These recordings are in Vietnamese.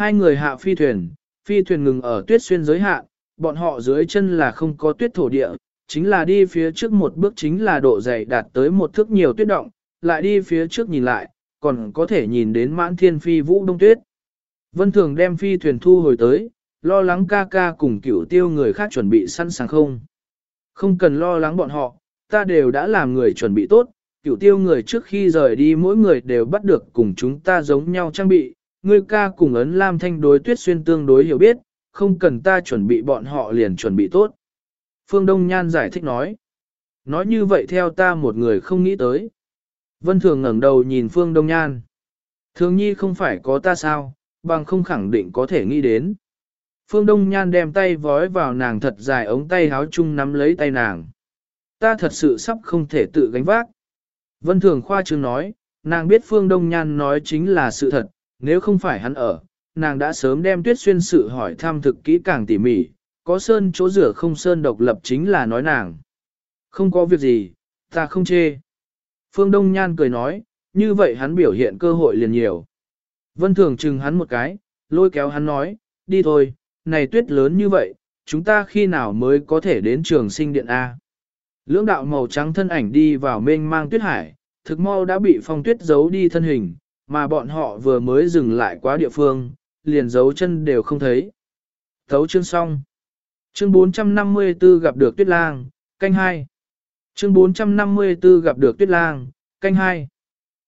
Hai người hạ phi thuyền, phi thuyền ngừng ở tuyết xuyên giới hạn, bọn họ dưới chân là không có tuyết thổ địa, chính là đi phía trước một bước chính là độ dày đạt tới một thước nhiều tuyết động, lại đi phía trước nhìn lại, còn có thể nhìn đến mãn thiên phi vũ đông tuyết. Vân Thường đem phi thuyền thu hồi tới, lo lắng ca ca cùng cửu tiêu người khác chuẩn bị sẵn sàng không. Không cần lo lắng bọn họ, ta đều đã làm người chuẩn bị tốt, cửu tiêu người trước khi rời đi mỗi người đều bắt được cùng chúng ta giống nhau trang bị, ngươi ca cùng ấn lam thanh đối tuyết xuyên tương đối hiểu biết, không cần ta chuẩn bị bọn họ liền chuẩn bị tốt. Phương Đông Nhan giải thích nói. Nói như vậy theo ta một người không nghĩ tới. Vân Thường ngẩng đầu nhìn Phương Đông Nhan. Thường nhi không phải có ta sao, bằng không khẳng định có thể nghĩ đến. Phương Đông Nhan đem tay vói vào nàng thật dài ống tay háo chung nắm lấy tay nàng. Ta thật sự sắp không thể tự gánh vác. Vân Thường khoa trương nói, nàng biết Phương Đông Nhan nói chính là sự thật, nếu không phải hắn ở, nàng đã sớm đem tuyết xuyên sự hỏi thăm thực kỹ càng tỉ mỉ, có sơn chỗ rửa không sơn độc lập chính là nói nàng. Không có việc gì, ta không chê. Phương Đông Nhan cười nói, như vậy hắn biểu hiện cơ hội liền nhiều. Vân Thường chừng hắn một cái, lôi kéo hắn nói, đi thôi, này tuyết lớn như vậy, chúng ta khi nào mới có thể đến trường sinh điện A. Lưỡng đạo màu trắng thân ảnh đi vào mênh mang tuyết hải, thực mau đã bị phong tuyết giấu đi thân hình, mà bọn họ vừa mới dừng lại quá địa phương, liền giấu chân đều không thấy. Thấu chương xong. Chương 454 gặp được tuyết lang, canh hai. Chương 454 gặp được tuyết lang, canh hai.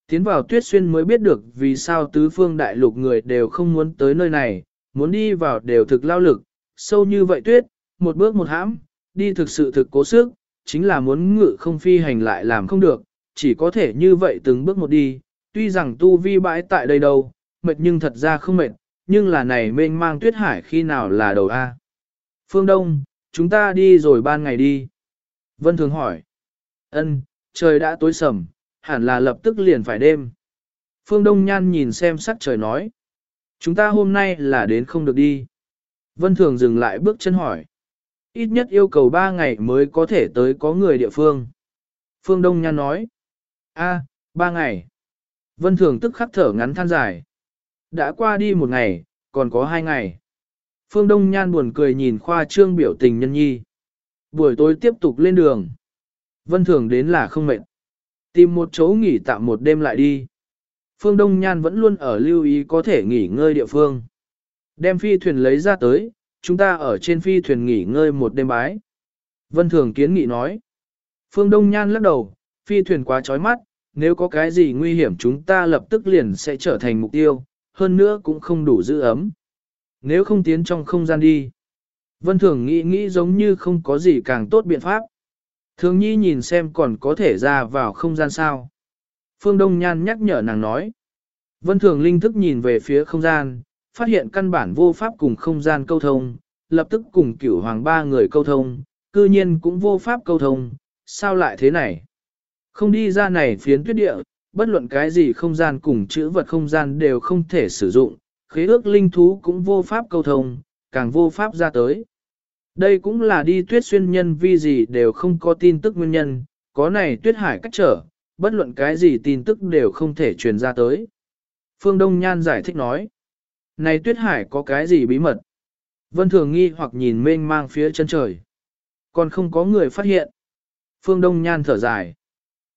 Tiến vào tuyết xuyên mới biết được vì sao tứ phương đại lục người đều không muốn tới nơi này, muốn đi vào đều thực lao lực, sâu như vậy tuyết, một bước một hãm, đi thực sự thực cố sức, chính là muốn ngự không phi hành lại làm không được, chỉ có thể như vậy từng bước một đi, tuy rằng tu vi bãi tại đây đâu, mệt nhưng thật ra không mệt, nhưng là này mênh mang tuyết hải khi nào là đầu A. Phương Đông, chúng ta đi rồi ban ngày đi. Vân Thường hỏi. Ân, trời đã tối sầm, hẳn là lập tức liền phải đêm. Phương Đông Nhan nhìn xem sắc trời nói. Chúng ta hôm nay là đến không được đi. Vân Thường dừng lại bước chân hỏi. Ít nhất yêu cầu 3 ngày mới có thể tới có người địa phương. Phương Đông Nhan nói. a, à, 3 ngày. Vân Thường tức khắc thở ngắn than dài. Đã qua đi một ngày, còn có hai ngày. Phương Đông Nhan buồn cười nhìn khoa trương biểu tình nhân nhi. Buổi tối tiếp tục lên đường. Vân Thường đến là không mệt. Tìm một chỗ nghỉ tạm một đêm lại đi. Phương Đông Nhan vẫn luôn ở lưu ý có thể nghỉ ngơi địa phương. Đem phi thuyền lấy ra tới, chúng ta ở trên phi thuyền nghỉ ngơi một đêm bái. Vân Thường kiến nghị nói. Phương Đông Nhan lắc đầu, phi thuyền quá chói mắt, nếu có cái gì nguy hiểm chúng ta lập tức liền sẽ trở thành mục tiêu, hơn nữa cũng không đủ giữ ấm. Nếu không tiến trong không gian đi. Vân Thường nghĩ nghĩ giống như không có gì càng tốt biện pháp. Thường nhi nhìn xem còn có thể ra vào không gian sao. Phương Đông Nhan nhắc nhở nàng nói. Vân Thường linh thức nhìn về phía không gian, phát hiện căn bản vô pháp cùng không gian câu thông, lập tức cùng cửu hoàng ba người câu thông, cư nhiên cũng vô pháp câu thông, sao lại thế này? Không đi ra này phiến tuyết địa, bất luận cái gì không gian cùng chữ vật không gian đều không thể sử dụng, khế ước linh thú cũng vô pháp câu thông, càng vô pháp ra tới. Đây cũng là đi tuyết xuyên nhân vi gì đều không có tin tức nguyên nhân, có này tuyết hải cách trở, bất luận cái gì tin tức đều không thể truyền ra tới. Phương Đông Nhan giải thích nói, này tuyết hải có cái gì bí mật? Vân Thường nghi hoặc nhìn mênh mang phía chân trời. Còn không có người phát hiện. Phương Đông Nhan thở dài.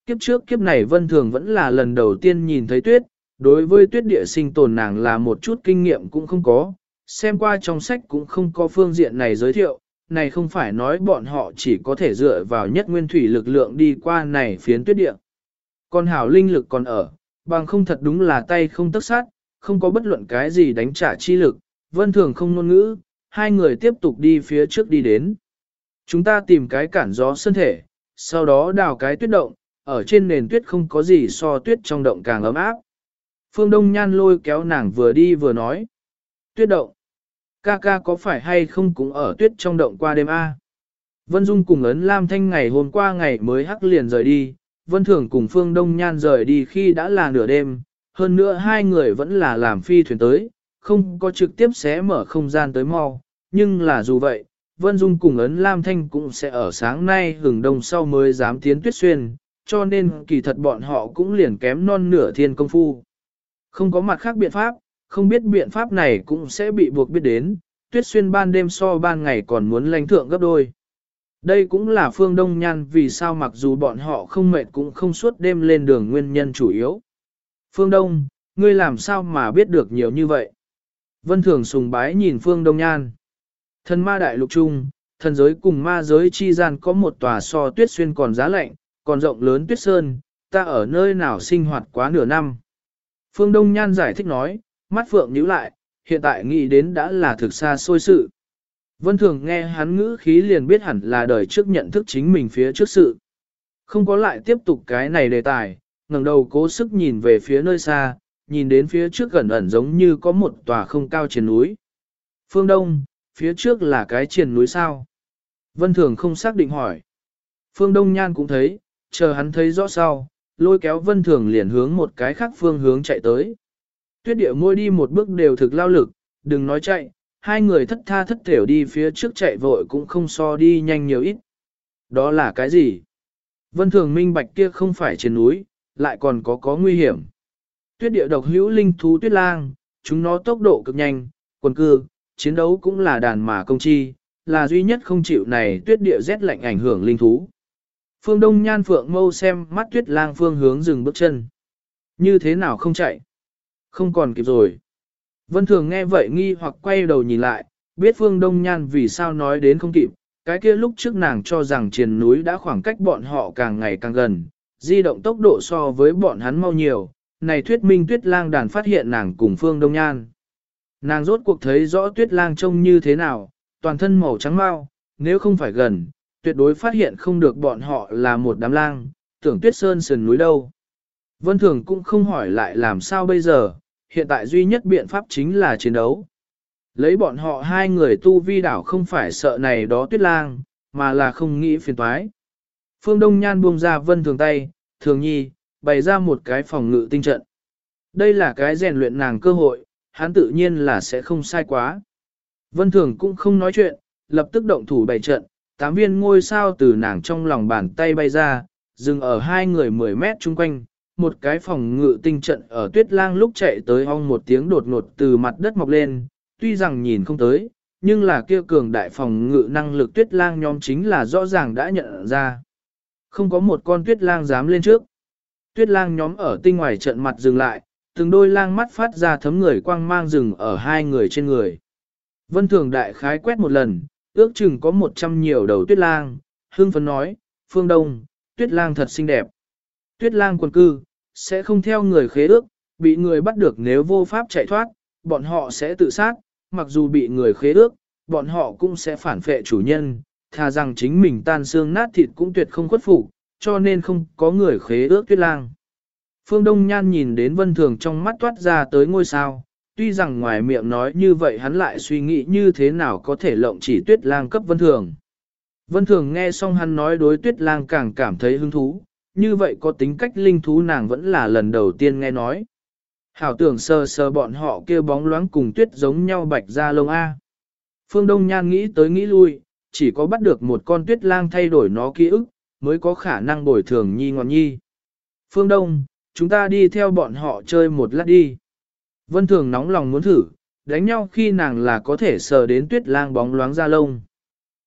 Kiếp trước kiếp này Vân Thường vẫn là lần đầu tiên nhìn thấy tuyết, đối với tuyết địa sinh tồn nàng là một chút kinh nghiệm cũng không có, xem qua trong sách cũng không có phương diện này giới thiệu, này không phải nói bọn họ chỉ có thể dựa vào nhất nguyên thủy lực lượng đi qua này phiến tuyết địa. Còn hảo linh lực còn ở, bằng không thật đúng là tay không tất sát, không có bất luận cái gì đánh trả chi lực, vân thường không ngôn ngữ, hai người tiếp tục đi phía trước đi đến. Chúng ta tìm cái cản gió sơn thể, sau đó đào cái tuyết động, ở trên nền tuyết không có gì so tuyết trong động càng ấm áp. Phương Đông Nhan lôi kéo nàng vừa đi vừa nói. Tuyết động. Ca ca có phải hay không cũng ở tuyết trong động qua đêm A. Vân Dung cùng ấn Lam Thanh ngày hôm qua ngày mới hắc liền rời đi. Vân Thường cùng Phương Đông Nhan rời đi khi đã là nửa đêm. Hơn nữa hai người vẫn là làm phi thuyền tới, không có trực tiếp xé mở không gian tới mau. Nhưng là dù vậy, Vân Dung cùng ấn Lam Thanh cũng sẽ ở sáng nay hừng đông sau mới dám tiến tuyết xuyên, cho nên kỳ thật bọn họ cũng liền kém non nửa thiên công phu. Không có mặt khác biện pháp, không biết biện pháp này cũng sẽ bị buộc biết đến, tuyết xuyên ban đêm so ban ngày còn muốn lãnh thượng gấp đôi. Đây cũng là phương đông nhan vì sao mặc dù bọn họ không mệt cũng không suốt đêm lên đường nguyên nhân chủ yếu. Phương Đông, ngươi làm sao mà biết được nhiều như vậy? Vân Thường sùng bái nhìn Phương Đông Nhan. Thần ma đại lục trung, thần giới cùng ma giới chi gian có một tòa so tuyết xuyên còn giá lạnh, còn rộng lớn tuyết sơn, ta ở nơi nào sinh hoạt quá nửa năm. Phương Đông Nhan giải thích nói, mắt phượng nhíu lại, hiện tại nghĩ đến đã là thực xa xôi sự. Vân Thường nghe hắn ngữ khí liền biết hẳn là đời trước nhận thức chính mình phía trước sự. Không có lại tiếp tục cái này đề tài, ngẩng đầu cố sức nhìn về phía nơi xa, nhìn đến phía trước gần ẩn giống như có một tòa không cao trên núi. Phương Đông, phía trước là cái triền núi sao? Vân Thường không xác định hỏi. Phương Đông Nhan cũng thấy, chờ hắn thấy rõ sau, lôi kéo Vân Thường liền hướng một cái khác phương hướng chạy tới. Tuyết địa môi đi một bước đều thực lao lực, đừng nói chạy, hai người thất tha thất thểu đi phía trước chạy vội cũng không so đi nhanh nhiều ít. Đó là cái gì? Vân Thường minh bạch kia không phải trên núi, lại còn có có nguy hiểm. Tuyết địa độc hữu linh thú tuyết lang, chúng nó tốc độ cực nhanh, quần cư, chiến đấu cũng là đàn mà công chi, là duy nhất không chịu này tuyết địa rét lạnh ảnh hưởng linh thú. Phương Đông Nhan Phượng mâu xem mắt tuyết lang phương hướng dừng bước chân. Như thế nào không chạy? Không còn kịp rồi. Vân Thường nghe vậy nghi hoặc quay đầu nhìn lại, biết Phương Đông Nhan vì sao nói đến không kịp, cái kia lúc trước nàng cho rằng triền núi đã khoảng cách bọn họ càng ngày càng gần, di động tốc độ so với bọn hắn mau nhiều, này thuyết minh tuyết lang đàn phát hiện nàng cùng Phương Đông Nhan. Nàng rốt cuộc thấy rõ tuyết lang trông như thế nào, toàn thân màu trắng mau, nếu không phải gần, tuyệt đối phát hiện không được bọn họ là một đám lang, tưởng tuyết sơn sườn núi đâu. Vân Thường cũng không hỏi lại làm sao bây giờ, hiện tại duy nhất biện pháp chính là chiến đấu. Lấy bọn họ hai người tu vi đảo không phải sợ này đó tuyết lang, mà là không nghĩ phiền toái. Phương Đông Nhan buông ra Vân Thường tay, Thường Nhi, bày ra một cái phòng ngự tinh trận. Đây là cái rèn luyện nàng cơ hội, hắn tự nhiên là sẽ không sai quá. Vân Thường cũng không nói chuyện, lập tức động thủ bày trận, tám viên ngôi sao từ nàng trong lòng bàn tay bay ra, dừng ở hai người 10 mét chung quanh, một cái phòng ngự tinh trận ở tuyết lang lúc chạy tới ong một tiếng đột ngột từ mặt đất mọc lên, tuy rằng nhìn không tới, nhưng là kia cường đại phòng ngự năng lực tuyết lang nhóm chính là rõ ràng đã nhận ra. Không có một con tuyết lang dám lên trước. Tuyết lang nhóm ở tinh ngoài trận mặt dừng lại, từng đôi lang mắt phát ra thấm người quang mang rừng ở hai người trên người. Vân Thường đại khái quét một lần, ước chừng có một trăm nhiều đầu tuyết lang, hương phấn nói, phương đông, tuyết lang thật xinh đẹp. Tuyết lang quần cư, sẽ không theo người khế ước, bị người bắt được nếu vô pháp chạy thoát, bọn họ sẽ tự sát, mặc dù bị người khế ước, bọn họ cũng sẽ phản phệ chủ nhân, thà rằng chính mình tan xương nát thịt cũng tuyệt không khuất phục, cho nên không có người khế ước tuyết lang. Phương Đông Nhan nhìn đến vân thường trong mắt toát ra tới ngôi sao, tuy rằng ngoài miệng nói như vậy hắn lại suy nghĩ như thế nào có thể lộng chỉ tuyết lang cấp vân thường. Vân thường nghe xong hắn nói đối tuyết lang càng cảm thấy hứng thú, như vậy có tính cách linh thú nàng vẫn là lần đầu tiên nghe nói. Hảo tưởng sờ sờ bọn họ kêu bóng loáng cùng tuyết giống nhau bạch ra lông A. Phương Đông Nhan nghĩ tới nghĩ lui, chỉ có bắt được một con tuyết lang thay đổi nó ký ức, mới có khả năng bồi thường nhi ngọn nhi. Phương Đông, chúng ta đi theo bọn họ chơi một lát đi. Vân Thường nóng lòng muốn thử, đánh nhau khi nàng là có thể sờ đến tuyết lang bóng loáng ra lông.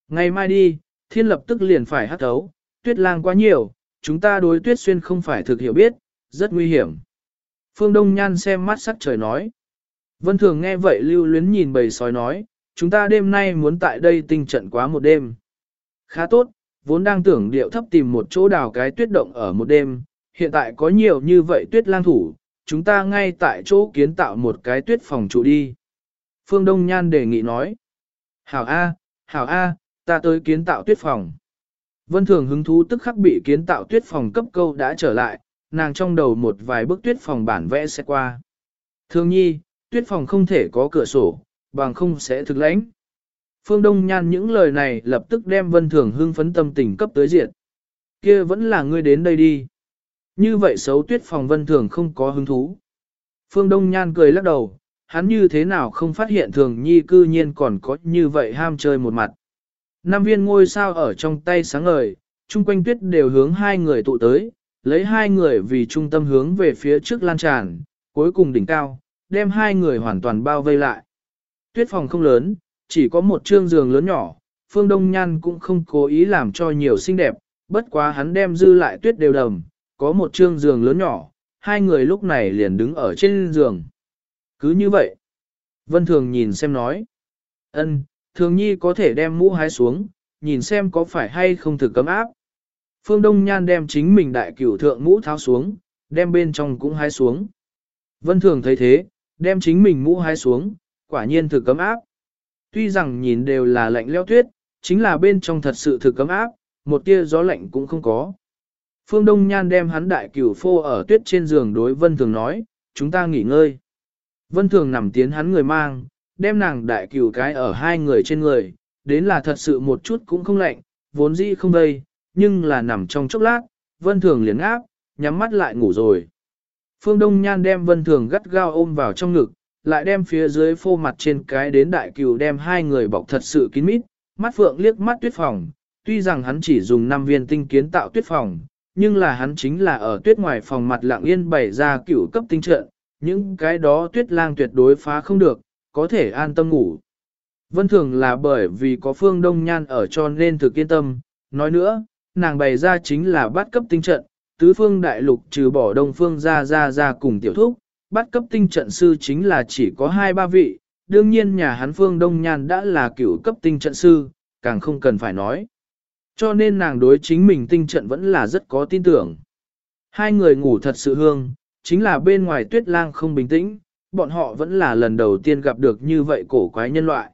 Ngày mai đi, thiên lập tức liền phải hát thấu, tuyết lang quá nhiều, chúng ta đối tuyết xuyên không phải thực hiểu biết, rất nguy hiểm. Phương Đông Nhan xem mắt sắc trời nói. Vân Thường nghe vậy lưu luyến nhìn bầy sói nói, chúng ta đêm nay muốn tại đây tinh trận quá một đêm. Khá tốt, vốn đang tưởng điệu thấp tìm một chỗ đào cái tuyết động ở một đêm, hiện tại có nhiều như vậy tuyết lang thủ, chúng ta ngay tại chỗ kiến tạo một cái tuyết phòng trụ đi. Phương Đông Nhan đề nghị nói. Hảo A, Hảo A, ta tới kiến tạo tuyết phòng. Vân Thường hứng thú tức khắc bị kiến tạo tuyết phòng cấp câu đã trở lại, nàng trong đầu một vài bức tuyết phòng bản vẽ sẽ qua. Thường nhi, tuyết phòng không thể có cửa sổ, bằng không sẽ thực lãnh. Phương Đông Nhan những lời này lập tức đem Vân Thường hưng phấn tâm tình cấp tới diện. Kia vẫn là ngươi đến đây đi. Như vậy xấu tuyết phòng Vân Thường không có hứng thú. Phương Đông Nhan cười lắc đầu, hắn như thế nào không phát hiện Thường Nhi cư nhiên còn có như vậy ham chơi một mặt. Năm viên ngôi sao ở trong tay sáng ngời, chung quanh tuyết đều hướng hai người tụ tới, lấy hai người vì trung tâm hướng về phía trước lan tràn, cuối cùng đỉnh cao, đem hai người hoàn toàn bao vây lại. Tuyết phòng không lớn, chỉ có một trương giường lớn nhỏ, Phương Đông Nhan cũng không cố ý làm cho nhiều xinh đẹp, bất quá hắn đem dư lại tuyết đều đầm, có một trương giường lớn nhỏ, hai người lúc này liền đứng ở trên giường. Cứ như vậy, Vân Thường nhìn xem nói, ân, Thường Nhi có thể đem mũ hái xuống, nhìn xem có phải hay không thực cấm áp. Phương Đông Nhan đem chính mình đại cửu thượng mũ tháo xuống, đem bên trong cũng hái xuống. Vân Thường thấy thế, đem chính mình mũ hái xuống, quả nhiên thực cấm áp. Tuy rằng nhìn đều là lạnh leo tuyết, chính là bên trong thật sự thực cấm áp, một tia gió lạnh cũng không có. Phương Đông Nhan đem hắn đại cửu phô ở tuyết trên giường đối Vân Thường nói, chúng ta nghỉ ngơi. Vân Thường nằm tiến hắn người mang, đem nàng đại cửu cái ở hai người trên người, đến là thật sự một chút cũng không lạnh, vốn dĩ không đây, nhưng là nằm trong chốc lát, Vân Thường liền áp, nhắm mắt lại ngủ rồi. Phương Đông Nhan đem Vân Thường gắt gao ôm vào trong ngực, lại đem phía dưới phô mặt trên cái đến đại cửu đem hai người bọc thật sự kín mít, mắt phượng liếc mắt tuyết phòng, tuy rằng hắn chỉ dùng 5 viên tinh kiến tạo tuyết phòng, nhưng là hắn chính là ở tuyết ngoài phòng mặt lặng yên bày ra cửu cấp tinh trận, những cái đó tuyết lang tuyệt đối phá không được, có thể an tâm ngủ. Vân thường là bởi vì có phương đông nhan ở cho nên thực yên tâm, nói nữa, nàng bày ra chính là bắt cấp tinh trận, tứ phương đại lục trừ bỏ đông phương ra ra ra cùng tiểu thúc, bắt cấp tinh trận sư chính là chỉ có hai ba vị, đương nhiên nhà hắn phương đông nhan đã là cửu cấp tinh trận sư, càng không cần phải nói. Cho nên nàng đối chính mình tinh trận vẫn là rất có tin tưởng. Hai người ngủ thật sự hương, chính là bên ngoài tuyết lang không bình tĩnh, bọn họ vẫn là lần đầu tiên gặp được như vậy cổ quái nhân loại.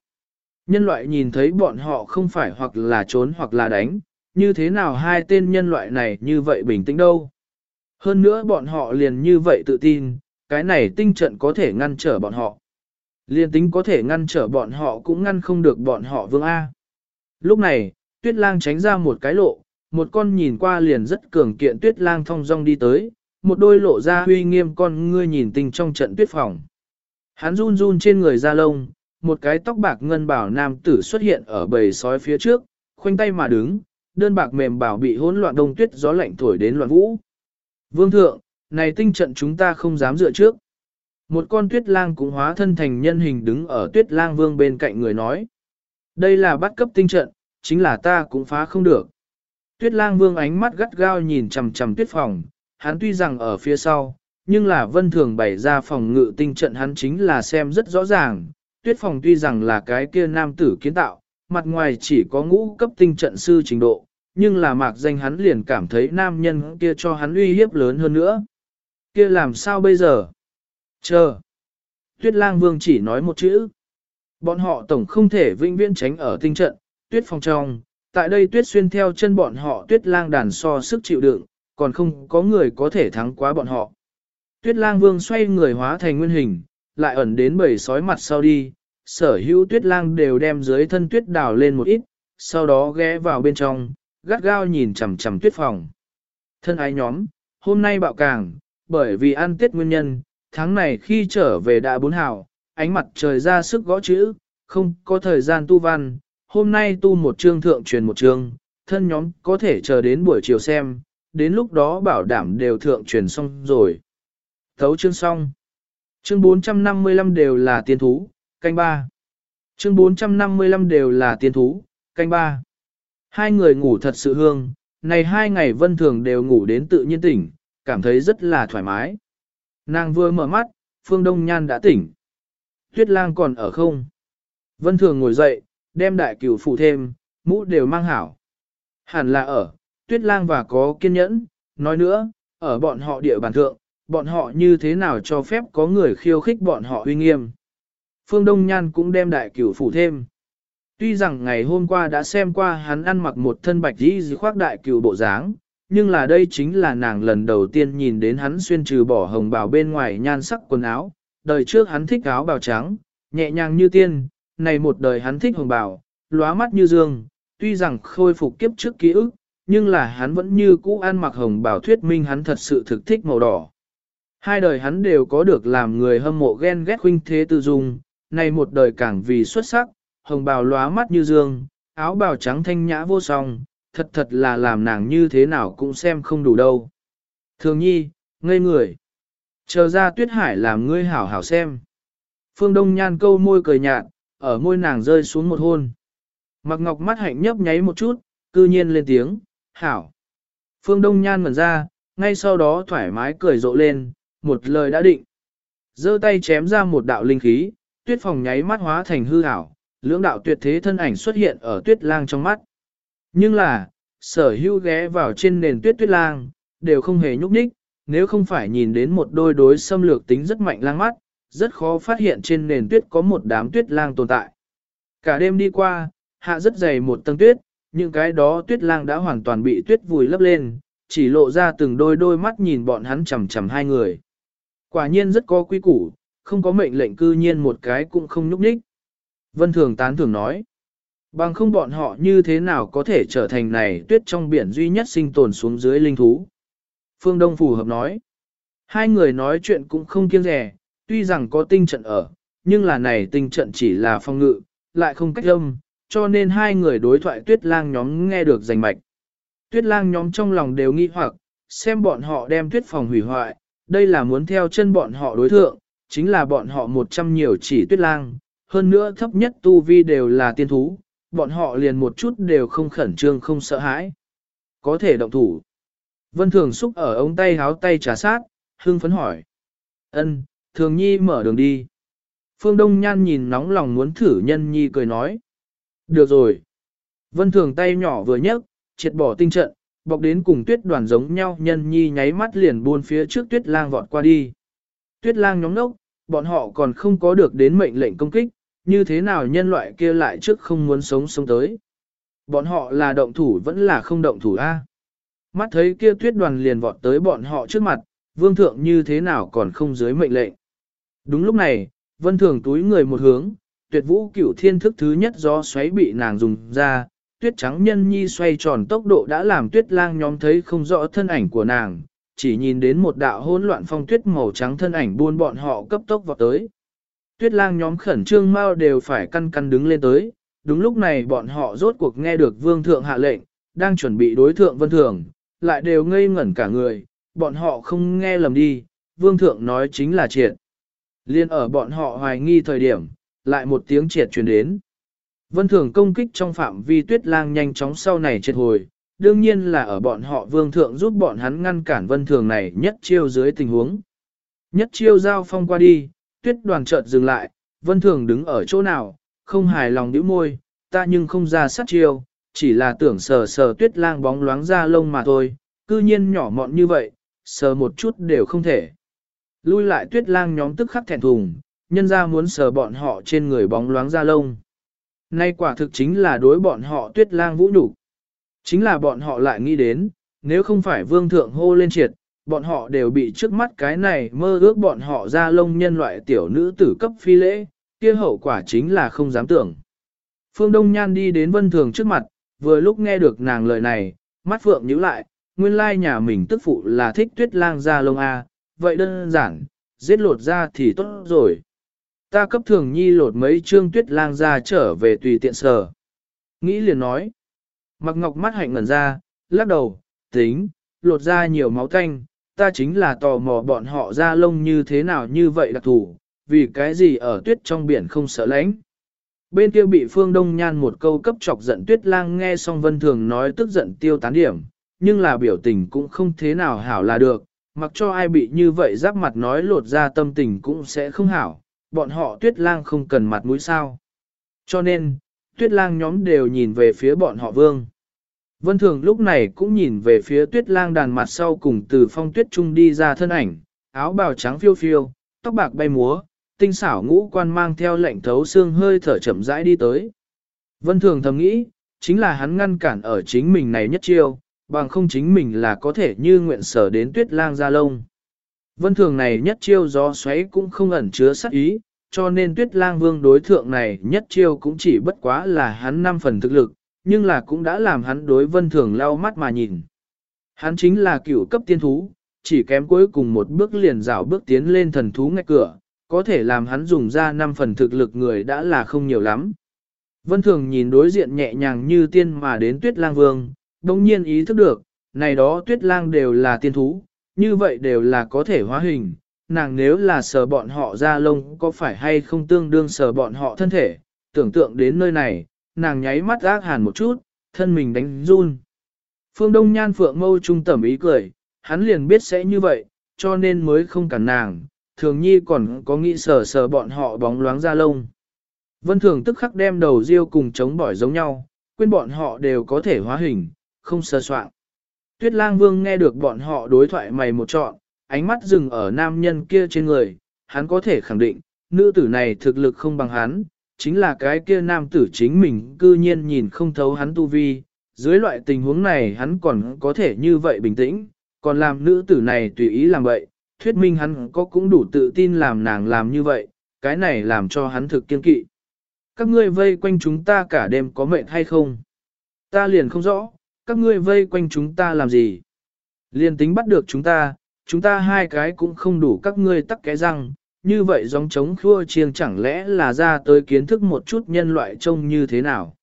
Nhân loại nhìn thấy bọn họ không phải hoặc là trốn hoặc là đánh, như thế nào hai tên nhân loại này như vậy bình tĩnh đâu. Hơn nữa bọn họ liền như vậy tự tin, cái này tinh trận có thể ngăn trở bọn họ. Liên tính có thể ngăn trở bọn họ cũng ngăn không được bọn họ vương A. Lúc này, tuyết lang tránh ra một cái lộ, một con nhìn qua liền rất cường kiện tuyết lang thong dong đi tới, một đôi lộ ra huy nghiêm con ngươi nhìn tình trong trận tuyết phòng. Hắn run run trên người da lông, một cái tóc bạc ngân bảo nam tử xuất hiện ở bầy sói phía trước, khoanh tay mà đứng, đơn bạc mềm bảo bị hỗn loạn đông tuyết gió lạnh thổi đến loạn vũ. Vương thượng, này tinh trận chúng ta không dám dựa trước. Một con tuyết lang cũng hóa thân thành nhân hình đứng ở tuyết lang vương bên cạnh người nói. Đây là bắt cấp tinh trận, chính là ta cũng phá không được. Tuyết lang vương ánh mắt gắt gao nhìn chằm chằm tuyết phòng, hắn tuy rằng ở phía sau, nhưng là vân thường bày ra phòng ngự tinh trận hắn chính là xem rất rõ ràng. Tuyết phòng tuy rằng là cái kia nam tử kiến tạo, mặt ngoài chỉ có ngũ cấp tinh trận sư trình độ, nhưng là mạc danh hắn liền cảm thấy nam nhân kia cho hắn uy hiếp lớn hơn nữa. Kia làm sao bây giờ? Chờ. Tuyết lang vương chỉ nói một chữ. Bọn họ tổng không thể vĩnh viễn tránh ở tinh trận, tuyết phòng trong, tại đây tuyết xuyên theo chân bọn họ tuyết lang đàn so sức chịu đựng, còn không có người có thể thắng quá bọn họ. Tuyết lang vương xoay người hóa thành nguyên hình, lại ẩn đến bầy sói mặt sau đi, sở hữu tuyết lang đều đem dưới thân tuyết đào lên một ít, sau đó ghé vào bên trong, gắt gao nhìn chằm chằm tuyết phòng. Thân ái nhóm, hôm nay bạo càng, bởi vì ăn tết nguyên nhân, tháng này khi trở về đã bốn hào, ánh mặt trời ra sức gõ chữ, không có thời gian tu văn, hôm nay tu một chương thượng truyền một chương, thân nhóm có thể chờ đến buổi chiều xem, đến lúc đó bảo đảm đều thượng truyền xong rồi. Thấu chương xong. Chương 455 đều là tiên thú, canh ba. Chương 455 đều là tiên thú, canh ba. Hai người ngủ thật sự hương, này hai ngày vân thường đều ngủ đến tự nhiên tỉnh, cảm thấy rất là thoải mái. Nàng vừa mở mắt, Phương Đông Nhan đã tỉnh. Tuyết lang còn ở không? Vân thường ngồi dậy, đem đại cửu phủ thêm, mũ đều mang hảo. Hẳn là ở, tuyết lang và có kiên nhẫn, nói nữa, ở bọn họ địa bàn thượng, bọn họ như thế nào cho phép có người khiêu khích bọn họ uy nghiêm. Phương Đông Nhan cũng đem đại cửu phủ thêm. Tuy rằng ngày hôm qua đã xem qua hắn ăn mặc một thân bạch y dì khoác đại cửu bộ dáng, nhưng là đây chính là nàng lần đầu tiên nhìn đến hắn xuyên trừ bỏ hồng bào bên ngoài nhan sắc quần áo. Đời trước hắn thích áo bào trắng, nhẹ nhàng như tiên, này một đời hắn thích hồng bào, lóa mắt như dương, tuy rằng khôi phục kiếp trước ký ức, nhưng là hắn vẫn như cũ ăn mặc hồng bào thuyết minh hắn thật sự thực thích màu đỏ. Hai đời hắn đều có được làm người hâm mộ ghen ghét huynh thế tư dung, này một đời càng vì xuất sắc, hồng bào lóa mắt như dương, áo bào trắng thanh nhã vô song, thật thật là làm nàng như thế nào cũng xem không đủ đâu. Thường nhi, ngây người. Chờ ra tuyết hải làm ngươi hảo hảo xem. Phương Đông Nhan câu môi cười nhạt, ở môi nàng rơi xuống một hôn. Mặc ngọc mắt hạnh nhấp nháy một chút, cư nhiên lên tiếng, hảo. Phương Đông Nhan ngẩn ra, ngay sau đó thoải mái cười rộ lên, một lời đã định. giơ tay chém ra một đạo linh khí, tuyết phòng nháy mắt hóa thành hư ảo, lưỡng đạo tuyệt thế thân ảnh xuất hiện ở tuyết lang trong mắt. Nhưng là, sở hữu ghé vào trên nền tuyết tuyết lang, đều không hề nhúc nhích, nếu không phải nhìn đến một đôi đối xâm lược tính rất mạnh lang mắt, rất khó phát hiện trên nền tuyết có một đám tuyết lang tồn tại. Cả đêm đi qua, hạ rất dày một tầng tuyết, những cái đó tuyết lang đã hoàn toàn bị tuyết vùi lấp lên, chỉ lộ ra từng đôi đôi mắt nhìn bọn hắn chầm chầm hai người. Quả nhiên rất có quy củ, không có mệnh lệnh cư nhiên một cái cũng không nhúc nhích. Vân Thường tán thường nói, bằng không bọn họ như thế nào có thể trở thành này tuyết trong biển duy nhất sinh tồn xuống dưới linh thú. Phương Đông phù hợp nói, hai người nói chuyện cũng không kiêng rẻ, tuy rằng có tinh trận ở, nhưng là này tinh trận chỉ là phong ngự, lại không cách âm, cho nên hai người đối thoại tuyết lang nhóm nghe được rành mạch. Tuyết lang nhóm trong lòng đều nghi hoặc, xem bọn họ đem tuyết phòng hủy hoại, đây là muốn theo chân bọn họ đối thượng, chính là bọn họ một trăm nhiều chỉ tuyết lang, hơn nữa thấp nhất tu vi đều là tiên thú, bọn họ liền một chút đều không khẩn trương không sợ hãi. Có thể động thủ. Vân Thường xúc ở ống tay háo tay trà sát, hương phấn hỏi. ân Thường Nhi mở đường đi. Phương Đông Nhan nhìn nóng lòng muốn thử nhân Nhi cười nói. Được rồi. Vân Thường tay nhỏ vừa nhấc, triệt bỏ tinh trận, bọc đến cùng tuyết đoàn giống nhau nhân Nhi nháy mắt liền buôn phía trước tuyết lang vọt qua đi. Tuyết lang nhóm nốc, bọn họ còn không có được đến mệnh lệnh công kích, như thế nào nhân loại kia lại trước không muốn sống sống tới. Bọn họ là động thủ vẫn là không động thủ a. Mắt thấy kia tuyết đoàn liền vọt tới bọn họ trước mặt, vương thượng như thế nào còn không dưới mệnh lệnh. Đúng lúc này, vân thường túi người một hướng, tuyệt vũ cửu thiên thức thứ nhất do xoáy bị nàng dùng ra, tuyết trắng nhân nhi xoay tròn tốc độ đã làm tuyết lang nhóm thấy không rõ thân ảnh của nàng, chỉ nhìn đến một đạo hỗn loạn phong tuyết màu trắng thân ảnh buôn bọn họ cấp tốc vào tới. Tuyết lang nhóm khẩn trương mau đều phải căn căn đứng lên tới, đúng lúc này bọn họ rốt cuộc nghe được vương thượng hạ lệnh, đang chuẩn bị đối thượng vân thường, lại đều ngây ngẩn cả người, bọn họ không nghe lầm đi, vương thượng nói chính là triệt. Liên ở bọn họ hoài nghi thời điểm, lại một tiếng triệt truyền đến. Vân thường công kích trong phạm vi tuyết lang nhanh chóng sau này triệt hồi, đương nhiên là ở bọn họ vương thượng giúp bọn hắn ngăn cản vân thường này nhất chiêu dưới tình huống. Nhất chiêu giao phong qua đi, tuyết đoàn chợt dừng lại, vân thường đứng ở chỗ nào, không hài lòng nhíu môi, ta nhưng không ra sát chiêu, chỉ là tưởng sờ sờ tuyết lang bóng loáng ra lông mà thôi, cư nhiên nhỏ mọn như vậy, sờ một chút đều không thể. Lui lại tuyết lang nhóm tức khắc thẹn thùng, nhân ra muốn sờ bọn họ trên người bóng loáng da lông. Nay quả thực chính là đối bọn họ tuyết lang vũ nhục Chính là bọn họ lại nghĩ đến, nếu không phải vương thượng hô lên triệt, bọn họ đều bị trước mắt cái này mơ ước bọn họ ra lông nhân loại tiểu nữ tử cấp phi lễ, kia hậu quả chính là không dám tưởng. Phương Đông Nhan đi đến vân thường trước mặt, vừa lúc nghe được nàng lời này, mắt phượng nhíu lại, nguyên lai nhà mình tức phụ là thích tuyết lang ra lông A, vậy đơn giản, giết lột ra thì tốt rồi. Ta cấp thường nhi lột mấy trương tuyết lang ra trở về tùy tiện sở. Nghĩ liền nói. Mặc ngọc mắt hạnh ngẩn ra, lắc đầu, tính, lột ra nhiều máu tanh, ta chính là tò mò bọn họ ra lông như thế nào như vậy đặc thủ, vì cái gì ở tuyết trong biển không sợ lạnh. Bên kia bị phương đông nhan một câu cấp chọc giận tuyết lang nghe xong vân thường nói tức giận tiêu tán điểm, nhưng là biểu tình cũng không thế nào hảo là được, mặc cho ai bị như vậy giáp mặt nói lột ra tâm tình cũng sẽ không hảo, bọn họ tuyết lang không cần mặt mũi sao. Cho nên, tuyết lang nhóm đều nhìn về phía bọn họ vương. Vân Thường lúc này cũng nhìn về phía tuyết lang đàn mặt sau cùng từ phong tuyết trung đi ra thân ảnh, áo bào trắng phiêu phiêu, tóc bạc bay múa, tinh xảo ngũ quan mang theo lệnh thấu xương hơi thở chậm rãi đi tới. Vân Thường thầm nghĩ, chính là hắn ngăn cản ở chính mình này nhất chiêu, bằng không chính mình là có thể như nguyện sở đến tuyết lang ra lông. Vân thường này nhất chiêu gió xoáy cũng không ẩn chứa sát ý, cho nên tuyết lang vương đối thượng này nhất chiêu cũng chỉ bất quá là hắn năm phần thực lực, nhưng là cũng đã làm hắn đối vân thường lau mắt mà nhìn. Hắn chính là cựu cấp tiên thú, chỉ kém cuối cùng một bước liền rảo bước tiến lên thần thú ngay cửa, có thể làm hắn dùng ra năm phần thực lực người đã là không nhiều lắm. Vân thường nhìn đối diện nhẹ nhàng như tiên mà đến tuyết lang vương, đồng nhiên ý thức được, này đó tuyết lang đều là tiên thú, như vậy đều là có thể hóa hình, nàng nếu là sờ bọn họ ra lông có phải hay không tương đương sờ bọn họ thân thể, tưởng tượng đến nơi này, nàng nháy mắt ác hàn một chút, thân mình đánh run. Phương Đông Nhan Phượng mâu trung tẩm ý cười, hắn liền biết sẽ như vậy, cho nên mới không cản nàng, thường nhi còn có nghĩ sờ sờ bọn họ bóng loáng ra lông. Vân Thường tức khắc đem đầu riêu cùng chống bỏi giống nhau, quên bọn họ đều có thể hóa hình, không sơ soạn. Tuyết lang vương nghe được bọn họ đối thoại mày một trọn, ánh mắt dừng ở nam nhân kia trên người, hắn có thể khẳng định, nữ tử này thực lực không bằng hắn, chính là cái kia nam tử chính mình cư nhiên nhìn không thấu hắn tu vi. Dưới loại tình huống này hắn còn có thể như vậy bình tĩnh, còn làm nữ tử này tùy ý làm vậy, thuyết minh hắn có cũng đủ tự tin làm nàng làm như vậy, cái này làm cho hắn thực kiên kỵ. Các ngươi vây quanh chúng ta cả đêm có mệnh hay không? Ta liền không rõ, các ngươi vây quanh chúng ta làm gì? Liền tính bắt được chúng ta, chúng ta hai cái cũng không đủ các ngươi tắc cái răng, như vậy giống chống khua chiêng chẳng lẽ là ra tới kiến thức một chút nhân loại trông như thế nào.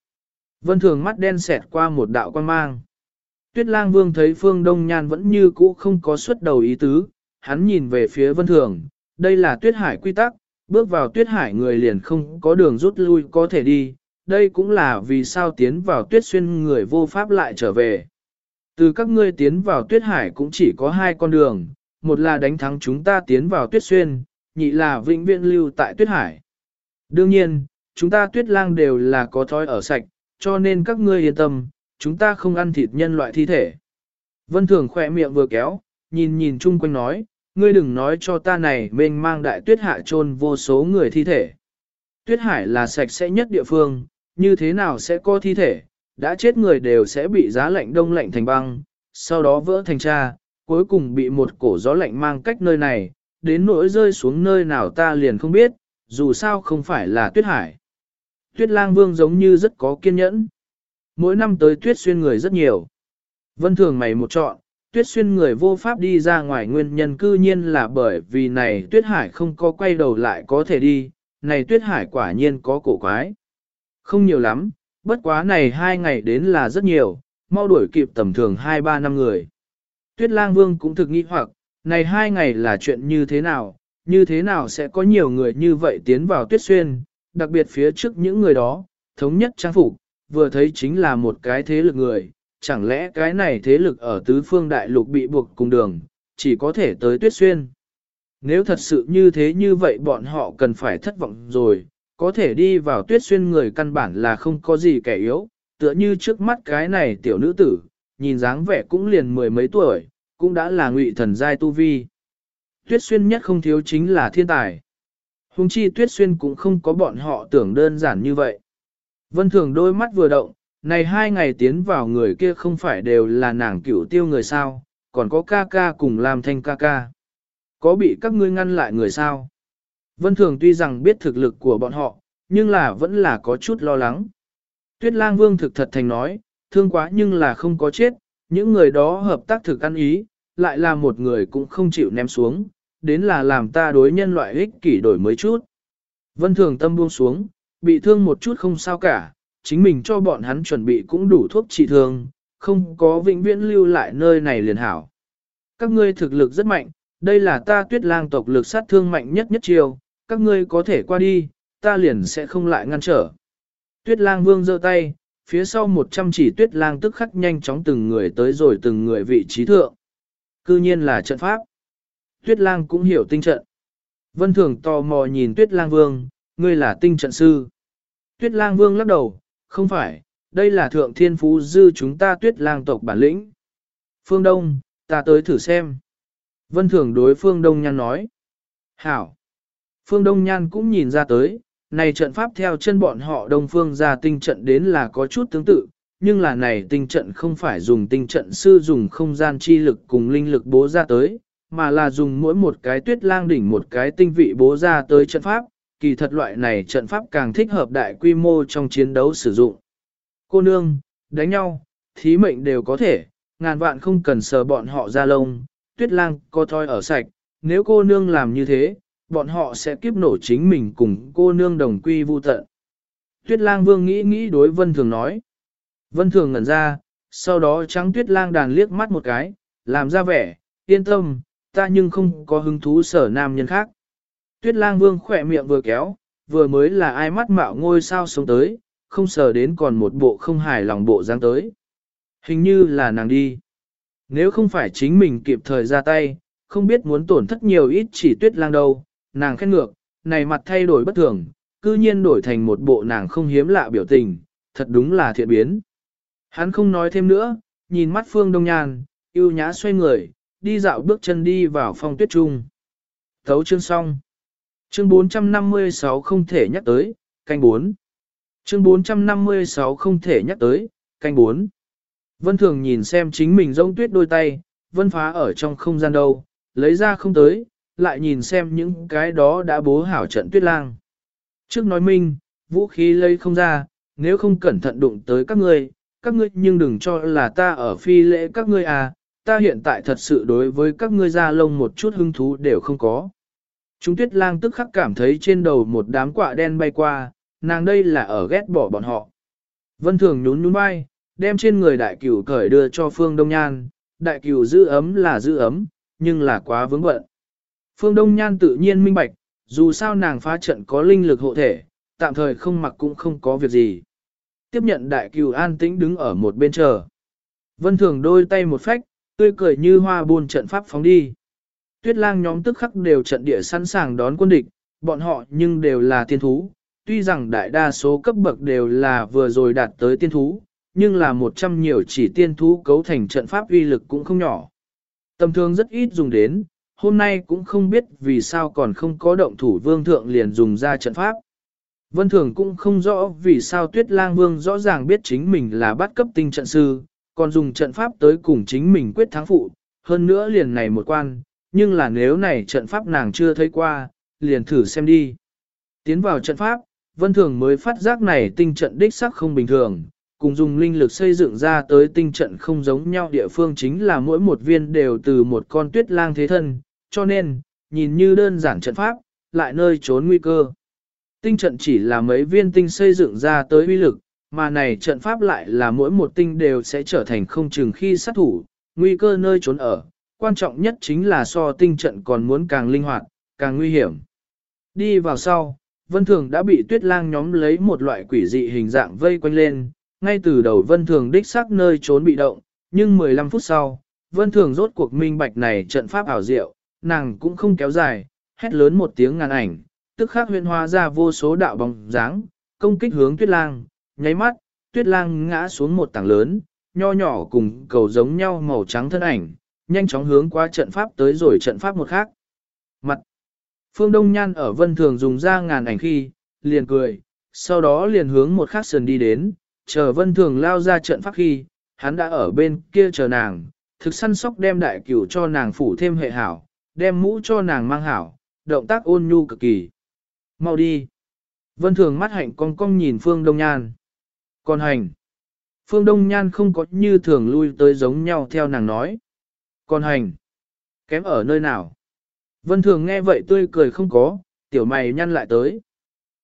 Vân thường mắt đen xẹt qua một đạo quan mang. Tuyết lang vương thấy phương đông nhan vẫn như cũ không có xuất đầu ý tứ, hắn nhìn về phía vân thường, đây là tuyết hải quy tắc, bước vào tuyết hải người liền không có đường rút lui có thể đi, đây cũng là vì sao tiến vào tuyết xuyên người vô pháp lại trở về. Từ các ngươi tiến vào tuyết hải cũng chỉ có hai con đường, một là đánh thắng chúng ta tiến vào tuyết xuyên, nhị là vĩnh viễn lưu tại tuyết hải. Đương nhiên, chúng ta tuyết lang đều là có thói ở sạch, cho nên các ngươi yên tâm, chúng ta không ăn thịt nhân loại thi thể. Vân Thường khỏe miệng vừa kéo, nhìn nhìn chung quanh nói, ngươi đừng nói cho ta này mênh mang đại tuyết hạ trôn vô số người thi thể. Tuyết hải là sạch sẽ nhất địa phương, như thế nào sẽ có thi thể, đã chết người đều sẽ bị giá lạnh đông lạnh thành băng, sau đó vỡ thành cha, cuối cùng bị một cổ gió lạnh mang cách nơi này, đến nỗi rơi xuống nơi nào ta liền không biết, dù sao không phải là tuyết hải. Tuyết lang vương giống như rất có kiên nhẫn. Mỗi năm tới tuyết xuyên người rất nhiều. Vân thường mày một chọn, tuyết xuyên người vô pháp đi ra ngoài nguyên nhân cư nhiên là bởi vì này tuyết hải không có quay đầu lại có thể đi, này tuyết hải quả nhiên có cổ quái. Không nhiều lắm, bất quá này hai ngày đến là rất nhiều, mau đuổi kịp tầm thường hai ba năm người. Tuyết lang vương cũng thực nghi hoặc, này hai ngày là chuyện như thế nào, như thế nào sẽ có nhiều người như vậy tiến vào tuyết xuyên, đặc biệt phía trước những người đó, thống nhất trang phục, vừa thấy chính là một cái thế lực người, chẳng lẽ cái này thế lực ở tứ phương đại lục bị buộc cùng đường, chỉ có thể tới tuyết xuyên. Nếu thật sự như thế như vậy bọn họ cần phải thất vọng rồi, có thể đi vào tuyết xuyên người căn bản là không có gì kẻ yếu, tựa như trước mắt cái này tiểu nữ tử, nhìn dáng vẻ cũng liền mười mấy tuổi, cũng đã là ngụy thần giai tu vi. Tuyết xuyên nhất không thiếu chính là thiên tài. Hùng chi tuyết xuyên cũng không có bọn họ tưởng đơn giản như vậy. Vân thường đôi mắt vừa động, này hai ngày tiến vào người kia không phải đều là nàng cửu tiêu người sao, còn có ca ca cùng làm thanh ca ca. Có bị các ngươi ngăn lại người sao? Vân thường tuy rằng biết thực lực của bọn họ, nhưng là vẫn là có chút lo lắng. Tuyết lang vương thực thật thành nói, thương quá nhưng là không có chết, những người đó hợp tác thực ăn ý, lại là một người cũng không chịu ném xuống, đến là làm ta đối nhân loại ích kỷ đổi mới chút. Vân thường tâm buông xuống, bị thương một chút không sao cả, chính mình cho bọn hắn chuẩn bị cũng đủ thuốc trị thương, không có vĩnh viễn lưu lại nơi này liền hảo. Các ngươi thực lực rất mạnh, đây là ta tuyết lang tộc lực sát thương mạnh nhất nhất chiều, các ngươi có thể qua đi, ta liền sẽ không lại ngăn trở. Tuyết lang vương giơ tay, phía sau một trăm chỉ tuyết lang tức khắc nhanh chóng từng người tới rồi từng người vị trí thượng. Cư nhiên là trận pháp. Tuyết lang cũng hiểu tinh trận. Vân Thường tò mò nhìn Tuyết lang vương, ngươi là tinh trận sư. Tuyết lang vương lắc đầu, không phải, đây là thượng thiên phú dư chúng ta tuyết lang tộc bản lĩnh. Phương Đông, ta tới thử xem. Vân Thường đối Phương Đông Nhan nói. Hảo. Phương Đông Nhan cũng nhìn ra tới, này trận pháp theo chân bọn họ Đông Phương ra tinh trận đến là có chút tương tự, nhưng là này tinh trận không phải dùng tinh trận sư dùng không gian chi lực cùng linh lực bố ra tới, mà là dùng mỗi một cái tuyết lang đỉnh một cái tinh vị bố ra tới trận pháp, kỳ thật loại này trận pháp càng thích hợp đại quy mô trong chiến đấu sử dụng. Cô nương, đánh nhau, thí mệnh đều có thể, ngàn vạn không cần sờ bọn họ ra lông, tuyết lang có thoi ở sạch, nếu cô nương làm như thế, bọn họ sẽ kiếp nổ chính mình cùng cô nương đồng quy vu tận. Tuyết lang vương nghĩ nghĩ đối vân thường nói. Vân thường ngẩn ra, sau đó trắng tuyết lang đàn liếc mắt một cái, làm ra vẻ, yên tâm, ta nhưng không có hứng thú sở nam nhân khác. Tuyết lang vương khỏe miệng vừa kéo, vừa mới là ai mắt mạo ngôi sao sống tới, không sờ đến còn một bộ không hài lòng bộ dáng tới. Hình như là nàng đi. Nếu không phải chính mình kịp thời ra tay, không biết muốn tổn thất nhiều ít chỉ tuyết lang đâu, nàng khét ngược, này mặt thay đổi bất thường, cư nhiên đổi thành một bộ nàng không hiếm lạ biểu tình, thật đúng là thiện biến. Hắn không nói thêm nữa, nhìn mắt phương đông nhan, yêu nhã xoay người, đi dạo bước chân đi vào phong tuyết trung. Thấu chương xong. Chương 456 không thể nhắc tới, canh 4. Chương 456 không thể nhắc tới, canh 4. Vân Thường nhìn xem chính mình rông tuyết đôi tay, vân phá ở trong không gian đâu, lấy ra không tới, lại nhìn xem những cái đó đã bố hảo trận tuyết lang. Trước nói minh, vũ khí lấy không ra, nếu không cẩn thận đụng tới các ngươi, các ngươi nhưng đừng cho là ta ở phi lễ các ngươi à, ta hiện tại thật sự đối với các ngươi ra lông một chút hứng thú đều không có. Chúng tuyết lang tức khắc cảm thấy trên đầu một đám quạ đen bay qua, nàng đây là ở ghét bỏ bọn họ. Vân thường nhún nhún vai, đem trên người đại cửu cởi đưa cho Phương Đông Nhan, đại cửu giữ ấm là giữ ấm, nhưng là quá vướng bận. Phương Đông Nhan tự nhiên minh bạch, dù sao nàng phá trận có linh lực hộ thể, tạm thời không mặc cũng không có việc gì. Tiếp nhận đại cửu an tĩnh đứng ở một bên chờ. Vân thường đôi tay một phách, tươi cười như hoa buôn trận pháp phóng đi. Tuyết lang nhóm tức khắc đều trận địa sẵn sàng đón quân địch, bọn họ nhưng đều là tiên thú. Tuy rằng đại đa số cấp bậc đều là vừa rồi đạt tới tiên thú, nhưng là một trăm nhiều chỉ tiên thú cấu thành trận pháp uy lực cũng không nhỏ. Tầm thường rất ít dùng đến, hôm nay cũng không biết vì sao còn không có động thủ vương thượng liền dùng ra trận pháp. Vân Thường cũng không rõ vì sao Tuyết Lang Vương rõ ràng biết chính mình là bắt cấp tinh trận sư, còn dùng trận pháp tới cùng chính mình quyết thắng phụ, hơn nữa liền này một quan, nhưng là nếu này trận pháp nàng chưa thấy qua, liền thử xem đi. Tiến vào trận pháp, Vân Thường mới phát giác này tinh trận đích sắc không bình thường, cùng dùng linh lực xây dựng ra tới tinh trận không giống nhau địa phương chính là mỗi một viên đều từ một con tuyết lang thế thân, cho nên, nhìn như đơn giản trận pháp, lại nơi trốn nguy cơ. Tinh trận chỉ là mấy viên tinh xây dựng ra tới uy lực, mà này trận pháp lại là mỗi một tinh đều sẽ trở thành không chừng khi sát thủ, nguy cơ nơi trốn ở, quan trọng nhất chính là so tinh trận còn muốn càng linh hoạt, càng nguy hiểm. Đi vào sau, Vân Thường đã bị tuyết lang nhóm lấy một loại quỷ dị hình dạng vây quanh lên, ngay từ đầu Vân Thường đích xác nơi trốn bị động, nhưng 15 phút sau, Vân Thường rốt cuộc minh bạch này trận pháp ảo diệu, nàng cũng không kéo dài, hét lớn một tiếng ngàn ảnh, tức khắc huyên hóa ra vô số đạo bóng dáng, công kích hướng tuyết lang, nháy mắt, tuyết lang ngã xuống một tảng lớn, nho nhỏ cùng cầu giống nhau màu trắng thân ảnh, nhanh chóng hướng qua trận pháp tới rồi trận pháp một khác. Mặt Phương Đông Nhan ở vân thường dùng ra ngàn ảnh khi, liền cười, sau đó liền hướng một khác sườn đi đến, chờ vân thường lao ra trận pháp khi, hắn đã ở bên kia chờ nàng, thực săn sóc đem đại cửu cho nàng phủ thêm hệ hảo, đem mũ cho nàng mang hảo, động tác ôn nhu cực kỳ. Mau đi. Vân thường mắt hạnh cong cong nhìn Phương Đông Nhan. Còn hành. Phương Đông Nhan không có như thường lui tới giống nhau theo nàng nói. Còn hành. Kém ở nơi nào? Vân thường nghe vậy tươi cười không có, tiểu mày nhăn lại tới.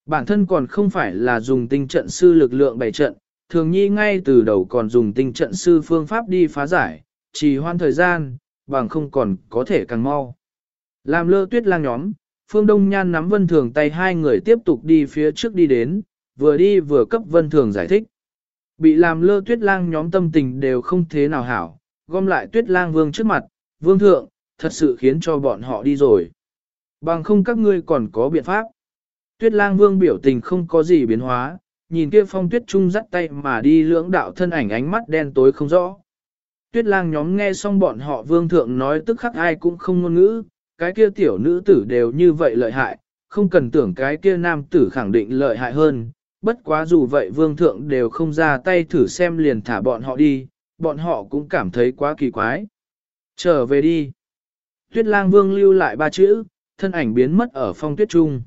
Bản thân còn không phải là dùng tinh trận sư lực lượng bày trận, thường nhi ngay từ đầu còn dùng tinh trận sư phương pháp đi phá giải, chỉ hoan thời gian, bằng không còn có thể càng mau. Làm lơ tuyết lang nhóm, Phương Đông Nhan nắm Vân Thường tay hai người tiếp tục đi phía trước đi đến, vừa đi vừa cấp Vân Thường giải thích. Bị làm lơ tuyết lang nhóm tâm tình đều không thế nào hảo, gom lại tuyết lang vương trước mặt, vương thượng, thật sự khiến cho bọn họ đi rồi. Bằng không các ngươi còn có biện pháp. Tuyết lang vương biểu tình không có gì biến hóa, nhìn kia phong tuyết trung dắt tay mà đi lưỡng đạo thân ảnh ánh mắt đen tối không rõ. Tuyết lang nhóm nghe xong bọn họ vương thượng nói tức khắc ai cũng không ngôn ngữ, cái kia tiểu nữ tử đều như vậy lợi hại, không cần tưởng cái kia nam tử khẳng định lợi hại hơn. Bất quá dù vậy vương thượng đều không ra tay thử xem liền thả bọn họ đi, bọn họ cũng cảm thấy quá kỳ quái. Trở về đi. Tuyết lang vương lưu lại ba chữ, thân ảnh biến mất ở phong tuyết trung.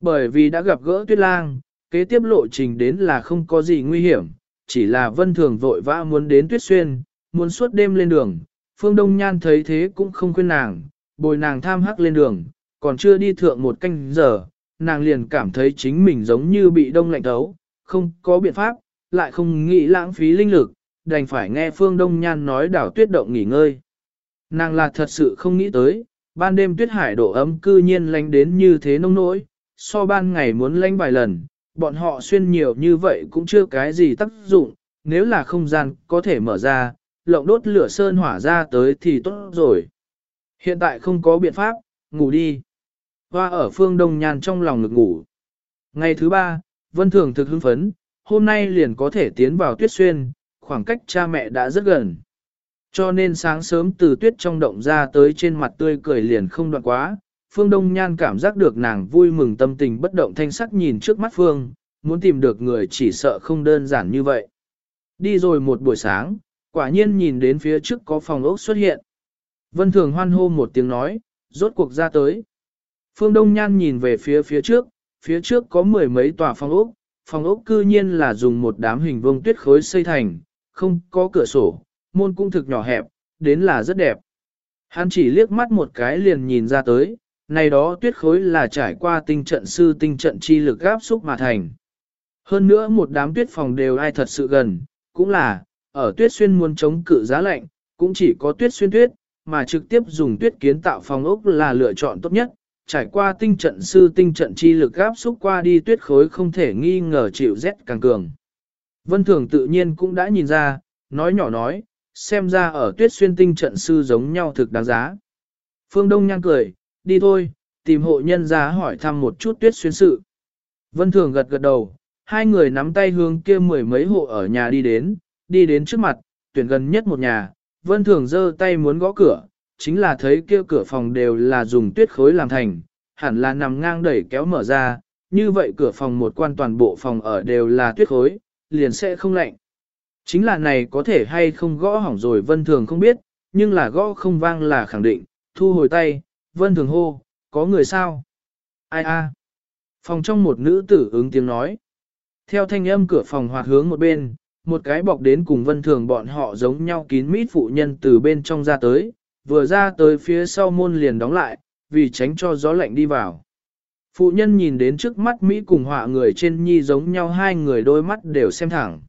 Bởi vì đã gặp gỡ tuyết lang, kế tiếp lộ trình đến là không có gì nguy hiểm, chỉ là vân thường vội vã muốn đến tuyết xuyên, muốn suốt đêm lên đường. Phương Đông Nhan thấy thế cũng không khuyên nàng, bồi nàng tham hắc lên đường, còn chưa đi thượng một canh giờ, nàng liền cảm thấy chính mình giống như bị đông lạnh thấu, không có biện pháp, lại không nghĩ lãng phí linh lực, đành phải nghe Phương Đông Nhan nói đảo tuyết động nghỉ ngơi. Nàng là thật sự không nghĩ tới, ban đêm tuyết hải độ ấm cư nhiên lánh đến như thế nông nỗi, so ban ngày muốn lánh vài lần, bọn họ xuyên nhiều như vậy cũng chưa cái gì tác dụng, nếu là không gian có thể mở ra, lộng đốt lửa sơn hỏa ra tới thì tốt rồi. Hiện tại không có biện pháp, ngủ đi. Hoa ở phương đông nhàn trong lòng ngực ngủ. Ngày thứ ba, Vân Thường thực hưng phấn, hôm nay liền có thể tiến vào tuyết xuyên, khoảng cách cha mẹ đã rất gần. Cho nên sáng sớm từ tuyết trong động ra tới trên mặt tươi cười liền không đoạn quá, Phương Đông Nhan cảm giác được nàng vui mừng tâm tình bất động thanh sắc nhìn trước mắt Phương, muốn tìm được người chỉ sợ không đơn giản như vậy. Đi rồi một buổi sáng, quả nhiên nhìn đến phía trước có phòng ốc xuất hiện. Vân Thường hoan hô một tiếng nói, rốt cuộc ra tới. Phương Đông Nhan nhìn về phía phía trước, phía trước có mười mấy tòa phòng ốc, phòng ốc cư nhiên là dùng một đám hình vuông tuyết khối xây thành, không có cửa sổ, môn cũng thực nhỏ hẹp, đến là rất đẹp. Hắn chỉ liếc mắt một cái liền nhìn ra tới, này đó tuyết khối là trải qua tinh trận sư tinh trận chi lực gáp xúc mà thành. Hơn nữa một đám tuyết phòng đều ai thật sự gần, cũng là, ở tuyết xuyên muốn chống cự giá lạnh, cũng chỉ có tuyết xuyên tuyết, mà trực tiếp dùng tuyết kiến tạo phòng ốc là lựa chọn tốt nhất. Trải qua tinh trận sư tinh trận chi lực gáp xúc qua đi tuyết khối không thể nghi ngờ chịu rét càng cường. Vân Thường tự nhiên cũng đã nhìn ra, nói nhỏ nói, xem ra ở tuyết xuyên tinh trận sư giống nhau thực đáng giá. Phương Đông nhăn cười, đi thôi, tìm hộ nhân ra hỏi thăm một chút tuyết xuyên sự. Vân Thường gật gật đầu, hai người nắm tay hướng kia mười mấy hộ ở nhà đi đến, đi đến trước mặt, tuyển gần nhất một nhà, Vân Thường giơ tay muốn gõ cửa, chính là thấy kia cửa phòng đều là dùng tuyết khối làm thành, hẳn là nằm ngang đẩy kéo mở ra, như vậy cửa phòng một quan toàn bộ phòng ở đều là tuyết khối, liền sẽ không lạnh. Chính là này có thể hay không gõ hỏng rồi Vân Thường không biết, nhưng là gõ không vang là khẳng định, thu hồi tay, Vân Thường hô, có người sao? Ai a? Phòng trong một nữ tử ứng tiếng nói. Theo thanh âm cửa phòng hoạt hướng một bên, một cái bọc đến cùng Vân Thường bọn họ giống nhau kín mít phụ nhân từ bên trong ra tới, vừa ra tới phía sau môn liền đóng lại, vì tránh cho gió lạnh đi vào. Phụ nhân nhìn đến trước mắt Mỹ cùng họa người trên nhi giống nhau hai người đôi mắt đều xem thẳng.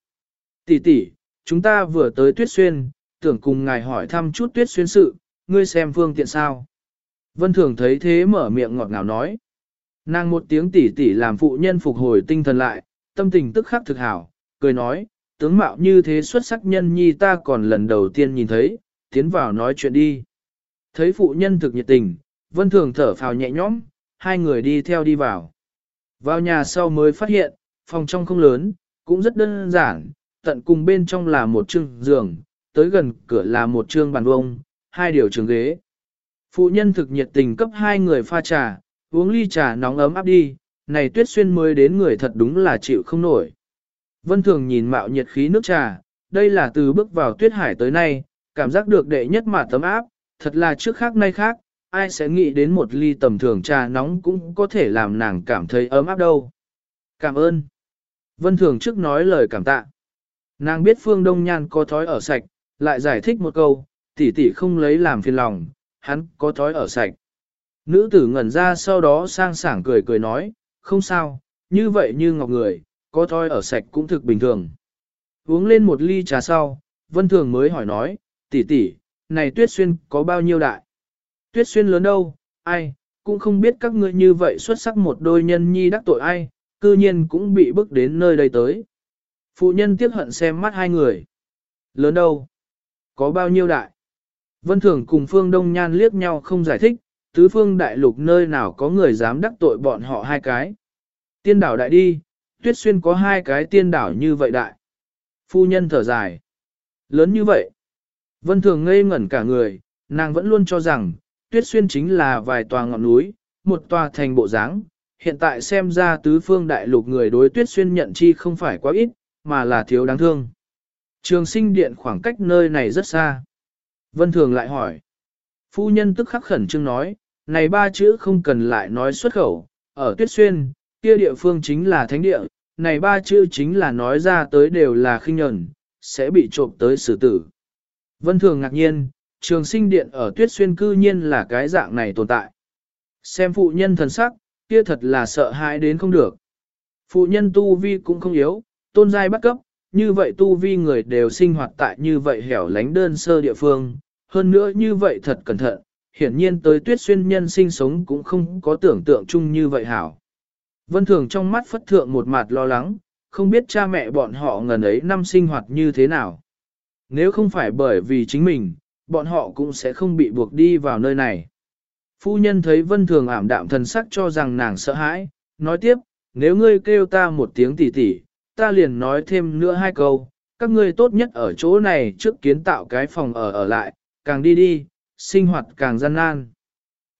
Tỷ tỷ, chúng ta vừa tới tuyết xuyên, tưởng cùng ngài hỏi thăm chút tuyết xuyên sự, ngươi xem phương tiện sao. Vân Thường thấy thế mở miệng ngọt ngào nói. Nàng một tiếng tỉ tỉ làm phụ nhân phục hồi tinh thần lại, tâm tình tức khắc thực hảo, cười nói, tướng mạo như thế xuất sắc nhân nhi ta còn lần đầu tiên nhìn thấy, tiến vào nói chuyện đi. Thấy phụ nhân thực nhiệt tình, Vân Thường thở phào nhẹ nhõm, hai người đi theo đi vào. Vào nhà sau mới phát hiện, phòng trong không lớn, cũng rất đơn giản, tận cùng bên trong là một chương giường, tới gần cửa là một chương bàn vông, hai điều trường ghế. Phụ nhân thực nhiệt tình cấp hai người pha trà, uống ly trà nóng ấm áp đi, này tuyết xuyên mới đến người thật đúng là chịu không nổi. Vân thường nhìn mạo nhiệt khí nước trà, đây là từ bước vào tuyết hải tới nay, cảm giác được đệ nhất mà tấm áp, thật là trước khác nay khác, ai sẽ nghĩ đến một ly tầm thường trà nóng cũng có thể làm nàng cảm thấy ấm áp đâu. Cảm ơn. Vân thường trước nói lời cảm tạ. Nàng biết Phương Đông Nhan có thói ở sạch, lại giải thích một câu, tỷ tỷ không lấy làm phiền lòng, hắn có thói ở sạch. Nữ tử ngẩn ra sau đó sang sảng cười cười nói, không sao, như vậy như ngọc người, có thói ở sạch cũng thực bình thường. Uống lên một ly trà sau, Vân Thường mới hỏi nói, tỷ tỷ, này tuyết xuyên có bao nhiêu đại? Tuyết xuyên lớn đâu, ai, cũng không biết các ngươi như vậy xuất sắc một đôi nhân nhi đắc tội ai, cư nhiên cũng bị bước đến nơi đây tới. Phụ nhân tiếc hận xem mắt hai người. Lớn đâu? Có bao nhiêu đại? Vân Thường cùng Phương Đông Nhan liếc nhau không giải thích, tứ phương đại lục nơi nào có người dám đắc tội bọn họ hai cái. Tiên đảo đại đi, tuyết xuyên có hai cái tiên đảo như vậy đại. Phu nhân thở dài. Lớn như vậy. Vân Thường ngây ngẩn cả người, nàng vẫn luôn cho rằng, tuyết xuyên chính là vài tòa ngọn núi, một tòa thành bộ dáng. Hiện tại xem ra tứ phương đại lục người đối tuyết xuyên nhận chi không phải quá ít, mà là thiếu đáng thương. Trường sinh điện khoảng cách nơi này rất xa. Vân Thường lại hỏi. Phu nhân tức khắc khẩn trương nói, này ba chữ không cần lại nói xuất khẩu, ở tuyết xuyên, kia địa phương chính là thánh địa, này ba chữ chính là nói ra tới đều là khinh nhẫn, sẽ bị trộm tới xử tử. Vân Thường ngạc nhiên, trường sinh điện ở tuyết xuyên cư nhiên là cái dạng này tồn tại. Xem phụ nhân thần sắc, kia thật là sợ hãi đến không được. Phụ nhân tu vi cũng không yếu, tôn giai bắt cấp, như vậy tu vi người đều sinh hoạt tại như vậy hẻo lánh đơn sơ địa phương, hơn nữa như vậy thật cẩn thận, hiển nhiên tới tuyết xuyên nhân sinh sống cũng không có tưởng tượng chung như vậy hảo. Vân Thường trong mắt phất thượng một mặt lo lắng, không biết cha mẹ bọn họ ngần ấy năm sinh hoạt như thế nào. Nếu không phải bởi vì chính mình, bọn họ cũng sẽ không bị buộc đi vào nơi này. Phu nhân thấy Vân Thường ảm đạm thần sắc cho rằng nàng sợ hãi, nói tiếp, nếu ngươi kêu ta một tiếng tỉ tỉ, ta liền nói thêm nữa hai câu, các ngươi tốt nhất ở chỗ này trước kiến tạo cái phòng ở ở lại, càng đi đi, sinh hoạt càng gian nan.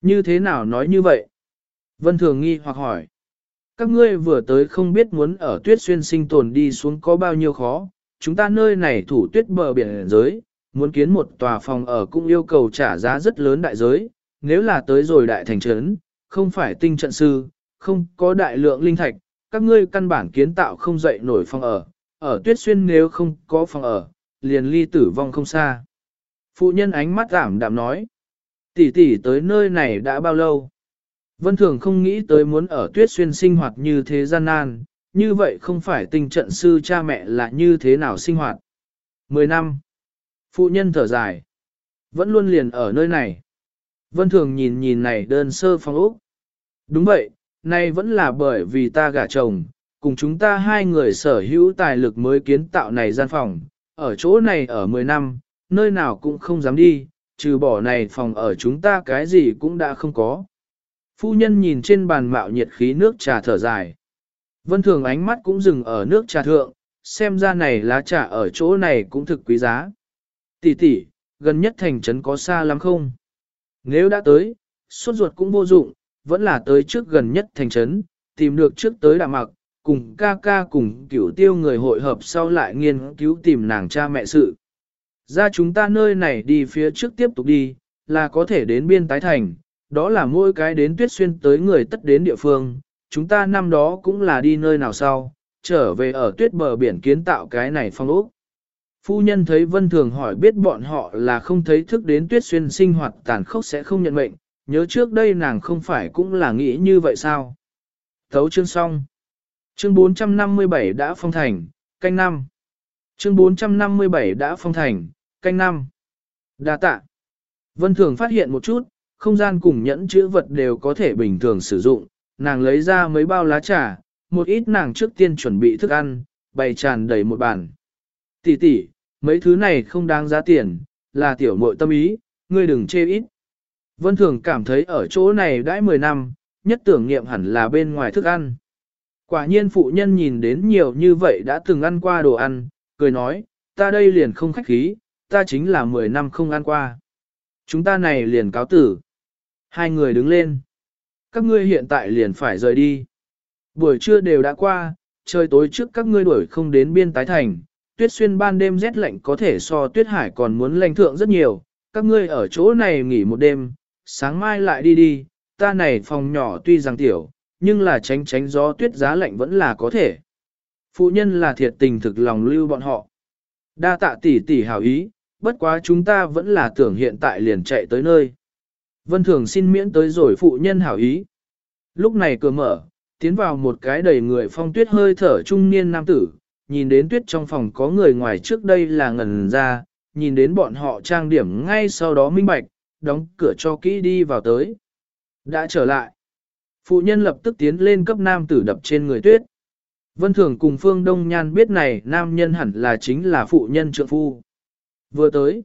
Như thế nào nói như vậy? Vân Thường nghi hoặc hỏi. Các ngươi vừa tới không biết muốn ở tuyết xuyên sinh tồn đi xuống có bao nhiêu khó, chúng ta nơi này thủ tuyết bờ biển giới, muốn kiến một tòa phòng ở cũng yêu cầu trả giá rất lớn đại giới, nếu là tới rồi đại thành trấn, không phải tinh trận sư, không có đại lượng linh thạch, các ngươi căn bản kiến tạo không dậy nổi phòng ở, ở tuyết xuyên nếu không có phòng ở, liền ly tử vong không xa. Phụ nhân ánh mắt giảm đạm nói, tỷ tỷ tới nơi này đã bao lâu? Vân Thường không nghĩ tới muốn ở tuyết xuyên sinh hoạt như thế gian nan, như vậy không phải tình trận sư cha mẹ là như thế nào sinh hoạt. Mười năm. Phụ nhân thở dài. Vẫn luôn liền ở nơi này. Vân Thường nhìn nhìn này đơn sơ phong ốc. Đúng vậy, nay vẫn là bởi vì ta gả chồng, cùng chúng ta hai người sở hữu tài lực mới kiến tạo này gian phòng. Ở chỗ này ở 10 năm, nơi nào cũng không dám đi, trừ bỏ này phòng ở chúng ta cái gì cũng đã không có. Phu nhân nhìn trên bàn mạo nhiệt khí nước trà thở dài. Vân thường ánh mắt cũng dừng ở nước trà thượng, xem ra này lá trà ở chỗ này cũng thực quý giá. Tỷ tỷ, gần nhất thành trấn có xa lắm không? Nếu đã tới, suốt ruột cũng vô dụng, vẫn là tới trước gần nhất thành trấn, tìm được trước tới đạm mặc, cùng ca ca cùng cửu tiêu người hội hợp sau lại nghiên cứu tìm nàng cha mẹ sự. Ra chúng ta nơi này đi phía trước tiếp tục đi, là có thể đến biên tái thành, đó là mỗi cái đến tuyết xuyên tới người tất đến địa phương, chúng ta năm đó cũng là đi nơi nào sau, trở về ở tuyết bờ biển kiến tạo cái này phong ốc. Phu nhân thấy Vân Thường hỏi biết bọn họ là không thấy thức đến tuyết xuyên sinh hoạt tàn khốc sẽ không nhận mệnh, nhớ trước đây nàng không phải cũng là nghĩ như vậy sao. Thấu chương xong. Chương 457 đã phong thành, canh năm. Chương 457 đã phong thành, canh năm. Đa tạ. Vân Thường phát hiện một chút, không gian cùng nhẫn chữ vật đều có thể bình thường sử dụng, nàng lấy ra mấy bao lá trà, một ít nàng trước tiên chuẩn bị thức ăn, bày tràn đầy một bàn. Tỷ tỷ, mấy thứ này không đáng giá tiền, là tiểu muội tâm ý, ngươi đừng chê ít. Vân Thường cảm thấy ở chỗ này đãi 10 năm, nhất tưởng niệm hẳn là bên ngoài thức ăn. Quả nhiên phụ nhân nhìn đến nhiều như vậy đã từng ăn qua đồ ăn, cười nói, ta đây liền không khách khí, ta chính là 10 năm không ăn qua. Chúng ta này liền cáo tử. Hai người đứng lên. Các ngươi hiện tại liền phải rời đi. Buổi trưa đều đã qua, trời tối trước các ngươi đuổi không đến biên tái thành. Tuyết xuyên ban đêm rét lạnh có thể so tuyết hải còn muốn lành thượng rất nhiều. Các ngươi ở chỗ này nghỉ một đêm, sáng mai lại đi đi. Ta này phòng nhỏ tuy rằng tiểu, nhưng là tránh tránh gió tuyết giá lạnh vẫn là có thể. Phụ nhân là thiệt tình thực lòng lưu bọn họ. Đa tạ tỷ tỷ hảo ý, bất quá chúng ta vẫn là tưởng hiện tại liền chạy tới nơi. Vân Thường xin miễn tới rồi phụ nhân hảo ý. Lúc này cửa mở, tiến vào một cái đầy người phong tuyết hơi thở trung niên nam tử, nhìn đến tuyết trong phòng có người ngoài trước đây là ngần ra, nhìn đến bọn họ trang điểm ngay sau đó minh bạch, đóng cửa cho kỹ đi vào tới. Đã trở lại. Phụ nhân lập tức tiến lên cấp nam tử đập trên người tuyết. Vân Thường cùng Phương Đông Nhan biết này nam nhân hẳn là chính là phụ nhân trượng phu. Vừa tới,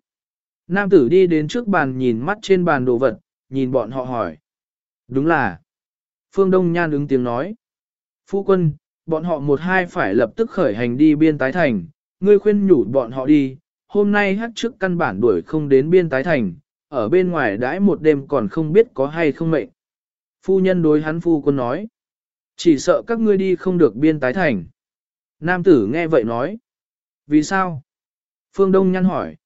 nam tử đi đến trước bàn nhìn mắt trên bàn đồ vật, nhìn bọn họ hỏi. Đúng là. Phương Đông Nhan ứng tiếng nói. Phu quân, bọn họ một hai phải lập tức khởi hành đi biên tái thành, ngươi khuyên nhủ bọn họ đi, hôm nay hát trước căn bản đuổi không đến biên tái thành, ở bên ngoài đãi một đêm còn không biết có hay không mệnh. Phu nhân đối hắn phu quân nói. Chỉ sợ các ngươi đi không được biên tái thành. Nam tử nghe vậy nói. Vì sao? Phương Đông nhăn hỏi.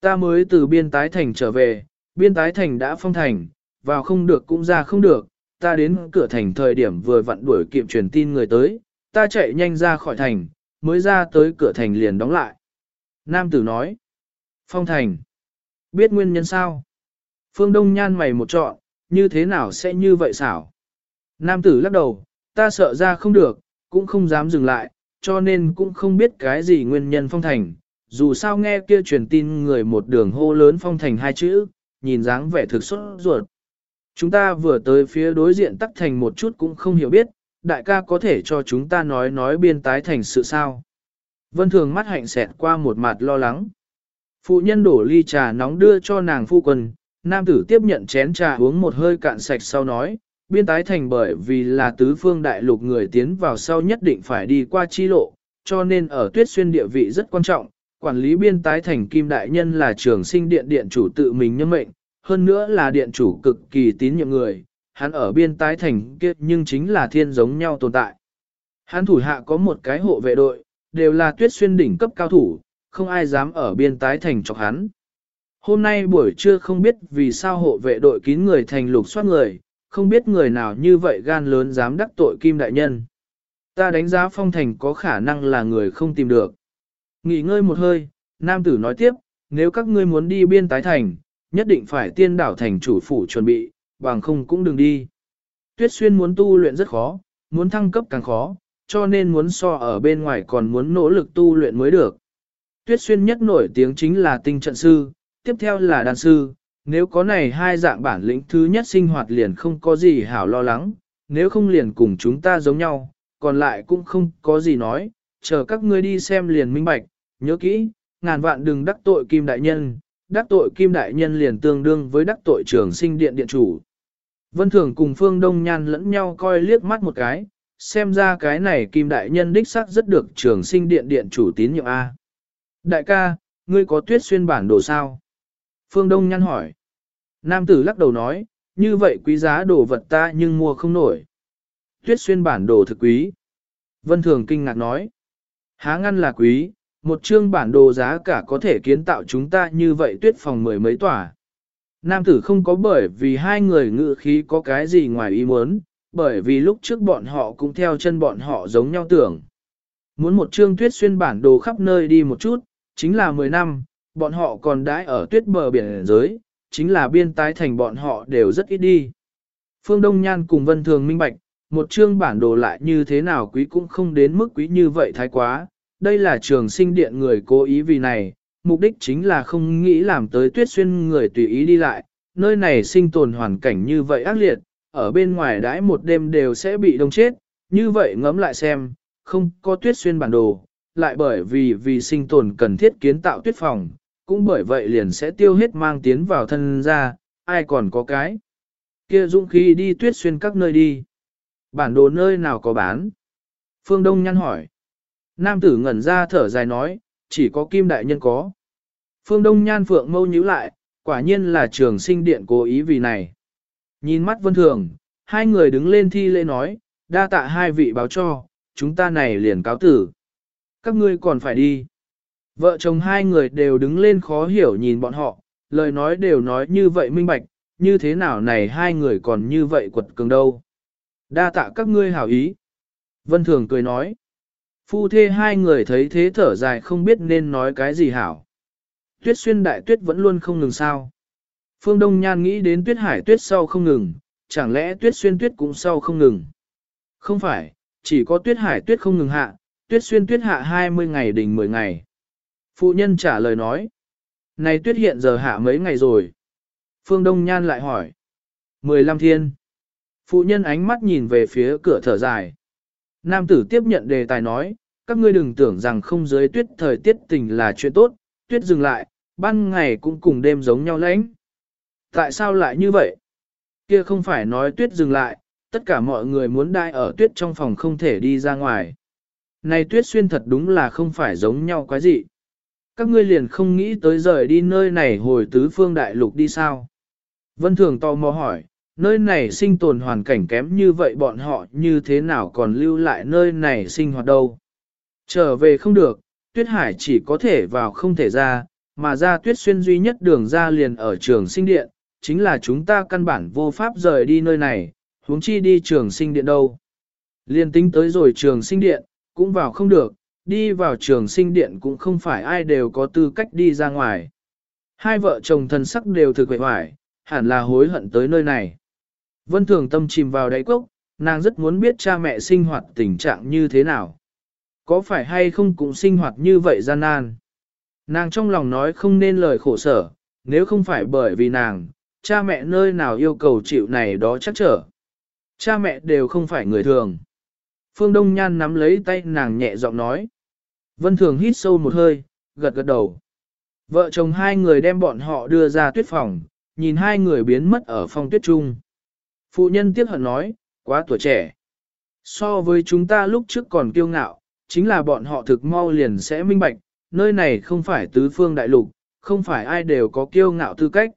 Ta mới từ biên tái thành trở về, biên tái thành đã phong thành, vào không được cũng ra không được, ta đến cửa thành thời điểm vừa vặn đuổi kịp truyền tin người tới, ta chạy nhanh ra khỏi thành, mới ra tới cửa thành liền đóng lại. Nam tử nói, phong thành, biết nguyên nhân sao? Phương Đông nhan mày một trọn, như thế nào sẽ như vậy xảo? Nam tử lắc đầu, ta sợ ra không được, cũng không dám dừng lại, cho nên cũng không biết cái gì nguyên nhân phong thành, dù sao nghe kia truyền tin người một đường hô lớn phong thành hai chữ, nhìn dáng vẻ thực xuất ruột. Chúng ta vừa tới phía đối diện tắc thành một chút cũng không hiểu biết, đại ca có thể cho chúng ta nói nói biên tái thành sự sao. Vân thường mắt hạnh xẹt qua một mặt lo lắng. Phụ nhân đổ ly trà nóng đưa cho nàng phu quân, nam tử tiếp nhận chén trà uống một hơi cạn sạch sau nói, biên tái thành bởi vì là tứ phương đại lục người tiến vào sau nhất định phải đi qua chi lộ, cho nên ở tuyết xuyên địa vị rất quan trọng, quản lý biên tái thành kim đại nhân là trường sinh điện điện chủ tự mình nhân mệnh, hơn nữa là điện chủ cực kỳ tín nhiệm người, hắn ở biên tái thành kia nhưng chính là thiên giống nhau tồn tại. Hắn thủ hạ có một cái hộ vệ đội, đều là tuyết xuyên đỉnh cấp cao thủ, không ai dám ở biên tái thành chọc hắn. Hôm nay buổi trưa không biết vì sao hộ vệ đội kín người thành lục soát người, không biết người nào như vậy gan lớn dám đắc tội kim đại nhân. Ta đánh giá phong thành có khả năng là người không tìm được. Nghỉ ngơi một hơi, nam tử nói tiếp, nếu các ngươi muốn đi biên tái thành, nhất định phải tiên đảo thành chủ phủ chuẩn bị, bằng không cũng đừng đi. Tuyết xuyên muốn tu luyện rất khó, muốn thăng cấp càng khó, cho nên muốn so ở bên ngoài còn muốn nỗ lực tu luyện mới được. Tuyết xuyên nhất nổi tiếng chính là tinh trận sư, tiếp theo là đàn sư, nếu có này hai dạng bản lĩnh thứ nhất sinh hoạt liền không có gì hảo lo lắng, nếu không liền cùng chúng ta giống nhau, còn lại cũng không có gì nói, chờ các ngươi đi xem liền minh bạch, nhớ kỹ, ngàn vạn đừng đắc tội kim đại nhân, đắc tội kim đại nhân liền tương đương với đắc tội trường sinh điện điện chủ. Vân Thường cùng Phương Đông Nhan lẫn nhau coi liếc mắt một cái, xem ra cái này kim đại nhân đích xác rất được trường sinh điện điện chủ tín nhiệm A. Đại ca, ngươi có tuyết xuyên bản đồ sao? Phương Đông Nhan hỏi. Nam tử lắc đầu nói, như vậy quý giá đồ vật ta nhưng mua không nổi. Tuyết xuyên bản đồ thực quý. Vân Thường kinh ngạc nói. Há ngăn là quý, một chương bản đồ giá cả có thể kiến tạo chúng ta như vậy tuyết phòng mười mấy tòa. Nam tử không có bởi vì hai người ngự khí có cái gì ngoài ý muốn, bởi vì lúc trước bọn họ cũng theo chân bọn họ giống nhau tưởng. Muốn một chương tuyết xuyên bản đồ khắp nơi đi một chút, chính là 10 năm, bọn họ còn đãi ở tuyết bờ biển giới, chính là biên tái thành bọn họ đều rất ít đi. Phương Đông Nhan cùng Vân Thường minh bạch, một chương bản đồ lại như thế nào quý cũng không đến mức quý như vậy thái quá, đây là trường sinh điện người cố ý vì này, mục đích chính là không nghĩ làm tới tuyết xuyên người tùy ý đi lại, nơi này sinh tồn hoàn cảnh như vậy ác liệt, ở bên ngoài đãi một đêm đều sẽ bị đông chết, như vậy ngẫm lại xem, không có tuyết xuyên bản đồ, lại bởi vì vì sinh tồn cần thiết kiến tạo tuyết phòng, cũng bởi vậy liền sẽ tiêu hết mang tiến vào thân ra, ai còn có cái. Kia dũng khí đi tuyết xuyên các nơi đi. Bản đồ nơi nào có bán? Phương Đông nhăn hỏi. Nam tử ngẩn ra thở dài nói, chỉ có kim đại nhân có. Phương Đông nhan phượng mâu nhíu lại, quả nhiên là trường sinh điện cố ý vì này. Nhìn mắt vân thường, hai người đứng lên thi lễ nói, đa tạ hai vị báo cho, chúng ta này liền cáo tử. Các ngươi còn phải đi. Vợ chồng hai người đều đứng lên khó hiểu nhìn bọn họ, lời nói đều nói như vậy minh bạch, như thế nào này hai người còn như vậy quật cường đâu. Đa tạ các ngươi hảo ý. Vân Thường cười nói. Phu thê hai người thấy thế thở dài không biết nên nói cái gì hảo. Tuyết xuyên đại tuyết vẫn luôn không ngừng sao. Phương Đông Nhan nghĩ đến tuyết hải tuyết sau không ngừng, chẳng lẽ tuyết xuyên tuyết cũng sau không ngừng. Không phải, chỉ có tuyết hải tuyết không ngừng hạ, tuyết xuyên tuyết hạ 20 ngày đỉnh 10 ngày. Phụ nhân trả lời nói. Này tuyết hiện giờ hạ mấy ngày rồi? Phương Đông Nhan lại hỏi. 15 thiên. Phụ nhân ánh mắt nhìn về phía cửa thở dài. Nam tử tiếp nhận đề tài nói, các ngươi đừng tưởng rằng không dưới tuyết thời tiết tình là chuyện tốt, tuyết dừng lại, ban ngày cũng cùng đêm giống nhau lãnh. Tại sao lại như vậy? Kia không phải nói tuyết dừng lại, tất cả mọi người muốn đai ở tuyết trong phòng không thể đi ra ngoài. Này tuyết xuyên thật đúng là không phải giống nhau quái gì. Các ngươi liền không nghĩ tới rời đi nơi này hồi tứ phương đại lục đi sao? Vân Thường tò mò hỏi, nơi này sinh tồn hoàn cảnh kém như vậy bọn họ như thế nào còn lưu lại nơi này sinh hoạt đâu. Trở về không được, tuyết hải chỉ có thể vào không thể ra, mà ra tuyết xuyên duy nhất đường ra liền ở trường sinh điện, chính là chúng ta căn bản vô pháp rời đi nơi này, huống chi đi trường sinh điện đâu. Liên tính tới rồi trường sinh điện, cũng vào không được, đi vào trường sinh điện cũng không phải ai đều có tư cách đi ra ngoài. Hai vợ chồng thân sắc đều thực vệ hoài, hẳn là hối hận tới nơi này. Vân Thường tâm chìm vào đáy cốc, nàng rất muốn biết cha mẹ sinh hoạt tình trạng như thế nào. Có phải hay không cũng sinh hoạt như vậy gian nan. Nàng trong lòng nói không nên lời khổ sở, nếu không phải bởi vì nàng, cha mẹ nơi nào yêu cầu chịu này đó chắc trở. Cha mẹ đều không phải người thường. Phương Đông Nhan nắm lấy tay nàng nhẹ giọng nói. Vân Thường hít sâu một hơi, gật gật đầu. Vợ chồng hai người đem bọn họ đưa ra tuyết phòng, nhìn hai người biến mất ở phong tuyết trung. Phụ nhân tiếc hận nói, quá tuổi trẻ. So với chúng ta lúc trước còn kiêu ngạo, chính là bọn họ thực mau liền sẽ minh bạch, nơi này không phải tứ phương đại lục, không phải ai đều có kiêu ngạo tư cách.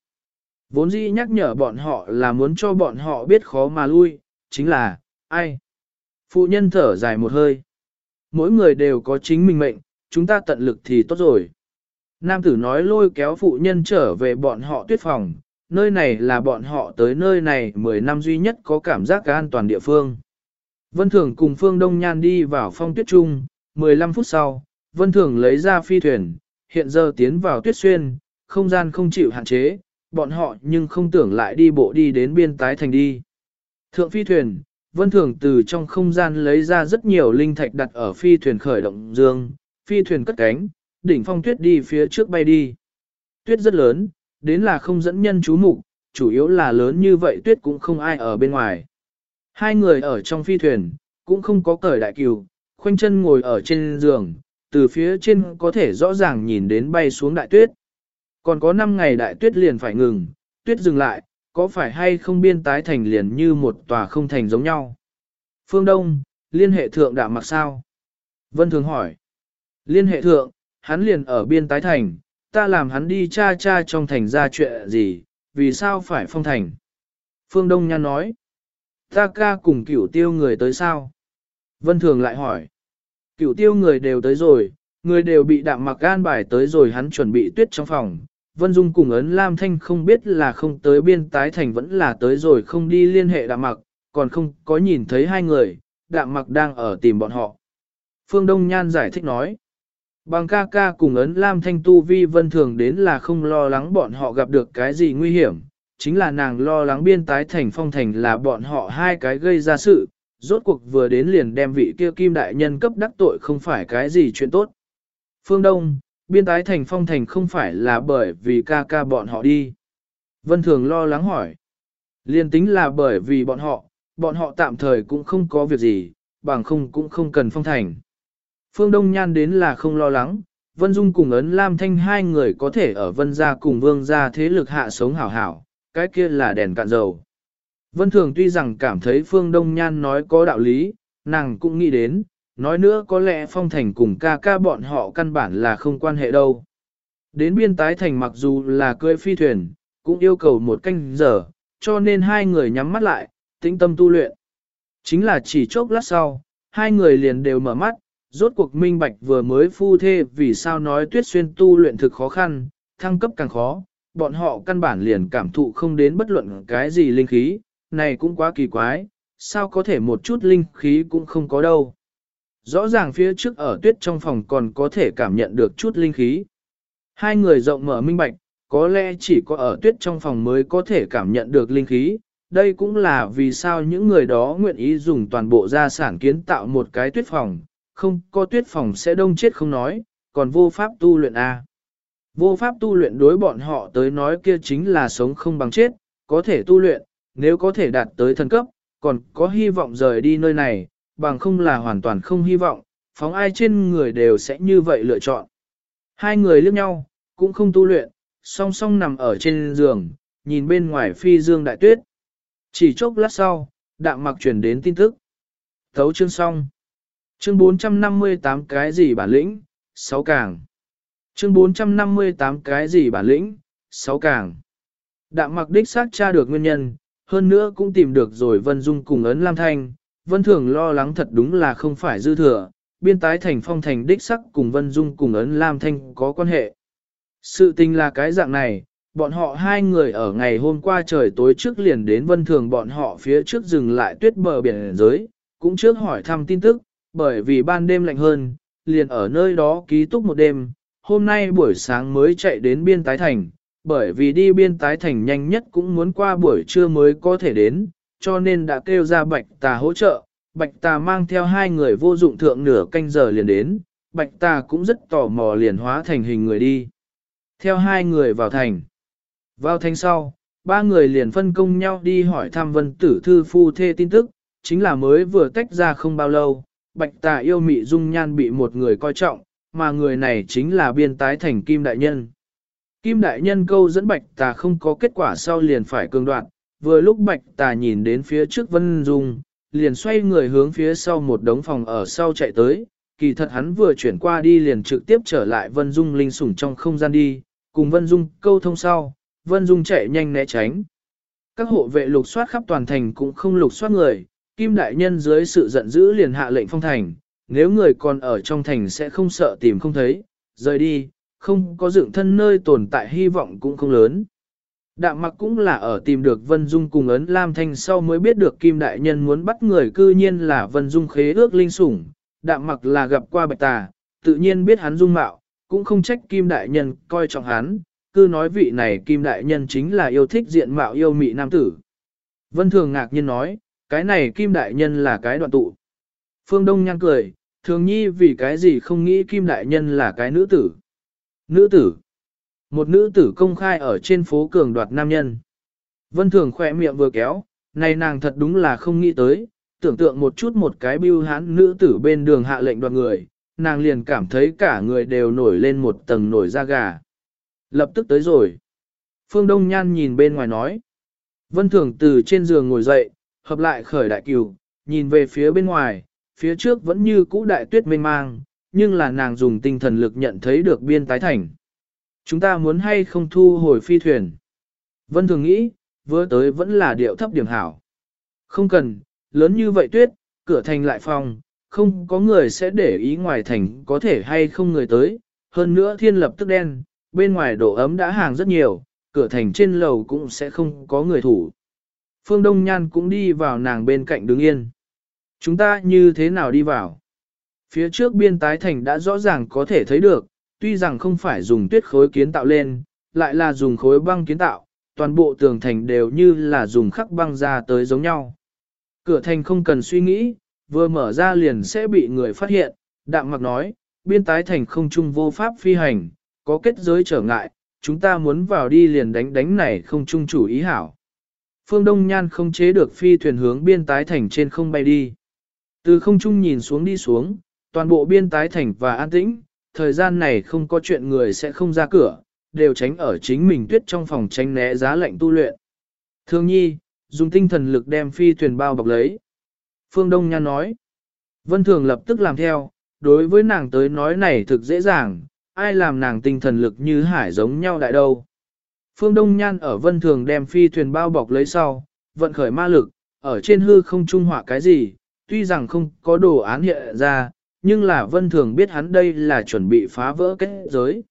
Vốn dĩ nhắc nhở bọn họ là muốn cho bọn họ biết khó mà lui, chính là, ai? Phụ nhân thở dài một hơi. Mỗi người đều có chính mình mệnh, chúng ta tận lực thì tốt rồi. Nam tử nói lôi kéo phụ nhân trở về bọn họ tuyết phòng, nơi này là bọn họ tới nơi này 10 năm duy nhất có cảm giác an toàn địa phương. Vân Thường cùng Phương Đông Nhan đi vào phong tuyết trung, 15 phút sau, Vân Thường lấy ra phi thuyền, hiện giờ tiến vào tuyết xuyên, không gian không chịu hạn chế, bọn họ nhưng không tưởng lại đi bộ đi đến biên tái thành đi. Thượng phi thuyền, Vân Thường từ trong không gian lấy ra rất nhiều linh thạch đặt ở phi thuyền khởi động dương, phi thuyền cất cánh, đỉnh phong tuyết đi phía trước bay đi. Tuyết rất lớn, đến là không dẫn nhân chú mục, chủ yếu là lớn như vậy tuyết cũng không ai ở bên ngoài. Hai người ở trong phi thuyền, cũng không có cởi đại cừu, khoanh chân ngồi ở trên giường, từ phía trên có thể rõ ràng nhìn đến bay xuống đại tuyết. Còn có 5 ngày đại tuyết liền phải ngừng, tuyết dừng lại, có phải hay không biên tái thành liền như một tòa không thành giống nhau. Phương Đông, liên hệ thượng đạm mặc sao? Vân Thường hỏi. Liên hệ thượng, hắn liền ở biên tái thành, ta làm hắn đi cha cha trong thành ra chuyện gì, vì sao phải phong thành? Phương Đông Nhan nói. Ta ca cùng cửu tiêu người tới sao? Vân Thường lại hỏi. Cửu tiêu người đều tới rồi, người đều bị đạm mặc gan bài tới rồi hắn chuẩn bị tuyết trong phòng. Vân Dung cùng ấn Lam Thanh không biết là không tới biên tái thành vẫn là tới rồi không đi liên hệ đạm mặc, còn không có nhìn thấy hai người, đạm mặc đang ở tìm bọn họ. Phương Đông Nhan giải thích nói. Bằng ca ca cùng ấn Lam Thanh tu vi vân thường đến là không lo lắng bọn họ gặp được cái gì nguy hiểm, chính là nàng lo lắng biên tái thành phong thành là bọn họ hai cái gây ra sự, rốt cuộc vừa đến liền đem vị kia kim đại nhân cấp đắc tội không phải cái gì chuyện tốt. Phương Đông, biên tái thành phong thành không phải là bởi vì ca ca bọn họ đi. Vân Thường lo lắng hỏi. Liên tính là bởi vì bọn họ, bọn họ tạm thời cũng không có việc gì, bằng không cũng không cần phong thành. Phương Đông Nhan đến là không lo lắng, Vân Dung cùng ấn Lam Thanh hai người có thể ở Vân gia cùng Vương gia thế lực hạ sống hảo hảo, cái kia là đèn cạn dầu. Vân Thường tuy rằng cảm thấy Phương Đông Nhan nói có đạo lý, nàng cũng nghĩ đến, nói nữa có lẽ Phong Thành cùng ca ca bọn họ căn bản là không quan hệ đâu. Đến biên tái thành mặc dù là cưỡi phi thuyền, cũng yêu cầu một canh giờ, cho nên hai người nhắm mắt lại, tĩnh tâm tu luyện. Chính là chỉ chốc lát sau, hai người liền đều mở mắt, rốt cuộc minh bạch vừa mới phu thê vì sao nói tuyết xuyên tu luyện thực khó khăn, thăng cấp càng khó, bọn họ căn bản liền cảm thụ không đến bất luận cái gì linh khí, này cũng quá kỳ quái, sao có thể một chút linh khí cũng không có đâu. Rõ ràng phía trước ở tuyết trong phòng còn có thể cảm nhận được chút linh khí. Hai người rộng mở minh bạch, có lẽ chỉ có ở tuyết trong phòng mới có thể cảm nhận được linh khí. Đây cũng là vì sao những người đó nguyện ý dùng toàn bộ gia sản kiến tạo một cái tuyết phòng, không có tuyết phòng sẽ đông chết không nói, còn vô pháp tu luyện A. Vô pháp tu luyện đối bọn họ tới nói kia chính là sống không bằng chết, có thể tu luyện, nếu có thể đạt tới thần cấp, còn có hy vọng rời đi nơi này, bằng không là hoàn toàn không hy vọng, phóng ai trên người đều sẽ như vậy lựa chọn. Hai người liếc nhau, cũng không tu luyện, song song nằm ở trên giường, nhìn bên ngoài phi dương đại tuyết. Chỉ chốc lát sau, đạm mặc truyền đến tin tức. Thấu chương xong. Chương 458 cái gì bản lĩnh, 6 càng. Chương 458 cái gì bản lĩnh, 6 càng. Đạm mặc đích xác tra được nguyên nhân, hơn nữa cũng tìm được rồi Vân Dung cùng ấn Lam Thanh. Vân Thường lo lắng thật đúng là không phải dư thừa, biên tái thành phong thành đích sắc cùng Vân Dung cùng ấn Lam Thanh có quan hệ. Sự tình là cái dạng này, bọn họ hai người ở ngày hôm qua trời tối trước liền đến Vân Thường bọn họ phía trước dừng lại tuyết bờ biển giới, cũng trước hỏi thăm tin tức, bởi vì ban đêm lạnh hơn, liền ở nơi đó ký túc một đêm, hôm nay buổi sáng mới chạy đến biên tái thành, bởi vì đi biên tái thành nhanh nhất cũng muốn qua buổi trưa mới có thể đến, cho nên đã kêu ra bạch tà hỗ trợ, bạch tà mang theo hai người vô dụng thượng nửa canh giờ liền đến, bạch tà cũng rất tò mò liền hóa thành hình người đi. Theo hai người vào thành. Vào thành sau, ba người liền phân công nhau đi hỏi thăm vân tử thư phu thê tin tức, chính là mới vừa tách ra không bao lâu, bạch tà yêu mị dung nhan bị một người coi trọng, mà người này chính là biên tái thành Kim Đại Nhân. Kim Đại Nhân câu dẫn bạch tà không có kết quả sau liền phải cường đoạn, vừa lúc bạch tà nhìn đến phía trước Vân Dung, liền xoay người hướng phía sau một đống phòng ở sau chạy tới, kỳ thật hắn vừa chuyển qua đi liền trực tiếp trở lại Vân Dung linh sủng trong không gian đi, cùng Vân Dung câu thông sau, Vân Dung chạy nhanh né tránh. Các hộ vệ lục soát khắp toàn thành cũng không lục soát người, Kim Đại Nhân dưới sự giận dữ liền hạ lệnh phong thành, nếu người còn ở trong thành sẽ không sợ tìm không thấy, rời đi, không có dựng thân nơi tồn tại hy vọng cũng không lớn. Đạm mặc cũng là ở tìm được Vân Dung cùng ấn Lam Thanh sau mới biết được Kim Đại Nhân muốn bắt người cư nhiên là Vân Dung khế ước linh sủng. Đạm mặc là gặp qua bạch tà, tự nhiên biết hắn dung mạo, cũng không trách Kim Đại Nhân coi trọng hắn, cứ nói vị này Kim Đại Nhân chính là yêu thích diện mạo yêu mị nam tử. Vân Thường ngạc nhiên nói, cái này Kim Đại Nhân là cái đoạn tụ. Phương Đông nhăn cười, thường nhi vì cái gì không nghĩ Kim Đại Nhân là cái nữ tử. Nữ tử. Một nữ tử công khai ở trên phố cường đoạt nam nhân. Vân Thường khỏe miệng vừa kéo, này nàng thật đúng là không nghĩ tới, tưởng tượng một chút một cái bưu hán nữ tử bên đường hạ lệnh đoạt người, nàng liền cảm thấy cả người đều nổi lên một tầng nổi da gà. Lập tức tới rồi. Phương Đông Nhan nhìn bên ngoài nói. Vân Thường từ trên giường ngồi dậy, hợp lại khởi đại cửu, nhìn về phía bên ngoài, phía trước vẫn như cũ đại tuyết mênh mang, nhưng là nàng dùng tinh thần lực nhận thấy được biên tái thành. Chúng ta muốn hay không thu hồi phi thuyền. Vân thường nghĩ, vừa tới vẫn là điệu thấp điểm hảo. Không cần, lớn như vậy tuyết, cửa thành lại phong, không có người sẽ để ý ngoài thành có thể hay không người tới. Hơn nữa thiên lập tức đen, bên ngoài độ ấm đã hàng rất nhiều, cửa thành trên lầu cũng sẽ không có người thủ. Phương Đông Nhan cũng đi vào nàng bên cạnh đứng yên. Chúng ta như thế nào đi vào? Phía trước biên tái thành đã rõ ràng có thể thấy được, tuy rằng không phải dùng tuyết khối kiến tạo lên, lại là dùng khối băng kiến tạo, toàn bộ tường thành đều như là dùng khắc băng ra tới giống nhau. Cửa thành không cần suy nghĩ, vừa mở ra liền sẽ bị người phát hiện, đạm mặc nói, biên tái thành không trung vô pháp phi hành, có kết giới trở ngại, chúng ta muốn vào đi liền đánh đánh này không trung chủ ý hảo. Phương Đông Nhan không chế được phi thuyền hướng biên tái thành trên không bay đi. Từ không trung nhìn xuống đi xuống, toàn bộ biên tái thành và an tĩnh, thời gian này không có chuyện người sẽ không ra cửa, đều tránh ở chính mình tuyết trong phòng tránh né giá lạnh tu luyện. Thương nhi, dùng tinh thần lực đem phi thuyền bao bọc lấy. Phương Đông Nhan nói. Vân Thường lập tức làm theo, đối với nàng tới nói này thực dễ dàng, ai làm nàng tinh thần lực như hải giống nhau đại đâu. Phương Đông Nhan ở Vân Thường đem phi thuyền bao bọc lấy sau, vận khởi ma lực, ở trên hư không trung họa cái gì, tuy rằng không có đồ án hiện ra, nhưng là vân thường biết hắn đây là chuẩn bị phá vỡ kết giới.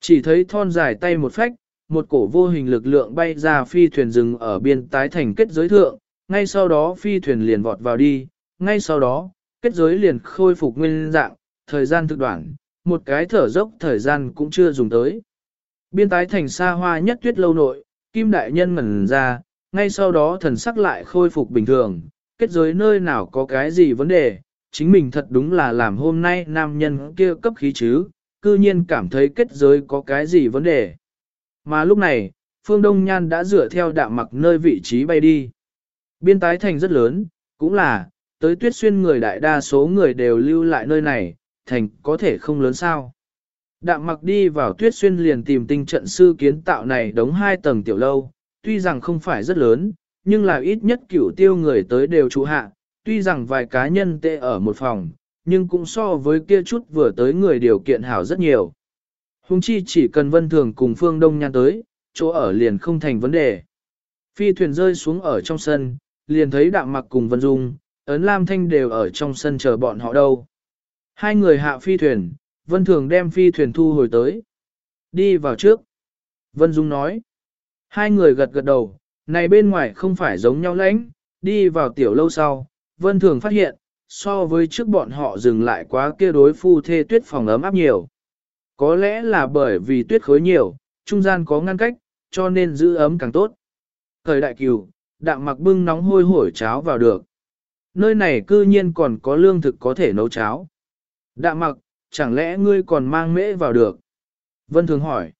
Chỉ thấy thon dài tay một phách, một cổ vô hình lực lượng bay ra phi thuyền rừng ở biên tái thành kết giới thượng, ngay sau đó phi thuyền liền vọt vào đi, ngay sau đó, kết giới liền khôi phục nguyên dạng, thời gian thực đoạn, một cái thở dốc thời gian cũng chưa dùng tới. Biên tái thành xa hoa nhất tuyết lâu nội, kim đại nhân ngẩn ra, ngay sau đó thần sắc lại khôi phục bình thường, kết giới nơi nào có cái gì vấn đề, chính mình thật đúng là làm hôm nay nam nhân kia cấp khí chứ, cư nhiên cảm thấy kết giới có cái gì vấn đề. Mà lúc này, Phương Đông Nhan đã dựa theo đạm mặc nơi vị trí bay đi. Biên tái thành rất lớn, cũng là, tới tuyết xuyên người đại đa số người đều lưu lại nơi này, thành có thể không lớn sao. Đạm mặc đi vào tuyết xuyên liền tìm tinh trận sư kiến tạo này đóng hai tầng tiểu lâu, tuy rằng không phải rất lớn, nhưng là ít nhất cửu tiêu người tới đều trụ hạ, tuy rằng vài cá nhân tệ ở một phòng, nhưng cũng so với kia chút vừa tới người điều kiện hảo rất nhiều. Hùng chi chỉ cần vân thường cùng phương đông nhan tới, chỗ ở liền không thành vấn đề. Phi thuyền rơi xuống ở trong sân, liền thấy đạm mặc cùng vân dung, ấn lam thanh đều ở trong sân chờ bọn họ đâu. Hai người hạ phi thuyền, vân thường đem phi thuyền thu hồi tới. Đi vào trước. Vân dung nói. Hai người gật gật đầu, này bên ngoài không phải giống nhau lãnh, đi vào tiểu lâu sau, vân thường phát hiện, so với trước bọn họ dừng lại quá kia đối phu thê tuyết phòng ấm áp nhiều. Có lẽ là bởi vì tuyết khối nhiều, trung gian có ngăn cách, cho nên giữ ấm càng tốt. Thời đại cửu, đạm mặc bưng nóng hôi hổi cháo vào được. Nơi này cư nhiên còn có lương thực có thể nấu cháo. Đạm mặc, chẳng lẽ ngươi còn mang mễ vào được? Vân Thường hỏi.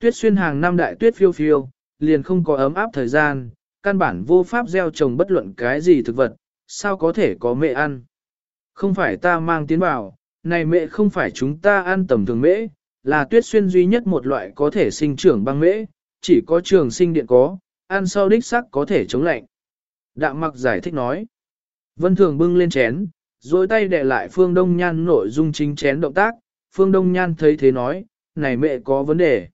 Tuyết xuyên hàng năm đại tuyết phiêu phiêu, liền không có ấm áp thời gian, căn bản vô pháp gieo trồng bất luận cái gì thực vật, sao có thể có mẹ ăn? Không phải ta mang tiến vào, này mẹ không phải chúng ta ăn tầm thường mễ, là tuyết xuyên duy nhất một loại có thể sinh trưởng băng mễ, chỉ có trường sinh điện có, ăn sau đích sắc có thể chống lạnh. Đạm mặc giải thích nói. Vân Thường bưng lên chén, rồi tay để lại Phương Đông Nhan nội dung chính chén động tác. Phương Đông Nhan thấy thế nói, này mẹ có vấn đề.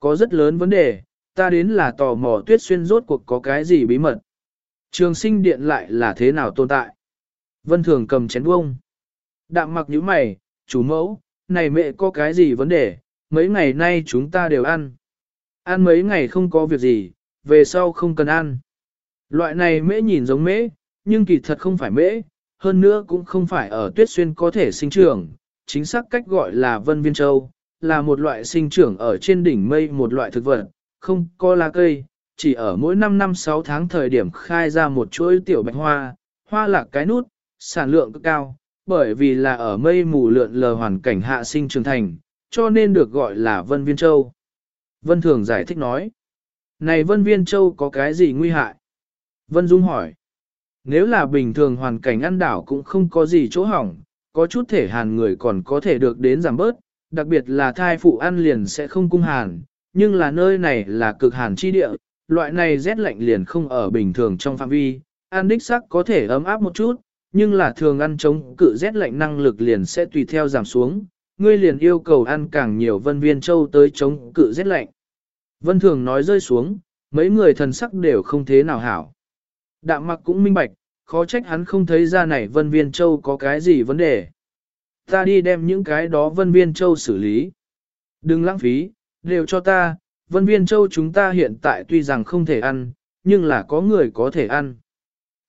Có rất lớn vấn đề, ta đến là tò mò tuyết xuyên rốt cuộc có cái gì bí mật. Trường sinh điện lại là thế nào tồn tại. Vân Thường cầm chén bông. Đạm mặc như mày, chú mẫu, này mẹ có cái gì vấn đề, mấy ngày nay chúng ta đều ăn. Ăn mấy ngày không có việc gì, về sau không cần ăn. Loại này mễ nhìn giống mễ, nhưng kỳ thật không phải mễ, hơn nữa cũng không phải ở tuyết xuyên có thể sinh trưởng, chính xác cách gọi là vân viên châu, là một loại sinh trưởng ở trên đỉnh mây một loại thực vật, không có lá cây, chỉ ở mỗi 5 năm 6 tháng thời điểm khai ra một chuỗi tiểu bạch hoa, hoa lạc cái nút, sản lượng cực cao, bởi vì là ở mây mù lượn lờ hoàn cảnh hạ sinh trưởng thành, cho nên được gọi là vân viên châu. Vân Thường giải thích nói, này vân viên châu có cái gì nguy hại? Vân Dung hỏi, nếu là bình thường hoàn cảnh ăn đảo cũng không có gì chỗ hỏng, có chút thể hàn người còn có thể được đến giảm bớt, đặc biệt là thai phụ ăn liền sẽ không cung hàn, nhưng là nơi này là cực hàn chi địa, loại này rét lạnh liền không ở bình thường trong phạm vi, ăn đích sắc có thể ấm áp một chút, nhưng là thường ăn chống cự rét lạnh năng lực liền sẽ tùy theo giảm xuống, ngươi liền yêu cầu ăn càng nhiều vân viên châu tới chống cự rét lạnh. Vân thường nói rơi xuống, mấy người thần sắc đều không thế nào hảo. Đạm mặc cũng minh bạch, khó trách hắn không thấy ra này vân viên châu có cái gì vấn đề. Ta đi đem những cái đó vân viên châu xử lý. Đừng lãng phí, đều cho ta, vân viên châu chúng ta hiện tại tuy rằng không thể ăn, nhưng là có người có thể ăn.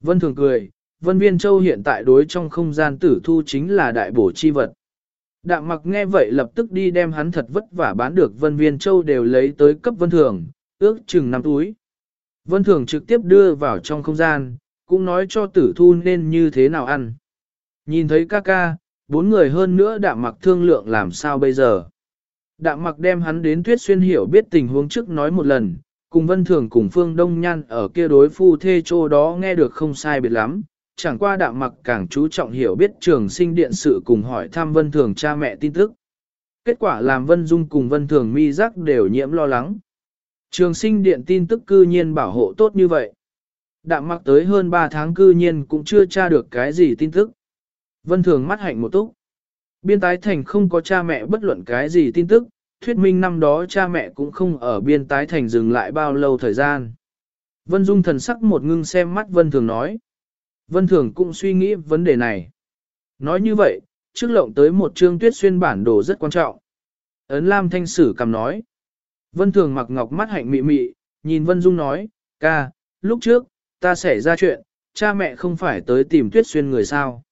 Vân thường cười, vân viên châu hiện tại đối trong không gian tử thu chính là đại bổ chi vật. Đạm mặc nghe vậy lập tức đi đem hắn thật vất vả bán được vân viên châu đều lấy tới cấp vân thường, ước chừng năm túi. Vân thường trực tiếp đưa vào trong không gian, cũng nói cho tử thu nên như thế nào ăn. Nhìn thấy ca ca, bốn người hơn nữa đạm mặc thương lượng làm sao bây giờ. Đạm mặc đem hắn đến tuyết xuyên hiểu biết tình huống trước nói một lần, cùng vân thường cùng phương đông nhan ở kia đối phu thê chỗ đó nghe được không sai biệt lắm. Chẳng qua đạm mặc càng chú trọng hiểu biết trường sinh điện sự cùng hỏi thăm vân thường cha mẹ tin tức. Kết quả làm vân dung cùng vân thường mi giác đều nhiễm lo lắng. Trường sinh điện tin tức cư nhiên bảo hộ tốt như vậy. Đạm mặc tới hơn 3 tháng cư nhiên cũng chưa tra được cái gì tin tức. Vân thường mắt hạnh một túc. Biên tái thành không có cha mẹ bất luận cái gì tin tức, thuyết minh năm đó cha mẹ cũng không ở biên tái thành dừng lại bao lâu thời gian. Vân Dung thần sắc một ngưng xem mắt Vân Thường nói. Vân Thường cũng suy nghĩ vấn đề này. Nói như vậy, trước lộng tới một chương tuyết xuyên bản đồ rất quan trọng. Ấn Lam Thanh Sử cầm nói. Vân Thường mặc ngọc mắt hạnh mị mị, nhìn Vân Dung nói, ca, lúc trước, ta xảy ra chuyện, cha mẹ không phải tới tìm tuyết xuyên người sao.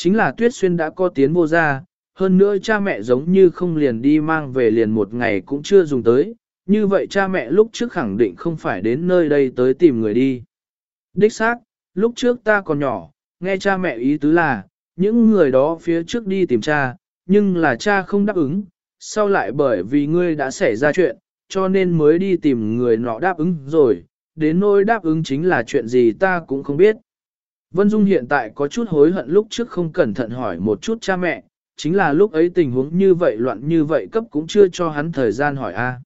Chính là tuyết xuyên đã có tiến vô ra, hơn nữa cha mẹ giống như không liền đi mang về liền một ngày cũng chưa dùng tới, như vậy cha mẹ lúc trước khẳng định không phải đến nơi đây tới tìm người đi. Đích xác, lúc trước ta còn nhỏ, nghe cha mẹ ý tứ là, những người đó phía trước đi tìm cha, nhưng là cha không đáp ứng, sau lại bởi vì ngươi đã xảy ra chuyện, cho nên mới đi tìm người nọ đáp ứng rồi, đến nỗi đáp ứng chính là chuyện gì ta cũng không biết. Vân Dung hiện tại có chút hối hận lúc trước không cẩn thận hỏi một chút cha mẹ, chính là lúc ấy tình huống như vậy loạn như vậy cấp cũng chưa cho hắn thời gian hỏi a.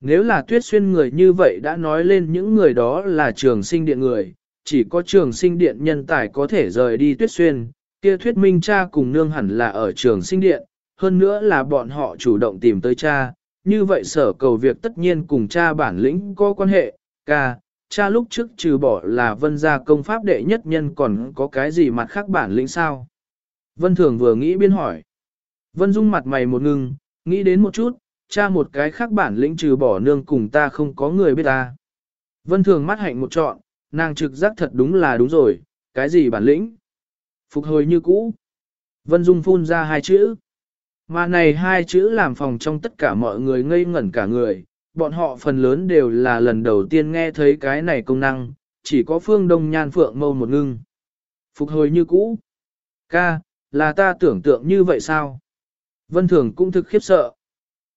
Nếu là tuyết xuyên người như vậy đã nói lên những người đó là trường sinh điện người, chỉ có trường sinh điện nhân tài có thể rời đi tuyết xuyên, kia thuyết minh cha cùng nương hẳn là ở trường sinh điện, hơn nữa là bọn họ chủ động tìm tới cha, như vậy sở cầu việc tất nhiên cùng cha bản lĩnh có quan hệ, ca, cha lúc trước trừ bỏ là vân gia công pháp đệ nhất nhân còn có cái gì mặt khác bản lĩnh sao? Vân Thường vừa nghĩ biên hỏi. Vân Dung mặt mày một ngưng, nghĩ đến một chút, cha một cái khác bản lĩnh trừ bỏ nương cùng ta không có người biết ta. Vân Thường mắt hạnh một trọn, nàng trực giác thật đúng là đúng rồi, cái gì bản lĩnh? Phục hồi như cũ. Vân Dung phun ra hai chữ. Mà này hai chữ làm phòng trong tất cả mọi người ngây ngẩn cả người, bọn họ phần lớn đều là lần đầu tiên nghe thấy cái này công năng, chỉ có phương đông nhan phượng mâu một ngưng. Phục hồi như cũ. Ca, là ta tưởng tượng như vậy sao? Vân Thường cũng thực khiếp sợ.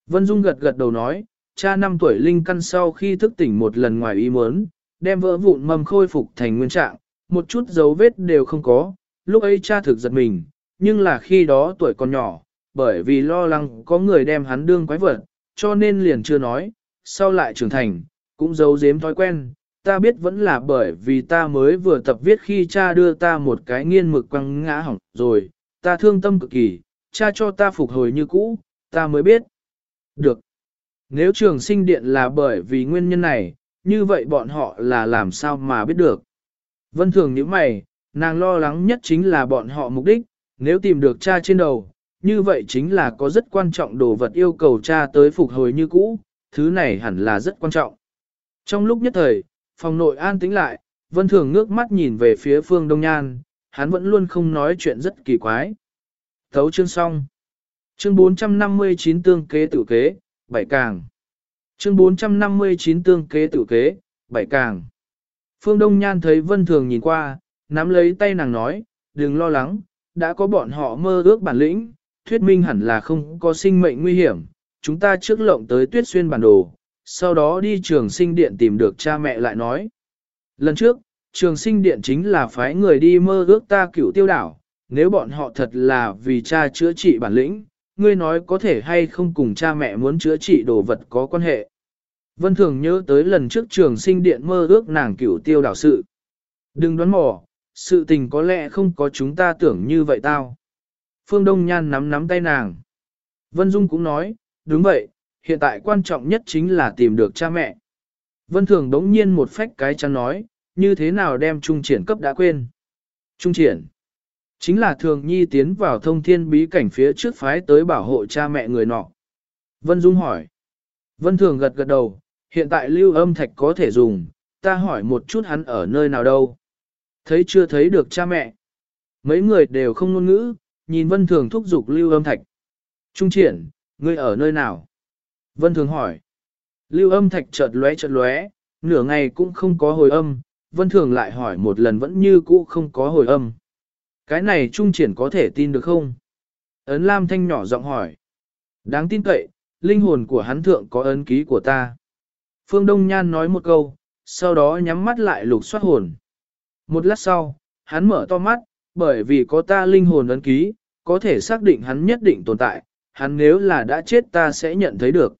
Vân Dung gật gật đầu nói, cha năm tuổi linh căn sau khi thức tỉnh một lần ngoài ý muốn, đem vỡ vụn mầm khôi phục thành nguyên trạng, một chút dấu vết đều không có, lúc ấy cha thực giật mình, nhưng là khi đó tuổi còn nhỏ, bởi vì lo lắng có người đem hắn đương quái vật, cho nên liền chưa nói, sau lại trưởng thành, cũng giấu giếm thói quen, ta biết vẫn là bởi vì ta mới vừa tập viết khi cha đưa ta một cái nghiên mực quăng ngã hỏng rồi, ta thương tâm cực kỳ, cha cho ta phục hồi như cũ, ta mới biết. Được. Nếu trường sinh điện là bởi vì nguyên nhân này, như vậy bọn họ là làm sao mà biết được. Vân thường những mày, nàng lo lắng nhất chính là bọn họ mục đích, nếu tìm được cha trên đầu, như vậy chính là có rất quan trọng đồ vật yêu cầu cha tới phục hồi như cũ, thứ này hẳn là rất quan trọng. Trong lúc nhất thời, phòng nội an tĩnh lại, vân thường ngước mắt nhìn về phía phương đông nhan, hắn vẫn luôn không nói chuyện rất kỳ quái. Thấu chương xong. Chương 459 tương kế tự kế, bảy càng. Chương 459 tương kế tự kế, bảy càng. Phương Đông Nhan thấy Vân Thường nhìn qua, nắm lấy tay nàng nói, đừng lo lắng, đã có bọn họ mơ ước bản lĩnh, thuyết minh hẳn là không có sinh mệnh nguy hiểm, chúng ta trước lộng tới tuyết xuyên bản đồ, sau đó đi trường sinh điện tìm được cha mẹ lại nói. Lần trước, trường sinh điện chính là phái người đi mơ ước ta cửu tiêu đảo, nếu bọn họ thật là vì cha chữa trị bản lĩnh, ngươi nói có thể hay không cùng cha mẹ muốn chữa trị đồ vật có quan hệ. Vân Thường nhớ tới lần trước trường sinh điện mơ ước nàng cửu tiêu đảo sự. Đừng đoán mò, sự tình có lẽ không có chúng ta tưởng như vậy tao. Phương Đông Nhan nắm nắm tay nàng. Vân Dung cũng nói, đúng vậy, hiện tại quan trọng nhất chính là tìm được cha mẹ. Vân Thường đống nhiên một phách cái chắn nói, như thế nào đem trung triển cấp đã quên. Trung triển. Chính là thường nhi tiến vào thông thiên bí cảnh phía trước phái tới bảo hộ cha mẹ người nọ. Vân Dung hỏi. Vân Thường gật gật đầu, hiện tại lưu âm thạch có thể dùng, ta hỏi một chút hắn ở nơi nào đâu. Thấy chưa thấy được cha mẹ. Mấy người đều không ngôn ngữ, nhìn Vân Thường thúc giục lưu âm thạch. Trung triển, ngươi ở nơi nào? Vân Thường hỏi. Lưu âm thạch chợt lóe chợt lóe, nửa ngày cũng không có hồi âm, Vân Thường lại hỏi một lần vẫn như cũ không có hồi âm. Cái này trung triển có thể tin được không? Ấn Lam Thanh nhỏ giọng hỏi. Đáng tin cậy, linh hồn của hắn thượng có ấn ký của ta. Phương Đông Nhan nói một câu, sau đó nhắm mắt lại lục soát hồn. Một lát sau, hắn mở to mắt, bởi vì có ta linh hồn ấn ký, có thể xác định hắn nhất định tồn tại, hắn nếu là đã chết ta sẽ nhận thấy được.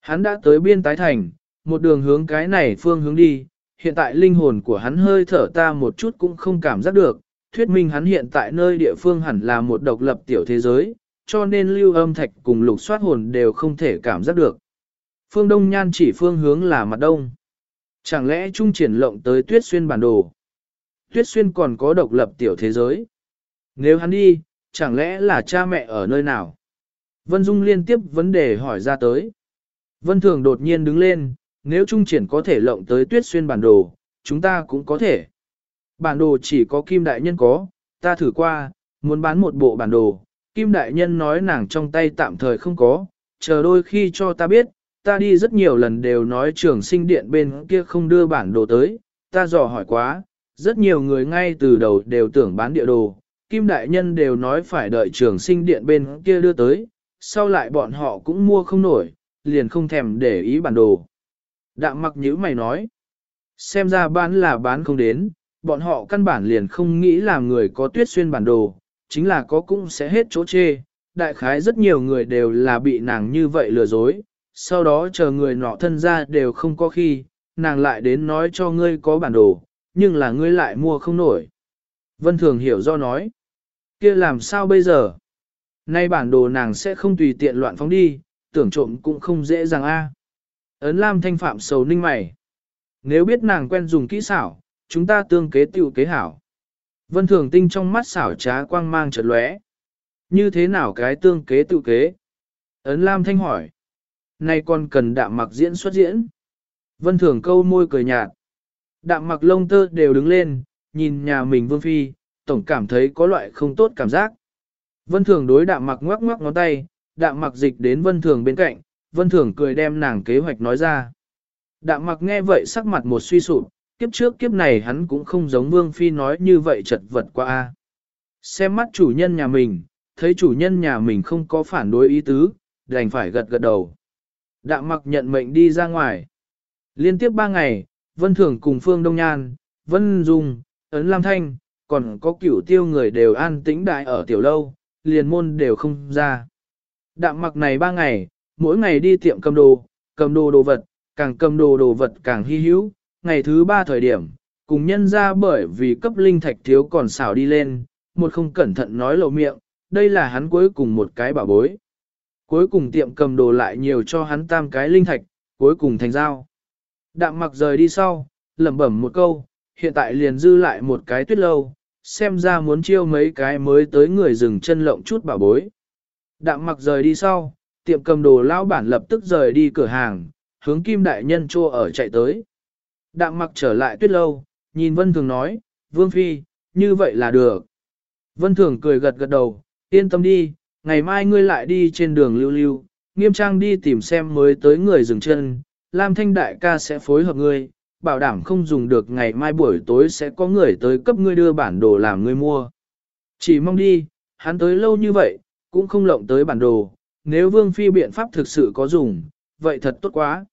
Hắn đã tới biên tái thành, một đường hướng cái này phương hướng đi, hiện tại linh hồn của hắn hơi thở ta một chút cũng không cảm giác được, thuyết minh hắn hiện tại nơi địa phương hẳn là một độc lập tiểu thế giới, cho nên lưu âm thạch cùng lục soát hồn đều không thể cảm giác được. Phương Đông Nhan chỉ phương hướng là mặt đông. Chẳng lẽ trung triển lộng tới tuyết xuyên bản đồ? Tuyết xuyên còn có độc lập tiểu thế giới. Nếu hắn đi, chẳng lẽ là cha mẹ ở nơi nào? Vân Dung liên tiếp vấn đề hỏi ra tới. Vân Thường đột nhiên đứng lên, nếu trung triển có thể lộng tới tuyết xuyên bản đồ, chúng ta cũng có thể. Bản đồ chỉ có Kim Đại Nhân có, ta thử qua, muốn bán một bộ bản đồ. Kim Đại Nhân nói nàng trong tay tạm thời không có, chờ đôi khi cho ta biết, ta đi rất nhiều lần đều nói trường sinh điện bên kia không đưa bản đồ tới, ta dò hỏi quá, rất nhiều người ngay từ đầu đều tưởng bán địa đồ, Kim Đại Nhân đều nói phải đợi trường sinh điện bên kia đưa tới, sau lại bọn họ cũng mua không nổi, liền không thèm để ý bản đồ. Đạm mặc nhữ mày nói, xem ra bán là bán không đến, bọn họ căn bản liền không nghĩ là người có tuyết xuyên bản đồ, chính là có cũng sẽ hết chỗ chê, đại khái rất nhiều người đều là bị nàng như vậy lừa dối, sau đó chờ người nọ thân ra đều không có khi, nàng lại đến nói cho ngươi có bản đồ, nhưng là ngươi lại mua không nổi. Vân Thường hiểu do nói, kia làm sao bây giờ? Nay bản đồ nàng sẽ không tùy tiện loạn phóng đi, tưởng trộm cũng không dễ dàng a. Ấn Lam thanh phạm sầu ninh mày. Nếu biết nàng quen dùng kỹ xảo, chúng ta tương kế tiểu kế hảo. Vân Thường Tinh trong mắt xảo trá quang mang chợt lóe. Như thế nào cái tương kế tự kế? Ấn Lam Thanh hỏi. Này còn cần đạm mặc diễn xuất diễn. Vân Thường câu môi cười nhạt. Đạm mặc lông tơ đều đứng lên, nhìn nhà mình Vương Phi, tổng cảm thấy có loại không tốt cảm giác. Vân Thường đối đạm mặc ngoắc ngoắc ngón tay, đạm mặc dịch đến Vân Thường bên cạnh, Vân Thường cười đem nàng kế hoạch nói ra. Đạm mặc nghe vậy sắc mặt một suy sụp, kiếp trước kiếp này hắn cũng không giống Vương Phi nói như vậy chật vật qua. a. Xem mắt chủ nhân nhà mình, thấy chủ nhân nhà mình không có phản đối ý tứ, đành phải gật gật đầu. Đạm mặc nhận mệnh đi ra ngoài. Liên tiếp ba ngày, Vân Thường cùng Phương Đông Nhan, Vân Dung, Ấn Lam Thanh, còn có cửu tiêu người đều an tĩnh đại ở tiểu lâu, liền môn đều không ra. Đạm mặc này ba ngày, mỗi ngày đi tiệm cầm đồ, cầm đồ đồ vật, càng cầm đồ đồ vật càng hy hữu, ngày thứ ba thời điểm, cùng nhân ra bởi vì cấp linh thạch thiếu còn xảo đi lên, một không cẩn thận nói lộ miệng, đây là hắn cuối cùng một cái bảo bối. Cuối cùng tiệm cầm đồ lại nhiều cho hắn tam cái linh thạch, cuối cùng thành giao. Đạm mặc rời đi sau, lẩm bẩm một câu, hiện tại liền dư lại một cái tuyết lâu, xem ra muốn chiêu mấy cái mới tới người dừng chân lộng chút bảo bối. Đạm mặc rời đi sau, tiệm cầm đồ lão bản lập tức rời đi cửa hàng, hướng kim đại nhân chô ở chạy tới. Đạm mặc trở lại tuyết lâu, nhìn Vân Thường nói, Vương Phi, như vậy là được. Vân Thường cười gật gật đầu, yên tâm đi, ngày mai ngươi lại đi trên đường lưu lưu, nghiêm trang đi tìm xem mới tới người dừng chân, Lam Thanh Đại ca sẽ phối hợp ngươi, bảo đảm không dùng được ngày mai buổi tối sẽ có người tới cấp ngươi đưa bản đồ làm ngươi mua. Chỉ mong đi, hắn tới lâu như vậy, cũng không lộng tới bản đồ, nếu Vương Phi biện pháp thực sự có dùng, vậy thật tốt quá.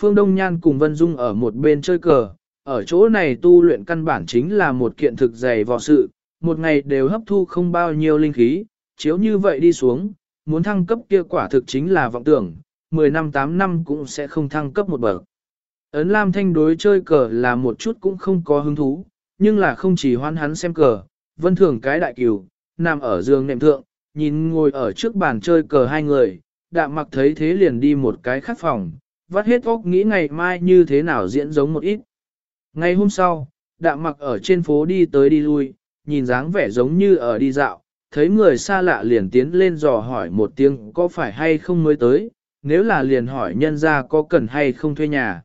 Phương Đông Nhan cùng Vân Dung ở một bên chơi cờ, ở chỗ này tu luyện căn bản chính là một kiện thực dày vò sự, một ngày đều hấp thu không bao nhiêu linh khí, chiếu như vậy đi xuống, muốn thăng cấp kia quả thực chính là vọng tưởng, 10 năm 8 năm cũng sẽ không thăng cấp một bậc. Ấn Lam Thanh đối chơi cờ là một chút cũng không có hứng thú, nhưng là không chỉ hoan hắn xem cờ, vân thường cái đại cửu, nằm ở giường nệm thượng, nhìn ngồi ở trước bàn chơi cờ hai người, đạm mặc thấy thế liền đi một cái khác phòng, vắt hết óc nghĩ ngày mai như thế nào diễn giống một ít. Ngày hôm sau, đạm mặc ở trên phố đi tới đi lui, nhìn dáng vẻ giống như ở đi dạo, thấy người xa lạ liền tiến lên dò hỏi một tiếng có phải hay không mới tới, nếu là liền hỏi nhân ra có cần hay không thuê nhà.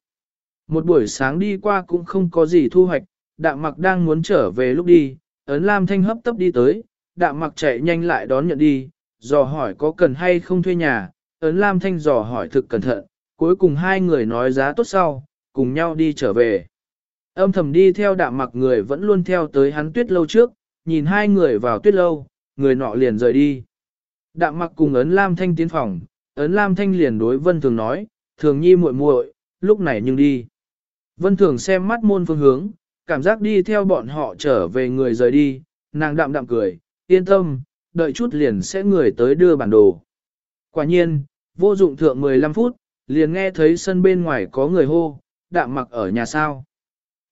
Một buổi sáng đi qua cũng không có gì thu hoạch, đạm mặc đang muốn trở về lúc đi, ấn lam thanh hấp tấp đi tới, đạm mặc chạy nhanh lại đón nhận đi, dò hỏi có cần hay không thuê nhà, ấn lam thanh dò hỏi thực cẩn thận, cuối cùng hai người nói giá tốt sau, cùng nhau đi trở về. Âm thầm đi theo đạm mặc người vẫn luôn theo tới hắn tuyết lâu trước, nhìn hai người vào tuyết lâu, người nọ liền rời đi. Đạm mặc cùng ấn lam thanh tiến phòng, ấn lam thanh liền đối vân thường nói, thường nhi muội muội, lúc này nhưng đi. Vân thường xem mắt môn phương hướng, cảm giác đi theo bọn họ trở về người rời đi, nàng đạm đạm cười, yên tâm, đợi chút liền sẽ người tới đưa bản đồ. Quả nhiên, vô dụng thượng 15 phút, liền nghe thấy sân bên ngoài có người hô, đạm mặc ở nhà sao.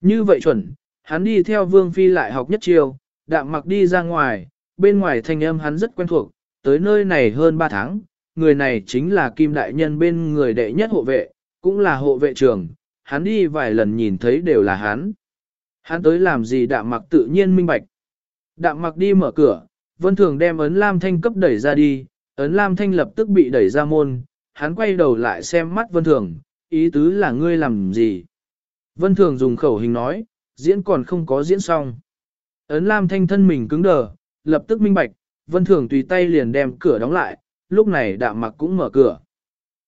Như vậy chuẩn, hắn đi theo Vương Phi lại học nhất chiều, đạm mặc đi ra ngoài, bên ngoài thanh âm hắn rất quen thuộc, tới nơi này hơn 3 tháng, người này chính là Kim Đại Nhân bên người đệ nhất hộ vệ, cũng là hộ vệ trưởng, hắn đi vài lần nhìn thấy đều là hắn. Hắn tới làm gì đạm mặc tự nhiên minh bạch. Đạm mặc đi mở cửa, vân thường đem ấn lam thanh cấp đẩy ra đi, ấn lam thanh lập tức bị đẩy ra môn, hắn quay đầu lại xem mắt vân thường, ý tứ là ngươi làm gì. Vân thường dùng khẩu hình nói, diễn còn không có diễn xong. Ấn lam thanh thân mình cứng đờ, lập tức minh bạch, vân thường tùy tay liền đem cửa đóng lại, lúc này đạm mặc cũng mở cửa.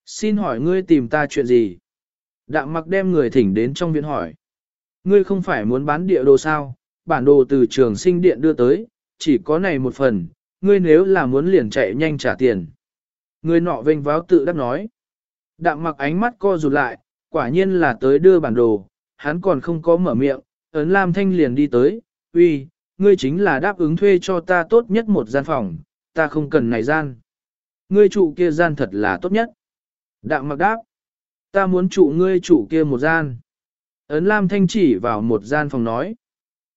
Xin hỏi ngươi tìm ta chuyện gì? Đạm mặc đem người thỉnh đến trong viện hỏi. Ngươi không phải muốn bán địa đồ sao, bản đồ từ trường sinh điện đưa tới, chỉ có này một phần, ngươi nếu là muốn liền chạy nhanh trả tiền. Người nọ vênh váo tự đắc nói. Đạm mặc ánh mắt co rụt lại, quả nhiên là tới đưa bản đồ, hắn còn không có mở miệng, ấn Lam Thanh liền đi tới, uy, ngươi chính là đáp ứng thuê cho ta tốt nhất một gian phòng, ta không cần này gian. Ngươi trụ kia gian thật là tốt nhất. Đạm mặc đáp, ta muốn trụ ngươi trụ kia một gian. Ấn Lam Thanh chỉ vào một gian phòng nói.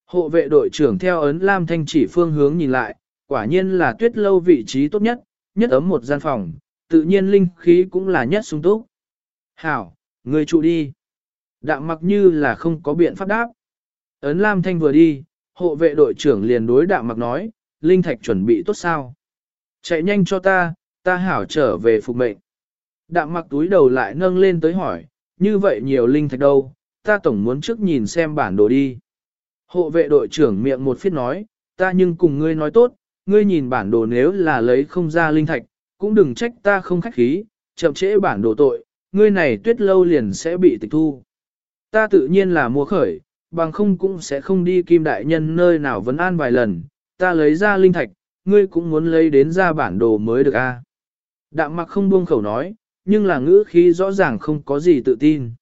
Hộ vệ đội trưởng theo ấn Lam Thanh chỉ phương hướng nhìn lại, quả nhiên là tuyết lâu vị trí tốt nhất, nhất ấm một gian phòng, tự nhiên linh khí cũng là nhất sung túc. Hảo, người trụ đi. Đạm mặc như là không có biện pháp đáp. Ấn Lam Thanh vừa đi, hộ vệ đội trưởng liền đối đạm mặc nói, linh thạch chuẩn bị tốt sao. Chạy nhanh cho ta, ta hảo trở về phục mệnh. Đạm mặc túi đầu lại nâng lên tới hỏi, như vậy nhiều linh thạch đâu, ta tổng muốn trước nhìn xem bản đồ đi. Hộ vệ đội trưởng miệng một phiết nói, ta nhưng cùng ngươi nói tốt, ngươi nhìn bản đồ nếu là lấy không ra linh thạch, cũng đừng trách ta không khách khí, chậm trễ bản đồ tội, ngươi này tuyết lâu liền sẽ bị tịch thu. Ta tự nhiên là mua khởi, bằng không cũng sẽ không đi kim đại nhân nơi nào vấn an vài lần, ta lấy ra linh thạch, ngươi cũng muốn lấy đến ra bản đồ mới được a. Đạm mặc không buông khẩu nói, nhưng là ngữ khí rõ ràng không có gì tự tin.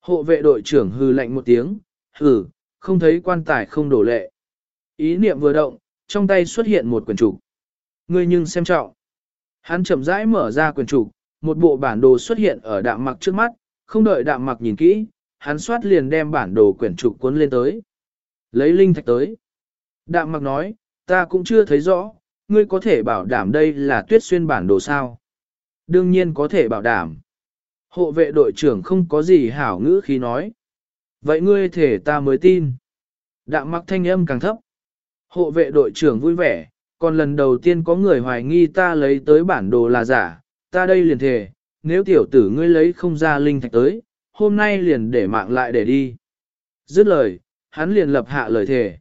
Hộ vệ đội trưởng hừ lạnh một tiếng, hừ, không thấy quan tài không đổ lệ. Ý niệm vừa động, trong tay xuất hiện một quyển trục. Ngươi nhưng xem trọng. Hắn chậm rãi mở ra quyển trục, một bộ bản đồ xuất hiện ở đạm mặc trước mắt, không đợi đạm mặc nhìn kỹ, hắn soát liền đem bản đồ quyển trục cuốn lên tới. Lấy linh thạch tới. Đạm mặc nói, ta cũng chưa thấy rõ, ngươi có thể bảo đảm đây là tuyết xuyên bản đồ sao? Đương nhiên có thể bảo đảm. Hộ vệ đội trưởng không có gì hảo ngữ khi nói. Vậy ngươi thể ta mới tin. Đạm mặc thanh âm càng thấp. Hộ vệ đội trưởng vui vẻ, còn lần đầu tiên có người hoài nghi ta lấy tới bản đồ là giả, ta đây liền thề, nếu tiểu tử ngươi lấy không ra linh thạch tới, hôm nay liền để mạng lại để đi. Dứt lời, hắn liền lập hạ lời thề.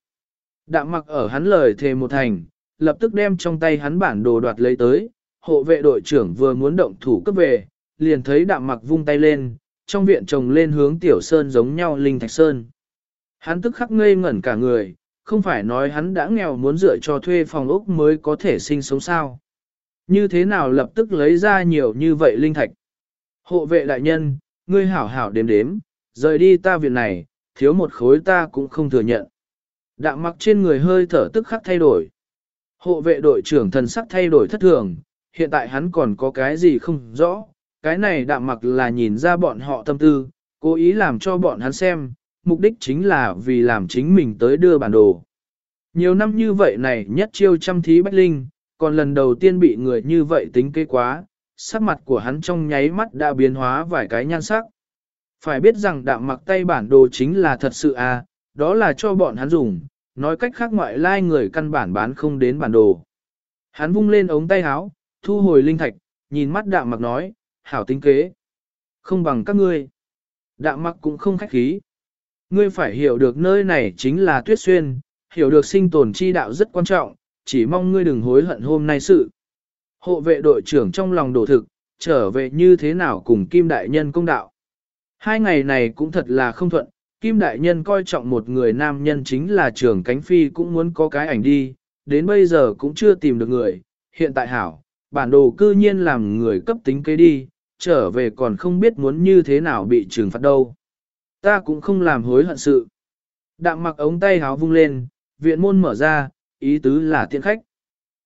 Đạm mặc ở hắn lời thề một thành, lập tức đem trong tay hắn bản đồ đoạt lấy tới, hộ vệ đội trưởng vừa muốn động thủ cấp về, liền thấy đạm mặc vung tay lên, trong viện trồng lên hướng tiểu sơn giống nhau linh thạch sơn. Hắn tức khắc ngây ngẩn cả người, không phải nói hắn đã nghèo muốn dựa cho thuê phòng ốc mới có thể sinh sống sao. Như thế nào lập tức lấy ra nhiều như vậy linh thạch. Hộ vệ đại nhân, ngươi hảo hảo đếm đếm, rời đi ta viện này, thiếu một khối ta cũng không thừa nhận. Đạm mặc trên người hơi thở tức khắc thay đổi. Hộ vệ đội trưởng thần sắc thay đổi thất thường, hiện tại hắn còn có cái gì không rõ, cái này đạm mặc là nhìn ra bọn họ tâm tư, cố ý làm cho bọn hắn xem, mục đích chính là vì làm chính mình tới đưa bản đồ. Nhiều năm như vậy này nhất chiêu chăm thí bách linh, còn lần đầu tiên bị người như vậy tính kế quá, sắc mặt của hắn trong nháy mắt đã biến hóa vài cái nhan sắc. Phải biết rằng đạm mặc tay bản đồ chính là thật sự à, đó là cho bọn hắn dùng, nói cách khác ngoại lai người căn bản bán không đến bản đồ. Hắn vung lên ống tay áo, thu hồi linh thạch, nhìn mắt đạm mặc nói, hảo tính kế. Không bằng các ngươi. Đạm mặc cũng không khách khí. Ngươi phải hiểu được nơi này chính là tuyết xuyên, hiểu được sinh tồn chi đạo rất quan trọng, chỉ mong ngươi đừng hối hận hôm nay sự. Hộ vệ đội trưởng trong lòng đổ thực, trở về như thế nào cùng Kim Đại Nhân công đạo. Hai ngày này cũng thật là không thuận, Kim Đại Nhân coi trọng một người nam nhân chính là trưởng cánh phi cũng muốn có cái ảnh đi, đến bây giờ cũng chưa tìm được người, hiện tại hảo, bản đồ cư nhiên làm người cấp tính kế đi, trở về còn không biết muốn như thế nào bị trừng phạt đâu. Ta cũng không làm hối hận sự. Đạm mặc ống tay háo vung lên, viện môn mở ra, ý tứ là tiện khách.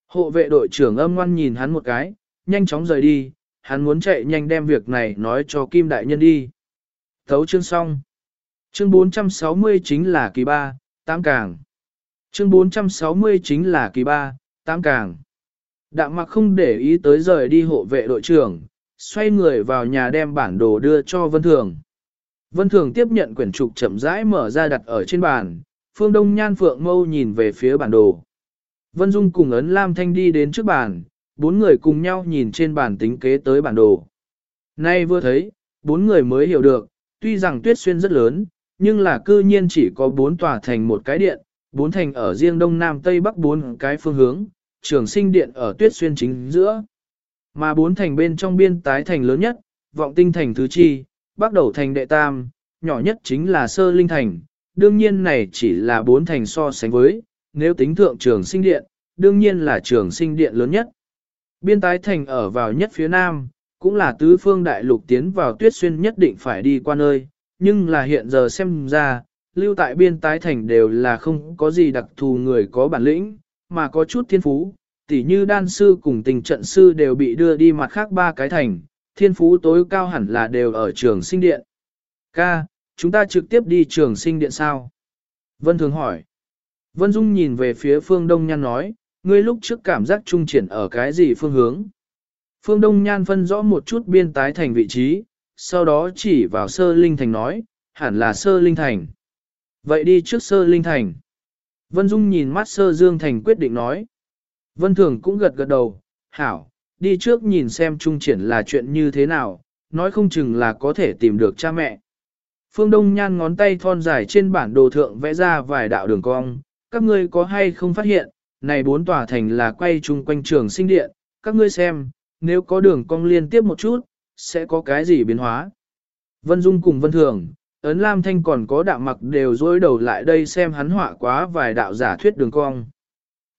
Hộ vệ đội trưởng âm ngoan nhìn hắn một cái, nhanh chóng rời đi, hắn muốn chạy nhanh đem việc này nói cho Kim Đại Nhân đi. Thấu chương xong. Chương 460 chính là kỳ ba, tám càng. Chương 460 chính là kỳ ba, tám càng. Đạm mặc không để ý tới rời đi hộ vệ đội trưởng, xoay người vào nhà đem bản đồ đưa cho Vân Thường. Vân Thường tiếp nhận quyển trục chậm rãi mở ra đặt ở trên bàn, phương đông nhan phượng mâu nhìn về phía bản đồ. Vân Dung cùng ấn Lam Thanh đi đến trước bàn, bốn người cùng nhau nhìn trên bàn tính kế tới bản đồ. Nay vừa thấy, bốn người mới hiểu được, tuy rằng tuyết xuyên rất lớn, nhưng là cư nhiên chỉ có bốn tòa thành một cái điện, bốn thành ở riêng đông nam tây bắc bốn cái phương hướng, trường sinh điện ở tuyết xuyên chính giữa. Mà bốn thành bên trong biên tái thành lớn nhất, vọng tinh thành thứ chi, bắt đầu thành đệ tam, nhỏ nhất chính là sơ linh thành, đương nhiên này chỉ là bốn thành so sánh với, nếu tính thượng trường sinh điện, đương nhiên là trường sinh điện lớn nhất. Biên tái thành ở vào nhất phía nam, cũng là tứ phương đại lục tiến vào tuyết xuyên nhất định phải đi qua nơi, nhưng là hiện giờ xem ra, lưu tại biên tái thành đều là không có gì đặc thù người có bản lĩnh, mà có chút thiên phú, tỉ như đan sư cùng tình trận sư đều bị đưa đi mặt khác ba cái thành, thiên phú tối cao hẳn là đều ở trường sinh điện. Ca, chúng ta trực tiếp đi trường sinh điện sao? Vân Thường hỏi. Vân Dung nhìn về phía phương Đông Nhan nói, ngươi lúc trước cảm giác trung triển ở cái gì phương hướng? Phương Đông Nhan phân rõ một chút biên tái thành vị trí, sau đó chỉ vào sơ linh thành nói, hẳn là sơ linh thành. Vậy đi trước sơ linh thành. Vân Dung nhìn mắt sơ dương thành quyết định nói. Vân Thường cũng gật gật đầu, hảo, đi trước nhìn xem trung triển là chuyện như thế nào, nói không chừng là có thể tìm được cha mẹ. Phương Đông Nhan ngón tay thon dài trên bản đồ thượng vẽ ra vài đạo đường cong, các ngươi có hay không phát hiện, này bốn tòa thành là quay chung quanh trường sinh điện, các ngươi xem, nếu có đường cong liên tiếp một chút, sẽ có cái gì biến hóa. Vân Dung cùng Vân Thường, Ấn Lam Thanh còn có đạo mặc đều dối đầu lại đây xem hắn họa quá vài đạo giả thuyết đường cong.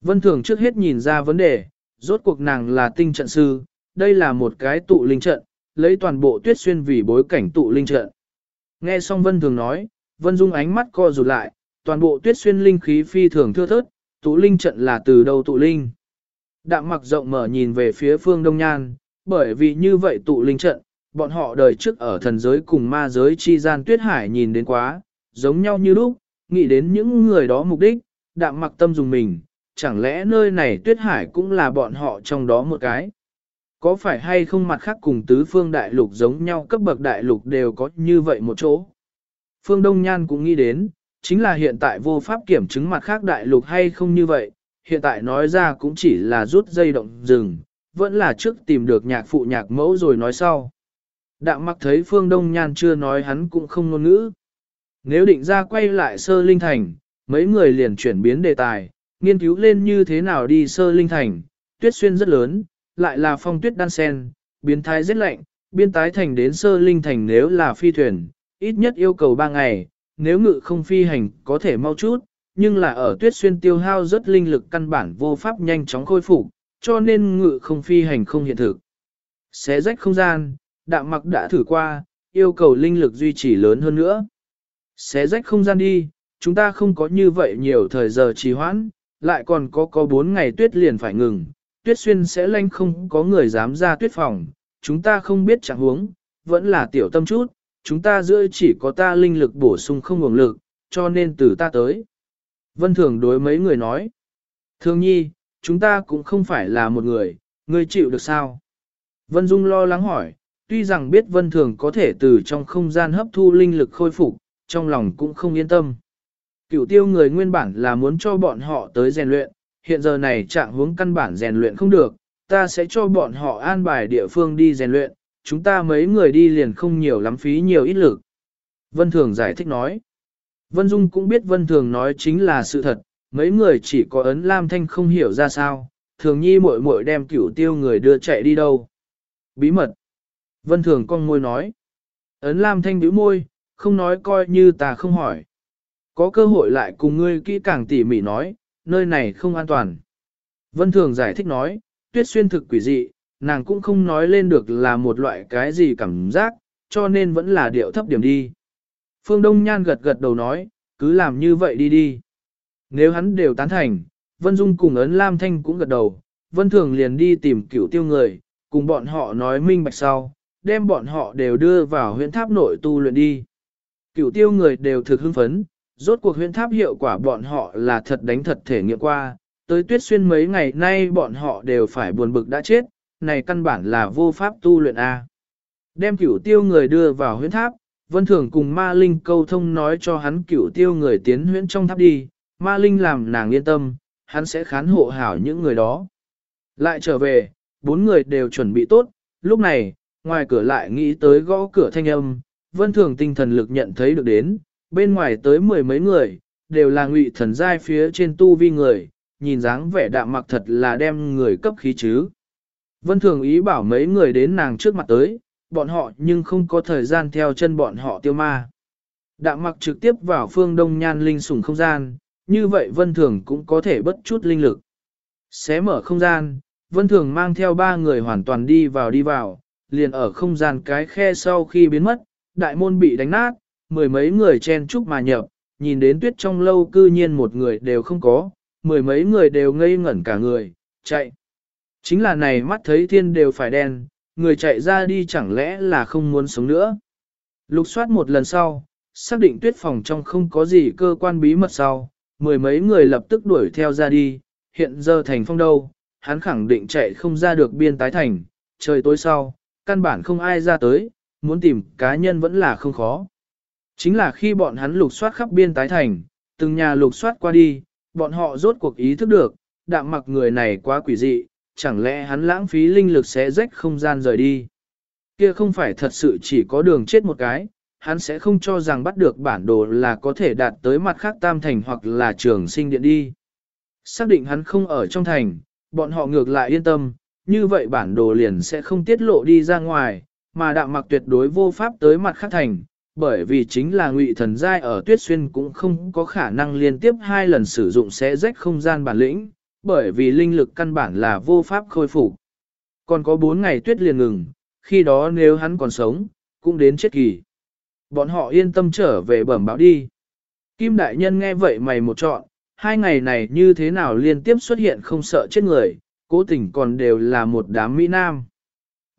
Vân Thường trước hết nhìn ra vấn đề, rốt cuộc nàng là tinh trận sư, đây là một cái tụ linh trận, lấy toàn bộ tuyết xuyên vì bối cảnh tụ linh trận. Nghe xong Vân Thường nói, Vân Dung ánh mắt co rụt lại, toàn bộ tuyết xuyên linh khí phi thường thưa thớt, tụ linh trận là từ đâu tụ linh. Đạm mặc rộng mở nhìn về phía phương Đông Nhan, bởi vì như vậy tụ linh trận, bọn họ đời trước ở thần giới cùng ma giới chi gian tuyết hải nhìn đến quá, giống nhau như lúc, nghĩ đến những người đó mục đích, đạm mặc tâm dùng mình, chẳng lẽ nơi này tuyết hải cũng là bọn họ trong đó một cái. Có phải hay không mặt khác cùng tứ phương đại lục giống nhau cấp bậc đại lục đều có như vậy một chỗ. Phương Đông Nhan cũng nghĩ đến, chính là hiện tại vô pháp kiểm chứng mặt khác đại lục hay không như vậy, hiện tại nói ra cũng chỉ là rút dây động rừng, vẫn là trước tìm được nhạc phụ nhạc mẫu rồi nói sau. Đạm mặc thấy Phương Đông Nhan chưa nói hắn cũng không ngôn ngữ. Nếu định ra quay lại sơ linh thành, mấy người liền chuyển biến đề tài, nghiên cứu lên như thế nào đi sơ linh thành, tuyết xuyên rất lớn, lại là phong tuyết đan sen, biến thái rất lạnh, biên tái thành đến sơ linh thành nếu là phi thuyền, ít nhất yêu cầu 3 ngày, nếu ngự không phi hành có thể mau chút, nhưng là ở tuyết xuyên tiêu hao rất linh lực căn bản vô pháp nhanh chóng khôi phục, cho nên ngự không phi hành không hiện thực. Xé rách không gian, đạm mặc đã thử qua, yêu cầu linh lực duy trì lớn hơn nữa. Xé rách không gian đi, chúng ta không có như vậy nhiều thời giờ trì hoãn, lại còn có có 4 ngày tuyết liền phải ngừng, tuyết xuyên sẽ lanh không có người dám ra tuyết phòng, chúng ta không biết chẳng huống, vẫn là tiểu tâm chút, chúng ta giữa chỉ có ta linh lực bổ sung không nguồn lực, cho nên từ ta tới. Vân Thường đối mấy người nói, thường nhi, chúng ta cũng không phải là một người, ngươi chịu được sao? Vân Dung lo lắng hỏi, tuy rằng biết Vân Thường có thể từ trong không gian hấp thu linh lực khôi phục, trong lòng cũng không yên tâm. Cửu tiêu người nguyên bản là muốn cho bọn họ tới rèn luyện, hiện giờ này trạng hướng căn bản rèn luyện không được, ta sẽ cho bọn họ an bài địa phương đi rèn luyện, chúng ta mấy người đi liền không nhiều lắm phí nhiều ít lực. Vân Thường giải thích nói. Vân Dung cũng biết Vân Thường nói chính là sự thật, mấy người chỉ có ấn Lam Thanh không hiểu ra sao, thường nhi muội muội đem cửu tiêu người đưa chạy đi đâu. Bí mật. Vân Thường con môi nói. Ấn Lam Thanh bĩu môi, không nói coi như ta không hỏi. Có cơ hội lại cùng ngươi kỹ càng tỉ mỉ nói, nơi này không an toàn. Vân Thường giải thích nói, tuyết xuyên thực quỷ dị, nàng cũng không nói lên được là một loại cái gì cảm giác, cho nên vẫn là điệu thấp điểm đi. Phương Đông Nhan gật gật đầu nói, cứ làm như vậy đi đi. Nếu hắn đều tán thành, Vân Dung cùng ấn Lam Thanh cũng gật đầu, Vân Thường liền đi tìm cửu tiêu người, cùng bọn họ nói minh bạch sau, đem bọn họ đều đưa vào huyện tháp nội tu luyện đi. Cửu tiêu người đều thực hưng phấn, rốt cuộc huyện tháp hiệu quả bọn họ là thật đánh thật thể nghiệm qua, tới tuyết xuyên mấy ngày nay bọn họ đều phải buồn bực đã chết, này căn bản là vô pháp tu luyện A. Đem cửu tiêu người đưa vào huyện tháp, Vân Thường cùng Ma Linh câu thông nói cho hắn cửu tiêu người tiến huyện trong tháp đi, Ma Linh làm nàng yên tâm, hắn sẽ khán hộ hảo những người đó. Lại trở về, bốn người đều chuẩn bị tốt, lúc này, ngoài cửa lại nghĩ tới gõ cửa thanh âm, Vân Thường tinh thần lực nhận thấy được đến, bên ngoài tới mười mấy người, đều là ngụy thần giai phía trên tu vi người, nhìn dáng vẻ đạm mặc thật là đem người cấp khí chứ. Vân Thường ý bảo mấy người đến nàng trước mặt tới, bọn họ nhưng không có thời gian theo chân bọn họ tiêu ma. Đạm mặc trực tiếp vào phương đông nhan linh sủng không gian, như vậy Vân Thường cũng có thể bất chút linh lực. Xé mở không gian, Vân Thường mang theo ba người hoàn toàn đi vào đi vào, liền ở không gian cái khe sau khi biến mất, đại môn bị đánh nát, mười mấy người chen chúc mà nhập, nhìn đến tuyết trong lâu cư nhiên một người đều không có, mười mấy người đều ngây ngẩn cả người, chạy. Chính là này mắt thấy thiên đều phải đen, người chạy ra đi chẳng lẽ là không muốn sống nữa. Lục soát một lần sau, xác định tuyết phòng trong không có gì cơ quan bí mật sau, mười mấy người lập tức đuổi theo ra đi, hiện giờ thành phong đâu, hắn khẳng định chạy không ra được biên tái thành, trời tối sau, căn bản không ai ra tới, muốn tìm cá nhân vẫn là không khó. Chính là khi bọn hắn lục soát khắp biên tái thành, từng nhà lục soát qua đi, bọn họ rốt cuộc ý thức được, đạm mặc người này quá quỷ dị, chẳng lẽ hắn lãng phí linh lực sẽ rách không gian rời đi. Kia không phải thật sự chỉ có đường chết một cái, hắn sẽ không cho rằng bắt được bản đồ là có thể đạt tới mặt khác tam thành hoặc là trường sinh điện đi. Xác định hắn không ở trong thành, bọn họ ngược lại yên tâm, như vậy bản đồ liền sẽ không tiết lộ đi ra ngoài, mà đạm mặc tuyệt đối vô pháp tới mặt khác thành, bởi vì chính là ngụy thần giai ở tuyết xuyên cũng không có khả năng liên tiếp hai lần sử dụng sẽ rách không gian bản lĩnh, bởi vì linh lực căn bản là vô pháp khôi phục. Còn có 4 ngày tuyết liền ngừng, khi đó nếu hắn còn sống, cũng đến chết kỳ. Bọn họ yên tâm trở về bẩm báo đi. Kim đại nhân nghe vậy mày một chọn, hai ngày này như thế nào liên tiếp xuất hiện không sợ chết người, cố tình còn đều là một đám Mỹ Nam.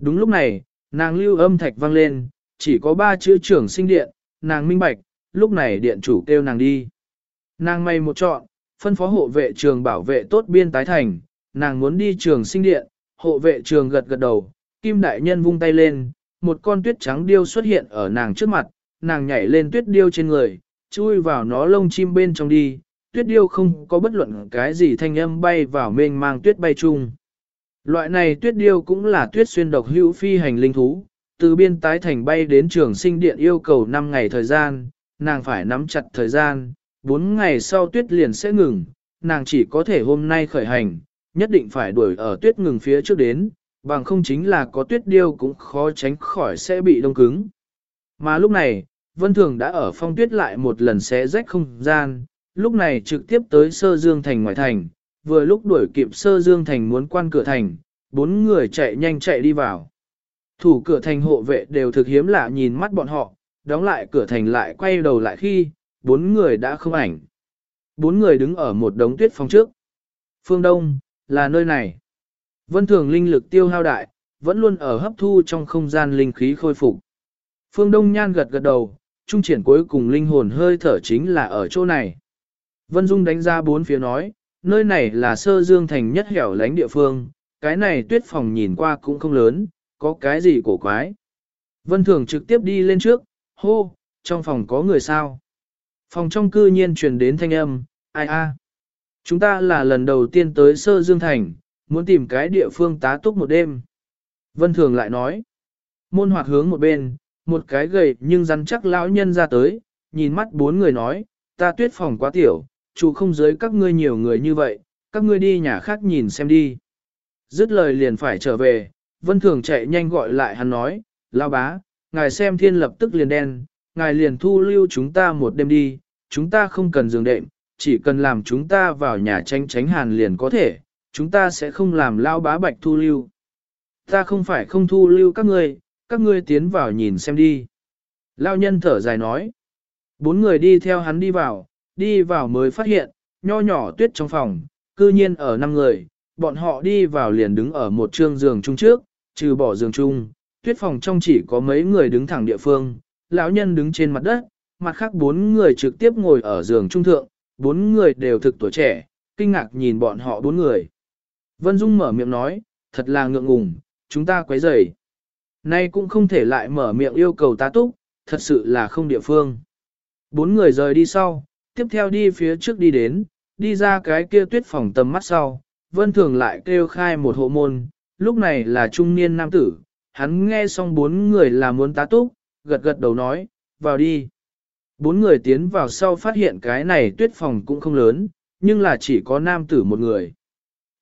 Đúng lúc này, nàng lưu âm thạch vang lên, chỉ có ba chữ trưởng sinh điện, nàng minh bạch, lúc này điện chủ kêu nàng đi. Nàng may một chọn, phân phó hộ vệ trường bảo vệ tốt biên tái thành, nàng muốn đi trường sinh điện, hộ vệ trường gật gật đầu, kim đại nhân vung tay lên, một con tuyết trắng điêu xuất hiện ở nàng trước mặt, nàng nhảy lên tuyết điêu trên người, chui vào nó lông chim bên trong đi, tuyết điêu không có bất luận cái gì thanh âm bay vào mênh mang tuyết bay chung. Loại này tuyết điêu cũng là tuyết xuyên độc hữu phi hành linh thú, từ biên tái thành bay đến trường sinh điện yêu cầu 5 ngày thời gian, nàng phải nắm chặt thời gian, 4 ngày sau tuyết liền sẽ ngừng, nàng chỉ có thể hôm nay khởi hành, nhất định phải đuổi ở tuyết ngừng phía trước đến, bằng không chính là có tuyết điêu cũng khó tránh khỏi sẽ bị đông cứng. Mà lúc này, Vân Thường đã ở phong tuyết lại một lần xé rách không gian, lúc này trực tiếp tới Sơ Dương Thành ngoài thành, vừa lúc đuổi kịp Sơ Dương Thành muốn quan cửa thành, bốn người chạy nhanh chạy đi vào. Thủ cửa thành hộ vệ đều thực hiếm lạ nhìn mắt bọn họ, đóng lại cửa thành lại quay đầu lại khi, bốn người đã không ảnh. Bốn người đứng ở một đống tuyết phong trước. Phương Đông, là nơi này. Vân thường linh lực tiêu hao đại, vẫn luôn ở hấp thu trong không gian linh khí khôi phục. Phương Đông Nhan gật gật đầu, trung triển cuối cùng linh hồn hơi thở chính là ở chỗ này. Vân Dung đánh ra bốn phía nói, nơi này là sơ dương thành nhất hẻo lánh địa phương, cái này tuyết phòng nhìn qua cũng không lớn, có cái gì cổ quái. Vân Thường trực tiếp đi lên trước, hô, trong phòng có người sao. Phòng trong cư nhiên truyền đến thanh âm, ai a, Chúng ta là lần đầu tiên tới sơ dương thành, muốn tìm cái địa phương tá túc một đêm. Vân Thường lại nói, môn hoạt hướng một bên, một cái gầy nhưng rắn chắc lão nhân ra tới, nhìn mắt bốn người nói, ta tuyết phòng quá tiểu, chủ không giới các ngươi nhiều người như vậy, các ngươi đi nhà khác nhìn xem đi. Dứt lời liền phải trở về, Vân Thường chạy nhanh gọi lại hắn nói, lao bá, ngài xem thiên lập tức liền đen, ngài liền thu lưu chúng ta một đêm đi, chúng ta không cần giường đệm, chỉ cần làm chúng ta vào nhà tranh tránh hàn liền có thể, chúng ta sẽ không làm lao bá bạch thu lưu. Ta không phải không thu lưu các ngươi, các ngươi tiến vào nhìn xem đi. Lao nhân thở dài nói. Bốn người đi theo hắn đi vào, đi vào mới phát hiện, nho nhỏ tuyết trong phòng, cư nhiên ở năm người, bọn họ đi vào liền đứng ở một trương giường chung trước, trừ bỏ giường chung, tuyết phòng trong chỉ có mấy người đứng thẳng địa phương, lão nhân đứng trên mặt đất, mặt khác bốn người trực tiếp ngồi ở giường trung thượng, bốn người đều thực tuổi trẻ, kinh ngạc nhìn bọn họ bốn người. Vân Dung mở miệng nói, thật là ngượng ngùng, chúng ta quấy rầy. Nay cũng không thể lại mở miệng yêu cầu tá túc, thật sự là không địa phương. Bốn người rời đi sau, tiếp theo đi phía trước đi đến, đi ra cái kia tuyết phòng tầm mắt sau, vân thường lại kêu khai một hộ môn, lúc này là trung niên nam tử, hắn nghe xong bốn người là muốn tá túc, gật gật đầu nói, vào đi. Bốn người tiến vào sau phát hiện cái này tuyết phòng cũng không lớn, nhưng là chỉ có nam tử một người.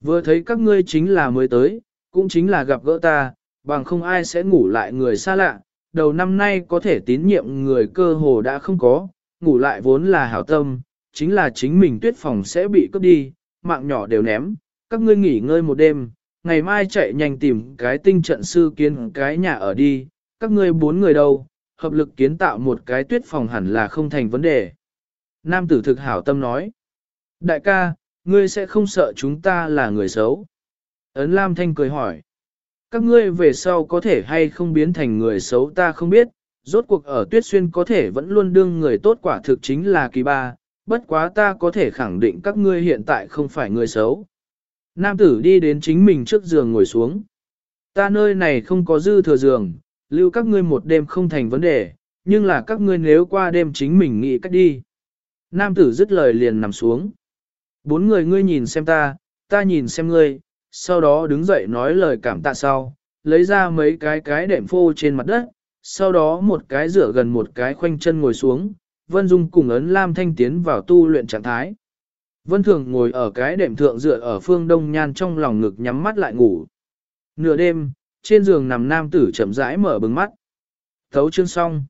Vừa thấy các ngươi chính là mới tới, cũng chính là gặp gỡ ta, bằng không ai sẽ ngủ lại người xa lạ, đầu năm nay có thể tín nhiệm người cơ hồ đã không có, ngủ lại vốn là hảo tâm, chính là chính mình tuyết phòng sẽ bị cướp đi, mạng nhỏ đều ném, các ngươi nghỉ ngơi một đêm, ngày mai chạy nhanh tìm cái tinh trận sư kiến cái nhà ở đi, các ngươi bốn người đâu, hợp lực kiến tạo một cái tuyết phòng hẳn là không thành vấn đề. Nam tử thực hảo tâm nói, đại ca, ngươi sẽ không sợ chúng ta là người xấu. Ấn Lam Thanh cười hỏi, các ngươi về sau có thể hay không biến thành người xấu ta không biết, rốt cuộc ở tuyết xuyên có thể vẫn luôn đương người tốt quả thực chính là kỳ ba, bất quá ta có thể khẳng định các ngươi hiện tại không phải người xấu. Nam tử đi đến chính mình trước giường ngồi xuống. Ta nơi này không có dư thừa giường, lưu các ngươi một đêm không thành vấn đề, nhưng là các ngươi nếu qua đêm chính mình nghĩ cách đi. Nam tử dứt lời liền nằm xuống. Bốn người ngươi nhìn xem ta, ta nhìn xem ngươi, sau đó đứng dậy nói lời cảm tạ sau, lấy ra mấy cái cái đệm phô trên mặt đất, sau đó một cái rửa gần một cái khoanh chân ngồi xuống, Vân Dung cùng ấn Lam Thanh tiến vào tu luyện trạng thái. Vân Thường ngồi ở cái đệm thượng dựa ở phương đông nhan trong lòng ngực nhắm mắt lại ngủ. Nửa đêm, trên giường nằm nam tử chậm rãi mở bừng mắt. Thấu chương xong.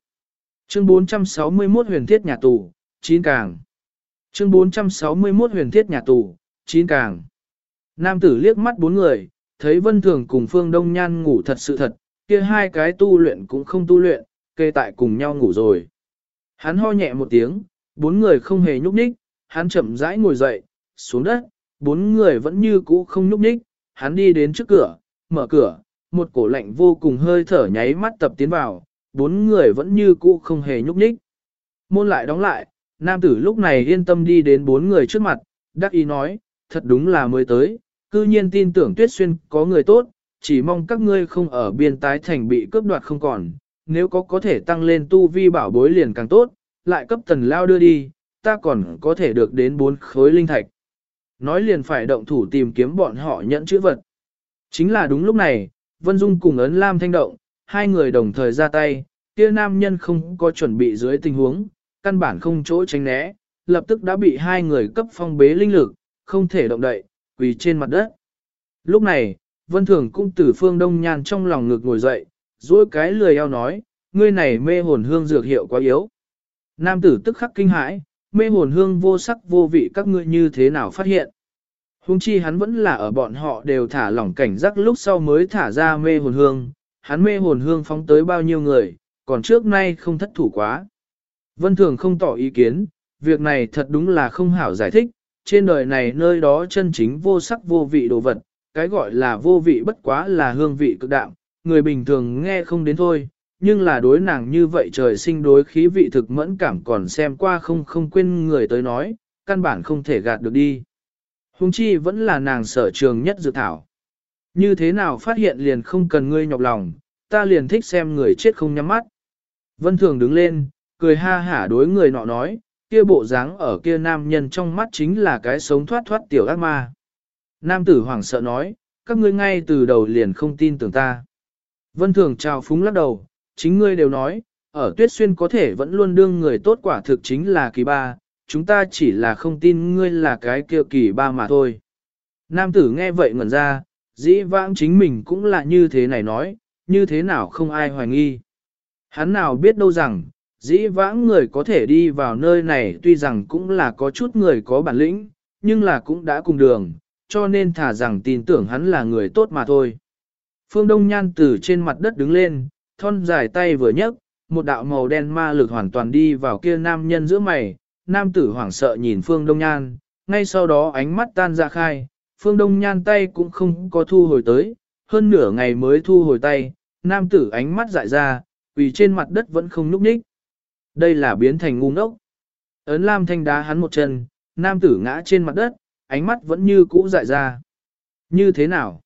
Chương 461 huyền thiết nhà tù, chín càng. Chương 461 huyền thiết nhà tù, chín càng. Nam tử liếc mắt bốn người, thấy Vân Thường cùng Phương Đông Nhan ngủ thật sự thật, kia hai cái tu luyện cũng không tu luyện, kê tại cùng nhau ngủ rồi. Hắn ho nhẹ một tiếng, bốn người không hề nhúc nhích, hắn chậm rãi ngồi dậy, xuống đất, bốn người vẫn như cũ không nhúc nhích, hắn đi đến trước cửa, mở cửa, một cổ lạnh vô cùng hơi thở nháy mắt tập tiến vào, bốn người vẫn như cũ không hề nhúc nhích. Môn lại đóng lại, nam tử lúc này yên tâm đi đến bốn người trước mặt, đắc ý nói, thật đúng là mới tới, cư nhiên tin tưởng tuyết xuyên có người tốt, chỉ mong các ngươi không ở biên tái thành bị cướp đoạt không còn, nếu có có thể tăng lên tu vi bảo bối liền càng tốt, lại cấp tần lao đưa đi, ta còn có thể được đến bốn khối linh thạch. Nói liền phải động thủ tìm kiếm bọn họ nhận chữ vật. Chính là đúng lúc này, Vân Dung cùng ấn Lam Thanh động, hai người đồng thời ra tay, kia nam nhân không có chuẩn bị dưới tình huống, căn bản không chỗ tránh né, lập tức đã bị hai người cấp phong bế linh lực, không thể động đậy, quỳ trên mặt đất. Lúc này, Vân Thường cung tử phương đông nhan trong lòng ngực ngồi dậy, duỗi cái lười eo nói, ngươi này mê hồn hương dược hiệu quá yếu. Nam tử tức khắc kinh hãi, mê hồn hương vô sắc vô vị các ngươi như thế nào phát hiện. Hùng chi hắn vẫn là ở bọn họ đều thả lỏng cảnh giác lúc sau mới thả ra mê hồn hương, hắn mê hồn hương phóng tới bao nhiêu người, còn trước nay không thất thủ quá. Vân Thường không tỏ ý kiến, việc này thật đúng là không hảo giải thích, trên đời này nơi đó chân chính vô sắc vô vị đồ vật, cái gọi là vô vị bất quá là hương vị cực đạm, người bình thường nghe không đến thôi, nhưng là đối nàng như vậy trời sinh đối khí vị thực mẫn cảm còn xem qua không không quên người tới nói, căn bản không thể gạt được đi. Hùng chi vẫn là nàng sở trường nhất dự thảo. Như thế nào phát hiện liền không cần ngươi nhọc lòng, ta liền thích xem người chết không nhắm mắt. Vân Thường đứng lên, cười ha hả đối người nọ nói, kia bộ dáng ở kia nam nhân trong mắt chính là cái sống thoát thoát tiểu ác ma. Nam tử hoảng sợ nói, các ngươi ngay từ đầu liền không tin tưởng ta. Vân Thường chào phúng lắc đầu, chính ngươi đều nói, ở tuyết xuyên có thể vẫn luôn đương người tốt quả thực chính là kỳ ba, chúng ta chỉ là không tin ngươi là cái kia kỳ ba mà thôi. Nam tử nghe vậy ngẩn ra, dĩ vãng chính mình cũng là như thế này nói, như thế nào không ai hoài nghi. Hắn nào biết đâu rằng, dĩ vãng người có thể đi vào nơi này tuy rằng cũng là có chút người có bản lĩnh, nhưng là cũng đã cùng đường, cho nên thả rằng tin tưởng hắn là người tốt mà thôi. Phương Đông Nhan từ trên mặt đất đứng lên, thon dài tay vừa nhấc, một đạo màu đen ma lực hoàn toàn đi vào kia nam nhân giữa mày, nam tử hoảng sợ nhìn Phương Đông Nhan, ngay sau đó ánh mắt tan ra khai, Phương Đông Nhan tay cũng không có thu hồi tới, hơn nửa ngày mới thu hồi tay, nam tử ánh mắt dại ra, vì trên mặt đất vẫn không núp ních. Đây là biến thành ngu ngốc. Ấn Lam thanh đá hắn một chân, nam tử ngã trên mặt đất, ánh mắt vẫn như cũ dại ra. Như thế nào?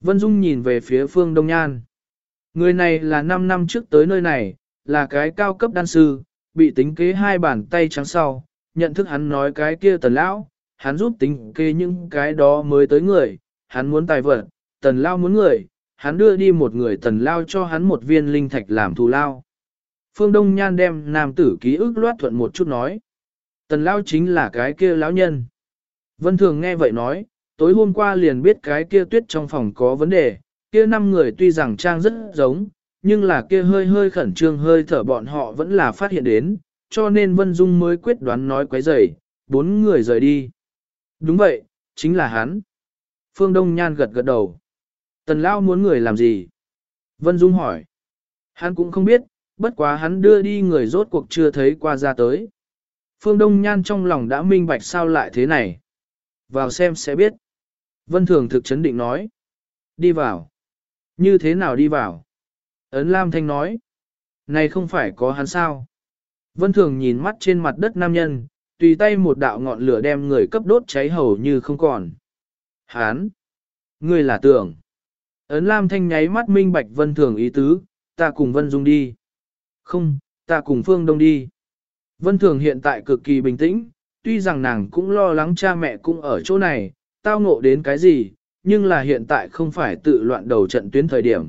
Vân Dung nhìn về phía Phương Đông Nhan. Người này là 5 năm trước tới nơi này, là cái cao cấp đan sư, bị tính kế hai bàn tay trắng sau, nhận thức hắn nói cái kia tần lão, hắn giúp tính kế những cái đó mới tới người, hắn muốn tài vật, tần lao muốn người, hắn đưa đi một người tần lao cho hắn một viên linh thạch làm thù lao. Phương Đông Nhan đem nam tử ký ức loát thuận một chút nói. Tần lao chính là cái kia lão nhân. Vân Thường nghe vậy nói, tối hôm qua liền biết cái kia tuyết trong phòng có vấn đề, kia năm người tuy rằng trang rất giống, nhưng là kia hơi hơi khẩn trương hơi thở bọn họ vẫn là phát hiện đến, cho nên Vân Dung mới quyết đoán nói quấy rầy, bốn người rời đi. Đúng vậy, chính là hắn. Phương Đông Nhan gật gật đầu. Tần Lao muốn người làm gì? Vân Dung hỏi. Hắn cũng không biết, bất quá hắn đưa đi người rốt cuộc chưa thấy qua ra tới. Phương Đông Nhan trong lòng đã minh bạch sao lại thế này. Vào xem sẽ biết. Vân Thường thực chấn định nói. Đi vào. Như thế nào đi vào? Ấn Lam Thanh nói. Này không phải có hắn sao? Vân Thường nhìn mắt trên mặt đất nam nhân, tùy tay một đạo ngọn lửa đem người cấp đốt cháy hầu như không còn. Hán! Ngươi là tưởng. Ấn Lam Thanh nháy mắt minh bạch Vân Thường ý tứ, ta cùng Vân Dung đi. Không, ta cùng Phương Đông đi. Vân Thường hiện tại cực kỳ bình tĩnh, tuy rằng nàng cũng lo lắng cha mẹ cũng ở chỗ này, tao ngộ đến cái gì, nhưng là hiện tại không phải tự loạn đầu trận tuyến thời điểm.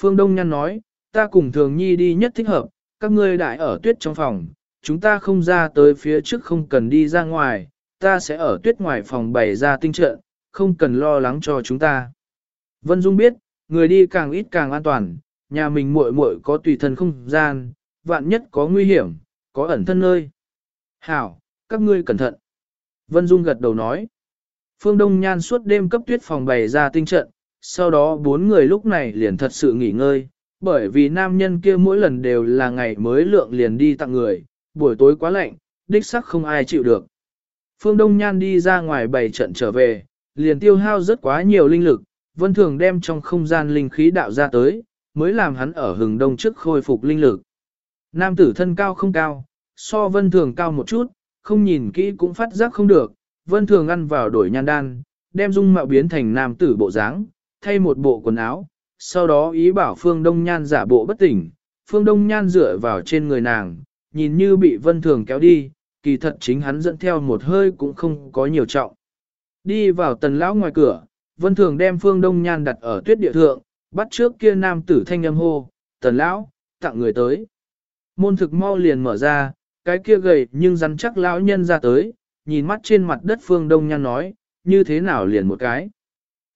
Phương Đông Nhăn nói, ta cùng Thường Nhi đi nhất thích hợp, các ngươi đại ở tuyết trong phòng, chúng ta không ra tới phía trước không cần đi ra ngoài, ta sẽ ở tuyết ngoài phòng bày ra tinh trận, không cần lo lắng cho chúng ta. Vân Dung biết, người đi càng ít càng an toàn, nhà mình muội muội có tùy thân không gian, vạn nhất có nguy hiểm, có ẩn thân nơi. Hảo, các ngươi cẩn thận. Vân Dung gật đầu nói. Phương Đông Nhan suốt đêm cấp tuyết phòng bày ra tinh trận, sau đó bốn người lúc này liền thật sự nghỉ ngơi, bởi vì nam nhân kia mỗi lần đều là ngày mới lượng liền đi tặng người, buổi tối quá lạnh, đích sắc không ai chịu được. Phương Đông Nhan đi ra ngoài bày trận trở về, liền tiêu hao rất quá nhiều linh lực, vân thường đem trong không gian linh khí đạo ra tới, mới làm hắn ở hừng đông trước khôi phục linh lực. Nam tử thân cao không cao, so vân thường cao một chút, không nhìn kỹ cũng phát giác không được, vân thường ăn vào đổi nhan đan, đem dung mạo biến thành nam tử bộ dáng, thay một bộ quần áo, sau đó ý bảo phương đông nhan giả bộ bất tỉnh, phương đông nhan dựa vào trên người nàng, nhìn như bị vân thường kéo đi, kỳ thật chính hắn dẫn theo một hơi cũng không có nhiều trọng. Đi vào tần lão ngoài cửa, vân thường đem phương đông nhan đặt ở tuyết địa thượng, bắt trước kia nam tử thanh âm hô, tần lão, tặng người tới. Môn thực mau liền mở ra, cái kia gầy nhưng rắn chắc lão nhân ra tới, nhìn mắt trên mặt đất phương đông nhan nói, như thế nào liền một cái.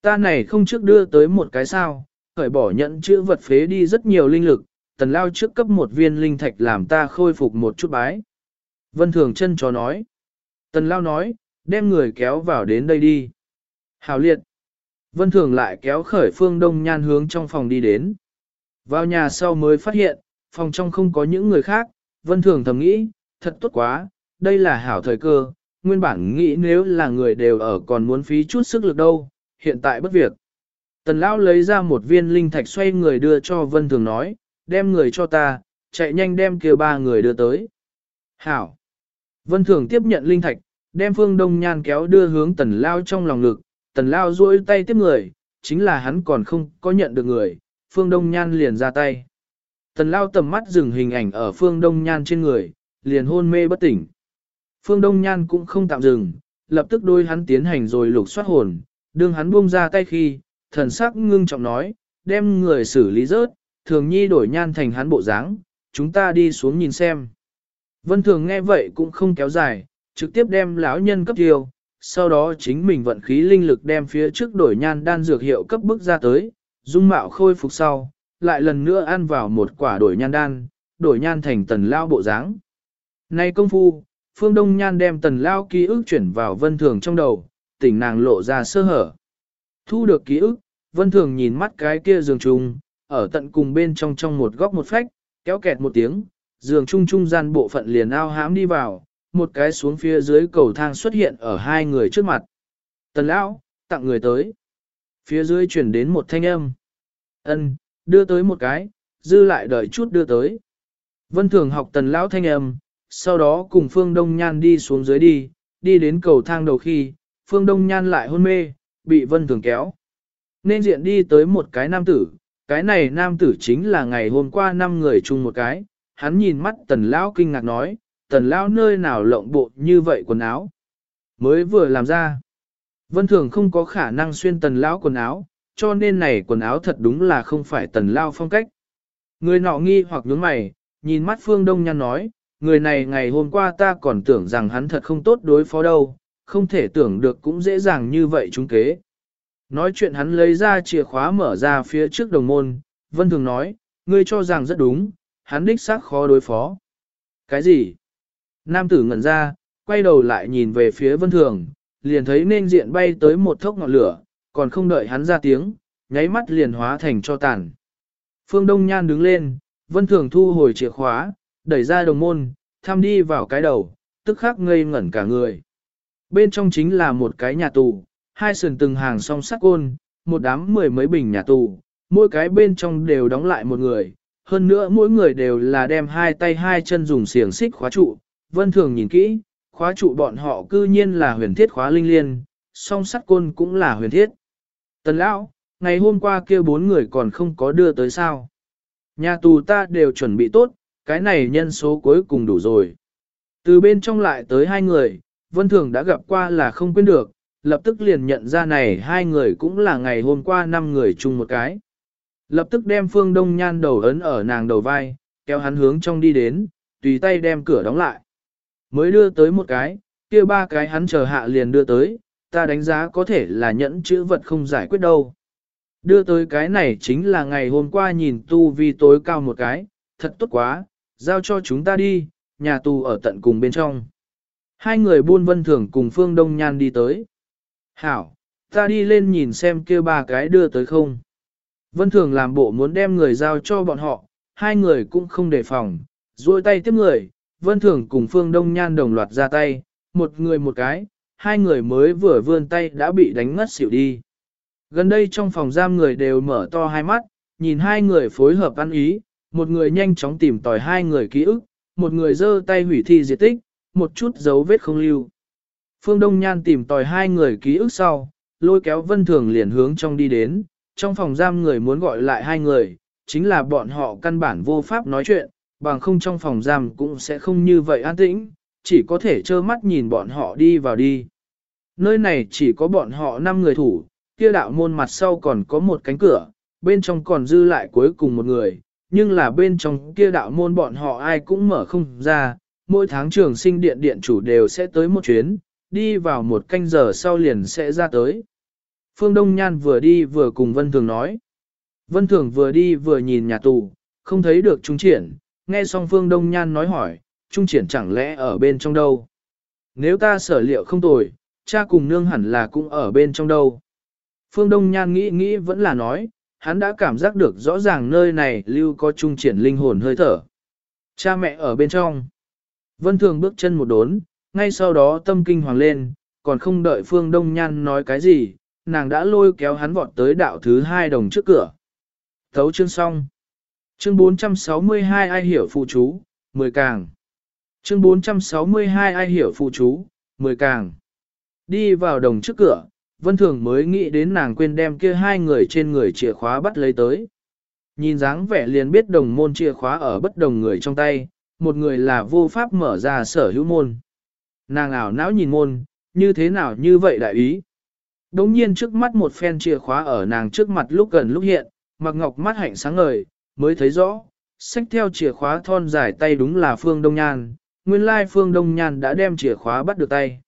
Ta này không trước đưa tới một cái sao, khởi bỏ nhận chữ vật phế đi rất nhiều linh lực, tần lao trước cấp một viên linh thạch làm ta khôi phục một chút bái. Vân Thường chân chó nói. Tần lao nói, đem người kéo vào đến đây đi. Hào liệt. Vân Thường lại kéo khởi phương đông nhan hướng trong phòng đi đến. Vào nhà sau mới phát hiện, phòng trong không có những người khác, Vân Thường thầm nghĩ, thật tốt quá, đây là hảo thời cơ, nguyên bản nghĩ nếu là người đều ở còn muốn phí chút sức lực đâu, hiện tại bất việc. Tần Lão lấy ra một viên linh thạch xoay người đưa cho Vân Thường nói, đem người cho ta, chạy nhanh đem kia ba người đưa tới. Hảo. Vân Thường tiếp nhận linh thạch, đem Phương Đông Nhan kéo đưa hướng Tần Lao trong lòng lực, Tần Lao duỗi tay tiếp người, chính là hắn còn không có nhận được người, Phương Đông Nhan liền ra tay. Tần Lao tầm mắt dừng hình ảnh ở Phương Đông Nhan trên người, liền hôn mê bất tỉnh. Phương Đông Nhan cũng không tạm dừng, lập tức đôi hắn tiến hành rồi lục soát hồn, đương hắn buông ra tay khi, thần sắc ngưng trọng nói, đem người xử lý rớt, thường nhi đổi nhan thành hắn bộ dáng, chúng ta đi xuống nhìn xem. Vân thường nghe vậy cũng không kéo dài, trực tiếp đem lão nhân cấp tiêu, sau đó chính mình vận khí linh lực đem phía trước đổi nhan đan dược hiệu cấp bức ra tới, dung mạo khôi phục sau, lại lần nữa ăn vào một quả đổi nhan đan, đổi nhan thành tần lao bộ dáng. Nay công phu, phương đông nhan đem tần lao ký ức chuyển vào vân thường trong đầu, tỉnh nàng lộ ra sơ hở. Thu được ký ức, vân thường nhìn mắt cái kia giường trùng, ở tận cùng bên trong trong một góc một phách, kéo kẹt một tiếng, giường trung trung gian bộ phận liền ao hãm đi vào, một cái xuống phía dưới cầu thang xuất hiện ở hai người trước mặt. Tần lão, tặng người tới. Phía dưới chuyển đến một thanh âm. Ân, đưa tới một cái, dư lại đợi chút đưa tới. Vân thường học tần lão thanh âm, sau đó cùng Phương Đông Nhan đi xuống dưới đi, đi đến cầu thang đầu khi, Phương Đông Nhan lại hôn mê, bị Vân thường kéo. Nên diện đi tới một cái nam tử, cái này nam tử chính là ngày hôm qua năm người chung một cái, hắn nhìn mắt tần lão kinh ngạc nói, tần lão nơi nào lộng bộ như vậy quần áo. Mới vừa làm ra. Vân thường không có khả năng xuyên tần lão quần áo, cho nên này quần áo thật đúng là không phải tần lão phong cách. Người nọ nghi hoặc nhướng mày, nhìn mắt phương đông Nhan nói, người này ngày hôm qua ta còn tưởng rằng hắn thật không tốt đối phó đâu, không thể tưởng được cũng dễ dàng như vậy chúng kế. Nói chuyện hắn lấy ra chìa khóa mở ra phía trước đồng môn, Vân Thường nói, ngươi cho rằng rất đúng, hắn đích xác khó đối phó. Cái gì? Nam tử ngẩn ra, quay đầu lại nhìn về phía Vân Thường, liền thấy nên diện bay tới một thốc ngọn lửa, còn không đợi hắn ra tiếng, nháy mắt liền hóa thành cho tàn. Phương Đông Nhan đứng lên, Vân Thường thu hồi chìa khóa, đẩy ra đồng môn, thăm đi vào cái đầu, tức khắc ngây ngẩn cả người. Bên trong chính là một cái nhà tù, hai sườn từng hàng song sắt côn, một đám mười mấy bình nhà tù, mỗi cái bên trong đều đóng lại một người, hơn nữa mỗi người đều là đem hai tay hai chân dùng xiềng xích khóa trụ. Vân thường nhìn kỹ, khóa trụ bọn họ cư nhiên là huyền thiết khóa linh liên, song sắt côn cũng là huyền thiết. Tần lão, ngày hôm qua kia bốn người còn không có đưa tới sao. Nhà tù ta đều chuẩn bị tốt, cái này nhân số cuối cùng đủ rồi. Từ bên trong lại tới hai người, Vân Thường đã gặp qua là không quên được, lập tức liền nhận ra này hai người cũng là ngày hôm qua năm người chung một cái. Lập tức đem Phương Đông Nhan đầu ấn ở nàng đầu vai, kéo hắn hướng trong đi đến, tùy tay đem cửa đóng lại. Mới đưa tới một cái, kia ba cái hắn chờ hạ liền đưa tới, ta đánh giá có thể là nhẫn chữ vật không giải quyết đâu. Đưa tới cái này chính là ngày hôm qua nhìn tu vi tối cao một cái, thật tốt quá, giao cho chúng ta đi, nhà tù ở tận cùng bên trong. Hai người buôn vân thường cùng Phương Đông Nhan đi tới. Hảo, ta đi lên nhìn xem kia ba cái đưa tới không. Vân Thường làm bộ muốn đem người giao cho bọn họ, hai người cũng không đề phòng, duỗi tay tiếp người, Vân Thường cùng Phương Đông Nhan đồng loạt ra tay, một người một cái, hai người mới vừa vươn tay đã bị đánh ngất xỉu đi. Gần đây trong phòng giam người đều mở to hai mắt, nhìn hai người phối hợp ăn ý, một người nhanh chóng tìm tòi hai người ký ức, một người giơ tay hủy thi diệt tích, một chút dấu vết không lưu. Phương Đông Nhan tìm tòi hai người ký ức sau, lôi kéo Vân Thường liền hướng trong đi đến, trong phòng giam người muốn gọi lại hai người, chính là bọn họ căn bản vô pháp nói chuyện, bằng không trong phòng giam cũng sẽ không như vậy an tĩnh, chỉ có thể trơ mắt nhìn bọn họ đi vào đi. Nơi này chỉ có bọn họ 5 người thủ, kia đạo môn mặt sau còn có một cánh cửa, bên trong còn dư lại cuối cùng một người, nhưng là bên trong kia đạo môn bọn họ ai cũng mở không ra, mỗi tháng trường sinh điện điện chủ đều sẽ tới một chuyến, đi vào một canh giờ sau liền sẽ ra tới. Phương Đông Nhan vừa đi vừa cùng Vân Thường nói. Vân Thường vừa đi vừa nhìn nhà tù, không thấy được Trung Triển, nghe xong Phương Đông Nhan nói hỏi, Trung Triển chẳng lẽ ở bên trong đâu? Nếu ta sở liệu không tồi, cha cùng nương hẳn là cũng ở bên trong đâu. Phương Đông Nhan nghĩ nghĩ vẫn là nói, hắn đã cảm giác được rõ ràng nơi này lưu có Trung Triển linh hồn hơi thở. Cha mẹ ở bên trong. Vân Thường bước chân một đốn, ngay sau đó tâm kinh hoàng lên, còn không đợi Phương Đông Nhan nói cái gì, nàng đã lôi kéo hắn vọt tới đạo thứ hai đồng trước cửa. Thấu chương xong. Chương 462 ai hiểu phụ chú, 10 càng. Chương 462 ai hiểu phụ chú, 10 càng. Đi vào đồng trước cửa, Vân Thường mới nghĩ đến nàng quên đem kia hai người trên người chìa khóa bắt lấy tới. Nhìn dáng vẻ liền biết đồng môn chìa khóa ở bất đồng người trong tay, một người là vô pháp mở ra sở hữu môn. Nàng ảo não nhìn môn, như thế nào như vậy đại ý. Đống nhiên trước mắt một phen chìa khóa ở nàng trước mặt lúc gần lúc hiện, mặc ngọc mắt hạnh sáng ngời, mới thấy rõ, xách theo chìa khóa thon dài tay đúng là Phương Đông Nhan, nguyên lai Phương Đông Nhan đã đem chìa khóa bắt được tay.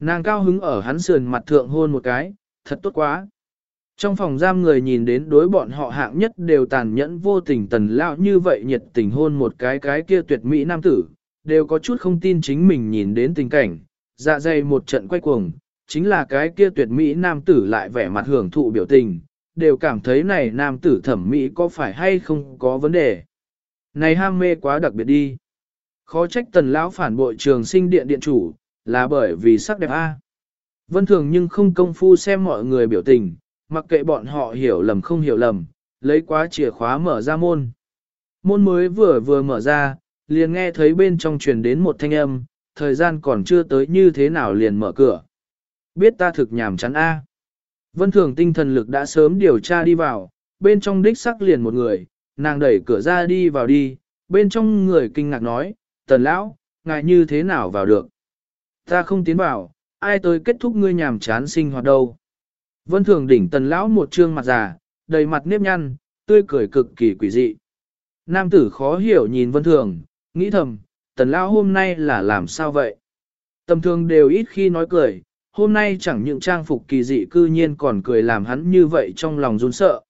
Nàng cao hứng ở hắn sườn mặt thượng hôn một cái, thật tốt quá. Trong phòng giam người nhìn đến đối bọn họ hạng nhất đều tàn nhẫn vô tình tần lão như vậy nhiệt tình hôn một cái cái kia tuyệt mỹ nam tử, đều có chút không tin chính mình nhìn đến tình cảnh, dạ dày một trận quay cuồng, chính là cái kia tuyệt mỹ nam tử lại vẻ mặt hưởng thụ biểu tình, đều cảm thấy này nam tử thẩm mỹ có phải hay không có vấn đề. Này ham mê quá đặc biệt đi. Khó trách tần lão phản bội trường sinh điện điện chủ, là bởi vì sắc đẹp A. Vân thường nhưng không công phu xem mọi người biểu tình, mặc kệ bọn họ hiểu lầm không hiểu lầm, lấy quá chìa khóa mở ra môn. Môn mới vừa vừa mở ra, liền nghe thấy bên trong truyền đến một thanh âm, thời gian còn chưa tới như thế nào liền mở cửa. Biết ta thực nhảm chán A. Vân thường tinh thần lực đã sớm điều tra đi vào, bên trong đích sắc liền một người, nàng đẩy cửa ra đi vào đi, bên trong người kinh ngạc nói, tần lão, ngài như thế nào vào được. Ta không tiến vào, ai tới kết thúc ngươi nhàm chán sinh hoạt đâu. Vân thường đỉnh tần lão một trương mặt già, đầy mặt nếp nhăn, tươi cười cực kỳ quỷ dị. Nam tử khó hiểu nhìn vân thường, nghĩ thầm, tần lão hôm nay là làm sao vậy? Tầm thường đều ít khi nói cười, hôm nay chẳng những trang phục kỳ dị cư nhiên còn cười làm hắn như vậy trong lòng run sợ.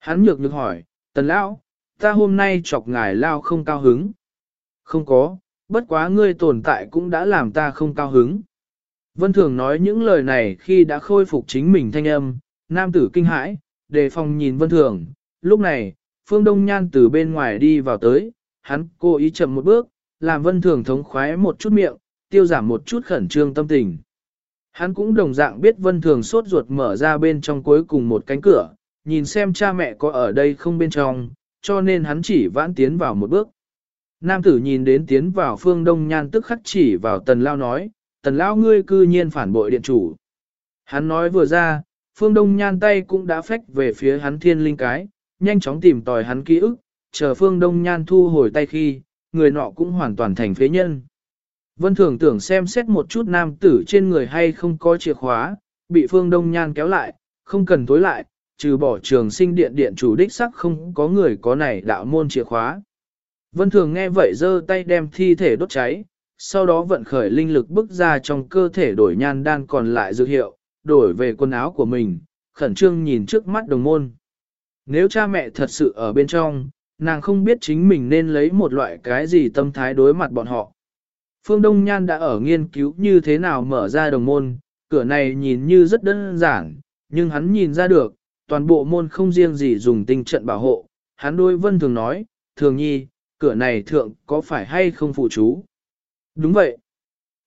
Hắn nhược nhược hỏi, tần lão, ta hôm nay chọc ngài lao không cao hứng. Không có, bất quá ngươi tồn tại cũng đã làm ta không cao hứng. Vân Thường nói những lời này khi đã khôi phục chính mình thanh âm, nam tử kinh hãi, đề phòng nhìn Vân Thường. Lúc này, Phương Đông Nhan từ bên ngoài đi vào tới, hắn cố ý chậm một bước, làm Vân Thường thống khoái một chút miệng, tiêu giảm một chút khẩn trương tâm tình. Hắn cũng đồng dạng biết Vân Thường sốt ruột mở ra bên trong cuối cùng một cánh cửa, nhìn xem cha mẹ có ở đây không bên trong, cho nên hắn chỉ vãn tiến vào một bước. Nam tử nhìn đến tiến vào phương đông nhan tức khắc chỉ vào tần lao nói, tần lao ngươi cư nhiên phản bội điện chủ. Hắn nói vừa ra, phương đông nhan tay cũng đã phách về phía hắn thiên linh cái, nhanh chóng tìm tòi hắn ký ức, chờ phương đông nhan thu hồi tay khi, người nọ cũng hoàn toàn thành phế nhân. Vân thường tưởng xem xét một chút nam tử trên người hay không có chìa khóa, bị phương đông nhan kéo lại, không cần tối lại, trừ bỏ trường sinh điện điện chủ đích sắc không có người có này đạo môn chìa khóa. Vân thường nghe vậy giơ tay đem thi thể đốt cháy, sau đó vận khởi linh lực bức ra trong cơ thể đổi nhan đan còn lại dược hiệu, đổi về quần áo của mình, khẩn trương nhìn trước mắt đồng môn. Nếu cha mẹ thật sự ở bên trong, nàng không biết chính mình nên lấy một loại cái gì tâm thái đối mặt bọn họ. Phương Đông Nhan đã ở nghiên cứu như thế nào mở ra đồng môn, cửa này nhìn như rất đơn giản, nhưng hắn nhìn ra được, toàn bộ môn không riêng gì dùng tinh trận bảo hộ. Hắn đôi vân thường nói, thường nhi, cửa này thượng có phải hay không phụ chú? Đúng vậy.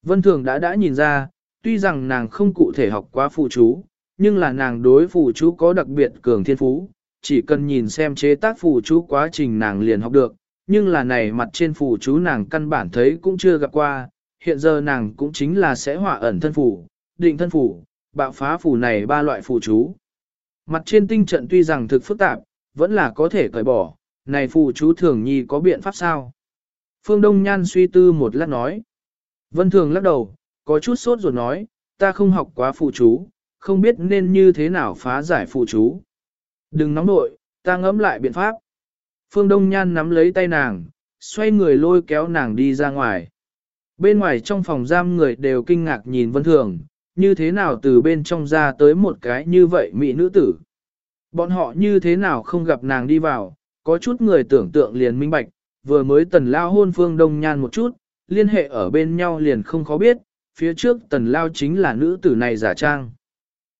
Vân thường đã đã nhìn ra, tuy rằng nàng không cụ thể học quá phụ chú, nhưng là nàng đối phụ chú có đặc biệt cường thiên phú, chỉ cần nhìn xem chế tác phụ chú quá trình nàng liền học được, nhưng là này mặt trên phụ chú nàng căn bản thấy cũng chưa gặp qua, hiện giờ nàng cũng chính là sẽ hỏa ẩn thân phủ, định thân phủ, bạo phá phủ này ba loại phụ chú. Mặt trên tinh trận tuy rằng thực phức tạp, vẫn là có thể cởi bỏ, này phụ chú thường nhi có biện pháp sao? Phương Đông Nhan suy tư một lát nói. Vân Thường lắc đầu, có chút sốt ruột nói, ta không học quá phụ chú, không biết nên như thế nào phá giải phụ chú. Đừng nóng nội, ta ngẫm lại biện pháp. Phương Đông Nhan nắm lấy tay nàng, xoay người lôi kéo nàng đi ra ngoài. Bên ngoài trong phòng giam người đều kinh ngạc nhìn Vân Thường, như thế nào từ bên trong ra tới một cái như vậy mỹ nữ tử. Bọn họ như thế nào không gặp nàng đi vào, có chút người tưởng tượng liền minh bạch, vừa mới tần lao hôn Phương Đông Nhan một chút, liên hệ ở bên nhau liền không khó biết, phía trước tần lao chính là nữ tử này giả trang.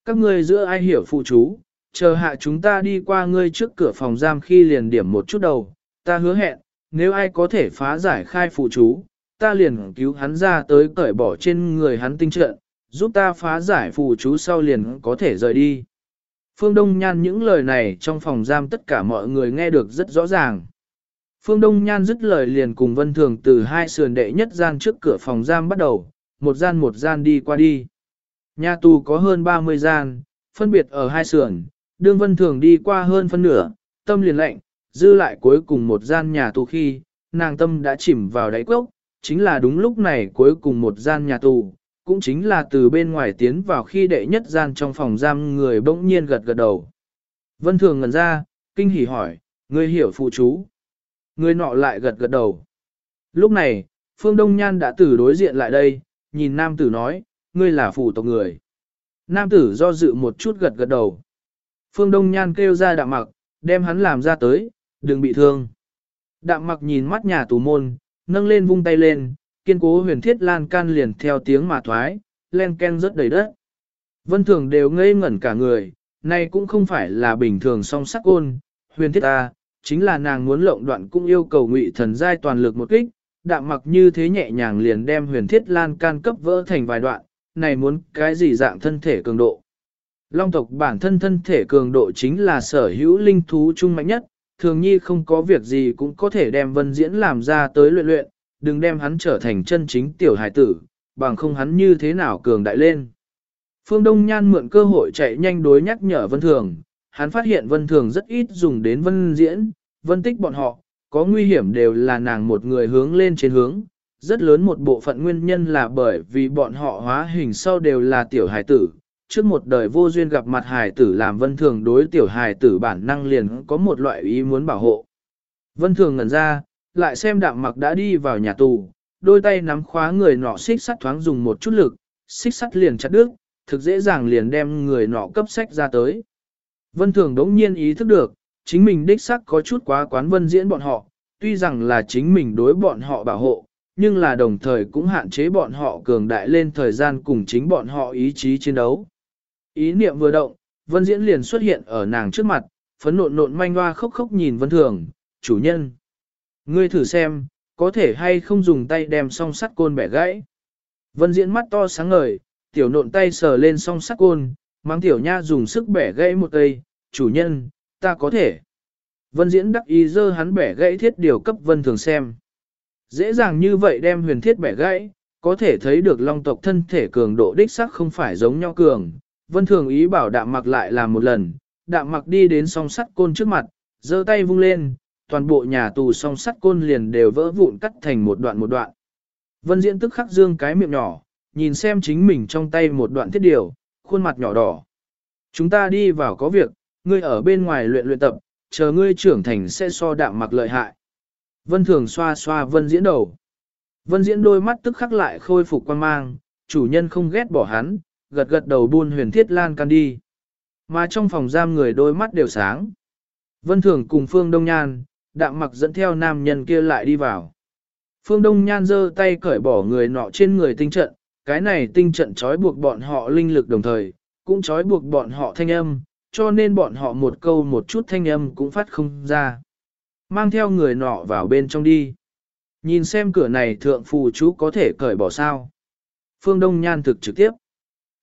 Các ngươi giữa ai hiểu phụ chú, chờ hạ chúng ta đi qua ngươi trước cửa phòng giam khi liền điểm một chút đầu, ta hứa hẹn, nếu ai có thể phá giải khai phụ chú, ta liền cứu hắn ra tới cởi bỏ trên người hắn tinh trận, giúp ta phá giải phụ chú sau liền có thể rời đi. Phương Đông Nhan những lời này trong phòng giam tất cả mọi người nghe được rất rõ ràng. Phương Đông Nhan dứt lời liền cùng Vân Thường từ hai sườn đệ nhất gian trước cửa phòng giam bắt đầu, một gian một gian đi qua đi. Nhà tù có hơn 30 gian, phân biệt ở hai sườn, đương Vân Thường đi qua hơn phân nửa, tâm liền lạnh, dư lại cuối cùng một gian nhà tù khi, nàng tâm đã chìm vào đáy cốc, chính là đúng lúc này cuối cùng một gian nhà tù, cũng chính là từ bên ngoài tiến vào khi đệ nhất gian trong phòng giam người bỗng nhiên gật gật đầu. Vân Thường ngẩn ra, kinh hỉ hỏi, người hiểu phụ chú. Người nọ lại gật gật đầu. Lúc này, Phương Đông Nhan đã từ đối diện lại đây, nhìn nam tử nói, ngươi là phụ tộc người. Nam tử do dự một chút gật gật đầu. Phương Đông Nhan kêu ra đạm mặc, đem hắn làm ra tới, đừng bị thương. Đạm mặc nhìn mắt nhà tù môn, nâng lên vung tay lên, kiên cố huyền thiết lan can liền theo tiếng mà thoái, len ken rất đầy đất. Vân thường đều ngây ngẩn cả người, này cũng không phải là bình thường song sắc ôn, huyền thiết ta, chính là nàng muốn lộng đoạn cũng yêu cầu ngụy thần giai toàn lực một kích, đạm mặc như thế nhẹ nhàng liền đem huyền thiết lan can cấp vỡ thành vài đoạn, này muốn cái gì dạng thân thể cường độ. Long tộc bản thân thân thể cường độ chính là sở hữu linh thú trung mạnh nhất, thường nhi không có việc gì cũng có thể đem vân diễn làm ra tới luyện luyện, đừng đem hắn trở thành chân chính tiểu hải tử, bằng không hắn như thế nào cường đại lên. Phương Đông Nhan mượn cơ hội chạy nhanh đối nhắc nhở Vân Thường, hắn phát hiện Vân Thường rất ít dùng đến Vân Diễn, Vân Tích bọn họ, có nguy hiểm đều là nàng một người hướng lên trên hướng. Rất lớn một bộ phận nguyên nhân là bởi vì bọn họ hóa hình sau đều là tiểu hải tử. Trước một đời vô duyên gặp mặt hải tử làm Vân Thường đối tiểu hải tử bản năng liền có một loại ý muốn bảo hộ. Vân Thường ngẩn ra, lại xem đạm mặc đã đi vào nhà tù, đôi tay nắm khóa người nọ xích sắt thoáng dùng một chút lực, xích sắt liền chặt đứt, thực dễ dàng liền đem người nọ cấp sách ra tới. Vân Thường đống nhiên ý thức được, chính mình đích sắc có chút quá quán vân diễn bọn họ, tuy rằng là chính mình đối bọn họ bảo hộ, nhưng là đồng thời cũng hạn chế bọn họ cường đại lên thời gian cùng chính bọn họ ý chí chiến đấu. Ý niệm vừa động, vân diễn liền xuất hiện ở nàng trước mặt, phấn nộn nộn manh hoa khóc khóc nhìn vân thường, chủ nhân. Ngươi thử xem, có thể hay không dùng tay đem song sắt côn bẻ gãy. Vân diễn mắt to sáng ngời, tiểu nộn tay sờ lên song sắt côn, mang tiểu nha dùng sức bẻ gãy một cây, chủ nhân, ta có thể. Vân diễn đắc ý dơ hắn bẻ gãy thiết điều cấp vân thường xem. Dễ dàng như vậy đem huyền thiết bẻ gãy, có thể thấy được long tộc thân thể cường độ đích sắc không phải giống nhau cường. Vân thường ý bảo đạm mặc lại làm một lần, đạm mặc đi đến song sắt côn trước mặt, giơ tay vung lên, toàn bộ nhà tù song sắt côn liền đều vỡ vụn cắt thành một đoạn một đoạn. Vân diễn tức khắc dương cái miệng nhỏ, nhìn xem chính mình trong tay một đoạn thiết điều, khuôn mặt nhỏ đỏ. Chúng ta đi vào có việc, ngươi ở bên ngoài luyện luyện tập, chờ ngươi trưởng thành sẽ so đạm mặc lợi hại. Vân thường xoa xoa vân diễn đầu. Vân diễn đôi mắt tức khắc lại khôi phục quan mang, chủ nhân không ghét bỏ hắn, gật gật đầu buôn huyền thiết lan can đi. Mà trong phòng giam người đôi mắt đều sáng. Vân thường cùng Phương Đông Nhan, đạm mặc dẫn theo nam nhân kia lại đi vào. Phương Đông Nhan giơ tay cởi bỏ người nọ trên người tinh trận, cái này tinh trận trói buộc bọn họ linh lực đồng thời, cũng trói buộc bọn họ thanh âm, cho nên bọn họ một câu một chút thanh âm cũng phát không ra. Mang theo người nọ vào bên trong đi. Nhìn xem cửa này thượng phù chú có thể cởi bỏ sao. Phương Đông Nhan thực trực tiếp.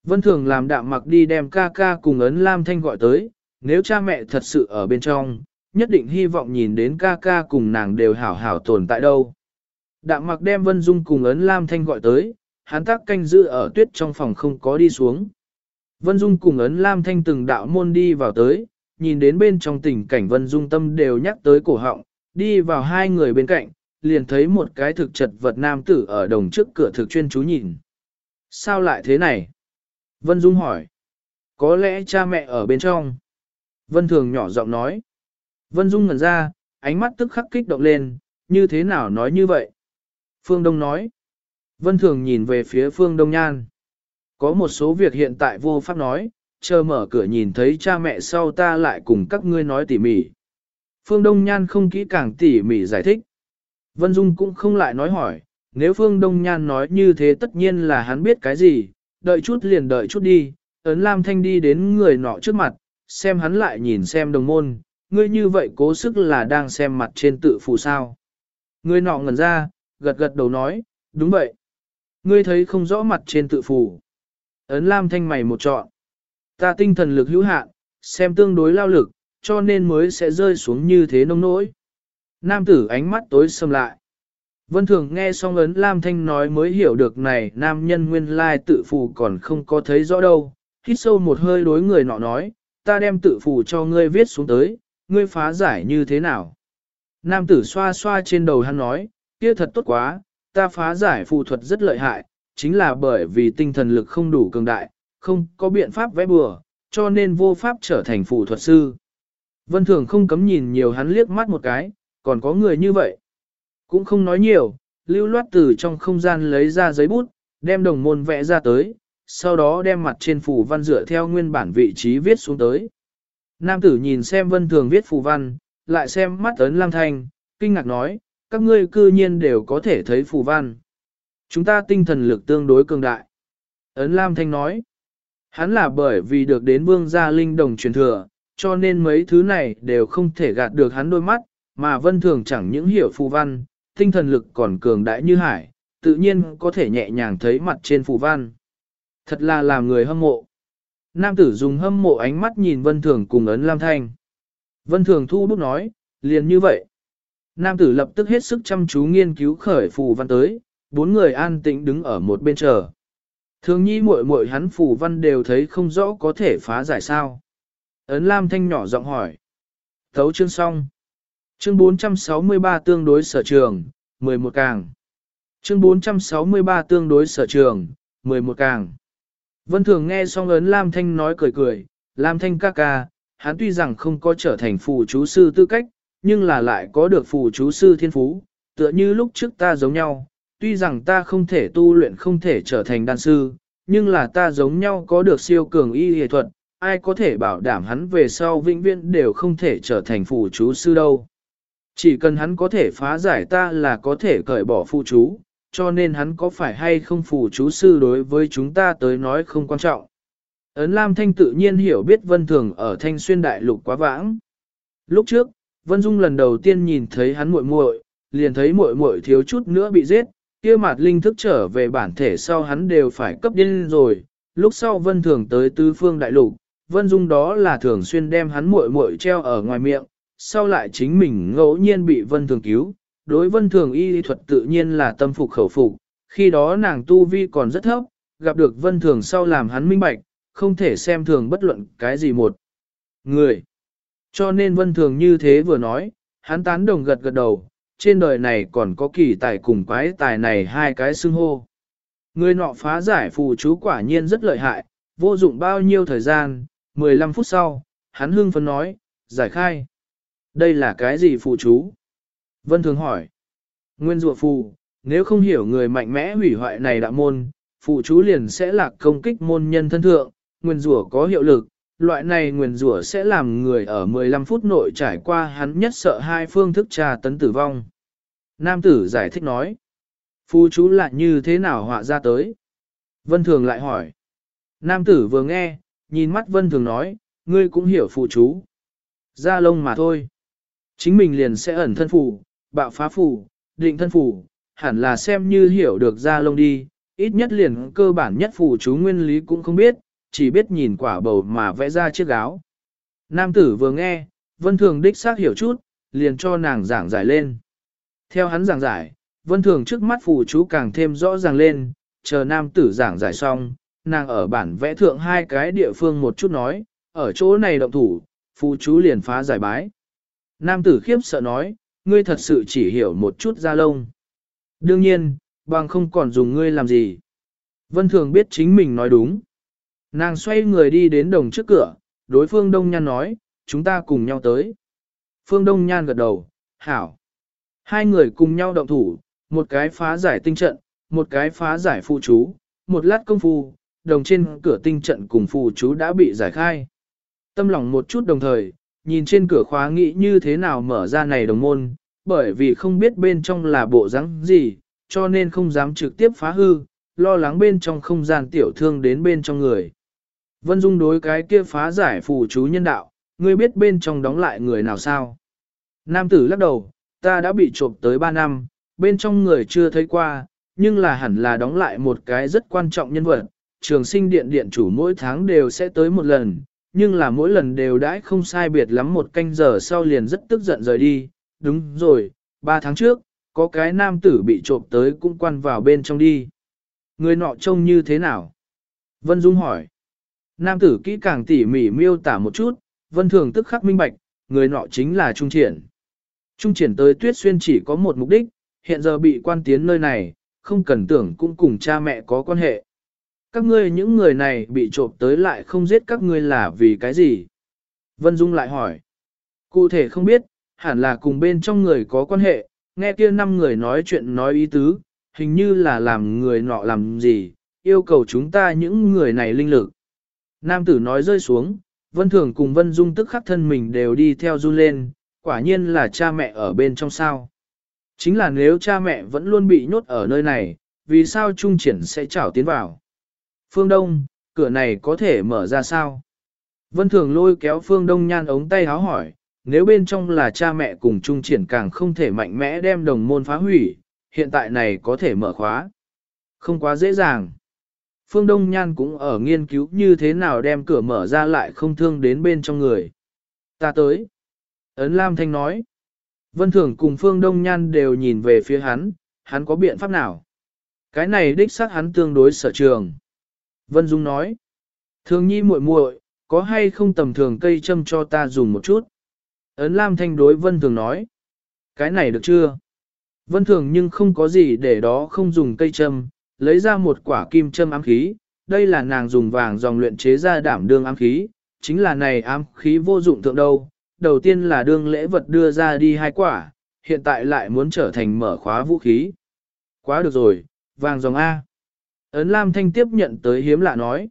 Vân Thường làm đạm mặc đi đem ca ca cùng ấn Lam Thanh gọi tới, nếu cha mẹ thật sự ở bên trong, nhất định hy vọng nhìn đến ca ca cùng nàng đều hảo hảo tồn tại đâu. Đạm mặc đem Vân Dung cùng ấn Lam Thanh gọi tới, hắn tác canh giữ ở tuyết trong phòng không có đi xuống. Vân Dung cùng ấn Lam Thanh từng đạo môn đi vào tới, nhìn đến bên trong tình cảnh Vân Dung tâm đều nhắc tới cổ họng, đi vào hai người bên cạnh, liền thấy một cái thực chật vật nam tử ở đồng trước cửa thực chuyên chú nhìn. Sao lại thế này? Vân Dung hỏi. Có lẽ cha mẹ ở bên trong. Vân Thường nhỏ giọng nói. Vân Dung ngẩn ra, ánh mắt tức khắc kích động lên, như thế nào nói như vậy? Phương Đông nói. Vân Thường nhìn về phía Phương Đông Nhan. Có một số việc hiện tại vô pháp nói, chờ mở cửa nhìn thấy cha mẹ sau ta lại cùng các ngươi nói tỉ mỉ. Phương Đông Nhan không kỹ càng tỉ mỉ giải thích. Vân Dung cũng không lại nói hỏi, nếu Phương Đông Nhan nói như thế tất nhiên là hắn biết cái gì, đợi chút liền đợi chút đi, ấn Lam Thanh đi đến người nọ trước mặt, xem hắn lại nhìn xem đồng môn, ngươi như vậy cố sức là đang xem mặt trên tự phù sao. Ngươi nọ ngẩn ra, gật gật đầu nói, đúng vậy. Ngươi thấy không rõ mặt trên tự phù. Ấn Lam Thanh mày một trọn. Ta tinh thần lực hữu hạn, xem tương đối lao lực, cho nên mới sẽ rơi xuống như thế nông nỗi. Nam tử ánh mắt tối sầm lại. Vân Thường nghe xong ấn Lam Thanh nói mới hiểu được này nam nhân nguyên lai tự phù còn không có thấy rõ đâu. Hít sâu một hơi đối người nọ nói, ta đem tự phù cho ngươi viết xuống tới, ngươi phá giải như thế nào. Nam tử xoa xoa trên đầu hắn nói, kia thật tốt quá, ta phá giải phù thuật rất lợi hại, chính là bởi vì tinh thần lực không đủ cường đại, không có biện pháp vẽ bừa, cho nên vô pháp trở thành phù thuật sư. Vân Thường không cấm nhìn nhiều hắn liếc mắt một cái, còn có người như vậy. Cũng không nói nhiều, lưu loát từ trong không gian lấy ra giấy bút, đem đồng môn vẽ ra tới, sau đó đem mặt trên phù văn dựa theo nguyên bản vị trí viết xuống tới. Nam tử nhìn xem vân thường viết phù văn, lại xem mắt ấn lam thanh, kinh ngạc nói, các ngươi cư nhiên đều có thể thấy phù văn. Chúng ta tinh thần lực tương đối cường đại. Ấn lam thanh nói, hắn là bởi vì được đến vương gia linh đồng truyền thừa, cho nên mấy thứ này đều không thể gạt được hắn đôi mắt, mà vân thường chẳng những hiểu phù văn, tinh thần lực còn cường đại như hải, tự nhiên có thể nhẹ nhàng thấy mặt trên phù văn. Thật là làm người hâm mộ. Nam tử dùng hâm mộ ánh mắt nhìn vân thường cùng ấn lam thanh. Vân thường thu bút nói, liền như vậy. Nam tử lập tức hết sức chăm chú nghiên cứu khởi phù văn tới, bốn người an tĩnh đứng ở một bên chờ. Thường nhi muội muội hắn phù văn đều thấy không rõ có thể phá giải sao. Ấn Lam Thanh nhỏ giọng hỏi. Thấu chương xong. Chương 463 tương đối sở trường, 11 càng. Chương 463 tương đối sở trường, 11 càng. Vân Thường nghe xong ấn Lam Thanh nói cười cười, Lam Thanh ca ca, hắn tuy rằng không có trở thành phù chú sư tư cách, nhưng là lại có được phù chú sư thiên phú, tựa như lúc trước ta giống nhau, tuy rằng ta không thể tu luyện không thể trở thành đan sư, nhưng là ta giống nhau có được siêu cường y y thuật, ai có thể bảo đảm hắn về sau vĩnh viễn đều không thể trở thành phù chú sư đâu. Chỉ cần hắn có thể phá giải ta là có thể cởi bỏ phù chú, cho nên hắn có phải hay không phù chú sư đối với chúng ta tới nói không quan trọng. Ấn Lam Thanh tự nhiên hiểu biết Vân Thường ở Thanh Xuyên Đại Lục quá vãng. Lúc trước, Vân Dung lần đầu tiên nhìn thấy hắn muội muội, liền thấy muội muội thiếu chút nữa bị giết, kia mặt linh thức trở về bản thể sau hắn đều phải cấp điên rồi. Lúc sau Vân Thường tới Tứ Phương Đại Lục, Vân Dung đó là thường xuyên đem hắn muội muội treo ở ngoài miệng, sau lại chính mình ngẫu nhiên bị Vân Thường cứu. Đối Vân Thường y lý thuật tự nhiên là tâm phục khẩu phục, khi đó nàng tu vi còn rất thấp, gặp được Vân Thường sau làm hắn minh bạch, không thể xem thường bất luận cái gì một người. Cho nên Vân Thường như thế vừa nói, hắn tán đồng gật gật đầu, trên đời này còn có kỳ tài cùng quái tài này hai cái xưng hô. Người nọ phá giải phù chú quả nhiên rất lợi hại, vô dụng bao nhiêu thời gian, 15 phút sau, hắn hưng phấn nói, giải khai. Đây là cái gì phù chú? Vân Thường hỏi. Nguyên rùa phù, nếu không hiểu người mạnh mẽ hủy hoại này đạo môn, phù chú liền sẽ là công kích môn nhân thân thượng, nguyên rùa có hiệu lực. Loại này nguyên rủa sẽ làm người ở 15 phút nội trải qua hắn nhất sợ hai phương thức trà tấn tử vong. Nam tử giải thích nói, phu chú lại như thế nào họa ra tới. Vân Thường lại hỏi. Nam tử vừa nghe, nhìn mắt Vân Thường nói, ngươi cũng hiểu phụ chú. Ra lông mà thôi. Chính mình liền sẽ ẩn thân phụ bạo phá phủ, định thân phủ, hẳn là xem như hiểu được ra lông đi, ít nhất liền cơ bản nhất phủ chú nguyên lý cũng không biết, chỉ biết nhìn quả bầu mà vẽ ra chiếc áo. Nam tử vừa nghe, Vân Thường đích xác hiểu chút, liền cho nàng giảng giải lên. Theo hắn giảng giải, Vân Thường trước mắt phủ chú càng thêm rõ ràng lên, chờ nam tử giảng giải xong, nàng ở bản vẽ thượng hai cái địa phương một chút nói, ở chỗ này động thủ, phù chú liền phá giải bái. Nam tử khiếp sợ nói, ngươi thật sự chỉ hiểu một chút da lông. Đương nhiên, bằng không còn dùng ngươi làm gì. Vân Thường biết chính mình nói đúng. Nàng xoay người đi đến đồng trước cửa, đối phương Đông Nhan nói, chúng ta cùng nhau tới. Phương Đông Nhan gật đầu, hảo. Hai người cùng nhau động thủ, một cái phá giải tinh trận, một cái phá giải phụ chú, một lát công phu, đồng trên cửa tinh trận cùng phụ chú đã bị giải khai. Tâm lòng một chút đồng thời, nhìn trên cửa khóa nghĩ như thế nào mở ra này đồng môn, bởi vì không biết bên trong là bộ rắn gì, cho nên không dám trực tiếp phá hư, lo lắng bên trong không gian tiểu thương đến bên trong người. Vân Dung đối cái kia phá giải phù chú nhân đạo, ngươi biết bên trong đóng lại người nào sao? Nam tử lắc đầu, ta đã bị trộm tới 3 năm, bên trong người chưa thấy qua, nhưng là hẳn là đóng lại một cái rất quan trọng nhân vật. Trường sinh điện điện chủ mỗi tháng đều sẽ tới một lần, nhưng là mỗi lần đều đãi không sai biệt lắm một canh giờ sau liền rất tức giận rời đi. Đúng rồi, ba tháng trước, có cái nam tử bị trộm tới cũng quan vào bên trong đi. Người nọ trông như thế nào? Vân Dung hỏi. Nam tử kỹ càng tỉ mỉ miêu tả một chút, Vân Thường tức khắc minh bạch, người nọ chính là Trung Triển. Trung Triển tới Tuyết Xuyên chỉ có một mục đích, hiện giờ bị quan tiến nơi này, không cần tưởng cũng cùng cha mẹ có quan hệ. Các ngươi những người này bị trộm tới lại không giết các ngươi là vì cái gì? Vân Dung lại hỏi. Cụ thể không biết, hẳn là cùng bên trong người có quan hệ, nghe kia năm người nói chuyện nói ý tứ, hình như là làm người nọ làm gì, yêu cầu chúng ta những người này linh lực. Nam tử nói rơi xuống, Vân Thường cùng Vân Dung tức khắc thân mình đều đi theo run lên, quả nhiên là cha mẹ ở bên trong sao. Chính là nếu cha mẹ vẫn luôn bị nhốt ở nơi này, vì sao Trung Triển sẽ trảo tiến vào? Phương Đông, cửa này có thể mở ra sao? Vân Thường lôi kéo Phương Đông nhan ống tay háo hỏi, nếu bên trong là cha mẹ cùng Trung Triển càng không thể mạnh mẽ đem đồng môn phá hủy, hiện tại này có thể mở khóa. Không quá dễ dàng. Phương Đông Nhan cũng ở nghiên cứu như thế nào đem cửa mở ra lại không thương đến bên trong người. Ta tới. Ấn Lam Thanh nói. Vân Thường cùng Phương Đông Nhan đều nhìn về phía hắn, hắn có biện pháp nào? Cái này đích xác hắn tương đối sở trường. Vân Dung nói. Thường nhi muội muội, có hay không tầm thường cây châm cho ta dùng một chút? Ấn Lam Thanh đối Vân Thường nói. Cái này được chưa? Vân Thường nhưng không có gì để đó không dùng cây châm, lấy ra một quả kim châm ám khí, đây là nàng dùng vàng dòng luyện chế ra đảm đương ám khí, chính là này ám khí vô dụng thượng đâu. Đầu tiên là đương lễ vật đưa ra đi hai quả, hiện tại lại muốn trở thành mở khóa vũ khí. Quá được rồi, vàng dòng A. Ấn Lam Thanh tiếp nhận tới hiếm lạ nói.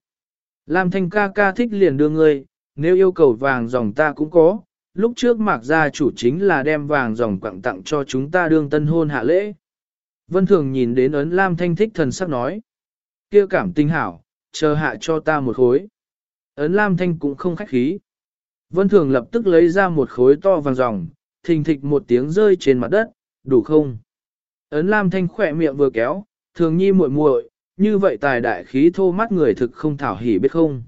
Lam Thanh ca ca thích liền đưa ngươi, nếu yêu cầu vàng dòng ta cũng có. Lúc trước mạc gia chủ chính là đem vàng dòng quặng tặng cho chúng ta đương tân hôn hạ lễ. Vân Thường nhìn đến ấn Lam Thanh thích thần sắc nói. kia cảm tinh hảo, chờ hạ cho ta một khối. Ấn Lam Thanh cũng không khách khí. Vân Thường lập tức lấy ra một khối to vàng dòng, thình thịch một tiếng rơi trên mặt đất, đủ không? Ấn Lam Thanh khỏe miệng vừa kéo, thường nhi muội muội, như vậy tài đại khí thô mắt người thực không thảo hỉ biết không?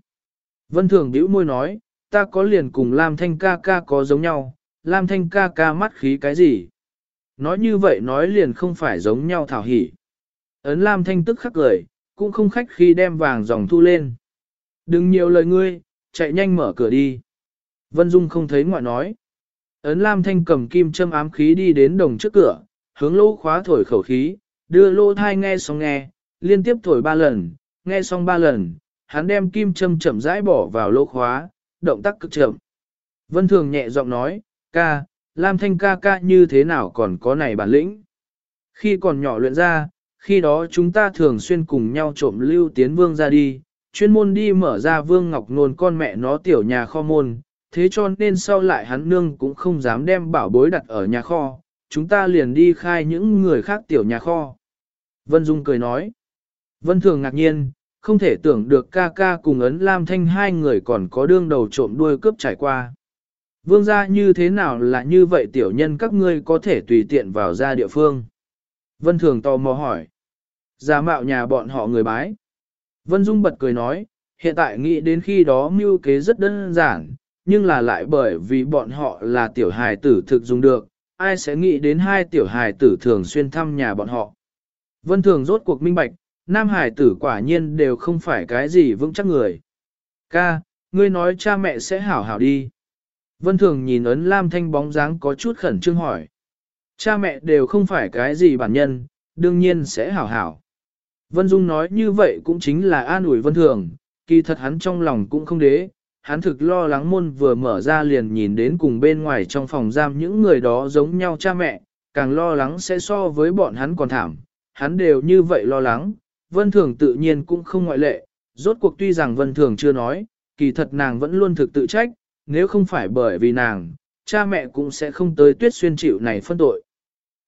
Vân Thường bĩu môi nói, ta có liền cùng Lam Thanh ca ca có giống nhau, Lam Thanh ca ca mắt khí cái gì? Nói như vậy nói liền không phải giống nhau thảo hỉ. Ấn Lam Thanh tức khắc cười, cũng không khách khi đem vàng dòng thu lên. Đừng nhiều lời ngươi, chạy nhanh mở cửa đi. Vân Dung không thấy ngoại nói. Ấn Lam Thanh cầm kim châm ám khí đi đến đồng trước cửa, hướng lỗ khóa thổi khẩu khí, đưa lỗ thai nghe xong nghe, liên tiếp thổi ba lần, nghe xong ba lần, hắn đem kim châm chậm rãi bỏ vào lỗ khóa, động tác cực chậm. Vân Thường nhẹ giọng nói, ca, Lam Thanh ca ca như thế nào còn có này bản lĩnh. Khi còn nhỏ luyện ra, khi đó chúng ta thường xuyên cùng nhau trộm lưu tiến vương ra đi, chuyên môn đi mở ra vương ngọc nôn con mẹ nó tiểu nhà kho môn, thế cho nên sau lại hắn nương cũng không dám đem bảo bối đặt ở nhà kho, chúng ta liền đi khai những người khác tiểu nhà kho. Vân Dung cười nói, Vân Thường ngạc nhiên, không thể tưởng được ca ca cùng ấn Lam Thanh hai người còn có đương đầu trộm đuôi cướp trải qua. Vương gia như thế nào là như vậy tiểu nhân các ngươi có thể tùy tiện vào ra địa phương. Vân Thường tò mò hỏi. Giả mạo nhà bọn họ người bái. Vân Dung bật cười nói, hiện tại nghĩ đến khi đó mưu kế rất đơn giản, nhưng là lại bởi vì bọn họ là tiểu hài tử thực dùng được, ai sẽ nghĩ đến hai tiểu hài tử thường xuyên thăm nhà bọn họ. Vân Thường rốt cuộc minh bạch, nam hải tử quả nhiên đều không phải cái gì vững chắc người. Ca, ngươi nói cha mẹ sẽ hảo hảo đi. Vân Thường nhìn ấn Lam Thanh bóng dáng có chút khẩn trương hỏi. Cha mẹ đều không phải cái gì bản nhân, đương nhiên sẽ hảo hảo. Vân Dung nói như vậy cũng chính là an ủi Vân Thường, kỳ thật hắn trong lòng cũng không đế, hắn thực lo lắng môn vừa mở ra liền nhìn đến cùng bên ngoài trong phòng giam những người đó giống nhau cha mẹ, càng lo lắng sẽ so với bọn hắn còn thảm, hắn đều như vậy lo lắng, Vân Thường tự nhiên cũng không ngoại lệ, rốt cuộc tuy rằng Vân Thường chưa nói, kỳ thật nàng vẫn luôn thực tự trách, nếu không phải bởi vì nàng, cha mẹ cũng sẽ không tới tuyết xuyên chịu này phân tội.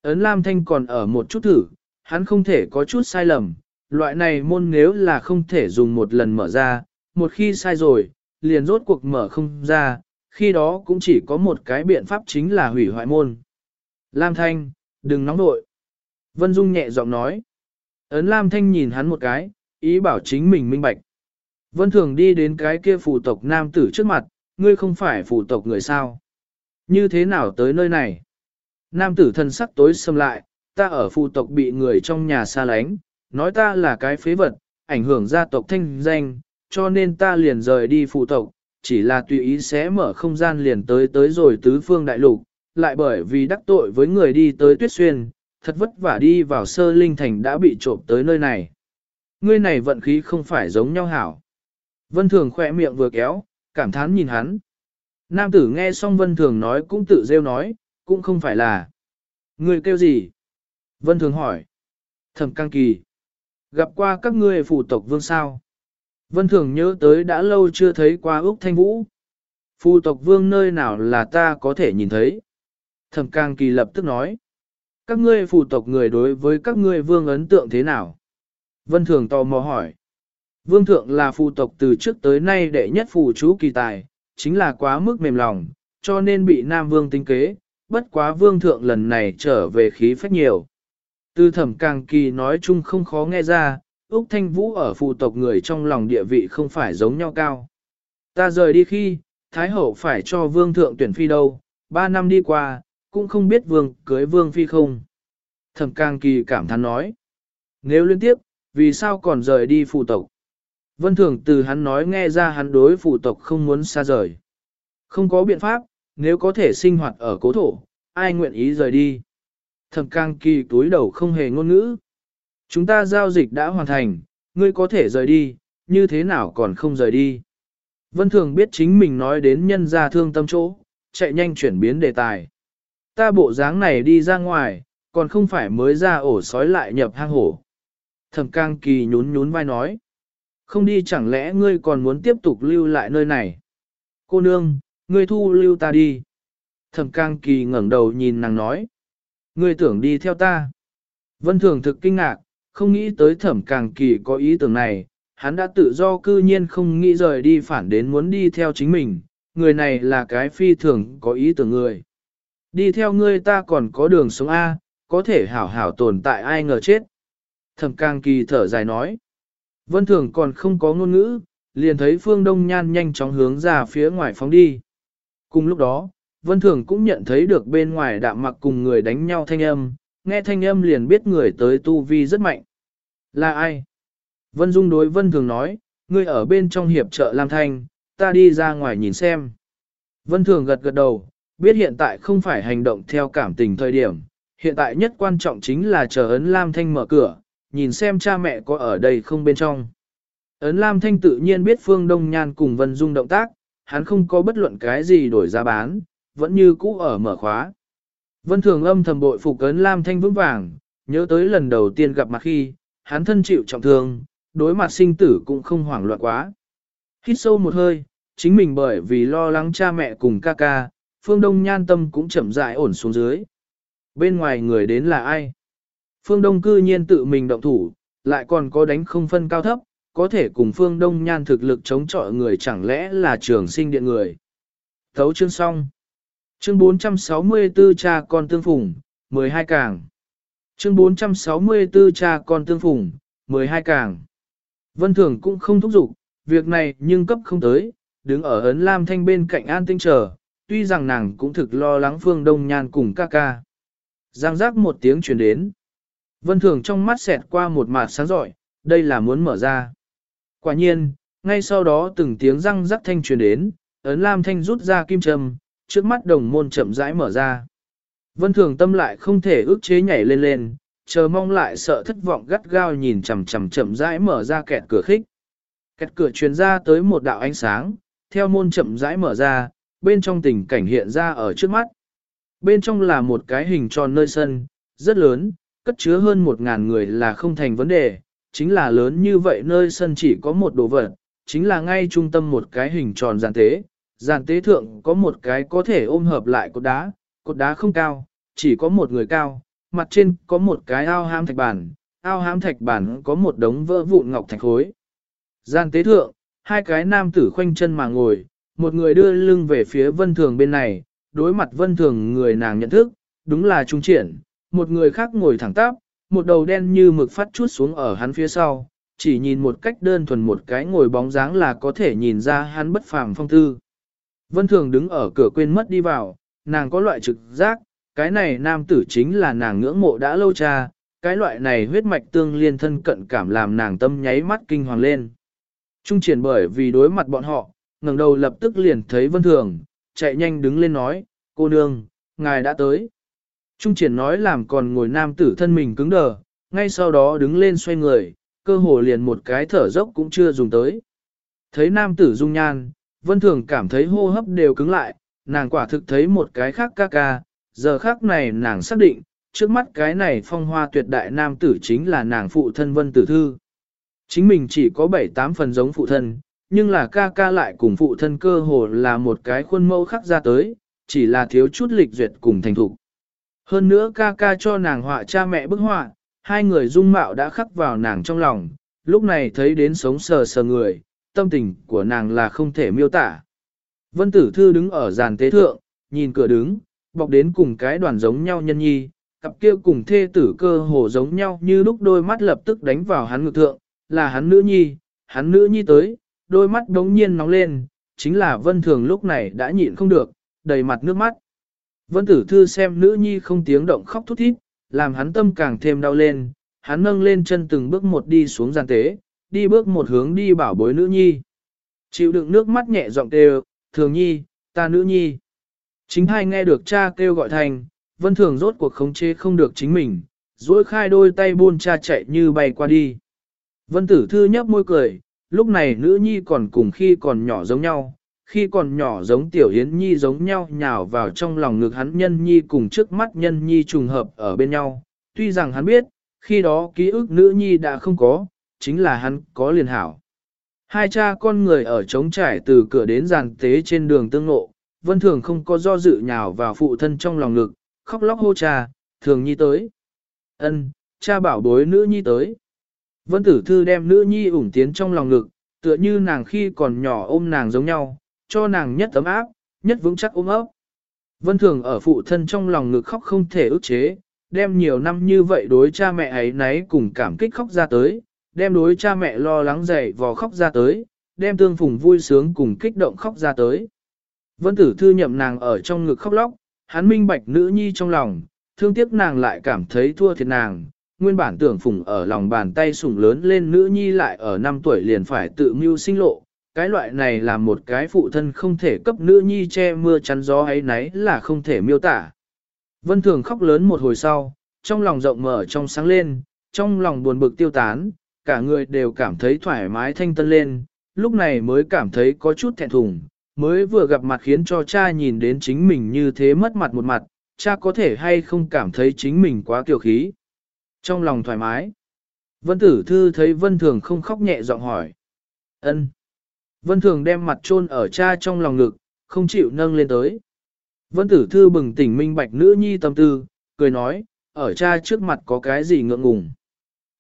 Ấn Lam Thanh còn ở một chút thử, hắn không thể có chút sai lầm, loại này môn nếu là không thể dùng một lần mở ra, một khi sai rồi, liền rốt cuộc mở không ra, khi đó cũng chỉ có một cái biện pháp chính là hủy hoại môn. Lam Thanh, đừng nóng nội. Vân Dung nhẹ giọng nói. Ấn Lam Thanh nhìn hắn một cái, ý bảo chính mình minh bạch. Vân Thường đi đến cái kia phù tộc nam tử trước mặt, ngươi không phải phù tộc người sao. Như thế nào tới nơi này? Nam tử thân sắc tối xâm lại, ta ở phù tộc bị người trong nhà xa lánh, nói ta là cái phế vật, ảnh hưởng gia tộc thanh danh, cho nên ta liền rời đi phù tộc, chỉ là tùy ý sẽ mở không gian liền tới tới rồi tứ phương đại lục, lại bởi vì đắc tội với người đi tới tuyết xuyên, thật vất vả đi vào sơ linh thành đã bị trộm tới nơi này. Ngươi này vận khí không phải giống nhau hảo. Vân Thường khỏe miệng vừa kéo, cảm thán nhìn hắn. Nam tử nghe xong Vân Thường nói cũng tự rêu nói, cũng không phải là. Ngươi kêu gì? Vân Thường hỏi. Thẩm Cang Kỳ. Gặp qua các ngươi phủ tộc vương sao? Vân Thường nhớ tới đã lâu chưa thấy qua Úc Thanh Vũ. Phù tộc vương nơi nào là ta có thể nhìn thấy? Thẩm Cang Kỳ lập tức nói. Các ngươi phù tộc người đối với các ngươi vương ấn tượng thế nào? Vân Thường tò mò hỏi. Vương thượng là phù tộc từ trước tới nay đệ nhất phù chú kỳ tài, chính là quá mức mềm lòng, cho nên bị Nam Vương tính kế, bất quá Vương thượng lần này trở về khí phách nhiều. Từ thẩm càng kỳ nói chung không khó nghe ra, Úc Thanh Vũ ở phù tộc người trong lòng địa vị không phải giống nhau cao. Ta rời đi khi, Thái Hậu phải cho Vương thượng tuyển phi đâu, ba năm đi qua, cũng không biết Vương cưới Vương phi không. Thẩm càng kỳ cảm thán nói. Nếu liên tiếp, vì sao còn rời đi phụ tộc? Vân Thường từ hắn nói nghe ra hắn đối phụ tộc không muốn xa rời. Không có biện pháp, nếu có thể sinh hoạt ở cố thổ, ai nguyện ý rời đi. Thẩm Cang Kỳ túi đầu không hề ngôn ngữ. Chúng ta giao dịch đã hoàn thành, ngươi có thể rời đi, như thế nào còn không rời đi. Vân Thường biết chính mình nói đến nhân gia thương tâm chỗ, chạy nhanh chuyển biến đề tài. Ta bộ dáng này đi ra ngoài, còn không phải mới ra ổ sói lại nhập hang hổ. Thẩm Cang Kỳ nhún nhún vai nói. Không đi chẳng lẽ ngươi còn muốn tiếp tục lưu lại nơi này? Cô nương, ngươi thu lưu ta đi. Thẩm Cang Kỳ ngẩng đầu nhìn nàng nói. Ngươi tưởng đi theo ta. Vân Thường thực kinh ngạc, không nghĩ tới Thẩm Cang Kỳ có ý tưởng này. Hắn đã tự do cư nhiên không nghĩ rời đi phản đến muốn đi theo chính mình. Người này là cái phi thường có ý tưởng người. Đi theo ngươi ta còn có đường sống A, có thể hảo hảo tồn tại ai ngờ chết. Thẩm Càng Kỳ thở dài nói. Vân Thường còn không có ngôn ngữ, liền thấy Phương Đông Nhan nhanh chóng hướng ra phía ngoài phóng đi. Cùng lúc đó, Vân Thường cũng nhận thấy được bên ngoài đạm mặc cùng người đánh nhau thanh âm, nghe thanh âm liền biết người tới tu vi rất mạnh. Là ai? Vân Dung đối Vân Thường nói, ngươi ở bên trong hiệp trợ Lam Thanh, ta đi ra ngoài nhìn xem. Vân Thường gật gật đầu, biết hiện tại không phải hành động theo cảm tình thời điểm, hiện tại nhất quan trọng chính là chờ ấn Lam Thanh mở cửa, nhìn xem cha mẹ có ở đây không bên trong. Ấn Lam Thanh tự nhiên biết Phương Đông Nhan cùng Vân Dung động tác, hắn không có bất luận cái gì đổi giá bán, vẫn như cũ ở mở khóa. Vân Thường âm thầm bội phục Ấn Lam Thanh vững vàng, nhớ tới lần đầu tiên gặp mặt khi, hắn thân chịu trọng thương, đối mặt sinh tử cũng không hoảng loạn quá. Hít sâu một hơi, chính mình bởi vì lo lắng cha mẹ cùng ca ca, Phương Đông Nhan tâm cũng chậm rãi ổn xuống dưới. Bên ngoài người đến là ai? Phương Đông cư nhiên tự mình động thủ, lại còn có đánh không phân cao thấp, có thể cùng phương đông nhan thực lực chống chọi người chẳng lẽ là trường sinh điện người. Thấu chương xong. Chương 464 cha con tương phùng, 12 càng. Chương 464 cha con tương phùng, 12 càng. Vân Thường cũng không thúc giục, việc này nhưng cấp không tới, đứng ở ấn lam thanh bên cạnh an tinh chờ, tuy rằng nàng cũng thực lo lắng phương đông nhan cùng ca ca. Giang giác một tiếng truyền đến. Vân Thường trong mắt xẹt qua một mạt sáng rọi, đây là muốn mở ra. Quả nhiên, ngay sau đó từng tiếng răng rắc thanh truyền đến, ấn lam thanh rút ra kim châm, trước mắt đồng môn chậm rãi mở ra. Vân Thường tâm lại không thể ước chế nhảy lên lên, chờ mong lại sợ thất vọng gắt gao nhìn chằm chằm chậm rãi mở ra kẹt cửa khích. Kẹt cửa truyền ra tới một đạo ánh sáng, theo môn chậm rãi mở ra, bên trong tình cảnh hiện ra ở trước mắt. Bên trong là một cái hình tròn nơi sân, rất lớn, cất chứa hơn một ngàn người là không thành vấn đề, chính là lớn như vậy nơi sân chỉ có một đồ vật, chính là ngay trung tâm một cái hình tròn giàn tế. Giàn tế thượng có một cái có thể ôm hợp lại cột đá, cột đá không cao, chỉ có một người cao, mặt trên có một cái ao hám thạch bản, ao hám thạch bản có một đống vỡ vụn ngọc thạch khối. Giàn tế thượng, hai cái nam tử khoanh chân mà ngồi, một người đưa lưng về phía vân thường bên này, đối mặt vân thường người nàng nhận thức, đúng là trung triển, một người khác ngồi thẳng tắp, một đầu đen như mực phát chút xuống ở hắn phía sau, chỉ nhìn một cách đơn thuần một cái ngồi bóng dáng là có thể nhìn ra hắn bất phàm phong tư. Vân thường đứng ở cửa quên mất đi vào, nàng có loại trực giác, cái này nam tử chính là nàng ngưỡng mộ đã lâu cha, cái loại này huyết mạch tương liên thân cận cảm làm nàng tâm nháy mắt kinh hoàng lên. Trung triển bởi vì đối mặt bọn họ, ngẩng đầu lập tức liền thấy vân thường, chạy nhanh đứng lên nói, cô nương, ngài đã tới. Trung triển nói làm còn ngồi nam tử thân mình cứng đờ, ngay sau đó đứng lên xoay người, cơ hồ liền một cái thở dốc cũng chưa dùng tới. Thấy nam tử dung nhan, vân thường cảm thấy hô hấp đều cứng lại, nàng quả thực thấy một cái khác ca ca, giờ khác này nàng xác định, trước mắt cái này phong hoa tuyệt đại nam tử chính là nàng phụ thân vân tử thư. Chính mình chỉ có 7-8 phần giống phụ thân, nhưng là ca ca lại cùng phụ thân cơ hồ là một cái khuôn mẫu khắc ra tới, chỉ là thiếu chút lịch duyệt cùng thành thục. Hơn nữa ca ca cho nàng họa cha mẹ bức họa, hai người dung mạo đã khắc vào nàng trong lòng, lúc này thấy đến sống sờ sờ người, tâm tình của nàng là không thể miêu tả. Vân tử thư đứng ở giàn tế thượng, nhìn cửa đứng, bọc đến cùng cái đoàn giống nhau nhân nhi, cặp kia cùng thê tử cơ hồ giống nhau như lúc đôi mắt lập tức đánh vào hắn ngực thượng, là hắn nữ nhi, hắn nữ nhi tới, đôi mắt đống nhiên nóng lên, chính là vân thường lúc này đã nhịn không được, đầy mặt nước mắt. Vân tử thư xem nữ nhi không tiếng động khóc thút thít, làm hắn tâm càng thêm đau lên, hắn nâng lên chân từng bước một đi xuống giàn tế, đi bước một hướng đi bảo bối nữ nhi. Chịu đựng nước mắt nhẹ giọng kêu, thường nhi, ta nữ nhi. Chính hai nghe được cha kêu gọi thành, vân thường rốt cuộc khống chế không được chính mình, duỗi khai đôi tay buôn cha chạy như bay qua đi. Vân tử thư nhấp môi cười, lúc này nữ nhi còn cùng khi còn nhỏ giống nhau, khi còn nhỏ giống tiểu hiến nhi giống nhau nhào vào trong lòng ngực hắn nhân nhi cùng trước mắt nhân nhi trùng hợp ở bên nhau. Tuy rằng hắn biết, khi đó ký ức nữ nhi đã không có, chính là hắn có liền hảo. Hai cha con người ở trống trải từ cửa đến giàn tế trên đường tương ngộ, vân thường không có do dự nhào vào phụ thân trong lòng ngực, khóc lóc hô cha, thường nhi tới. ân cha bảo bối nữ nhi tới. Vân tử thư đem nữ nhi ủng tiến trong lòng ngực, tựa như nàng khi còn nhỏ ôm nàng giống nhau, cho nàng nhất ấm áp, nhất vững chắc ôm ấp. Vân thường ở phụ thân trong lòng ngực khóc không thể ức chế, đem nhiều năm như vậy đối cha mẹ ấy nấy cùng cảm kích khóc ra tới, đem đối cha mẹ lo lắng dậy vò khóc ra tới, đem tương phùng vui sướng cùng kích động khóc ra tới. Vân tử thư nhậm nàng ở trong ngực khóc lóc, hắn minh bạch nữ nhi trong lòng, thương tiếc nàng lại cảm thấy thua thiệt nàng, nguyên bản tưởng phùng ở lòng bàn tay sủng lớn lên nữ nhi lại ở 5 tuổi liền phải tự mưu sinh lộ, cái loại này là một cái phụ thân không thể cấp nữ nhi che mưa chắn gió ấy nấy là không thể miêu tả. Vân thường khóc lớn một hồi sau, trong lòng rộng mở trong sáng lên, trong lòng buồn bực tiêu tán, cả người đều cảm thấy thoải mái thanh tân lên, lúc này mới cảm thấy có chút thẹn thùng, mới vừa gặp mặt khiến cho cha nhìn đến chính mình như thế mất mặt một mặt, cha có thể hay không cảm thấy chính mình quá kiêu khí. Trong lòng thoải mái, Vân Tử Thư thấy Vân Thường không khóc nhẹ giọng hỏi. ân Vân Thường đem mặt chôn ở cha trong lòng ngực, không chịu nâng lên tới. Vân Tử Thư bừng tỉnh minh bạch nữ nhi tâm tư, cười nói, ở cha trước mặt có cái gì ngượng ngùng.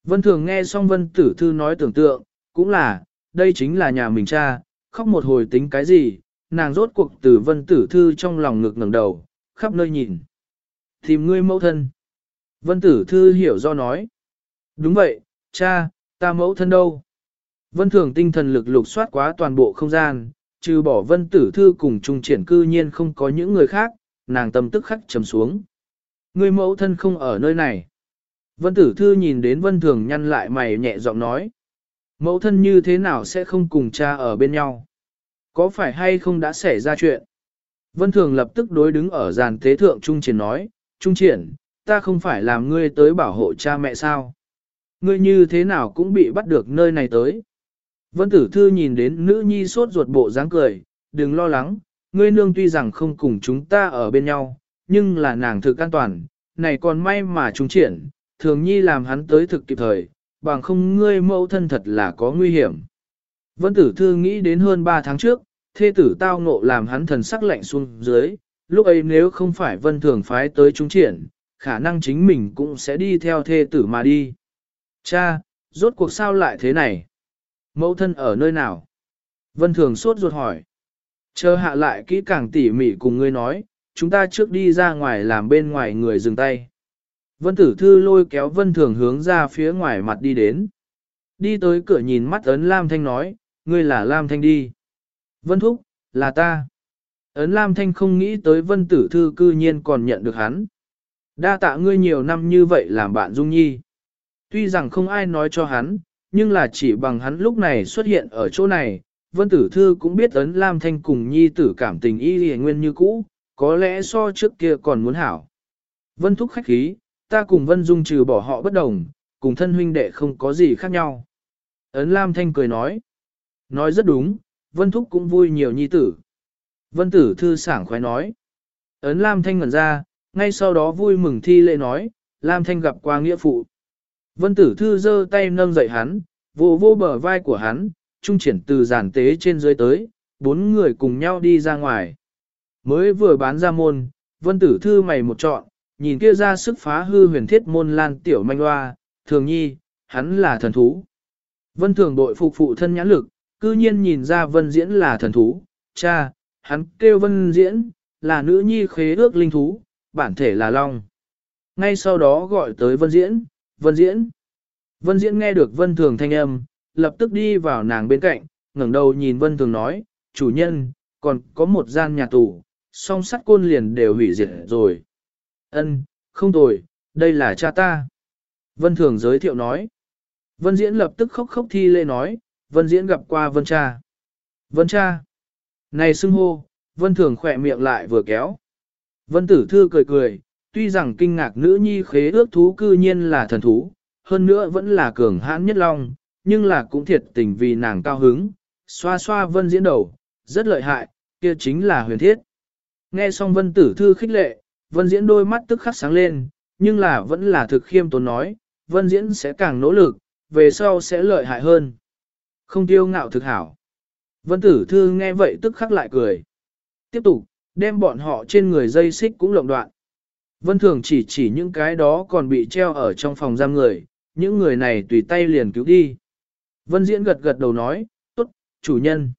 Vân Thường nghe xong Vân Tử Thư nói tưởng tượng, cũng là, đây chính là nhà mình cha, khóc một hồi tính cái gì, nàng rốt cuộc từ vân tử thư trong lòng ngực ngẩng đầu, khắp nơi nhìn. Tìm ngươi mẫu thân. Vân tử thư hiểu do nói. Đúng vậy, cha, ta mẫu thân đâu? Vân thường tinh thần lực lục soát quá toàn bộ không gian, trừ bỏ vân tử thư cùng trung triển cư nhiên không có những người khác, nàng tâm tức khắc trầm xuống. Ngươi mẫu thân không ở nơi này. Vân tử thư nhìn đến vân thường nhăn lại mày nhẹ giọng nói. Mẫu thân như thế nào sẽ không cùng cha ở bên nhau? Có phải hay không đã xảy ra chuyện? Vân thường lập tức đối đứng ở giàn tế thượng trung triển nói. Trung triển, ta không phải làm ngươi tới bảo hộ cha mẹ sao? Ngươi như thế nào cũng bị bắt được nơi này tới. Vân tử thư nhìn đến nữ nhi sốt ruột bộ dáng cười, đừng lo lắng, ngươi nương tuy rằng không cùng chúng ta ở bên nhau, nhưng là nàng thực an toàn, này còn may mà chúng triển, thường nhi làm hắn tới thực kịp thời, bằng không ngươi mẫu thân thật là có nguy hiểm. Vân tử thư nghĩ đến hơn 3 tháng trước, thê tử tao ngộ làm hắn thần sắc lạnh xuống dưới, lúc ấy nếu không phải vân thường phái tới chúng triển, khả năng chính mình cũng sẽ đi theo thê tử mà đi. Cha, rốt cuộc sao lại thế này? Mẫu thân ở nơi nào? Vân thường sốt ruột hỏi. Chờ hạ lại kỹ càng tỉ mỉ cùng ngươi nói, chúng ta trước đi ra ngoài làm bên ngoài người dừng tay. Vân tử thư lôi kéo vân thường hướng ra phía ngoài mặt đi đến. Đi tới cửa nhìn mắt ấn Lam Thanh nói, ngươi là Lam Thanh đi. Vân Thúc, là ta. Ấn Lam Thanh không nghĩ tới vân tử thư cư nhiên còn nhận được hắn. Đa tạ ngươi nhiều năm như vậy làm bạn Dung Nhi. Tuy rằng không ai nói cho hắn, nhưng là chỉ bằng hắn lúc này xuất hiện ở chỗ này, Vân Tử Thư cũng biết ấn Lam Thanh cùng Nhi tử cảm tình y hề nguyên như cũ, có lẽ so trước kia còn muốn hảo. Vân Thúc khách khí, ta cùng Vân Dung trừ bỏ họ bất đồng, cùng thân huynh đệ không có gì khác nhau. Ấn Lam Thanh cười nói. Nói rất đúng, Vân Thúc cũng vui nhiều nhi tử. Vân Tử Thư sảng khoái nói. Ấn Lam Thanh ngẩn ra, ngay sau đó vui mừng thi lễ nói, Lam Thanh gặp qua nghĩa phụ. Vân Tử Thư giơ tay nâng dậy hắn, vô vô bờ vai của hắn, trung triển từ giản tế trên dưới tới, bốn người cùng nhau đi ra ngoài. Mới vừa bán ra môn, Vân Tử Thư mày một trọn, nhìn kia ra sức phá hư huyền thiết môn lan tiểu manh hoa, thường nhi, hắn là thần thú. Vân thường đội phục phụ thân nhãn lực, cư nhiên nhìn ra Vân Diễn là thần thú, cha, hắn kêu Vân Diễn, là nữ nhi khế ước linh thú, bản thể là Long. Ngay sau đó gọi tới Vân Diễn, Vân Diễn. Vân Diễn nghe được Vân Thường thanh âm, lập tức đi vào nàng bên cạnh, ngẩng đầu nhìn Vân Thường nói, chủ nhân, còn có một gian nhà tù, song sắt côn liền đều hủy diệt rồi. Ân, không tồi, đây là cha ta. Vân Thường giới thiệu nói. Vân Diễn lập tức khóc khóc thi lễ nói, Vân Diễn gặp qua Vân cha. Vân cha. Này xưng hô, Vân Thường khỏe miệng lại vừa kéo. Vân Tử Thư cười cười, tuy rằng kinh ngạc nữ nhi khế ước thú cư nhiên là thần thú, hơn nữa vẫn là cường hãn nhất long, nhưng là cũng thiệt tình vì nàng cao hứng, xoa xoa Vân Diễn đầu, rất lợi hại, kia chính là huyền thiết. Nghe xong Vân Tử Thư khích lệ, Vân Diễn đôi mắt tức khắc sáng lên, nhưng là vẫn là thực khiêm tốn nói, Vân Diễn sẽ càng nỗ lực, về sau sẽ lợi hại hơn. Không tiêu ngạo thực hảo. Vân Tử Thư nghe vậy tức khắc lại cười. Tiếp tục, đem bọn họ trên người dây xích cũng lộng đoạn. Vân Thường chỉ chỉ những cái đó còn bị treo ở trong phòng giam người, những người này tùy tay liền cứu đi. Vân Diễn gật gật đầu nói, tốt, chủ nhân.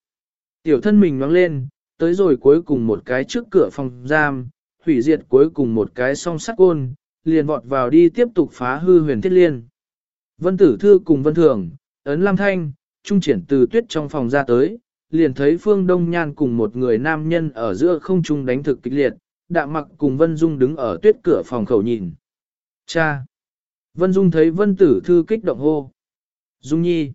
Tiểu thân mình nhoáng lên, tới rồi cuối cùng một cái trước cửa phòng giam, hủy diệt cuối cùng một cái song sắt côn, liền vọt vào đi tiếp tục phá hư huyền thiết liên. Vân Tử Thư cùng Vân Thường, ấn Lam Thanh, trung triển từ tuyết trong phòng ra tới, liền thấy Phương Đông Nhan cùng một người nam nhân ở giữa không trung đánh thực kịch liệt, đạm mặc cùng Vân Dung đứng ở tuyết cửa phòng khẩu nhìn. Cha! Vân Dung thấy Vân Tử Thư kích động hô. Dung Nhi!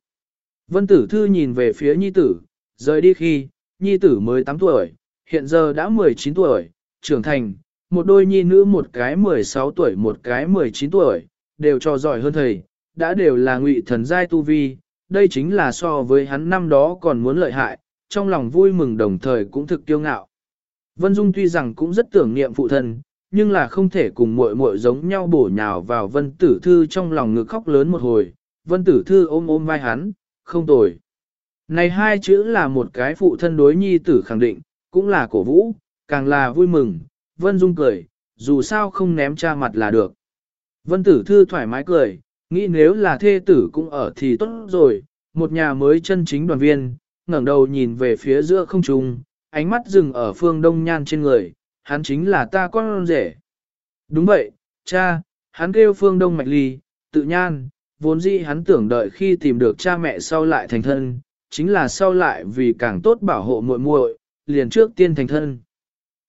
Vân Tử Thư nhìn về phía Nhi Tử, rời đi khi, Nhi Tử mới 8 tuổi, hiện giờ đã 19 tuổi, trưởng thành, một đôi nhi nữ một cái 16 tuổi một cái 19 tuổi, đều cho giỏi hơn thầy, đã đều là ngụy thần giai tu vi, đây chính là so với hắn năm đó còn muốn lợi hại, trong lòng vui mừng đồng thời cũng thực kiêu ngạo. Vân Dung tuy rằng cũng rất tưởng niệm phụ thân, nhưng là không thể cùng muội muội giống nhau bổ nhào vào Vân Tử Thư trong lòng ngực khóc lớn một hồi, Vân Tử Thư ôm ôm vai hắn, không tồi. Này hai chữ là một cái phụ thân đối nhi tử khẳng định, cũng là cổ vũ, càng là vui mừng, Vân Dung cười, dù sao không ném cha mặt là được. Vân Tử Thư thoải mái cười, nghĩ nếu là thê tử cũng ở thì tốt rồi, một nhà mới chân chính đoàn viên, ngẩng đầu nhìn về phía giữa không trung, ánh mắt dừng ở phương đông nhan trên người, hắn chính là ta con rể. Đúng vậy, cha, hắn kêu phương đông mạch ly, tự nhan, vốn dĩ hắn tưởng đợi khi tìm được cha mẹ sau lại thành thân, chính là sau lại vì càng tốt bảo hộ muội muội, liền trước tiên thành thân.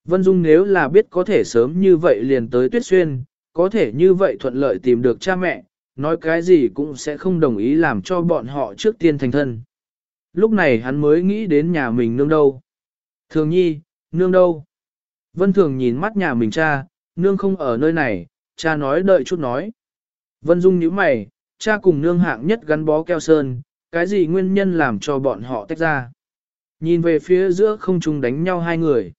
Vân Dung nếu là biết có thể sớm như vậy liền tới Tuyết Xuyên, có thể như vậy thuận lợi tìm được cha mẹ, nói cái gì cũng sẽ không đồng ý làm cho bọn họ trước tiên thành thân. Lúc này hắn mới nghĩ đến nhà mình nương đâu. Thường nhi, nương đâu? Vân Thường nhìn mắt nhà mình cha, nương không ở nơi này, cha nói đợi chút nói. Vân Dung nhíu mày, cha cùng nương hạng nhất gắn bó keo sơn, cái gì nguyên nhân làm cho bọn họ tách ra. Nhìn về phía giữa không trung đánh nhau hai người.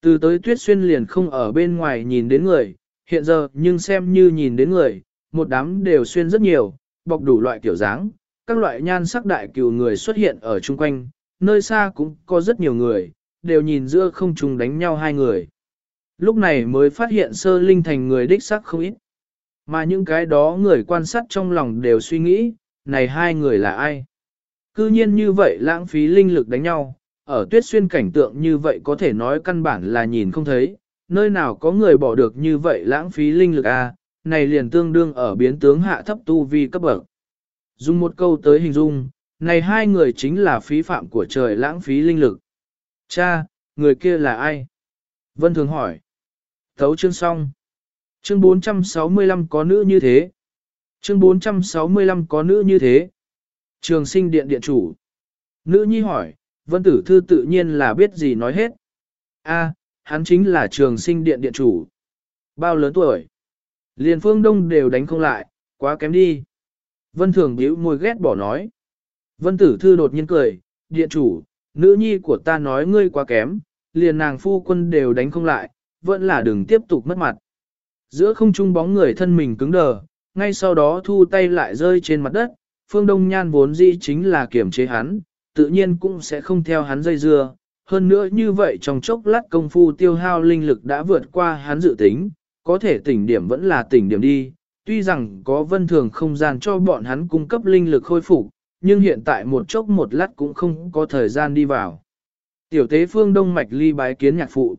Từ tới tuyết xuyên liền không ở bên ngoài nhìn đến người, hiện giờ nhưng xem như nhìn đến người, một đám đều xuyên rất nhiều, bọc đủ loại kiểu dáng, các loại nhan sắc đại cừu người xuất hiện ở chung quanh, nơi xa cũng có rất nhiều người, đều nhìn giữa không trung đánh nhau hai người. Lúc này mới phát hiện sơ linh thành người đích sắc không ít. Mà những cái đó người quan sát trong lòng đều suy nghĩ, này hai người là ai? Cư nhiên như vậy lãng phí linh lực đánh nhau, ở tuyết xuyên cảnh tượng như vậy có thể nói căn bản là nhìn không thấy, nơi nào có người bỏ được như vậy lãng phí linh lực a à? này liền tương đương ở biến tướng hạ thấp tu vi cấp bậc. Dùng một câu tới hình dung, này hai người chính là phí phạm của trời lãng phí linh lực. Cha, người kia là ai? Vân Thường hỏi. Thấu chương xong. Chương 465 có nữ như thế. Chương 465 có nữ như thế. Trường sinh điện điện chủ. Nữ nhi hỏi, vân tử thư tự nhiên là biết gì nói hết. A, hắn chính là trường sinh điện điện chủ. Bao lớn tuổi? Liền phương đông đều đánh không lại, quá kém đi. Vân thường bĩu môi ghét bỏ nói. Vân tử thư đột nhiên cười, điện chủ, nữ nhi của ta nói ngươi quá kém, liền nàng phu quân đều đánh không lại, vẫn là đừng tiếp tục mất mặt. Giữa không trung bóng người thân mình cứng đờ, ngay sau đó thu tay lại rơi trên mặt đất, phương đông nhan vốn dĩ chính là kiểm chế hắn, tự nhiên cũng sẽ không theo hắn dây dưa. Hơn nữa như vậy trong chốc lát công phu tiêu hao linh lực đã vượt qua hắn dự tính, có thể tỉnh điểm vẫn là tỉnh điểm đi, tuy rằng có vân thường không gian cho bọn hắn cung cấp linh lực khôi phục, nhưng hiện tại một chốc một lát cũng không có thời gian đi vào. Tiểu tế phương đông mạch ly bái kiến nhạc phụ.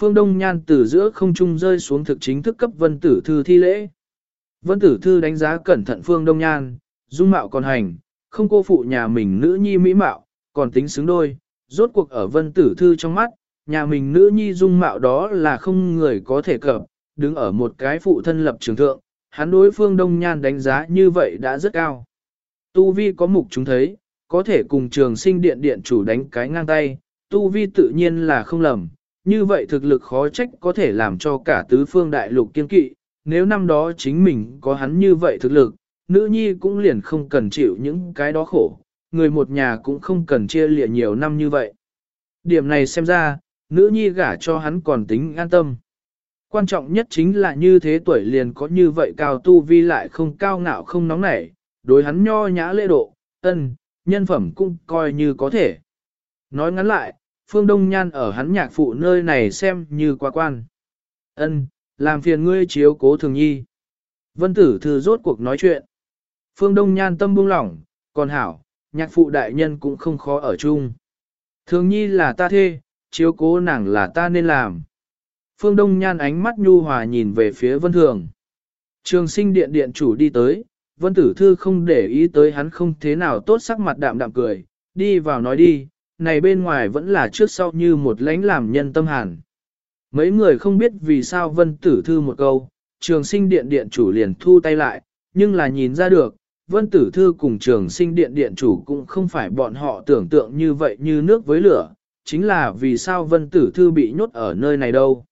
Phương Đông Nhan từ giữa không trung rơi xuống thực chính thức cấp vân tử thư thi lễ. Vân tử thư đánh giá cẩn thận Phương Đông Nhan, dung mạo còn hành, không cô phụ nhà mình nữ nhi mỹ mạo, còn tính xứng đôi, rốt cuộc ở vân tử thư trong mắt, nhà mình nữ nhi dung mạo đó là không người có thể cập, đứng ở một cái phụ thân lập trường thượng, hắn đối Phương Đông Nhan đánh giá như vậy đã rất cao. Tu Vi có mục chúng thấy, có thể cùng trường sinh điện điện chủ đánh cái ngang tay, Tu Vi tự nhiên là không lầm, như vậy thực lực khó trách có thể làm cho cả tứ phương đại lục kiên kỵ, nếu năm đó chính mình có hắn như vậy thực lực, nữ nhi cũng liền không cần chịu những cái đó khổ, người một nhà cũng không cần chia lịa nhiều năm như vậy. Điểm này xem ra, nữ nhi gả cho hắn còn tính an tâm. Quan trọng nhất chính là như thế tuổi liền có như vậy cao tu vi lại không cao ngạo không nóng nảy, đối hắn nho nhã lễ độ, ân, nhân phẩm cũng coi như có thể. Nói ngắn lại, Phương Đông Nhan ở hắn nhạc phụ nơi này xem như quá quan. Ân, làm phiền ngươi chiếu cố thường nhi. Vân tử thư rốt cuộc nói chuyện. Phương Đông Nhan tâm buông lỏng, còn hảo, nhạc phụ đại nhân cũng không khó ở chung. Thường nhi là ta thê, chiếu cố nàng là ta nên làm. Phương Đông Nhan ánh mắt nhu hòa nhìn về phía Vân Thường. Trường sinh điện điện chủ đi tới, Vân Tử Thư không để ý tới hắn không thế nào tốt sắc mặt đạm đạm cười, đi vào nói đi, này bên ngoài vẫn là trước sau như một lãnh làm nhân tâm hàn. Mấy người không biết vì sao Vân Tử Thư một câu, trường sinh điện điện chủ liền thu tay lại, nhưng là nhìn ra được, Vân Tử Thư cùng trường sinh điện điện chủ cũng không phải bọn họ tưởng tượng như vậy như nước với lửa, chính là vì sao Vân Tử Thư bị nhốt ở nơi này đâu.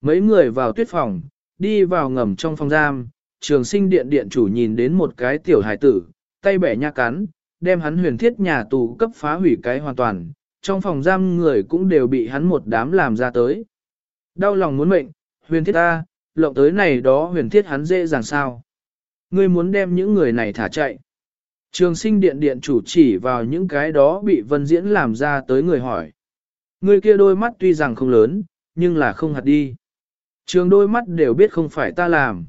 Mấy người vào tuyết phòng, đi vào ngầm trong phòng giam, trường sinh điện điện chủ nhìn đến một cái tiểu hải tử, tay bẻ nha cắn, đem hắn huyền thiết nhà tù cấp phá hủy cái hoàn toàn, trong phòng giam người cũng đều bị hắn một đám làm ra tới. Đau lòng muốn mệnh, huyền thiết ta, lộng tới này đó huyền thiết hắn dễ dàng sao. Ngươi muốn đem những người này thả chạy. Trường sinh điện điện chủ chỉ vào những cái đó bị vân diễn làm ra tới người hỏi. Người kia đôi mắt tuy rằng không lớn, nhưng là không hạt đi. Trường đôi mắt đều biết không phải ta làm.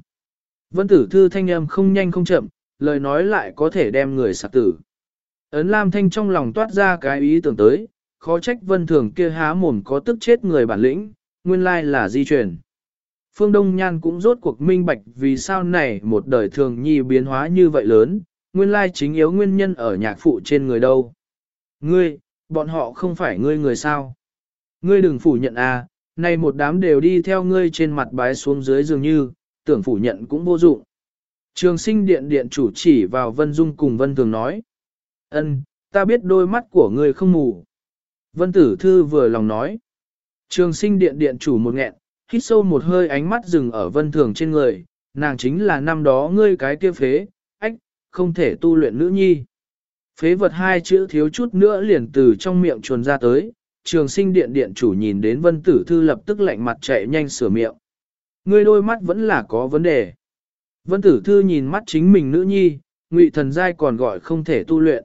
Vân tử thư thanh âm không nhanh không chậm, lời nói lại có thể đem người sạc tử. Ấn Lam Thanh trong lòng toát ra cái ý tưởng tới, khó trách vân thường kia há mồm có tức chết người bản lĩnh, nguyên lai là di truyền, Phương Đông Nhan cũng rốt cuộc minh bạch vì sao này một đời thường nhi biến hóa như vậy lớn, nguyên lai chính yếu nguyên nhân ở nhạc phụ trên người đâu. Ngươi, bọn họ không phải ngươi người sao. Ngươi đừng phủ nhận à, này một đám đều đi theo ngươi trên mặt bái xuống dưới dường như, tưởng phủ nhận cũng vô dụng. Trường sinh điện điện chủ chỉ vào Vân Dung cùng Vân Thường nói. ân, ta biết đôi mắt của ngươi không mù. Vân Tử Thư vừa lòng nói. Trường sinh điện điện chủ một nghẹn, hít sâu một hơi ánh mắt dừng ở Vân Thường trên người, nàng chính là năm đó ngươi cái kia phế, ách, không thể tu luyện nữ nhi. Phế vật hai chữ thiếu chút nữa liền từ trong miệng chuồn ra tới, trường sinh điện điện chủ nhìn đến Vân Tử Thư lập tức lạnh mặt chạy nhanh sửa miệng. Ngươi đôi mắt vẫn là có vấn đề. Vân Tử Thư nhìn mắt chính mình nữ nhi, ngụy thần giai còn gọi không thể tu luyện.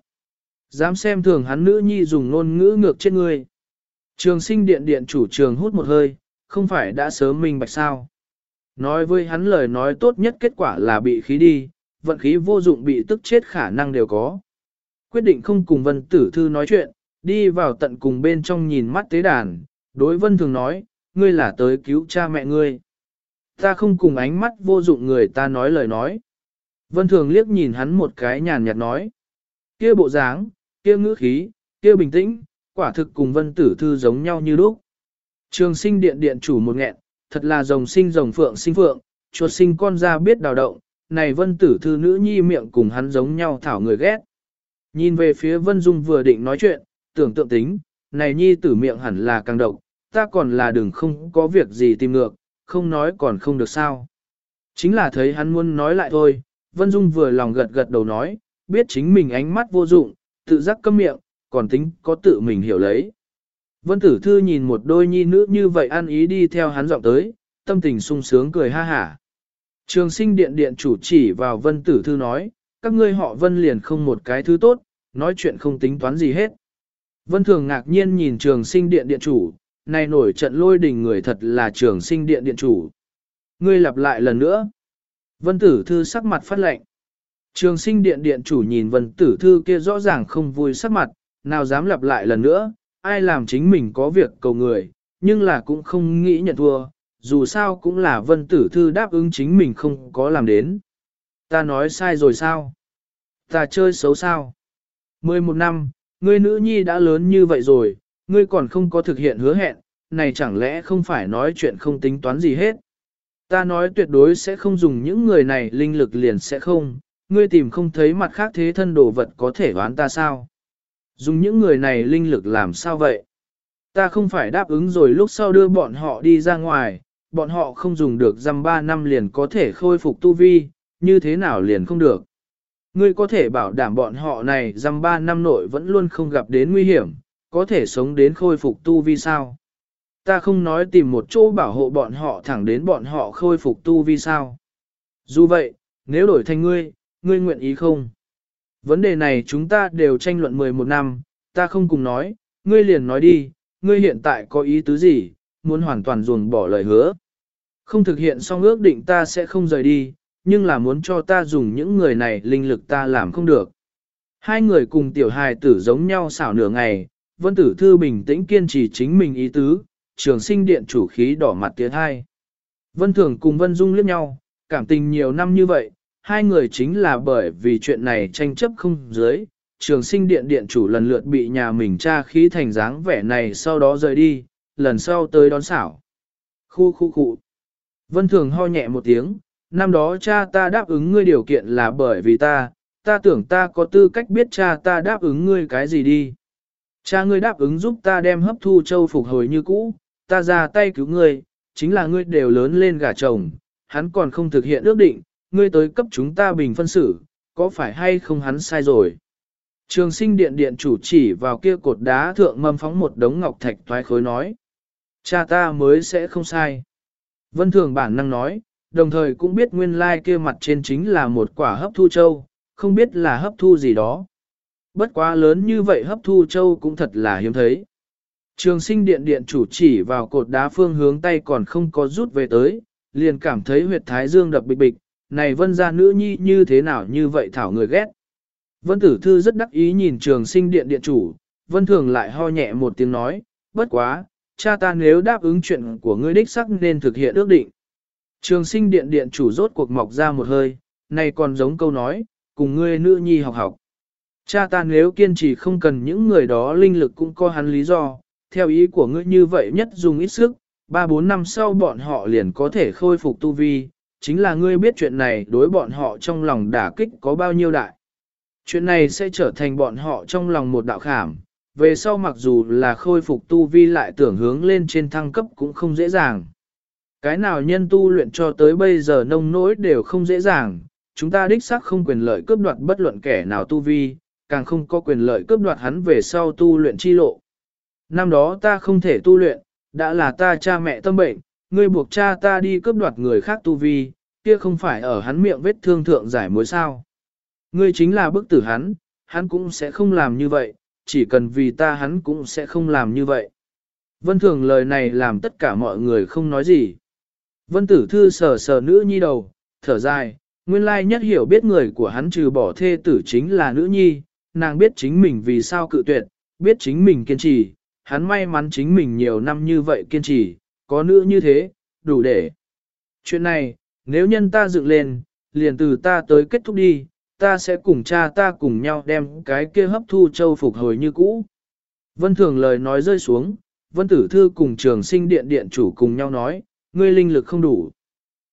Dám xem thường hắn nữ nhi dùng ngôn ngữ ngược trên ngươi. Trường sinh điện điện chủ trường hút một hơi, không phải đã sớm minh bạch sao. Nói với hắn lời nói tốt nhất kết quả là bị khí đi, vận khí vô dụng bị tức chết khả năng đều có. Quyết định không cùng vân tử thư nói chuyện, đi vào tận cùng bên trong nhìn mắt tế đàn, đối vân thường nói, ngươi là tới cứu cha mẹ ngươi. Ta không cùng ánh mắt vô dụng người ta nói lời nói. Vân thường liếc nhìn hắn một cái nhàn nhạt nói. kia bộ dáng, kia ngữ khí, kia bình tĩnh, quả thực cùng vân tử thư giống nhau như lúc. Trường sinh điện điện chủ một nghẹn, thật là rồng sinh rồng phượng sinh phượng, chuột sinh con ra biết đào động, này vân tử thư nữ nhi miệng cùng hắn giống nhau thảo người ghét. Nhìn về phía vân dung vừa định nói chuyện, tưởng tượng tính, này nhi tử miệng hẳn là càng độc, ta còn là đừng không có việc gì tìm ngược, không nói còn không được sao. Chính là thấy hắn muốn nói lại thôi, vân dung vừa lòng gật gật đầu nói, biết chính mình ánh mắt vô dụng, tự giác câm miệng, còn tính có tự mình hiểu lấy. Vân tử thư nhìn một đôi nhi nữ như vậy ăn ý đi theo hắn giọng tới, tâm tình sung sướng cười ha hả. Trường sinh điện điện chủ chỉ vào vân tử thư nói, các ngươi họ vân liền không một cái thứ tốt, nói chuyện không tính toán gì hết. Vân thường ngạc nhiên nhìn trường sinh điện điện chủ, này nổi trận lôi đình người thật là trường sinh điện điện chủ. Ngươi lặp lại lần nữa. Vân tử thư sắc mặt phát lệnh. Trường sinh điện điện chủ nhìn vân tử thư kia rõ ràng không vui sắc mặt, nào dám lặp lại lần nữa, ai làm chính mình có việc cầu người, nhưng là cũng không nghĩ nhận thua, dù sao cũng là vân tử thư đáp ứng chính mình không có làm đến. Ta nói sai rồi sao? Ta chơi xấu sao? Mười một năm, ngươi nữ nhi đã lớn như vậy rồi, ngươi còn không có thực hiện hứa hẹn, này chẳng lẽ không phải nói chuyện không tính toán gì hết? Ta nói tuyệt đối sẽ không dùng những người này linh lực liền sẽ không, ngươi tìm không thấy mặt khác thế thân đồ vật có thể đoán ta sao? Dùng những người này linh lực làm sao vậy? Ta không phải đáp ứng rồi lúc sau đưa bọn họ đi ra ngoài, bọn họ không dùng được dăm ba năm liền có thể khôi phục tu vi, như thế nào liền không được. Ngươi có thể bảo đảm bọn họ này dăm ba năm nội vẫn luôn không gặp đến nguy hiểm, có thể sống đến khôi phục tu vi sao? Ta không nói tìm một chỗ bảo hộ bọn họ thẳng đến bọn họ khôi phục tu vi sao? Dù vậy, nếu đổi thành ngươi, ngươi nguyện ý không? Vấn đề này chúng ta đều tranh luận 11 năm, ta không cùng nói, ngươi liền nói đi, ngươi hiện tại có ý tứ gì, muốn hoàn toàn ruồng bỏ lời hứa. Không thực hiện xong ước định ta sẽ không rời đi, nhưng là muốn cho ta dùng những người này linh lực ta làm không được. Hai người cùng tiểu hài tử giống nhau xảo nửa ngày, vân tử thư bình tĩnh kiên trì chính mình ý tứ, trường sinh điện chủ khí đỏ mặt tiến hai. Vân thường cùng vân dung liếc nhau, cảm tình nhiều năm như vậy, hai người chính là bởi vì chuyện này tranh chấp không dưới, trường sinh điện điện chủ lần lượt bị nhà mình tra khí thành dáng vẻ này sau đó rời đi, lần sau tới đón xảo. Khu khu khu. Vân Thường ho nhẹ một tiếng, năm đó cha ta đáp ứng ngươi điều kiện là bởi vì ta, ta tưởng ta có tư cách biết cha ta đáp ứng ngươi cái gì đi. Cha ngươi đáp ứng giúp ta đem hấp thu châu phục hồi như cũ, ta ra tay cứu ngươi, chính là ngươi đều lớn lên gả chồng, hắn còn không thực hiện ước định, ngươi tới cấp chúng ta bình phân xử, có phải hay không hắn sai rồi. Trường sinh điện điện chủ chỉ vào kia cột đá thượng mâm phóng một đống ngọc thạch thoái khối nói. Cha ta mới sẽ không sai. Vân thường bản năng nói, đồng thời cũng biết nguyên lai kia mặt trên chính là một quả hấp thu châu, không biết là hấp thu gì đó. Bất quá lớn như vậy hấp thu châu cũng thật là hiếm thấy. Trường sinh điện điện chủ chỉ vào cột đá phương hướng tay còn không có rút về tới, liền cảm thấy huyệt thái dương đập bịch bịch, này vân gia nữ nhi như thế nào như vậy thảo người ghét. Vân Tử Thư rất đắc ý nhìn trường sinh điện điện chủ, Vân Thường lại ho nhẹ một tiếng nói, bất quá, cha ta nếu đáp ứng chuyện của ngươi đích sắc nên thực hiện ước định. Trường sinh điện điện chủ rốt cuộc mọc ra một hơi, này còn giống câu nói, cùng ngươi nữ nhi học học. Cha ta nếu kiên trì không cần những người đó linh lực cũng có hắn lý do, theo ý của ngươi như vậy nhất dùng ít sức, 3-4 năm sau bọn họ liền có thể khôi phục tu vi, chính là ngươi biết chuyện này đối bọn họ trong lòng đả kích có bao nhiêu đại. Chuyện này sẽ trở thành bọn họ trong lòng một đạo khảm, về sau mặc dù là khôi phục tu vi lại tưởng hướng lên trên thăng cấp cũng không dễ dàng. Cái nào nhân tu luyện cho tới bây giờ nông nỗi đều không dễ dàng, chúng ta đích xác không quyền lợi cướp đoạt bất luận kẻ nào tu vi, càng không có quyền lợi cướp đoạt hắn về sau tu luyện chi lộ. Năm đó ta không thể tu luyện, đã là ta cha mẹ tâm bệnh, ngươi buộc cha ta đi cướp đoạt người khác tu vi, kia không phải ở hắn miệng vết thương thượng giải mối sao. Ngươi chính là bức tử hắn, hắn cũng sẽ không làm như vậy, chỉ cần vì ta hắn cũng sẽ không làm như vậy. Vân thường lời này làm tất cả mọi người không nói gì. Vân tử thư sờ sờ nữ nhi đầu, thở dài, nguyên lai nhất hiểu biết người của hắn trừ bỏ thê tử chính là nữ nhi, nàng biết chính mình vì sao cự tuyệt, biết chính mình kiên trì, hắn may mắn chính mình nhiều năm như vậy kiên trì, có nữ như thế, đủ để. Chuyện này, nếu nhân ta dựng lên, liền từ ta tới kết thúc đi, ta sẽ cùng cha ta cùng nhau đem cái kia hấp thu châu phục hồi như cũ. Vân Thường lời nói rơi xuống, Vân Tử Thư cùng trường sinh điện điện chủ cùng nhau nói, ngươi linh lực không đủ.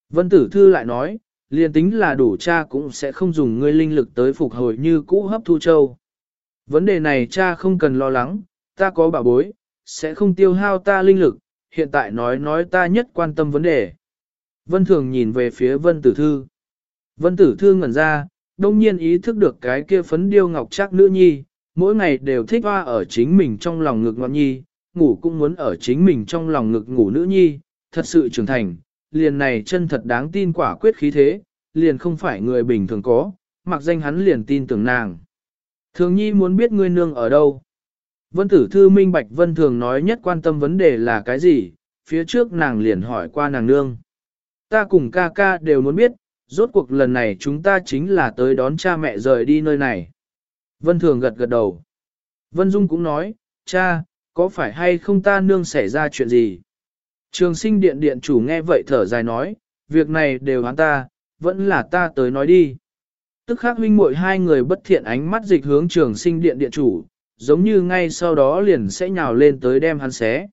Vân Tử Thư lại nói, liền tính là đủ cha cũng sẽ không dùng ngươi linh lực tới phục hồi như cũ hấp thu châu. Vấn đề này cha không cần lo lắng, ta có bảo bối, sẽ không tiêu hao ta linh lực, hiện tại nói nói ta nhất quan tâm vấn đề. Vân Thường nhìn về phía Vân Tử Thư. Vân Tử Thư ngẩn ra, đông nhiên ý thức được cái kia phấn điêu ngọc chắc nữ nhi, mỗi ngày đều thích hoa ở chính mình trong lòng ngực ngọn nhi, ngủ cũng muốn ở chính mình trong lòng ngực ngủ nữ nhi, thật sự trưởng thành, liền này chân thật đáng tin quả quyết khí thế, liền không phải người bình thường có, mặc danh hắn liền tin tưởng nàng. Thường nhi muốn biết ngươi nương ở đâu. Vân tử thư minh bạch vân thường nói nhất quan tâm vấn đề là cái gì, phía trước nàng liền hỏi qua nàng nương. Ta cùng ca ca đều muốn biết, rốt cuộc lần này chúng ta chính là tới đón cha mẹ rời đi nơi này. Vân thường gật gật đầu. Vân Dung cũng nói, cha, có phải hay không ta nương xảy ra chuyện gì? Trường sinh điện điện chủ nghe vậy thở dài nói, việc này đều hắn ta, vẫn là ta tới nói đi. Tức khắc huynh muội hai người bất thiện ánh mắt dịch hướng trường sinh điện điện chủ, giống như ngay sau đó liền sẽ nhào lên tới đem hắn xé.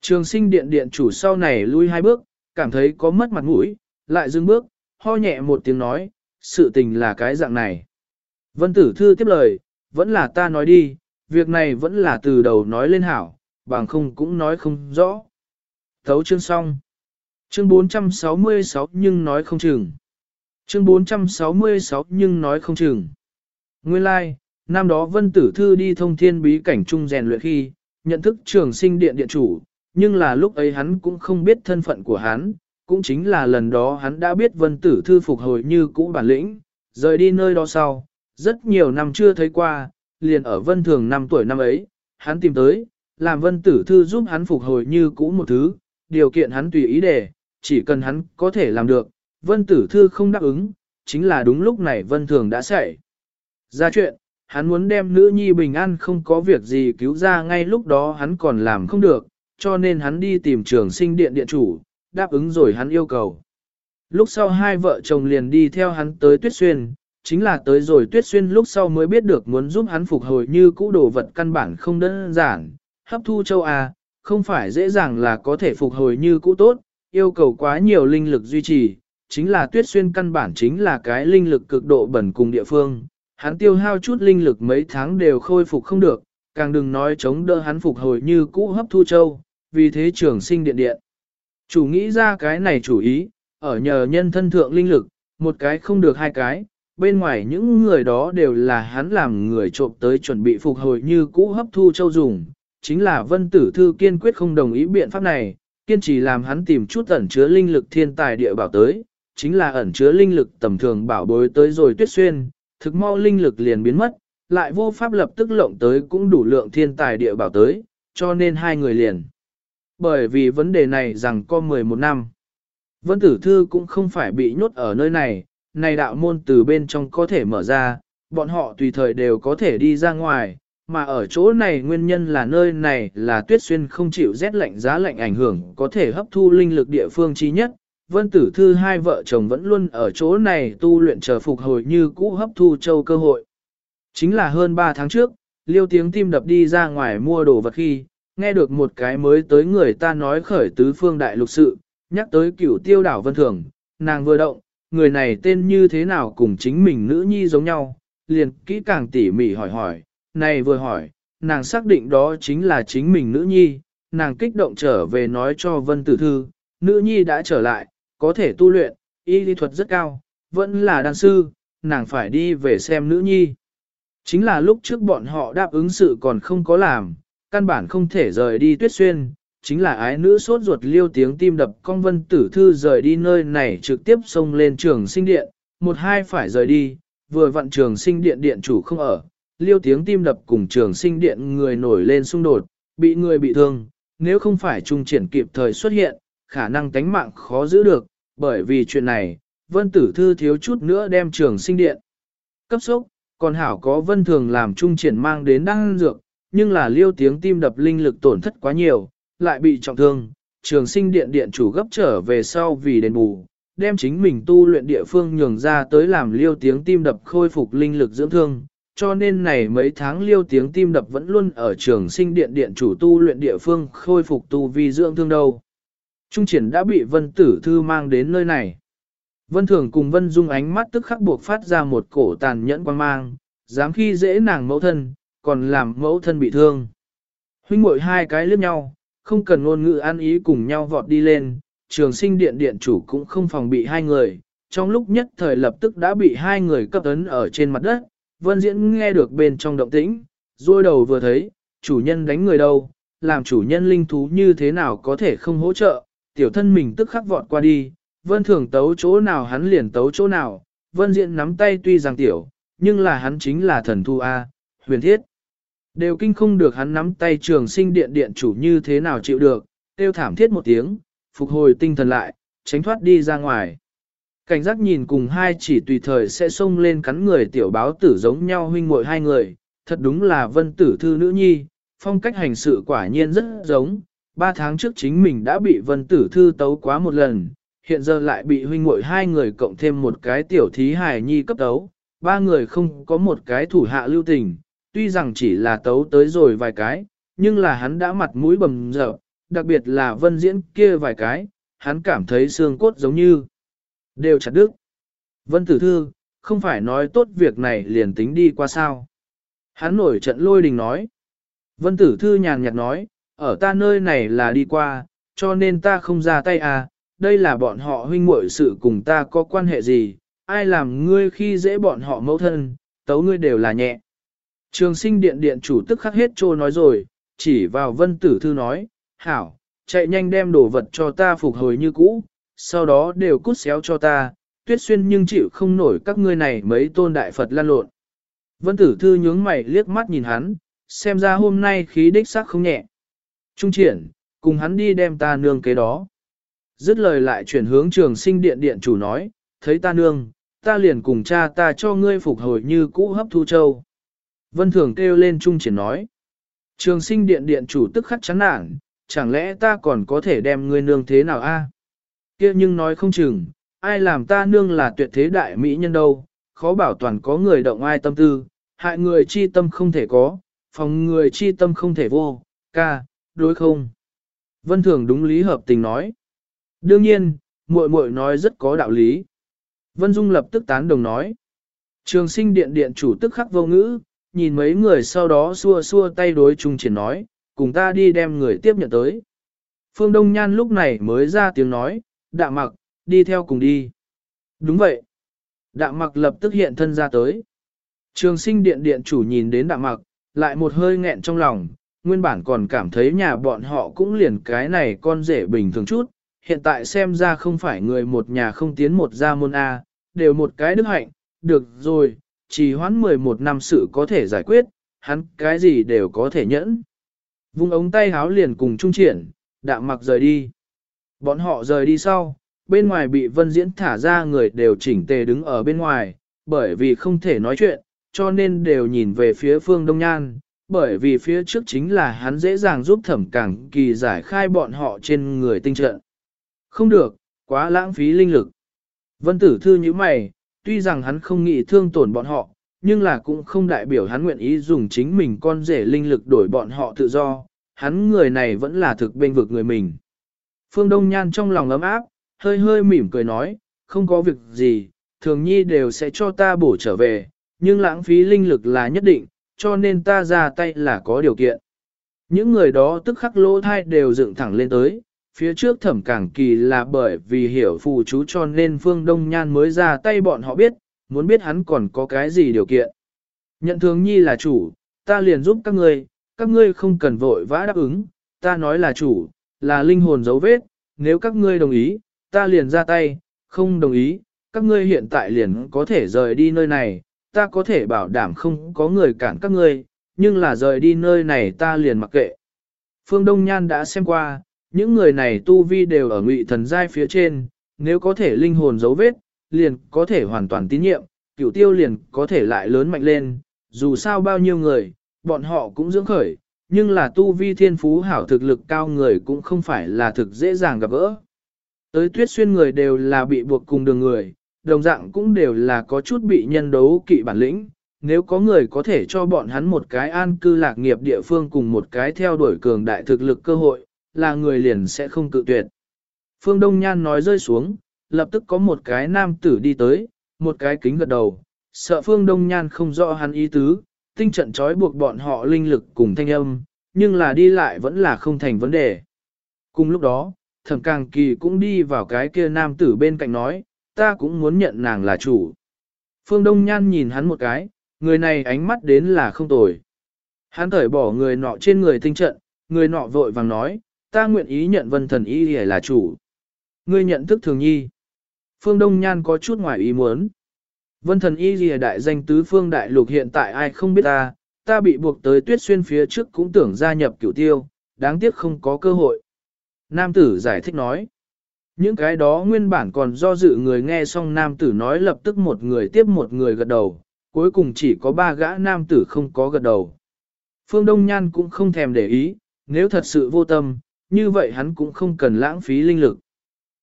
Trường sinh điện điện chủ sau này lui hai bước, cảm thấy có mất mặt mũi, lại dừng bước, ho nhẹ một tiếng nói, sự tình là cái dạng này. Vân tử thư tiếp lời, vẫn là ta nói đi, việc này vẫn là từ đầu nói lên hảo, bằng không cũng nói không rõ. Thấu chương xong. Chương 466 nhưng nói không chừng. Chương 466 nhưng nói không chừng. Nguyên lai, like, năm đó Vân Tử Thư đi thông thiên bí cảnh trung rèn luyện khi, nhận thức trường sinh điện điện chủ, nhưng là lúc ấy hắn cũng không biết thân phận của hắn, cũng chính là lần đó hắn đã biết Vân Tử Thư phục hồi như cũ bản lĩnh, rời đi nơi đó sau, rất nhiều năm chưa thấy qua, liền ở Vân Thường năm tuổi năm ấy, hắn tìm tới, làm Vân Tử Thư giúp hắn phục hồi như cũ một thứ, điều kiện hắn tùy ý để, chỉ cần hắn có thể làm được, Vân Tử Thư không đáp ứng, chính là đúng lúc này Vân Thường đã xảy ra chuyện, hắn muốn đem nữ nhi bình an không có việc gì cứu ra ngay lúc đó hắn còn làm không được, cho nên hắn đi tìm trường sinh điện điện chủ, đáp ứng rồi hắn yêu cầu. Lúc sau hai vợ chồng liền đi theo hắn tới Tuyết Xuyên, chính là tới rồi Tuyết Xuyên lúc sau mới biết được muốn giúp hắn phục hồi như cũ đồ vật căn bản không đơn giản, hấp thu châu A, không phải dễ dàng là có thể phục hồi như cũ tốt, yêu cầu quá nhiều linh lực duy trì, chính là Tuyết Xuyên căn bản chính là cái linh lực cực độ bẩn cùng địa phương, hắn tiêu hao chút linh lực mấy tháng đều khôi phục không được, càng đừng nói chống đỡ hắn phục hồi như cũ hấp thu châu, vì thế trường sinh điện điện. Chủ nghĩ ra cái này chủ ý, ở nhờ nhân thân thượng linh lực, một cái không được hai cái, bên ngoài những người đó đều là hắn làm người trộm tới chuẩn bị phục hồi như cũ hấp thu châu dùng, chính là vân tử thư kiên quyết không đồng ý biện pháp này, kiên trì làm hắn tìm chút ẩn chứa linh lực thiên tài địa bảo tới, chính là ẩn chứa linh lực tầm thường bảo bối tới rồi tuyết xuyên, thực mau linh lực liền biến mất, lại vô pháp lập tức lộng tới cũng đủ lượng thiên tài địa bảo tới, cho nên hai người liền. Bởi vì vấn đề này rằng có 11 năm, Vân Tử Thư cũng không phải bị nhốt ở nơi này, này đạo môn từ bên trong có thể mở ra, bọn họ tùy thời đều có thể đi ra ngoài, mà ở chỗ này nguyên nhân là nơi này là tuyết xuyên không chịu rét lạnh giá lạnh ảnh hưởng có thể hấp thu linh lực địa phương chí nhất. Vân tử thư hai vợ chồng vẫn luôn ở chỗ này tu luyện chờ phục hồi như cũ hấp thu châu cơ hội. Chính là hơn 3 tháng trước, liêu tiếng tim đập đi ra ngoài mua đồ vật khi, nghe được một cái mới tới người ta nói khởi tứ phương đại lục sự, nhắc tới cửu tiêu đảo vân thường, nàng vừa động, người này tên như thế nào cùng chính mình nữ nhi giống nhau, liền kỹ càng tỉ mỉ hỏi hỏi, này vừa hỏi, nàng xác định đó chính là chính mình nữ nhi, nàng kích động trở về nói cho vân tử thư, nữ nhi đã trở lại, có thể tu luyện, y lý thuật rất cao, vẫn là đan sư, nàng phải đi về xem nữ nhi. Chính là lúc trước bọn họ đáp ứng sự còn không có làm, căn bản không thể rời đi tuyết xuyên, chính là ái nữ sốt ruột liêu tiếng tim đập con vân tử thư rời đi nơi này trực tiếp xông lên trường sinh điện, một hai phải rời đi, vừa vặn trường sinh điện điện chủ không ở, liêu tiếng tim đập cùng trường sinh điện người nổi lên xung đột, bị người bị thương, nếu không phải trung triển kịp thời xuất hiện, khả năng tánh mạng khó giữ được, bởi vì chuyện này, vân tử thư thiếu chút nữa đem trường sinh điện. Cấp sốc, còn hảo có vân thường làm trung triển mang đến đăng dược, nhưng là liêu tiếng tim đập linh lực tổn thất quá nhiều, lại bị trọng thương, trường sinh điện điện chủ gấp trở về sau vì đền bù, đem chính mình tu luyện địa phương nhường ra tới làm liêu tiếng tim đập khôi phục linh lực dưỡng thương, cho nên này mấy tháng liêu tiếng tim đập vẫn luôn ở trường sinh điện điện chủ tu luyện địa phương khôi phục tu vi dưỡng thương đâu. Trung triển đã bị vân tử thư mang đến nơi này. Vân thường cùng vân dung ánh mắt tức khắc buộc phát ra một cổ tàn nhẫn quan mang, dám khi dễ nàng mẫu thân, còn làm mẫu thân bị thương. Huynh muội hai cái liếc nhau, không cần ngôn ngữ ăn ý cùng nhau vọt đi lên, trường sinh điện điện chủ cũng không phòng bị hai người, trong lúc nhất thời lập tức đã bị hai người cấp ấn ở trên mặt đất, vân diễn nghe được bên trong động tĩnh, rôi đầu vừa thấy, chủ nhân đánh người đâu, làm chủ nhân linh thú như thế nào có thể không hỗ trợ, tiểu thân mình tức khắc vọt qua đi, vân thường tấu chỗ nào hắn liền tấu chỗ nào, vân diễn nắm tay tuy rằng tiểu, nhưng là hắn chính là thần thu A, huyền thiết. Đều kinh không được hắn nắm tay trường sinh điện điện chủ như thế nào chịu được, tiêu thảm thiết một tiếng, phục hồi tinh thần lại, tránh thoát đi ra ngoài. Cảnh giác nhìn cùng hai chỉ tùy thời sẽ xông lên cắn người tiểu báo tử giống nhau huynh muội hai người, thật đúng là vân tử thư nữ nhi, phong cách hành sự quả nhiên rất giống. Ba tháng trước chính mình đã bị vân tử thư tấu quá một lần, hiện giờ lại bị huynh muội hai người cộng thêm một cái tiểu thí hài nhi cấp tấu, ba người không có một cái thủ hạ lưu tình, tuy rằng chỉ là tấu tới rồi vài cái, nhưng là hắn đã mặt mũi bầm dập, đặc biệt là vân diễn kia vài cái, hắn cảm thấy xương cốt giống như đều chặt đứt. Vân tử thư, không phải nói tốt việc này liền tính đi qua sao. Hắn nổi trận lôi đình nói. Vân tử thư nhàn nhạt nói, ở ta nơi này là đi qua, cho nên ta không ra tay à, đây là bọn họ huynh muội sự cùng ta có quan hệ gì, ai làm ngươi khi dễ bọn họ mẫu thân, tấu ngươi đều là nhẹ. Trường sinh điện điện chủ tức khắc hết trô nói rồi, chỉ vào vân tử thư nói, hảo, chạy nhanh đem đồ vật cho ta phục hồi như cũ, sau đó đều cút xéo cho ta, tuyết xuyên nhưng chịu không nổi các ngươi này mấy tôn đại Phật lan lộn. Vân tử thư nhướng mày liếc mắt nhìn hắn, xem ra hôm nay khí đích sắc không nhẹ. Trung triển, cùng hắn đi đem ta nương kế đó. Dứt lời lại chuyển hướng trường sinh điện điện chủ nói, thấy ta nương, ta liền cùng cha ta cho ngươi phục hồi như cũ hấp thu châu. Vân Thường kêu lên trung triển nói. Trường sinh điện điện chủ tức khắc chán nản, chẳng lẽ ta còn có thể đem ngươi nương thế nào a? Kia nhưng nói không chừng, ai làm ta nương là tuyệt thế đại mỹ nhân đâu, khó bảo toàn có người động ai tâm tư, hại người chi tâm không thể có, phòng người chi tâm không thể vô, ca, đối không? Vân Thường đúng lý hợp tình nói. Đương nhiên, muội muội nói rất có đạo lý. Vân Dung lập tức tán đồng nói. Trường sinh điện điện chủ tức khắc vô ngữ, nhìn mấy người sau đó xua xua tay đối chung triển nói, cùng ta đi đem người tiếp nhận tới. Phương Đông Nhan lúc này mới ra tiếng nói, đạ mặc, đi theo cùng đi. Đúng vậy. Đạ mặc lập tức hiện thân ra tới. Trường sinh điện điện chủ nhìn đến đạ mặc, lại một hơi nghẹn trong lòng, nguyên bản còn cảm thấy nhà bọn họ cũng liền cái này con rể bình thường chút, hiện tại xem ra không phải người một nhà không tiến một gia môn A, đều một cái đức hạnh, được rồi, chỉ hoãn 11 năm sự có thể giải quyết, hắn cái gì đều có thể nhẫn. Vung ống tay háo liền cùng trung triển, đạm mặc rời đi. Bọn họ rời đi sau, bên ngoài bị vân diễn thả ra người đều chỉnh tề đứng ở bên ngoài, bởi vì không thể nói chuyện, cho nên đều nhìn về phía phương Đông Nhan, bởi vì phía trước chính là hắn dễ dàng giúp thẩm Cẳng kỳ giải khai bọn họ trên người tinh trận. Không được, quá lãng phí linh lực. Vân tử thư như mày, tuy rằng hắn không nghĩ thương tổn bọn họ, nhưng là cũng không đại biểu hắn nguyện ý dùng chính mình con rể linh lực đổi bọn họ tự do, hắn người này vẫn là thực bên vực người mình. Phương Đông Nhan trong lòng ấm áp, hơi hơi mỉm cười nói, không có việc gì, thường nhi đều sẽ cho ta bổ trở về, nhưng lãng phí linh lực là nhất định, cho nên ta ra tay là có điều kiện. Những người đó tức khắc lỗ thai đều dựng thẳng lên tới, phía trước thẩm cảng kỳ là bởi vì hiểu phù chú cho nên Phương Đông Nhan mới ra tay bọn họ biết, muốn biết hắn còn có cái gì điều kiện. Nhận thường nhi là chủ, ta liền giúp các ngươi, các ngươi không cần vội vã đáp ứng, ta nói là chủ, là linh hồn dấu vết, nếu các ngươi đồng ý, ta liền ra tay, không đồng ý, các ngươi hiện tại liền có thể rời đi nơi này, ta có thể bảo đảm không có người cản các ngươi, nhưng là rời đi nơi này ta liền mặc kệ. Phương Đông Nhan đã xem qua, những người này tu vi đều ở ngụy thần giai phía trên, nếu có thể linh hồn dấu vết, liền có thể hoàn toàn tín nhiệm, cửu tiêu liền có thể lại lớn mạnh lên, dù sao bao nhiêu người, bọn họ cũng dưỡng khởi, nhưng là tu vi thiên phú hảo thực lực cao người cũng không phải là thực dễ dàng gặp gỡ. Tới tuyết xuyên người đều là bị buộc cùng đường người, đồng dạng cũng đều là có chút bị nhân đấu kỵ bản lĩnh, nếu có người có thể cho bọn hắn một cái an cư lạc nghiệp địa phương cùng một cái theo đuổi cường đại thực lực cơ hội, là người liền sẽ không cự tuyệt. Phương Đông Nhan nói rơi xuống, lập tức có một cái nam tử đi tới, một cái kính gật đầu, sợ Phương Đông Nhan không rõ hắn ý tứ, tinh trận trói buộc bọn họ linh lực cùng thanh âm, nhưng là đi lại vẫn là không thành vấn đề. Cùng lúc đó, thẩm càng kỳ cũng đi vào cái kia nam tử bên cạnh nói, ta cũng muốn nhận nàng là chủ. Phương Đông Nhan nhìn hắn một cái, người này ánh mắt đến là không tồi. Hắn thởi bỏ người nọ trên người tinh trận, người nọ vội vàng nói, ta nguyện ý nhận vân thần y là chủ. Ngươi nhận thức thường nhi. Phương Đông Nhan có chút ngoài ý muốn. Vân thần y lìa đại danh tứ phương đại lục hiện tại ai không biết ta, ta bị buộc tới tuyết xuyên phía trước cũng tưởng gia nhập cửu tiêu, đáng tiếc không có cơ hội. Nam tử giải thích nói. Những cái đó nguyên bản còn do dự người nghe xong nam tử nói lập tức một người tiếp một người gật đầu, cuối cùng chỉ có ba gã nam tử không có gật đầu. Phương Đông Nhan cũng không thèm để ý, nếu thật sự vô tâm, như vậy hắn cũng không cần lãng phí linh lực.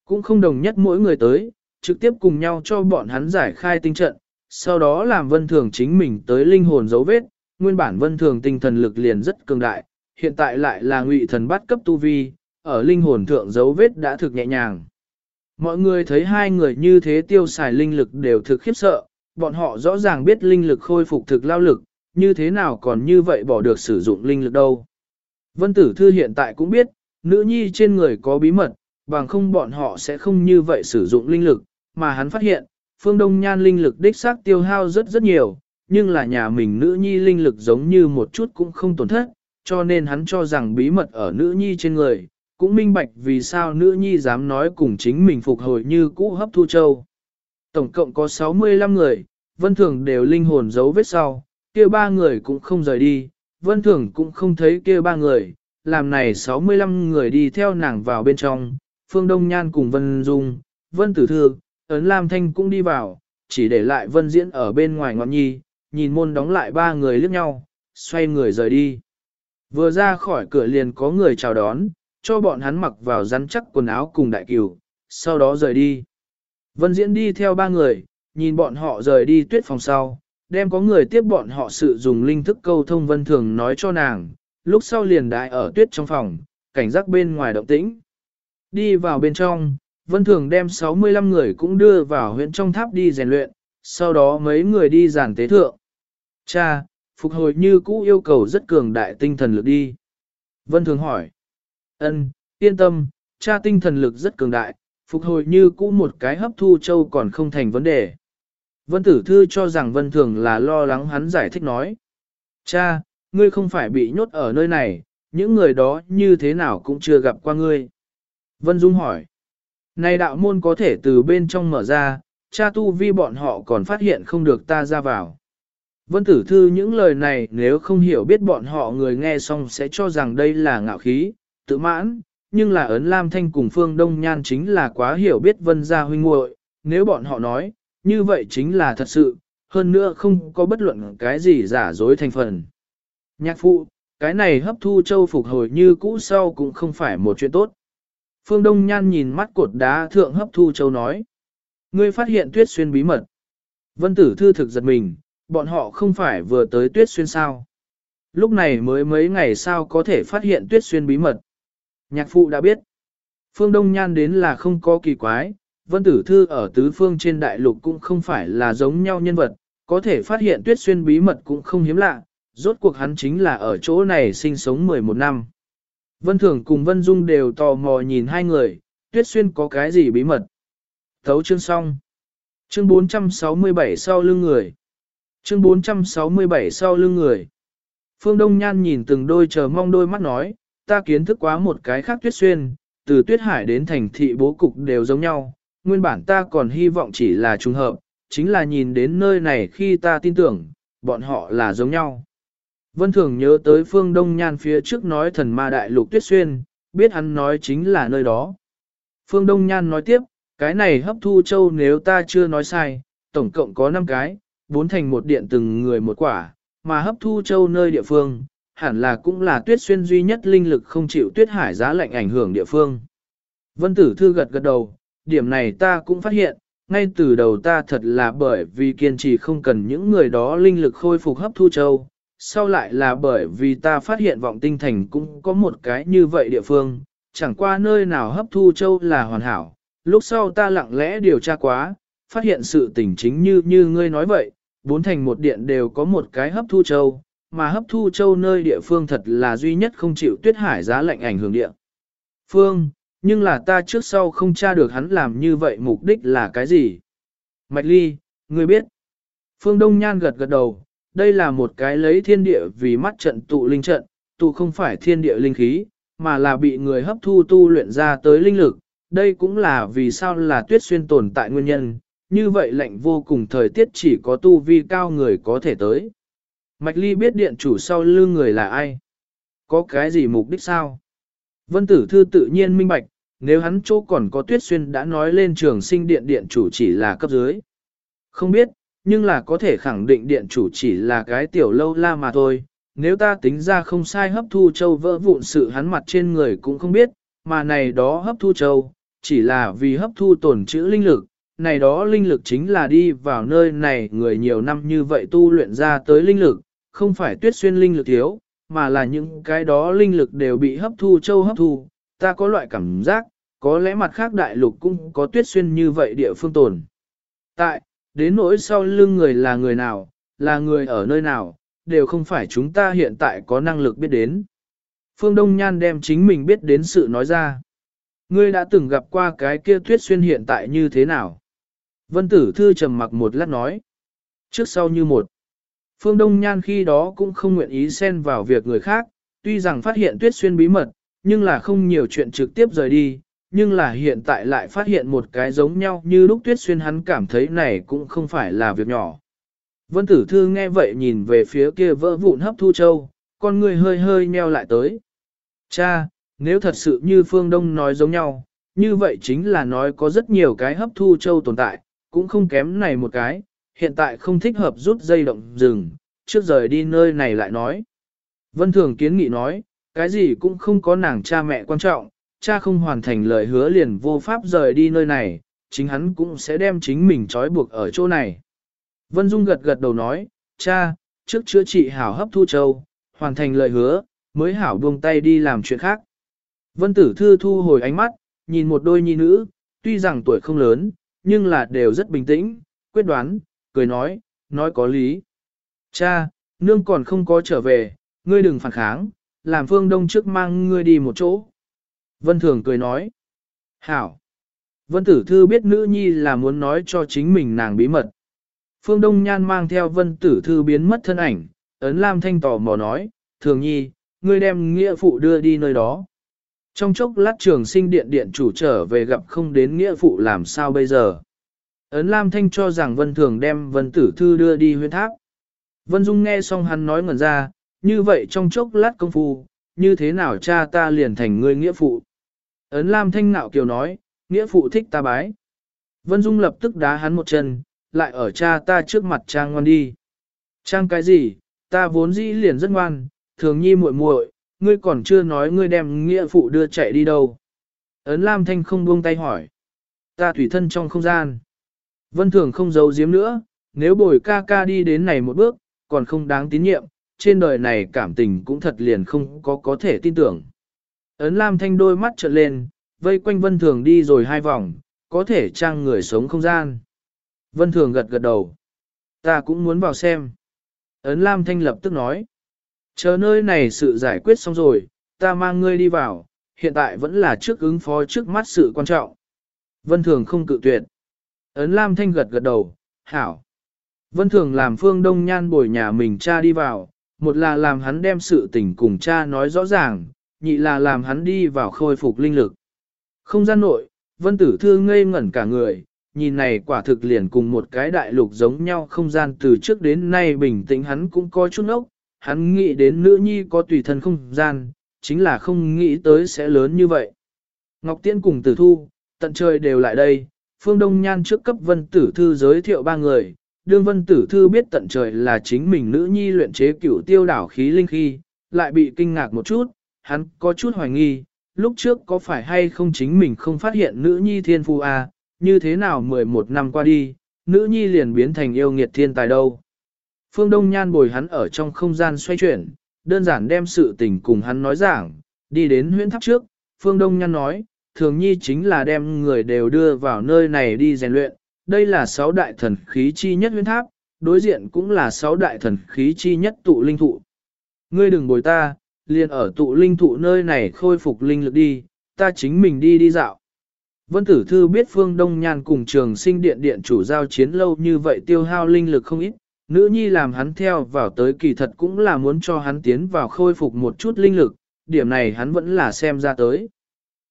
Cũng không đồng nhất mỗi người tới, trực tiếp cùng nhau cho bọn hắn giải khai tinh trận, sau đó làm vân thường chính mình tới linh hồn dấu vết, nguyên bản vân thường tinh thần lực liền rất cường đại, hiện tại lại là ngụy thần bắt cấp tu vi, ở linh hồn thượng dấu vết đã thực nhẹ nhàng. Mọi người thấy hai người như thế tiêu xài linh lực đều thực khiếp sợ, bọn họ rõ ràng biết linh lực khôi phục thực lao lực, như thế nào còn như vậy bỏ được sử dụng linh lực đâu. Vân Tử Thư hiện tại cũng biết, nữ nhi trên người có bí mật, bằng không bọn họ sẽ không như vậy sử dụng linh lực, mà hắn phát hiện, phương đông nhan linh lực đích xác tiêu hao rất rất nhiều, nhưng là nhà mình nữ nhi linh lực giống như một chút cũng không tổn thất, cho nên hắn cho rằng bí mật ở nữ nhi trên người, cũng minh bạch vì sao nữ nhi dám nói cùng chính mình phục hồi như cũ hấp thu châu. Tổng cộng có 65 người, vân thường đều linh hồn giấu vết sau, kia ba người cũng không rời đi, vân thường cũng không thấy kia ba người, làm này 65 người đi theo nàng vào bên trong, phương đông nhan cùng vân dung, vân tử thương ấn lam thanh cũng đi vào, chỉ để lại vân diễn ở bên ngoài ngọn nhi, nhìn môn đóng lại ba người liếc nhau, xoay người rời đi. Vừa ra khỏi cửa liền có người chào đón, cho bọn hắn mặc vào rắn chắc quần áo cùng đại cửu, sau đó rời đi. Vân Diễn đi theo ba người, nhìn bọn họ rời đi tuyết phòng sau, đem có người tiếp bọn họ sự dùng linh thức câu thông vân thường nói cho nàng, lúc sau liền đại ở tuyết trong phòng, cảnh giác bên ngoài động tĩnh. Đi vào bên trong, vân thường đem 65 người cũng đưa vào huyện trong tháp đi rèn luyện, sau đó mấy người đi giàn tế thượng. Cha, phục hồi như cũ yêu cầu rất cường đại tinh thần lực đi. Vân thường hỏi. Ân, yên tâm, cha tinh thần lực rất cường đại, phục hồi như cũ một cái hấp thu châu còn không thành vấn đề. Vân Tử Thư cho rằng Vân Thường là lo lắng hắn giải thích nói. Cha, ngươi không phải bị nhốt ở nơi này, những người đó như thế nào cũng chưa gặp qua ngươi. Vân Dung hỏi. Này đạo môn có thể từ bên trong mở ra, cha tu vi bọn họ còn phát hiện không được ta ra vào. Vân Tử Thư những lời này nếu không hiểu biết bọn họ người nghe xong sẽ cho rằng đây là ngạo khí, tự mãn, nhưng là ấn Lam Thanh cùng Phương Đông Nhan chính là quá hiểu biết vân gia huynh muội nếu bọn họ nói, như vậy chính là thật sự, hơn nữa không có bất luận cái gì giả dối thành phần. Nhạc phụ, cái này hấp thu châu phục hồi như cũ sau cũng không phải một chuyện tốt. Phương Đông Nhan nhìn mắt cột đá thượng hấp thu châu nói. Ngươi phát hiện tuyết xuyên bí mật. Vân tử thư thực giật mình, bọn họ không phải vừa tới tuyết xuyên sao. Lúc này mới mấy ngày sao có thể phát hiện tuyết xuyên bí mật. Nhạc phụ đã biết. Phương Đông Nhan đến là không có kỳ quái, Vân Tử Thư ở tứ phương trên đại lục cũng không phải là giống nhau nhân vật, có thể phát hiện tuyết xuyên bí mật cũng không hiếm lạ, rốt cuộc hắn chính là ở chỗ này sinh sống 11 năm. Vân Thường cùng Vân Dung đều tò mò nhìn hai người, tuyết xuyên có cái gì bí mật. Thấu chương xong. Chương 467 sau lưng người. Chương 467 sau lưng người. Phương Đông Nhan nhìn từng đôi chờ mong đôi mắt nói, ta kiến thức quá một cái khác tuyết xuyên, từ tuyết hải đến thành thị bố cục đều giống nhau, nguyên bản ta còn hy vọng chỉ là trùng hợp, chính là nhìn đến nơi này khi ta tin tưởng, bọn họ là giống nhau. Vân Thường nhớ tới phương Đông Nhan phía trước nói thần ma đại lục tuyết xuyên, biết hắn nói chính là nơi đó. Phương Đông Nhan nói tiếp, cái này hấp thu châu nếu ta chưa nói sai, tổng cộng có 5 cái, bốn thành một điện từng người một quả, mà hấp thu châu nơi địa phương, hẳn là cũng là tuyết xuyên duy nhất linh lực không chịu tuyết hải giá lạnh ảnh hưởng địa phương. Vân Tử Thư gật gật đầu, điểm này ta cũng phát hiện, ngay từ đầu ta thật là bởi vì kiên trì không cần những người đó linh lực khôi phục hấp thu châu, sau lại là bởi vì ta phát hiện vọng tinh thành cũng có một cái như vậy địa phương, chẳng qua nơi nào hấp thu châu là hoàn hảo, lúc sau ta lặng lẽ điều tra quá, phát hiện sự tình chính như như ngươi nói vậy, bốn thành một điện đều có một cái hấp thu châu, mà hấp thu châu nơi địa phương thật là duy nhất không chịu tuyết hải giá lạnh ảnh hưởng địa. Phương, nhưng là ta trước sau không tra được hắn làm như vậy mục đích là cái gì? Mạch Ly, ngươi biết. Phương Đông Nhan gật gật đầu, đây là một cái lấy thiên địa vì mắt trận tụ linh trận, tụ không phải thiên địa linh khí, mà là bị người hấp thu tu luyện ra tới linh lực. Đây cũng là vì sao là tuyết xuyên tồn tại nguyên nhân, như vậy lạnh vô cùng thời tiết chỉ có tu vi cao người có thể tới. Mạch Ly biết điện chủ sau lưng người là ai? Có cái gì mục đích sao? Vân Tử Thư tự nhiên minh bạch, nếu hắn chỗ còn có tuyết xuyên đã nói lên trường sinh điện điện chủ chỉ là cấp dưới. Không biết, nhưng là có thể khẳng định điện chủ chỉ là cái tiểu lâu la mà thôi. Nếu ta tính ra không sai hấp thu châu vỡ vụn sự hắn mặt trên người cũng không biết, mà này đó hấp thu châu, chỉ là vì hấp thu tổn trữ linh lực, này đó linh lực chính là đi vào nơi này người nhiều năm như vậy tu luyện ra tới linh lực, không phải tuyết xuyên linh lực thiếu, mà là những cái đó linh lực đều bị hấp thu châu hấp thu, ta có loại cảm giác, có lẽ mặt khác đại lục cũng có tuyết xuyên như vậy địa phương tồn. Tại, đến nỗi sau lưng người là người nào, là người ở nơi nào, đều không phải chúng ta hiện tại có năng lực biết đến. Phương Đông Nhan đem chính mình biết đến sự nói ra. Ngươi đã từng gặp qua cái kia tuyết xuyên hiện tại như thế nào? Vân Tử Thư trầm mặc một lát nói. Trước sau như một. Phương Đông Nhan khi đó cũng không nguyện ý xen vào việc người khác, tuy rằng phát hiện tuyết xuyên bí mật, nhưng là không nhiều chuyện trực tiếp rời đi, nhưng là hiện tại lại phát hiện một cái giống nhau như lúc tuyết xuyên hắn cảm thấy này cũng không phải là việc nhỏ. Vân Tử Thư nghe vậy nhìn về phía kia vỡ vụn hấp thu châu, con người hơi hơi nheo lại tới. Cha, nếu thật sự như Phương Đông nói giống nhau, như vậy chính là nói có rất nhiều cái hấp thu châu tồn tại, cũng không kém này một cái, hiện tại không thích hợp rút dây động rừng, trước rời đi nơi này lại nói. Vân Thường kiến nghị nói, cái gì cũng không có nàng cha mẹ quan trọng, cha không hoàn thành lời hứa liền vô pháp rời đi nơi này, chính hắn cũng sẽ đem chính mình trói buộc ở chỗ này. Vân Dung gật gật đầu nói, cha, trước chữa trị hảo hấp thu châu, hoàn thành lời hứa, mới hảo buông tay đi làm chuyện khác. Vân Tử Thư thu hồi ánh mắt, nhìn một đôi nhi nữ, tuy rằng tuổi không lớn, nhưng là đều rất bình tĩnh, quyết đoán, cười nói, nói có lý. Cha, nương còn không có trở về, ngươi đừng phản kháng, làm phương đông trước mang ngươi đi một chỗ. Vân Thường cười nói, hảo. Vân Tử Thư biết nữ nhi là muốn nói cho chính mình nàng bí mật. Phương Đông Nhan mang theo Vân Tử Thư biến mất thân ảnh, ấn Lam Thanh tò mò nói, thường nhi, ngươi đem nghĩa phụ đưa đi nơi đó. Trong chốc lát trường sinh điện điện chủ trở về gặp không đến nghĩa phụ làm sao bây giờ. Ấn Lam Thanh cho rằng Vân Thường đem Vân Tử Thư đưa đi huyên tháp. Vân Dung nghe xong hắn nói ngẩn ra, như vậy trong chốc lát công phu, như thế nào cha ta liền thành ngươi nghĩa phụ. Ấn Lam Thanh nạo kiều nói, nghĩa phụ thích ta bái. Vân Dung lập tức đá hắn một chân, lại ở cha ta trước mặt trang ngoan đi. Trang cái gì, ta vốn dĩ liền rất ngoan, thường nhi muội muội, ngươi còn chưa nói ngươi đem nghĩa phụ đưa chạy đi đâu. Ấn Lam Thanh không buông tay hỏi. Ta thủy thân trong không gian. Vân Thường không giấu giếm nữa, nếu bồi ca ca đi đến này một bước, còn không đáng tín nhiệm, trên đời này cảm tình cũng thật liền không có có thể tin tưởng. Ấn Lam Thanh đôi mắt trợn lên, vây quanh Vân Thường đi rồi hai vòng, có thể trang người sống không gian. Vân Thường gật gật đầu. Ta cũng muốn vào xem. Ấn Lam Thanh lập tức nói. Chờ nơi này sự giải quyết xong rồi, ta mang ngươi đi vào, hiện tại vẫn là trước ứng phó trước mắt sự quan trọng. Vân Thường không cự tuyệt. Ấn Lam Thanh gật gật đầu, hảo. Vân Thường làm Phương Đông Nhan bồi nhà mình cha đi vào, một là làm hắn đem sự tình cùng cha nói rõ ràng, nhị là làm hắn đi vào khôi phục linh lực. Không gian nội, Vân Tử Thư ngây ngẩn cả người, nhìn này quả thực liền cùng một cái đại lục giống nhau không gian từ trước đến nay bình tĩnh hắn cũng có chút ốc, hắn nghĩ đến nữ nhi có tùy thân không gian, chính là không nghĩ tới sẽ lớn như vậy. Ngọc Tiễn cùng Tử Thu, tận trời đều lại đây, Phương Đông Nhan trước cấp Vân Tử Thư giới thiệu ba người, đương Vân Tử Thư biết tận trời là chính mình nữ nhi luyện chế cửu tiêu đảo khí linh khi, lại bị kinh ngạc một chút, hắn có chút hoài nghi, lúc trước có phải hay không chính mình không phát hiện nữ nhi thiên phu à, như thế nào 11 năm qua đi, nữ nhi liền biến thành yêu nghiệt thiên tài đâu. Phương Đông Nhan bồi hắn ở trong không gian xoay chuyển, đơn giản đem sự tình cùng hắn nói giảng, đi đến huyễn tháp trước, Phương Đông Nhan nói, thường nhi chính là đem người đều đưa vào nơi này đi rèn luyện, đây là sáu đại thần khí chi nhất huyễn tháp, đối diện cũng là sáu đại thần khí chi nhất tụ linh thụ. Ngươi đừng bồi ta, liền ở tụ linh thụ nơi này khôi phục linh lực đi, ta chính mình đi đi dạo. Vân Tử Thư biết Phương Đông Nhan cùng trường sinh điện điện chủ giao chiến lâu như vậy tiêu hao linh lực không ít, nữ nhi làm hắn theo vào tới kỳ thật cũng là muốn cho hắn tiến vào khôi phục một chút linh lực, điểm này hắn vẫn là xem ra tới.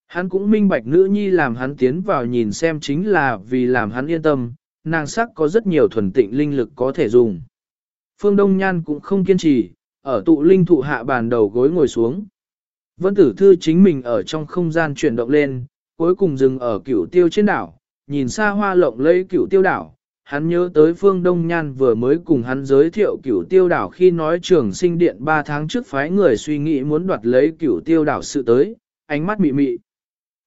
Hắn cũng minh bạch nữ nhi làm hắn tiến vào nhìn xem chính là vì làm hắn yên tâm, nàng sắc có rất nhiều thuần tịnh linh lực có thể dùng. Phương Đông Nhan cũng không kiên trì, ở tụ linh thụ hạ bàn đầu gối ngồi xuống. Vân tử thư chính mình ở trong không gian chuyển động lên, cuối cùng dừng ở cửu tiêu trên đảo, nhìn xa hoa lộng lẫy cửu tiêu đảo. Hắn nhớ tới Phương Đông Nhan vừa mới cùng hắn giới thiệu cửu tiêu đảo khi nói trường sinh điện 3 tháng trước phái người suy nghĩ muốn đoạt lấy cửu tiêu đảo sự tới, ánh mắt mị mị.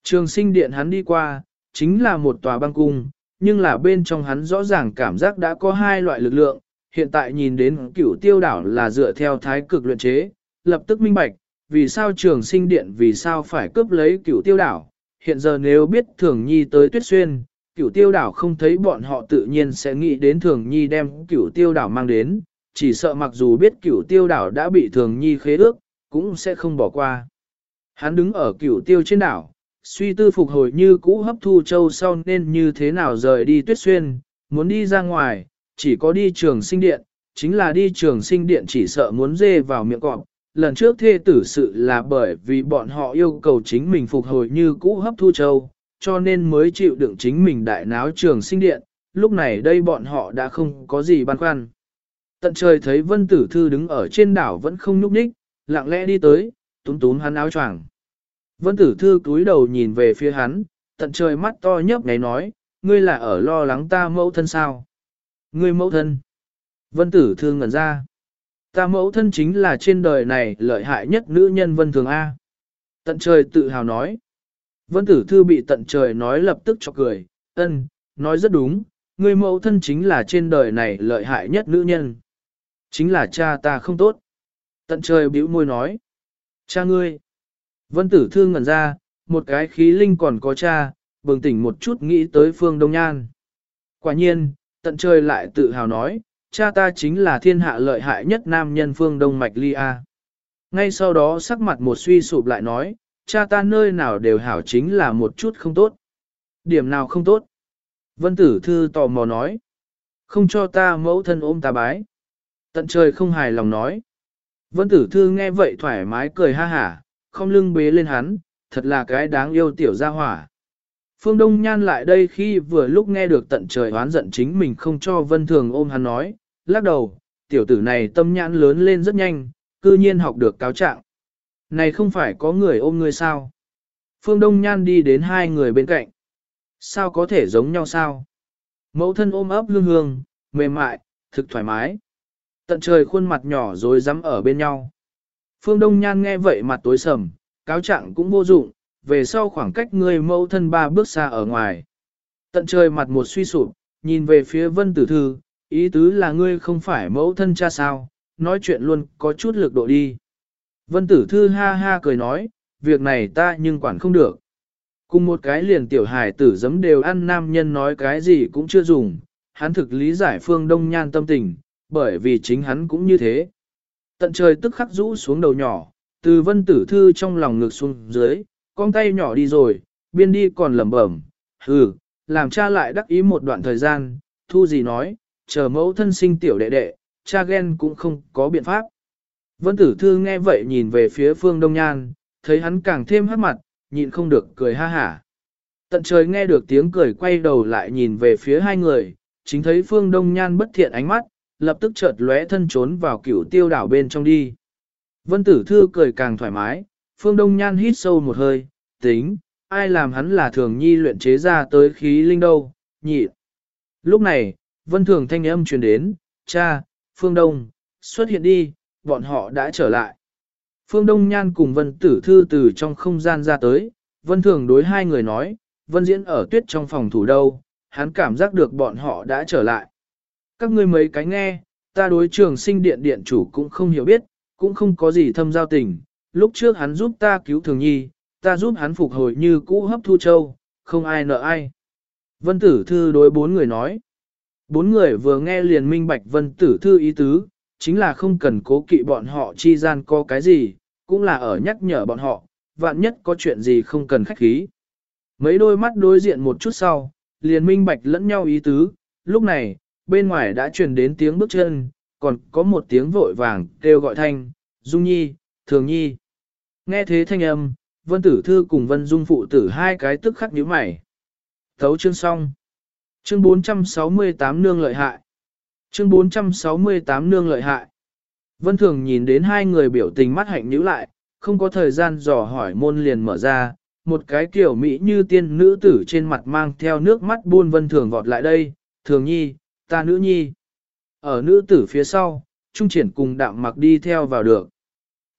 Trường sinh điện hắn đi qua, chính là một tòa băng cung, nhưng là bên trong hắn rõ ràng cảm giác đã có hai loại lực lượng, hiện tại nhìn đến cửu tiêu đảo là dựa theo thái cực luyện chế, lập tức minh bạch, vì sao trường sinh điện vì sao phải cướp lấy cửu tiêu đảo. Hiện giờ nếu biết thường nhi tới tuyết xuyên, cửu tiêu đảo không thấy bọn họ tự nhiên sẽ nghĩ đến thường nhi đem cửu tiêu đảo mang đến, chỉ sợ mặc dù biết cửu tiêu đảo đã bị thường nhi khế ước, cũng sẽ không bỏ qua. Hắn đứng ở cửu tiêu trên đảo, suy tư phục hồi như cũ hấp thu châu sau nên như thế nào rời đi tuyết xuyên, muốn đi ra ngoài, chỉ có đi trường sinh điện, chính là đi trường sinh điện chỉ sợ muốn dê vào miệng cọp. Lần trước thê tử sự là bởi vì bọn họ yêu cầu chính mình phục hồi như cũ hấp thu châu, cho nên mới chịu đựng chính mình đại náo trường sinh điện, lúc này đây bọn họ đã không có gì băn khoăn. Tận trời thấy vân tử thư đứng ở trên đảo vẫn không nhúc nhích, lặng lẽ đi tới, túm túm hắn áo choàng. Vân tử thư cúi đầu nhìn về phía hắn, tận trời mắt to nhấp ngáy nói, ngươi là ở lo lắng ta mẫu thân sao? Ngươi mẫu thân. Vân tử thương ngẩn ra. Ta mẫu thân chính là trên đời này lợi hại nhất nữ nhân vân thường A. Tận trời tự hào nói. Vân tử thư bị tận trời nói lập tức cho cười, ân, nói rất đúng, ngươi mẫu thân chính là trên đời này lợi hại nhất nữ nhân. Chính là cha ta không tốt. Tận trời bĩu môi nói. Cha ngươi. Vân tử thương ngẩn ra, một cái khí linh còn có cha, bừng tỉnh một chút nghĩ tới phương Đông Nhan. Quả nhiên, tận trời lại tự hào nói, cha ta chính là thiên hạ lợi hại nhất nam nhân phương Đông Mạch Ly A. Ngay sau đó sắc mặt một suy sụp lại nói, cha ta nơi nào đều hảo chính là một chút không tốt. Điểm nào không tốt? Vân tử thư tò mò nói, không cho ta mẫu thân ôm ta bái. Tận trời không hài lòng nói. Vân tử thư nghe vậy thoải mái cười ha hả, không lưng bế lên hắn, thật là cái đáng yêu tiểu gia hỏa. Phương Đông Nhan lại đây khi vừa lúc nghe được tận trời oán giận chính mình không cho Vân Thường ôm hắn nói, lắc đầu, tiểu tử này tâm nhãn lớn lên rất nhanh, cư nhiên học được cáo trạng. Này không phải có người ôm người sao? Phương Đông Nhan đi đến hai người bên cạnh. Sao có thể giống nhau sao? mẫu thân ôm ấp hương hương, mềm mại, thực thoải mái. Tận trời khuôn mặt nhỏ rồi dám ở bên nhau. Phương Đông Nhan nghe vậy mặt tối sầm, cáo trạng cũng vô dụng, về sau khoảng cách người mẫu thân ba bước xa ở ngoài. Tận trời mặt một suy sụp, nhìn về phía vân tử thư, ý tứ là ngươi không phải mẫu thân cha sao, nói chuyện luôn có chút lực độ đi. Vân tử thư ha ha cười nói, việc này ta nhưng quản không được. Cùng một cái liền tiểu hài tử giấm đều ăn nam nhân nói cái gì cũng chưa dùng, hắn thực lý giải phương đông nhan tâm tình, bởi vì chính hắn cũng như thế. Tận trời tức khắc rũ xuống đầu nhỏ, từ vân tử thư trong lòng ngực xuống dưới, con tay nhỏ đi rồi, biên đi còn lẩm bẩm, hừ, làm cha lại đắc ý một đoạn thời gian, thu gì nói, chờ mẫu thân sinh tiểu đệ đệ, cha ghen cũng không có biện pháp. Vân tử thư nghe vậy nhìn về phía phương đông nhan, thấy hắn càng thêm hát mặt, nhịn không được cười ha hả. Tận trời nghe được tiếng cười quay đầu lại nhìn về phía hai người, chính thấy phương đông nhan bất thiện ánh mắt, lập tức chợt lóe thân trốn vào cửu tiêu đảo bên trong đi. Vân tử thư cười càng thoải mái, phương đông nhan hít sâu một hơi, tính, ai làm hắn là thường nhi luyện chế ra tới khí linh đâu, nhị. Lúc này, vân thường thanh âm truyền đến, cha, phương đông, xuất hiện đi, bọn họ đã trở lại. Phương Đông Nhan cùng Vân Tử Thư từ trong không gian ra tới, Vân Thường đối hai người nói, Vân Diễn ở tuyết trong phòng thủ đâu, hắn cảm giác được bọn họ đã trở lại. Các ngươi mấy cái nghe, ta đối trường sinh điện điện chủ cũng không hiểu biết, cũng không có gì thâm giao tình, lúc trước hắn giúp ta cứu Thường Nhi, ta giúp hắn phục hồi như cũ hấp thu châu, không ai nợ ai. Vân Tử Thư đối bốn người nói. Bốn người vừa nghe liền minh bạch Vân Tử Thư ý tứ, chính là không cần cố kỵ bọn họ chi gian có cái gì, cũng là ở nhắc nhở bọn họ, vạn nhất có chuyện gì không cần khách khí. Mấy đôi mắt đối diện một chút sau, liền minh bạch lẫn nhau ý tứ, lúc này, bên ngoài đã truyền đến tiếng bước chân, còn có một tiếng vội vàng kêu gọi thanh, Dung Nhi, Thường Nhi. Nghe thế thanh âm, Vân Tử Thư cùng Vân Dung phụ tử hai cái tức khắc nhíu mày. Thấu chương xong. Chương 468 nương lợi hại. Chương 468 nương lợi hại. Vân Thường nhìn đến hai người biểu tình mắt hạnh nhíu lại, không có thời gian dò hỏi môn liền mở ra, một cái kiểu mỹ như tiên nữ tử trên mặt mang theo nước mắt buôn Vân Thường vọt lại đây, Thường nhi, ta nữ nhi. Ở nữ tử phía sau, Trung triển cùng đạm mặc đi theo vào được.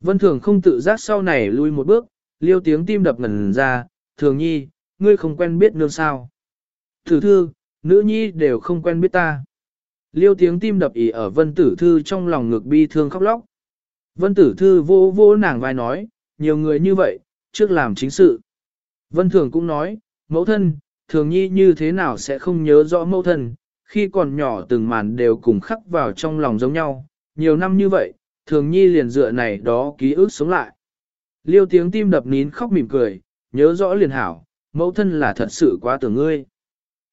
Vân Thường không tự giác sau này lui một bước, liêu tiếng tim đập ngần ra, Thường nhi, ngươi không quen biết nương sao. Thử thư, nữ nhi đều không quen biết ta. Liêu tiếng tim đập ý ở vân tử thư trong lòng ngực bi thương khóc lóc. Vân tử thư vô vô nàng vai nói, nhiều người như vậy, trước làm chính sự. Vân thường cũng nói, mẫu thân, thường nhi như thế nào sẽ không nhớ rõ mẫu thân, khi còn nhỏ từng màn đều cùng khắc vào trong lòng giống nhau, nhiều năm như vậy, thường nhi liền dựa này đó ký ức sống lại. Liêu tiếng tim đập nín khóc mỉm cười, nhớ rõ liền hảo, mẫu thân là thật sự quá tưởng ngươi.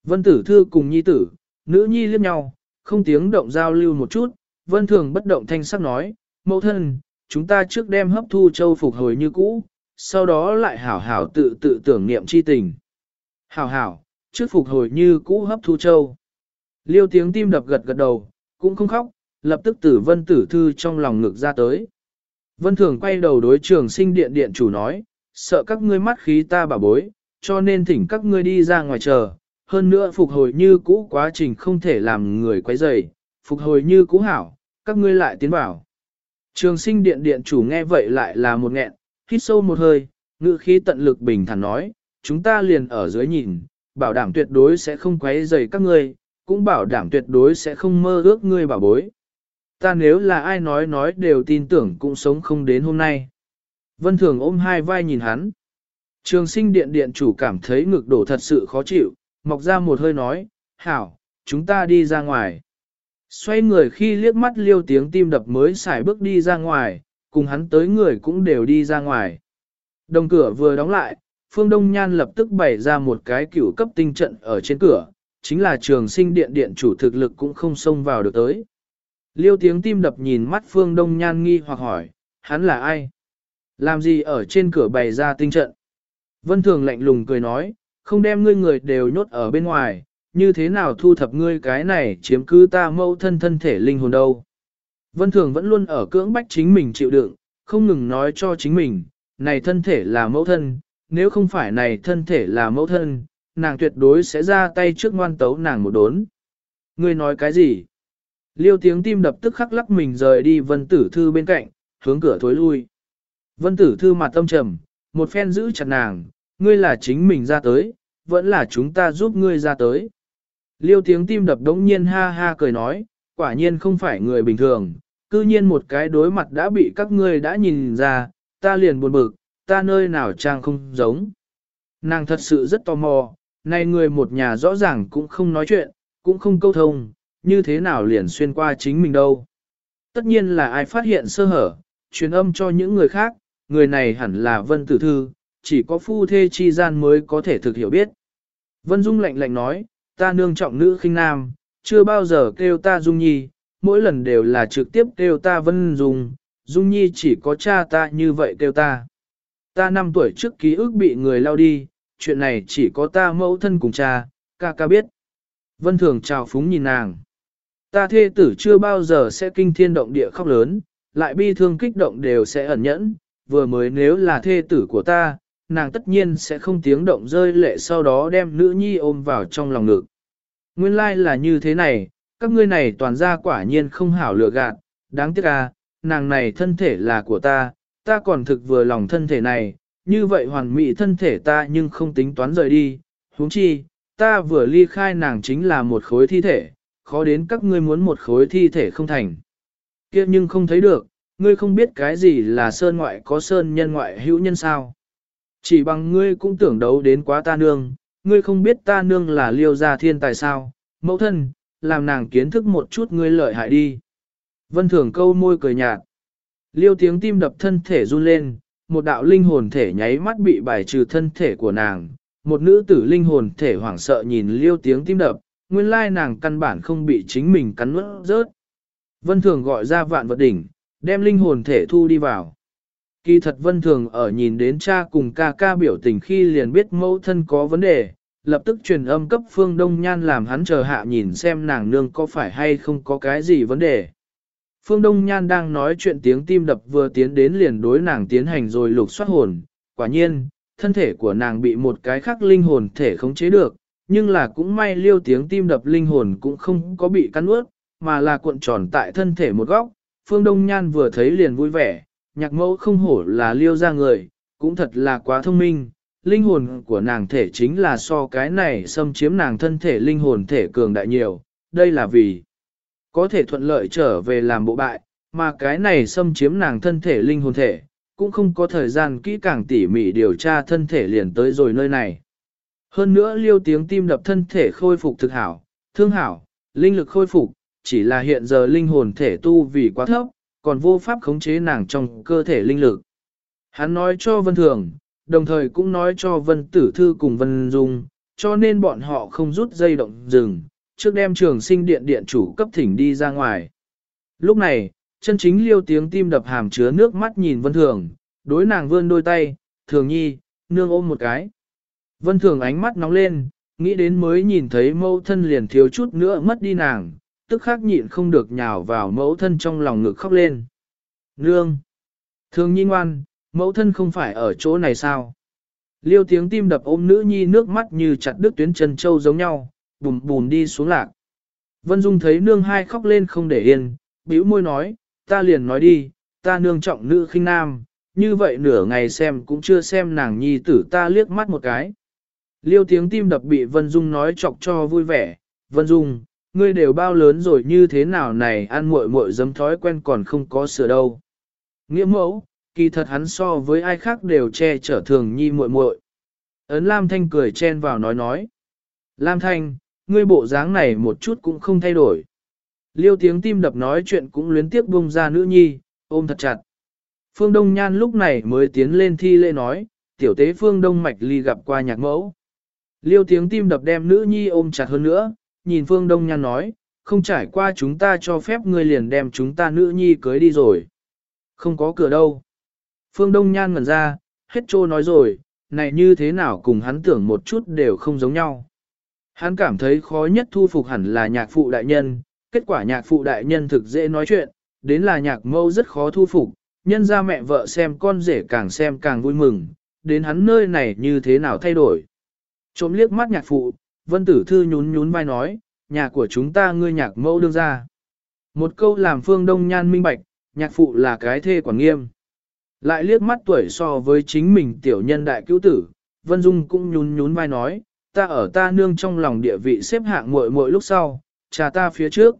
Vân tử thư cùng nhi tử, nữ nhi liếc nhau, không tiếng động giao lưu một chút, vân thường bất động thanh sắc nói, mẫu thân, chúng ta trước đem hấp thu châu phục hồi như cũ, sau đó lại hảo hảo tự tự tưởng niệm chi tình. Hảo hảo, trước phục hồi như cũ hấp thu châu. Liêu tiếng tim đập gật gật đầu, cũng không khóc, lập tức tử vân tử thư trong lòng ngực ra tới. Vân thường quay đầu đối trường sinh điện điện chủ nói, sợ các ngươi mắt khí ta bà bối, cho nên thỉnh các ngươi đi ra ngoài chờ, hơn nữa phục hồi như cũ quá trình không thể làm người quấy rầy, phục hồi như cũ hảo, các ngươi lại tiến vào. Trường sinh điện điện chủ nghe vậy lại là một nghẹn, hít sâu một hơi, ngữ khí tận lực bình thản nói, chúng ta liền ở dưới nhìn, bảo đảm tuyệt đối sẽ không quấy rầy các ngươi, cũng bảo đảm tuyệt đối sẽ không mơ ước ngươi bảo bối. Ta nếu là ai nói nói đều tin tưởng cũng sống không đến hôm nay. Vân Thường ôm hai vai nhìn hắn. Trường sinh điện điện chủ cảm thấy ngực đổ thật sự khó chịu, mọc ra một hơi nói, hảo, chúng ta đi ra ngoài. Xoay người khi liếc mắt liêu tiếng tim đập mới xài bước đi ra ngoài, cùng hắn tới người cũng đều đi ra ngoài. Đồng cửa vừa đóng lại, Phương Đông Nhan lập tức bày ra một cái cửu cấp tinh trận ở trên cửa, chính là trường sinh điện điện chủ thực lực cũng không xông vào được tới. Liêu tiếng tim đập nhìn mắt Phương Đông Nhan nghi hoặc hỏi, hắn là ai? Làm gì ở trên cửa bày ra tinh trận? Vân Thường lạnh lùng cười nói, không đem ngươi người đều nhốt ở bên ngoài, như thế nào thu thập ngươi cái này chiếm cứ ta mâu thân thân thể linh hồn đâu. Vân Thường vẫn luôn ở cưỡng bách chính mình chịu đựng, không ngừng nói cho chính mình, này thân thể là mẫu thân, nếu không phải này thân thể là mẫu thân, nàng tuyệt đối sẽ ra tay trước ngoan tấu nàng một đốn. Ngươi nói cái gì? Liêu tiếng tim đập tức khắc lắc mình rời đi vân tử thư bên cạnh, hướng cửa thối lui. Vân tử thư mặt tâm trầm, một phen giữ chặt nàng, ngươi là chính mình ra tới, vẫn là chúng ta giúp ngươi ra tới. Liêu tiếng tim đập đống nhiên ha ha cười nói, quả nhiên không phải người bình thường, cư nhiên một cái đối mặt đã bị các ngươi đã nhìn ra, ta liền buồn bực, ta nơi nào trang không giống. Nàng thật sự rất tò mò, này người một nhà rõ ràng cũng không nói chuyện, cũng không câu thông, như thế nào liền xuyên qua chính mình đâu. Tất nhiên là ai phát hiện sơ hở, truyền âm cho những người khác, người này hẳn là Vân Tử Thư, chỉ có phu thê chi gian mới có thể thực hiểu biết. Vân Dung lạnh lạnh nói, ta nương trọng nữ khinh nam, chưa bao giờ kêu ta Dung Nhi, mỗi lần đều là trực tiếp kêu ta Vân Dung, Dung Nhi chỉ có cha ta như vậy kêu ta. Ta năm tuổi trước ký ức bị người lao đi, chuyện này chỉ có ta mẫu thân cùng cha, ca ca biết. Vân Thường chào phúng nhìn nàng. Ta thê tử chưa bao giờ sẽ kinh thiên động địa khóc lớn, lại bi thương kích động đều sẽ ẩn nhẫn, vừa mới nếu là thê tử của ta, nàng tất nhiên sẽ không tiếng động rơi lệ sau đó đem nữ nhi ôm vào trong lòng ngực. Nguyên lai like là như thế này, các ngươi này toàn ra quả nhiên không hảo lựa gạt, đáng tiếc à, nàng này thân thể là của ta, ta còn thực vừa lòng thân thể này, như vậy hoàn mỹ thân thể ta nhưng không tính toán rời đi, huống chi, ta vừa ly khai nàng chính là một khối thi thể, khó đến các ngươi muốn một khối thi thể không thành. kia nhưng không thấy được, ngươi không biết cái gì là sơn ngoại có sơn nhân ngoại hữu nhân sao. Chỉ bằng ngươi cũng tưởng đấu đến quá ta nương, ngươi không biết ta nương là liêu gia thiên tài sao, mẫu thân, làm nàng kiến thức một chút ngươi lợi hại đi. Vân thường câu môi cười nhạt. Liêu tiếng tim đập thân thể run lên, một đạo linh hồn thể nháy mắt bị bài trừ thân thể của nàng. Một nữ tử linh hồn thể hoảng sợ nhìn liêu tiếng tim đập, nguyên lai nàng căn bản không bị chính mình cắn nuốt rớt. Vân thường gọi ra vạn vật đỉnh, đem linh hồn thể thu đi vào. Kỳ thật vân thường ở nhìn đến cha cùng ca ca biểu tình khi liền biết mẫu thân có vấn đề, lập tức truyền âm cấp phương đông nhan làm hắn chờ hạ nhìn xem nàng nương có phải hay không có cái gì vấn đề. Phương Đông Nhan đang nói chuyện tiếng tim đập vừa tiến đến liền đối nàng tiến hành rồi lục soát hồn, quả nhiên, thân thể của nàng bị một cái khác linh hồn thể khống chế được, nhưng là cũng may liêu tiếng tim đập linh hồn cũng không có bị cắn ướt, mà là cuộn tròn tại thân thể một góc. Phương Đông Nhan vừa thấy liền vui vẻ, nhạc mẫu không hổ là liêu ra người, cũng thật là quá thông minh. Linh hồn của nàng thể chính là so cái này xâm chiếm nàng thân thể linh hồn thể cường đại nhiều, đây là vì có thể thuận lợi trở về làm bộ bại, mà cái này xâm chiếm nàng thân thể linh hồn thể, cũng không có thời gian kỹ càng tỉ mỉ điều tra thân thể liền tới rồi nơi này. Hơn nữa liêu tiếng tim đập thân thể khôi phục thực hảo, thương hảo, linh lực khôi phục, chỉ là hiện giờ linh hồn thể tu vì quá thấp, còn vô pháp khống chế nàng trong cơ thể linh lực. Hắn nói cho Vân Thường, đồng thời cũng nói cho Vân Tử Thư cùng Vân Dung, cho nên bọn họ không rút dây động rừng, trước đem trường sinh điện điện chủ cấp thỉnh đi ra ngoài. Lúc này, chân chính liêu tiếng tim đập hàm chứa nước mắt nhìn Vân Thường, đối nàng vươn đôi tay, thường nhi, nương ôm một cái. Vân Thường ánh mắt nóng lên, nghĩ đến mới nhìn thấy mẫu thân liền thiếu chút nữa mất đi nàng, tức khắc nhịn không được nhào vào mẫu thân trong lòng ngực khóc lên. Nương! Thường nhi ngoan, mẫu thân không phải ở chỗ này sao? Liêu tiếng tim đập ôm nữ nhi nước mắt như chặt đứt tuyến chân châu giống nhau, bùm bùm đi xuống lạc. Vân Dung thấy nương hai khóc lên không để yên, bĩu môi nói, ta liền nói đi, ta nương trọng nữ khinh nam, như vậy nửa ngày xem cũng chưa xem nàng nhi tử ta liếc mắt một cái. Liêu tiếng tim đập bị Vân Dung nói chọc cho vui vẻ, Vân Dung, ngươi đều bao lớn rồi như thế nào này ăn muội muội dấm thói quen còn không có sửa đâu. Nghĩa mẫu, kỳ thật hắn so với ai khác đều che chở thường nhi muội muội. Ấn Lam Thanh cười chen vào nói nói. Lam Thanh, ngươi bộ dáng này một chút cũng không thay đổi. Liêu tiếng tim đập nói chuyện cũng luyến tiếc bông ra nữ nhi, ôm thật chặt. Phương Đông Nhan lúc này mới tiến lên thi lễ nói, tiểu tế Phương Đông Mạch Ly gặp qua nhạc mẫu. Liêu tiếng tim đập đem nữ nhi ôm chặt hơn nữa, nhìn Phương Đông Nhan nói, không trải qua chúng ta cho phép ngươi liền đem chúng ta nữ nhi cưới đi rồi. Không có cửa đâu. Phương Đông Nhan ngẩn ra, hết trô nói rồi, này như thế nào cùng hắn tưởng một chút đều không giống nhau. Hắn cảm thấy khó nhất thu phục hẳn là nhạc phụ đại nhân, kết quả nhạc phụ đại nhân thực dễ nói chuyện, đến là nhạc mâu rất khó thu phục, nhân ra mẹ vợ xem con rể càng xem càng vui mừng, đến hắn nơi này như thế nào thay đổi. Trộm liếc mắt nhạc phụ, vân tử thư nhún nhún vai nói, nhà của chúng ta ngươi nhạc mẫu đương ra. Một câu làm phương đông nhan minh bạch, nhạc phụ là cái thê quản nghiêm. Lại liếc mắt tuổi so với chính mình tiểu nhân đại cứu tử, Vân Dung cũng nhún nhún vai nói, ta ở ta nương trong lòng địa vị xếp hạng muội muội lúc sau, cha ta phía trước.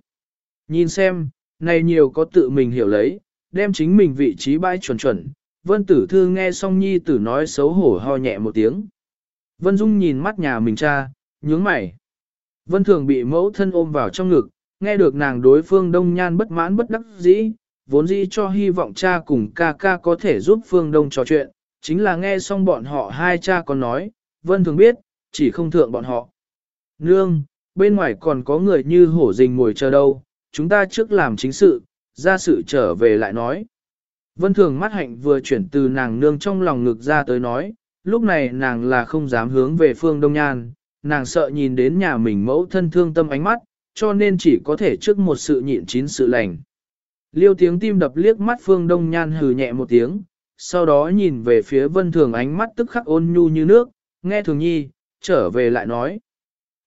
Nhìn xem, này nhiều có tự mình hiểu lấy, đem chính mình vị trí bãi chuẩn chuẩn. Vân Tử Thư nghe xong nhi tử nói xấu hổ ho nhẹ một tiếng. Vân Dung nhìn mắt nhà mình cha, nhướng mày. Vân Thường bị mẫu thân ôm vào trong ngực, nghe được nàng đối phương đông nhan bất mãn bất đắc dĩ, vốn dĩ cho hy vọng cha cùng ca ca có thể giúp phương đông trò chuyện, chính là nghe xong bọn họ hai cha còn nói, Vân Thường biết, chỉ không thượng bọn họ. Nương, bên ngoài còn có người như hổ rình ngồi chờ đâu, chúng ta trước làm chính sự, ra sự trở về lại nói. Vân Thường mắt hạnh vừa chuyển từ nàng nương trong lòng ngực ra tới nói, lúc này nàng là không dám hướng về phương Đông Nhan, nàng sợ nhìn đến nhà mình mẫu thân thương tâm ánh mắt, cho nên chỉ có thể trước một sự nhịn chín sự lành. Liêu tiếng tim đập liếc mắt phương Đông Nhan hừ nhẹ một tiếng, sau đó nhìn về phía Vân Thường ánh mắt tức khắc ôn nhu như nước, nghe Thường Nhi, trở về lại nói.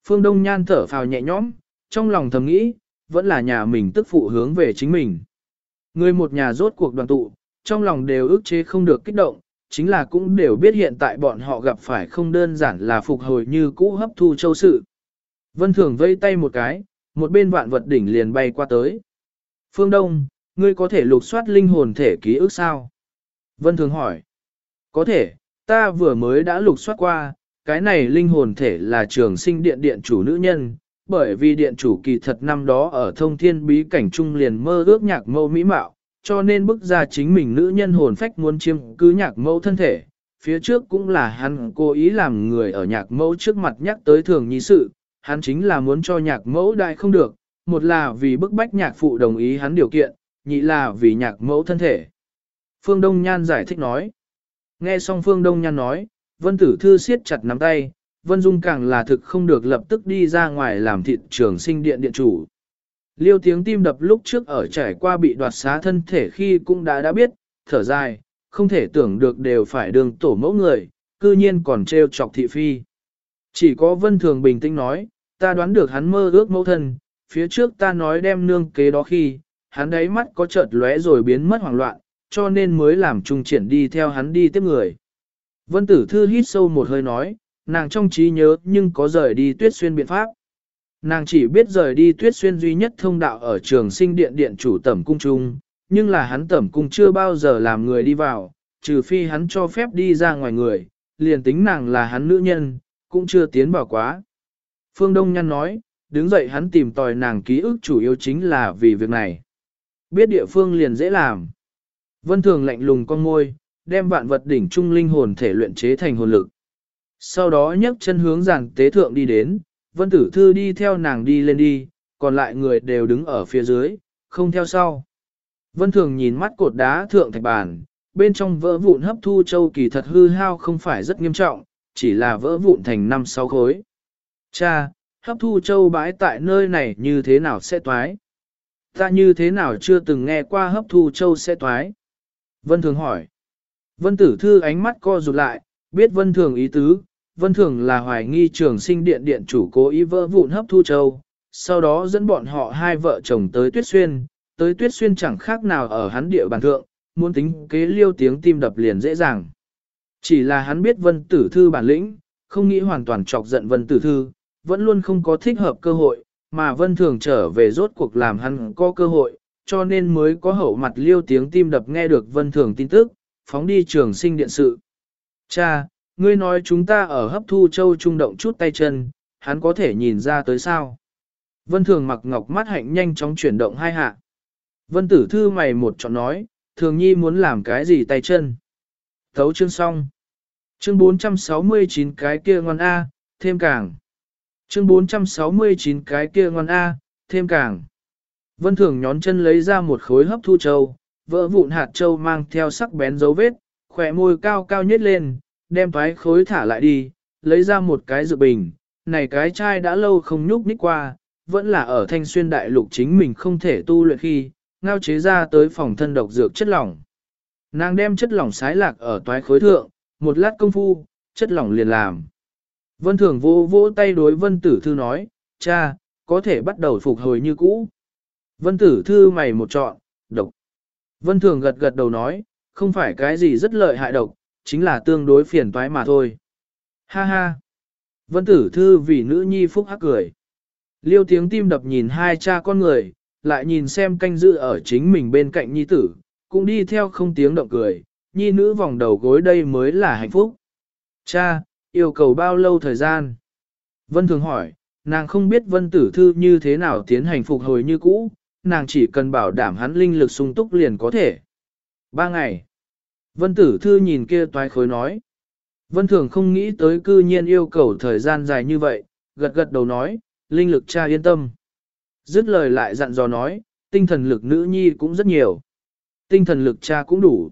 Phương Đông Nhan thở phào nhẹ nhõm, trong lòng thầm nghĩ, vẫn là nhà mình tức phụ hướng về chính mình. Người một nhà rốt cuộc đoàn tụ, trong lòng đều ức chế không được kích động, chính là cũng đều biết hiện tại bọn họ gặp phải không đơn giản là phục hồi như cũ hấp thu châu sự. Vân Thường vây tay một cái, một bên vạn vật đỉnh liền bay qua tới. Phương Đông, ngươi có thể lục soát linh hồn thể ký ức sao? Vân Thường hỏi. Có thể, ta vừa mới đã lục soát qua, cái này linh hồn thể là trường sinh điện điện chủ nữ nhân, bởi vì điện chủ kỳ thật năm đó ở thông thiên bí cảnh trung liền mơ ước nhạc mâu mỹ mạo, cho nên bức ra chính mình nữ nhân hồn phách muốn chiếm cứ nhạc mẫu thân thể. Phía trước cũng là hắn cố ý làm người ở nhạc mẫu trước mặt nhắc tới thường nhi sự, hắn chính là muốn cho nhạc mẫu đại không được, một là vì bức bách nhạc phụ đồng ý hắn điều kiện, nhị là vì nhạc mẫu thân thể. Phương Đông Nhan giải thích nói. Nghe xong Phương Đông Nhan nói, Vân Tử Thư siết chặt nắm tay, Vân Dung càng là thực không được lập tức đi ra ngoài làm thịt trường sinh điện điện chủ. Liêu tiếng tim đập lúc trước ở trải qua bị đoạt xá thân thể khi cũng đã đã biết, thở dài, không thể tưởng được đều phải đường tổ mẫu người, cư nhiên còn trêu chọc thị phi. Chỉ có Vân Thường bình tĩnh nói, ta đoán được hắn mơ ước mẫu thân, phía trước ta nói đem nương kế đó khi, hắn đáy mắt có chợt lóe rồi biến mất hoảng loạn, cho nên mới làm trung triển đi theo hắn đi tiếp người. Vân Tử Thư hít sâu một hơi nói, nàng trong trí nhớ nhưng có rời đi tuyết xuyên biện pháp. Nàng chỉ biết rời đi tuyết xuyên duy nhất thông đạo ở trường sinh điện điện chủ tẩm cung trung, nhưng là hắn tẩm cung chưa bao giờ làm người đi vào, trừ phi hắn cho phép đi ra ngoài người, liền tính nàng là hắn nữ nhân, cũng chưa tiến vào quá. Phương Đông Nhăn nói, đứng dậy hắn tìm tòi nàng ký ức chủ yếu chính là vì việc này. Biết địa phương liền dễ làm. Vân Thường lạnh lùng con môi, đem vạn vật đỉnh trung linh hồn thể luyện chế thành hồn lực. Sau đó nhấc chân hướng giàn tế thượng đi đến, Vân Tử Thư đi theo nàng đi lên đi, còn lại người đều đứng ở phía dưới, không theo sau. Vân Thường nhìn mắt cột đá thượng thạch bàn, bên trong vỡ vụn hấp thu châu kỳ thật hư hao không phải rất nghiêm trọng, chỉ là vỡ vụn thành năm sáu khối. Cha, hấp thu châu bãi tại nơi này như thế nào sẽ toái? Ta như thế nào chưa từng nghe qua hấp thu châu sẽ toái? Vân Thường hỏi. Vân Tử Thư ánh mắt co rụt lại, biết Vân Thường ý tứ, Vân Thường là hoài nghi trường sinh điện điện chủ cố ý vỡ vụn hấp thu châu, sau đó dẫn bọn họ hai vợ chồng tới Tuyết Xuyên, tới Tuyết Xuyên chẳng khác nào ở hắn địa bàn thượng, muốn tính kế liêu tiếng tim đập liền dễ dàng. Chỉ là hắn biết Vân Tử Thư bản lĩnh, không nghĩ hoàn toàn chọc giận Vân Tử Thư, vẫn luôn không có thích hợp cơ hội, mà Vân Thường trở về rốt cuộc làm hắn có cơ hội, cho nên mới có hậu mặt liêu tiếng tim đập nghe được Vân Thường tin tức, phóng đi trường sinh điện sự. Cha, ngươi nói chúng ta ở hấp thu châu trung động chút tay chân, hắn có thể nhìn ra tới sao. Vân Thường mặc ngọc mắt hạnh nhanh chóng chuyển động hai hạ. Vân Tử Thư mày một chọn nói, Thường Nhi muốn làm cái gì tay chân. Thấu chương xong. Chương 469 cái kia ngon A, thêm càng. Chương 469 cái kia ngon A, thêm càng. Vân Thường nhón chân lấy ra một khối hấp thu châu, vỡ vụn hạt châu mang theo sắc bén dấu vết, khỏe môi cao cao nhếch lên, đem toái khối thả lại đi, lấy ra một cái dự bình. Này cái chai đã lâu không nhúc nhích qua, vẫn là ở thanh xuyên đại lục chính mình không thể tu luyện khi, ngao chế ra tới phòng thân độc dược chất lỏng. Nàng đem chất lỏng sái lạc ở toái khối thượng, một lát công phu, chất lỏng liền làm. Vân Thường vô vỗ tay đối Vân Tử Thư nói, cha, có thể bắt đầu phục hồi như cũ. Vân Tử Thư mày một chọn, độc. Vân Thường gật gật đầu nói, không phải cái gì rất lợi hại độc, chính là tương đối phiền toái mà thôi. Ha ha. Vân Tử Thư vì nữ nhi phúc hắc cười. Liêu tiếng tim đập nhìn hai cha con người, lại nhìn xem canh giữ ở chính mình bên cạnh nhi tử, cũng đi theo không tiếng động cười, nhi nữ vòng đầu gối đây mới là hạnh phúc. Cha, yêu cầu bao lâu thời gian? Vân thường hỏi, nàng không biết vân tử thư như thế nào tiến hành phục hồi như cũ, nàng chỉ cần bảo đảm hắn linh lực sung túc liền có thể. Ba ngày. Vân tử thư nhìn kia toái khối nói. Vân thường không nghĩ tới cư nhiên yêu cầu thời gian dài như vậy, gật gật đầu nói, linh lực cha yên tâm. Dứt lời lại dặn dò nói, tinh thần lực nữ nhi cũng rất nhiều. Tinh thần lực cha cũng đủ.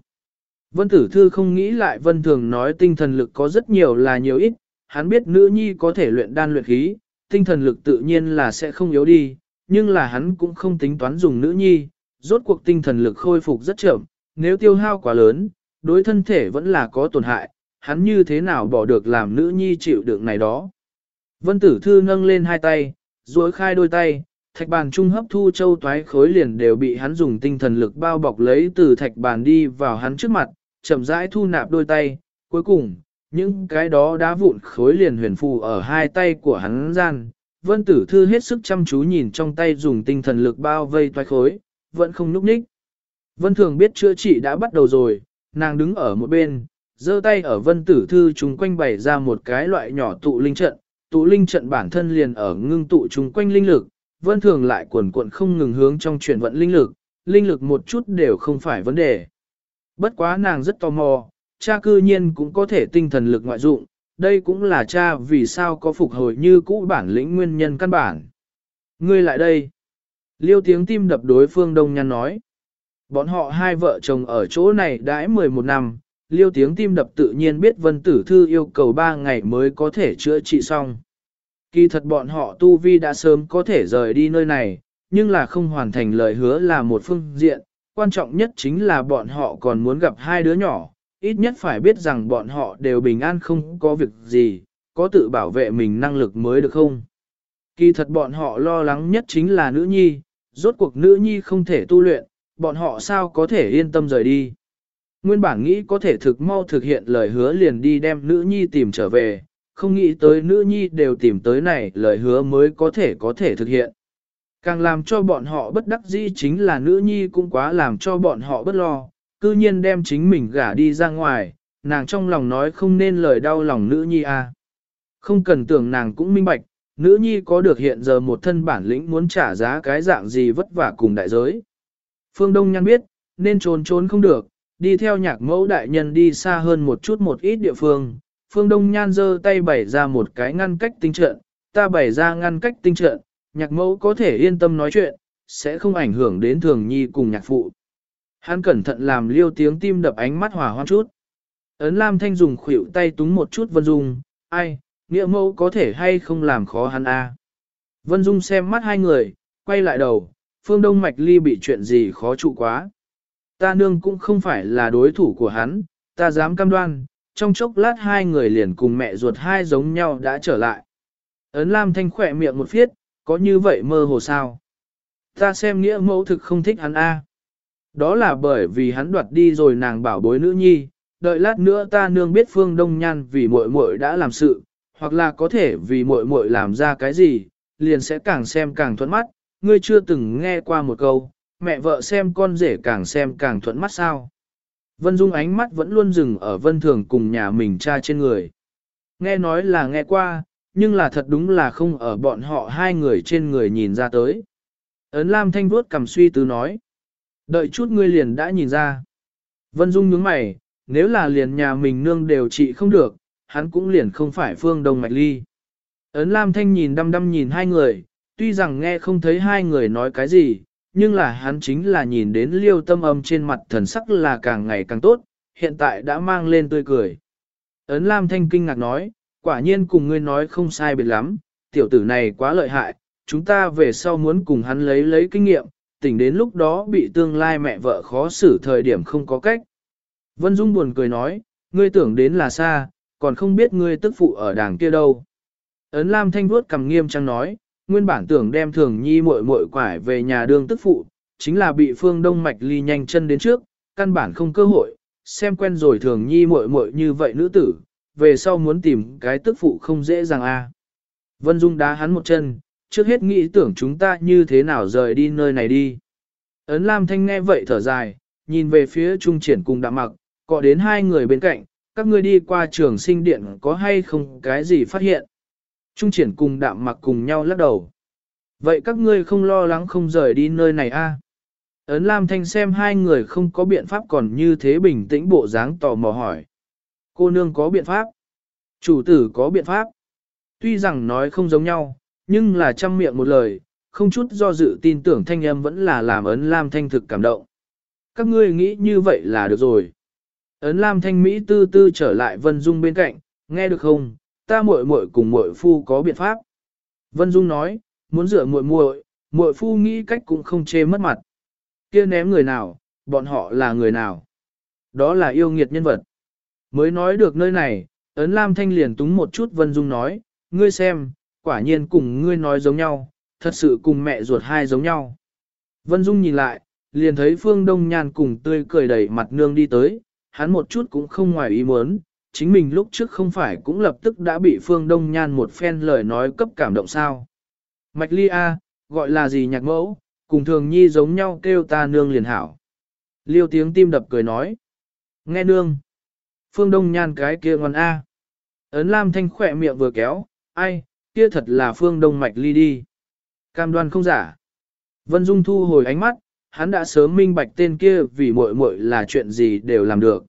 Vân tử thư không nghĩ lại vân thường nói tinh thần lực có rất nhiều là nhiều ít, hắn biết nữ nhi có thể luyện đan luyện khí, tinh thần lực tự nhiên là sẽ không yếu đi, nhưng là hắn cũng không tính toán dùng nữ nhi, rốt cuộc tinh thần lực khôi phục rất chậm, nếu tiêu hao quá lớn, đối thân thể vẫn là có tổn hại, hắn như thế nào bỏ được làm nữ nhi chịu đựng này đó. Vân tử thư nâng lên hai tay, duỗi khai đôi tay, thạch bàn trung hấp thu châu toái khối liền đều bị hắn dùng tinh thần lực bao bọc lấy từ thạch bàn đi vào hắn trước mặt, chậm rãi thu nạp đôi tay, cuối cùng, những cái đó đá vụn khối liền huyền phù ở hai tay của hắn gian. Vân tử thư hết sức chăm chú nhìn trong tay dùng tinh thần lực bao vây toái khối, vẫn không núp ních. Vân thường biết chữa trị đã bắt đầu rồi, nàng đứng ở một bên, giơ tay ở vân tử thư chúng quanh bày ra một cái loại nhỏ tụ linh trận, tụ linh trận bản thân liền ở ngưng tụ chúng quanh linh lực, vân thường lại cuộn cuộn không ngừng hướng trong chuyển vận linh lực, linh lực một chút đều không phải vấn đề. Bất quá nàng rất tò mò, cha cư nhiên cũng có thể tinh thần lực ngoại dụng, đây cũng là cha vì sao có phục hồi như cũ bản lĩnh nguyên nhân căn bản. Ngươi lại đây. Liêu tiếng tim đập đối phương đông nhăn nói. Bọn họ hai vợ chồng ở chỗ này đãi 11 năm, liêu tiếng tim đập tự nhiên biết vân tử thư yêu cầu 3 ngày mới có thể chữa trị xong. Kỳ thật bọn họ tu vi đã sớm có thể rời đi nơi này, nhưng là không hoàn thành lời hứa là một phương diện, quan trọng nhất chính là bọn họ còn muốn gặp hai đứa nhỏ, ít nhất phải biết rằng bọn họ đều bình an không có việc gì, có tự bảo vệ mình năng lực mới được không. Kỳ thật bọn họ lo lắng nhất chính là nữ nhi, rốt cuộc nữ nhi không thể tu luyện, bọn họ sao có thể yên tâm rời đi. Nguyên bản nghĩ có thể thực mau thực hiện lời hứa liền đi đem nữ nhi tìm trở về, không nghĩ tới nữ nhi đều tìm tới này lời hứa mới có thể có thể thực hiện. Càng làm cho bọn họ bất đắc dĩ chính là nữ nhi cũng quá làm cho bọn họ bất lo, cư nhiên đem chính mình gả đi ra ngoài, nàng trong lòng nói không nên lời đau lòng nữ nhi à. Không cần tưởng nàng cũng minh bạch, nữ nhi có được hiện giờ một thân bản lĩnh muốn trả giá cái dạng gì vất vả cùng đại giới. Phương Đông Nhan biết, nên trốn trốn không được, đi theo nhạc mẫu đại nhân đi xa hơn một chút một ít địa phương. Phương Đông Nhan giơ tay bày ra một cái ngăn cách tinh trận, ta bày ra ngăn cách tinh trận, nhạc mẫu có thể yên tâm nói chuyện, sẽ không ảnh hưởng đến thường nhi cùng nhạc phụ. Hắn cẩn thận làm liêu tiếng tim đập ánh mắt hòa hoan chút. Ấn Lam Thanh dùng khuỷu tay túng một chút Vân Dung, ai, nghĩa mẫu có thể hay không làm khó hắn a? À? Vân Dung xem mắt hai người, quay lại đầu, phương đông mạch ly bị chuyện gì khó trụ quá. Ta nương cũng không phải là đối thủ của hắn, ta dám cam đoan, trong chốc lát hai người liền cùng mẹ ruột hai giống nhau đã trở lại. Ấn Lam Thanh khỏe miệng một phiết, có như vậy mơ hồ sao? Ta xem nghĩa mẫu thực không thích hắn a. Đó là bởi vì hắn đoạt đi rồi nàng bảo bối nữ nhi, đợi lát nữa ta nương biết Phương Đông Nhan vì muội muội đã làm sự, hoặc là có thể vì muội muội làm ra cái gì, liền sẽ càng xem càng thuận mắt, ngươi chưa từng nghe qua một câu, mẹ vợ xem con rể càng xem càng thuận mắt sao. Vân Dung ánh mắt vẫn luôn dừng ở Vân Thường cùng nhà mình cha trên người. Nghe nói là nghe qua, nhưng là thật đúng là không ở bọn họ hai người trên người nhìn ra tới. Ấn Lam Thanh vuốt cầm suy tư nói. Đợi chút ngươi liền đã nhìn ra. Vân Dung nhướng mày, nếu là liền nhà mình nương đều trị không được, hắn cũng liền không phải phương đông mạch ly. Ấn Lam Thanh nhìn đăm đăm nhìn hai người, tuy rằng nghe không thấy hai người nói cái gì, nhưng là hắn chính là nhìn đến liêu tâm âm trên mặt thần sắc là càng ngày càng tốt, hiện tại đã mang lên tươi cười. Ấn Lam Thanh kinh ngạc nói, quả nhiên cùng ngươi nói không sai biệt lắm, tiểu tử này quá lợi hại, chúng ta về sau muốn cùng hắn lấy lấy kinh nghiệm, tỉnh đến lúc đó bị tương lai mẹ vợ khó xử thời điểm không có cách. Vân Dung buồn cười nói, ngươi tưởng đến là xa, còn không biết ngươi tức phụ ở đàng kia đâu. Ấn Lam Thanh vuốt cầm nghiêm trang nói, nguyên bản tưởng đem thường nhi muội muội quải về nhà đương tức phụ, chính là bị phương đông mạch ly nhanh chân đến trước, căn bản không cơ hội, xem quen rồi thường nhi muội muội như vậy nữ tử, về sau muốn tìm cái tức phụ không dễ dàng a. Vân Dung đá hắn một chân, trước hết nghĩ tưởng chúng ta như thế nào rời đi nơi này đi. Ấn Lam Thanh nghe vậy thở dài, nhìn về phía Trung Triển cùng đạm mặc, cọ đến hai người bên cạnh, các ngươi đi qua trường sinh điện có hay không cái gì phát hiện. Trung Triển cùng đạm mặc cùng nhau lắc đầu. Vậy các ngươi không lo lắng không rời đi nơi này a? Ấn Lam Thanh xem hai người không có biện pháp còn như thế bình tĩnh bộ dáng tò mò hỏi. Cô nương có biện pháp. Chủ tử có biện pháp. Tuy rằng nói không giống nhau, nhưng là trăm miệng một lời, không chút do dự tin tưởng thanh âm vẫn là làm ấn Lam Thanh thực cảm động. Các ngươi nghĩ như vậy là được rồi. Ấn Lam Thanh Mỹ tư tư trở lại Vân Dung bên cạnh, nghe được không, ta muội muội cùng muội phu có biện pháp. Vân Dung nói, muốn rửa muội muội, muội phu nghĩ cách cũng không chê mất mặt. Kia ném người nào, bọn họ là người nào? Đó là yêu nghiệt nhân vật. Mới nói được nơi này, Ấn Lam Thanh liền túng một chút Vân Dung nói, ngươi xem, quả nhiên cùng ngươi nói giống nhau, thật sự cùng mẹ ruột hai giống nhau. Vân Dung nhìn lại, liền thấy Phương Đông Nhan cùng tươi cười đầy mặt nương đi tới, hắn một chút cũng không ngoài ý muốn, chính mình lúc trước không phải cũng lập tức đã bị Phương Đông Nhan một phen lời nói cấp cảm động sao. Mạch Ly A, gọi là gì nhạc mẫu, cùng thường nhi giống nhau kêu ta nương liền hảo. Liêu tiếng tim đập cười nói. Nghe nương. Phương Đông Nhan cái kia ngon A. Ấn Lam Thanh khỏe miệng vừa kéo, ai, kia thật là Phương Đông Mạch Ly đi. Cam đoan không giả. Vân Dung thu hồi ánh mắt, hắn đã sớm minh bạch tên kia vì muội muội là chuyện gì đều làm được.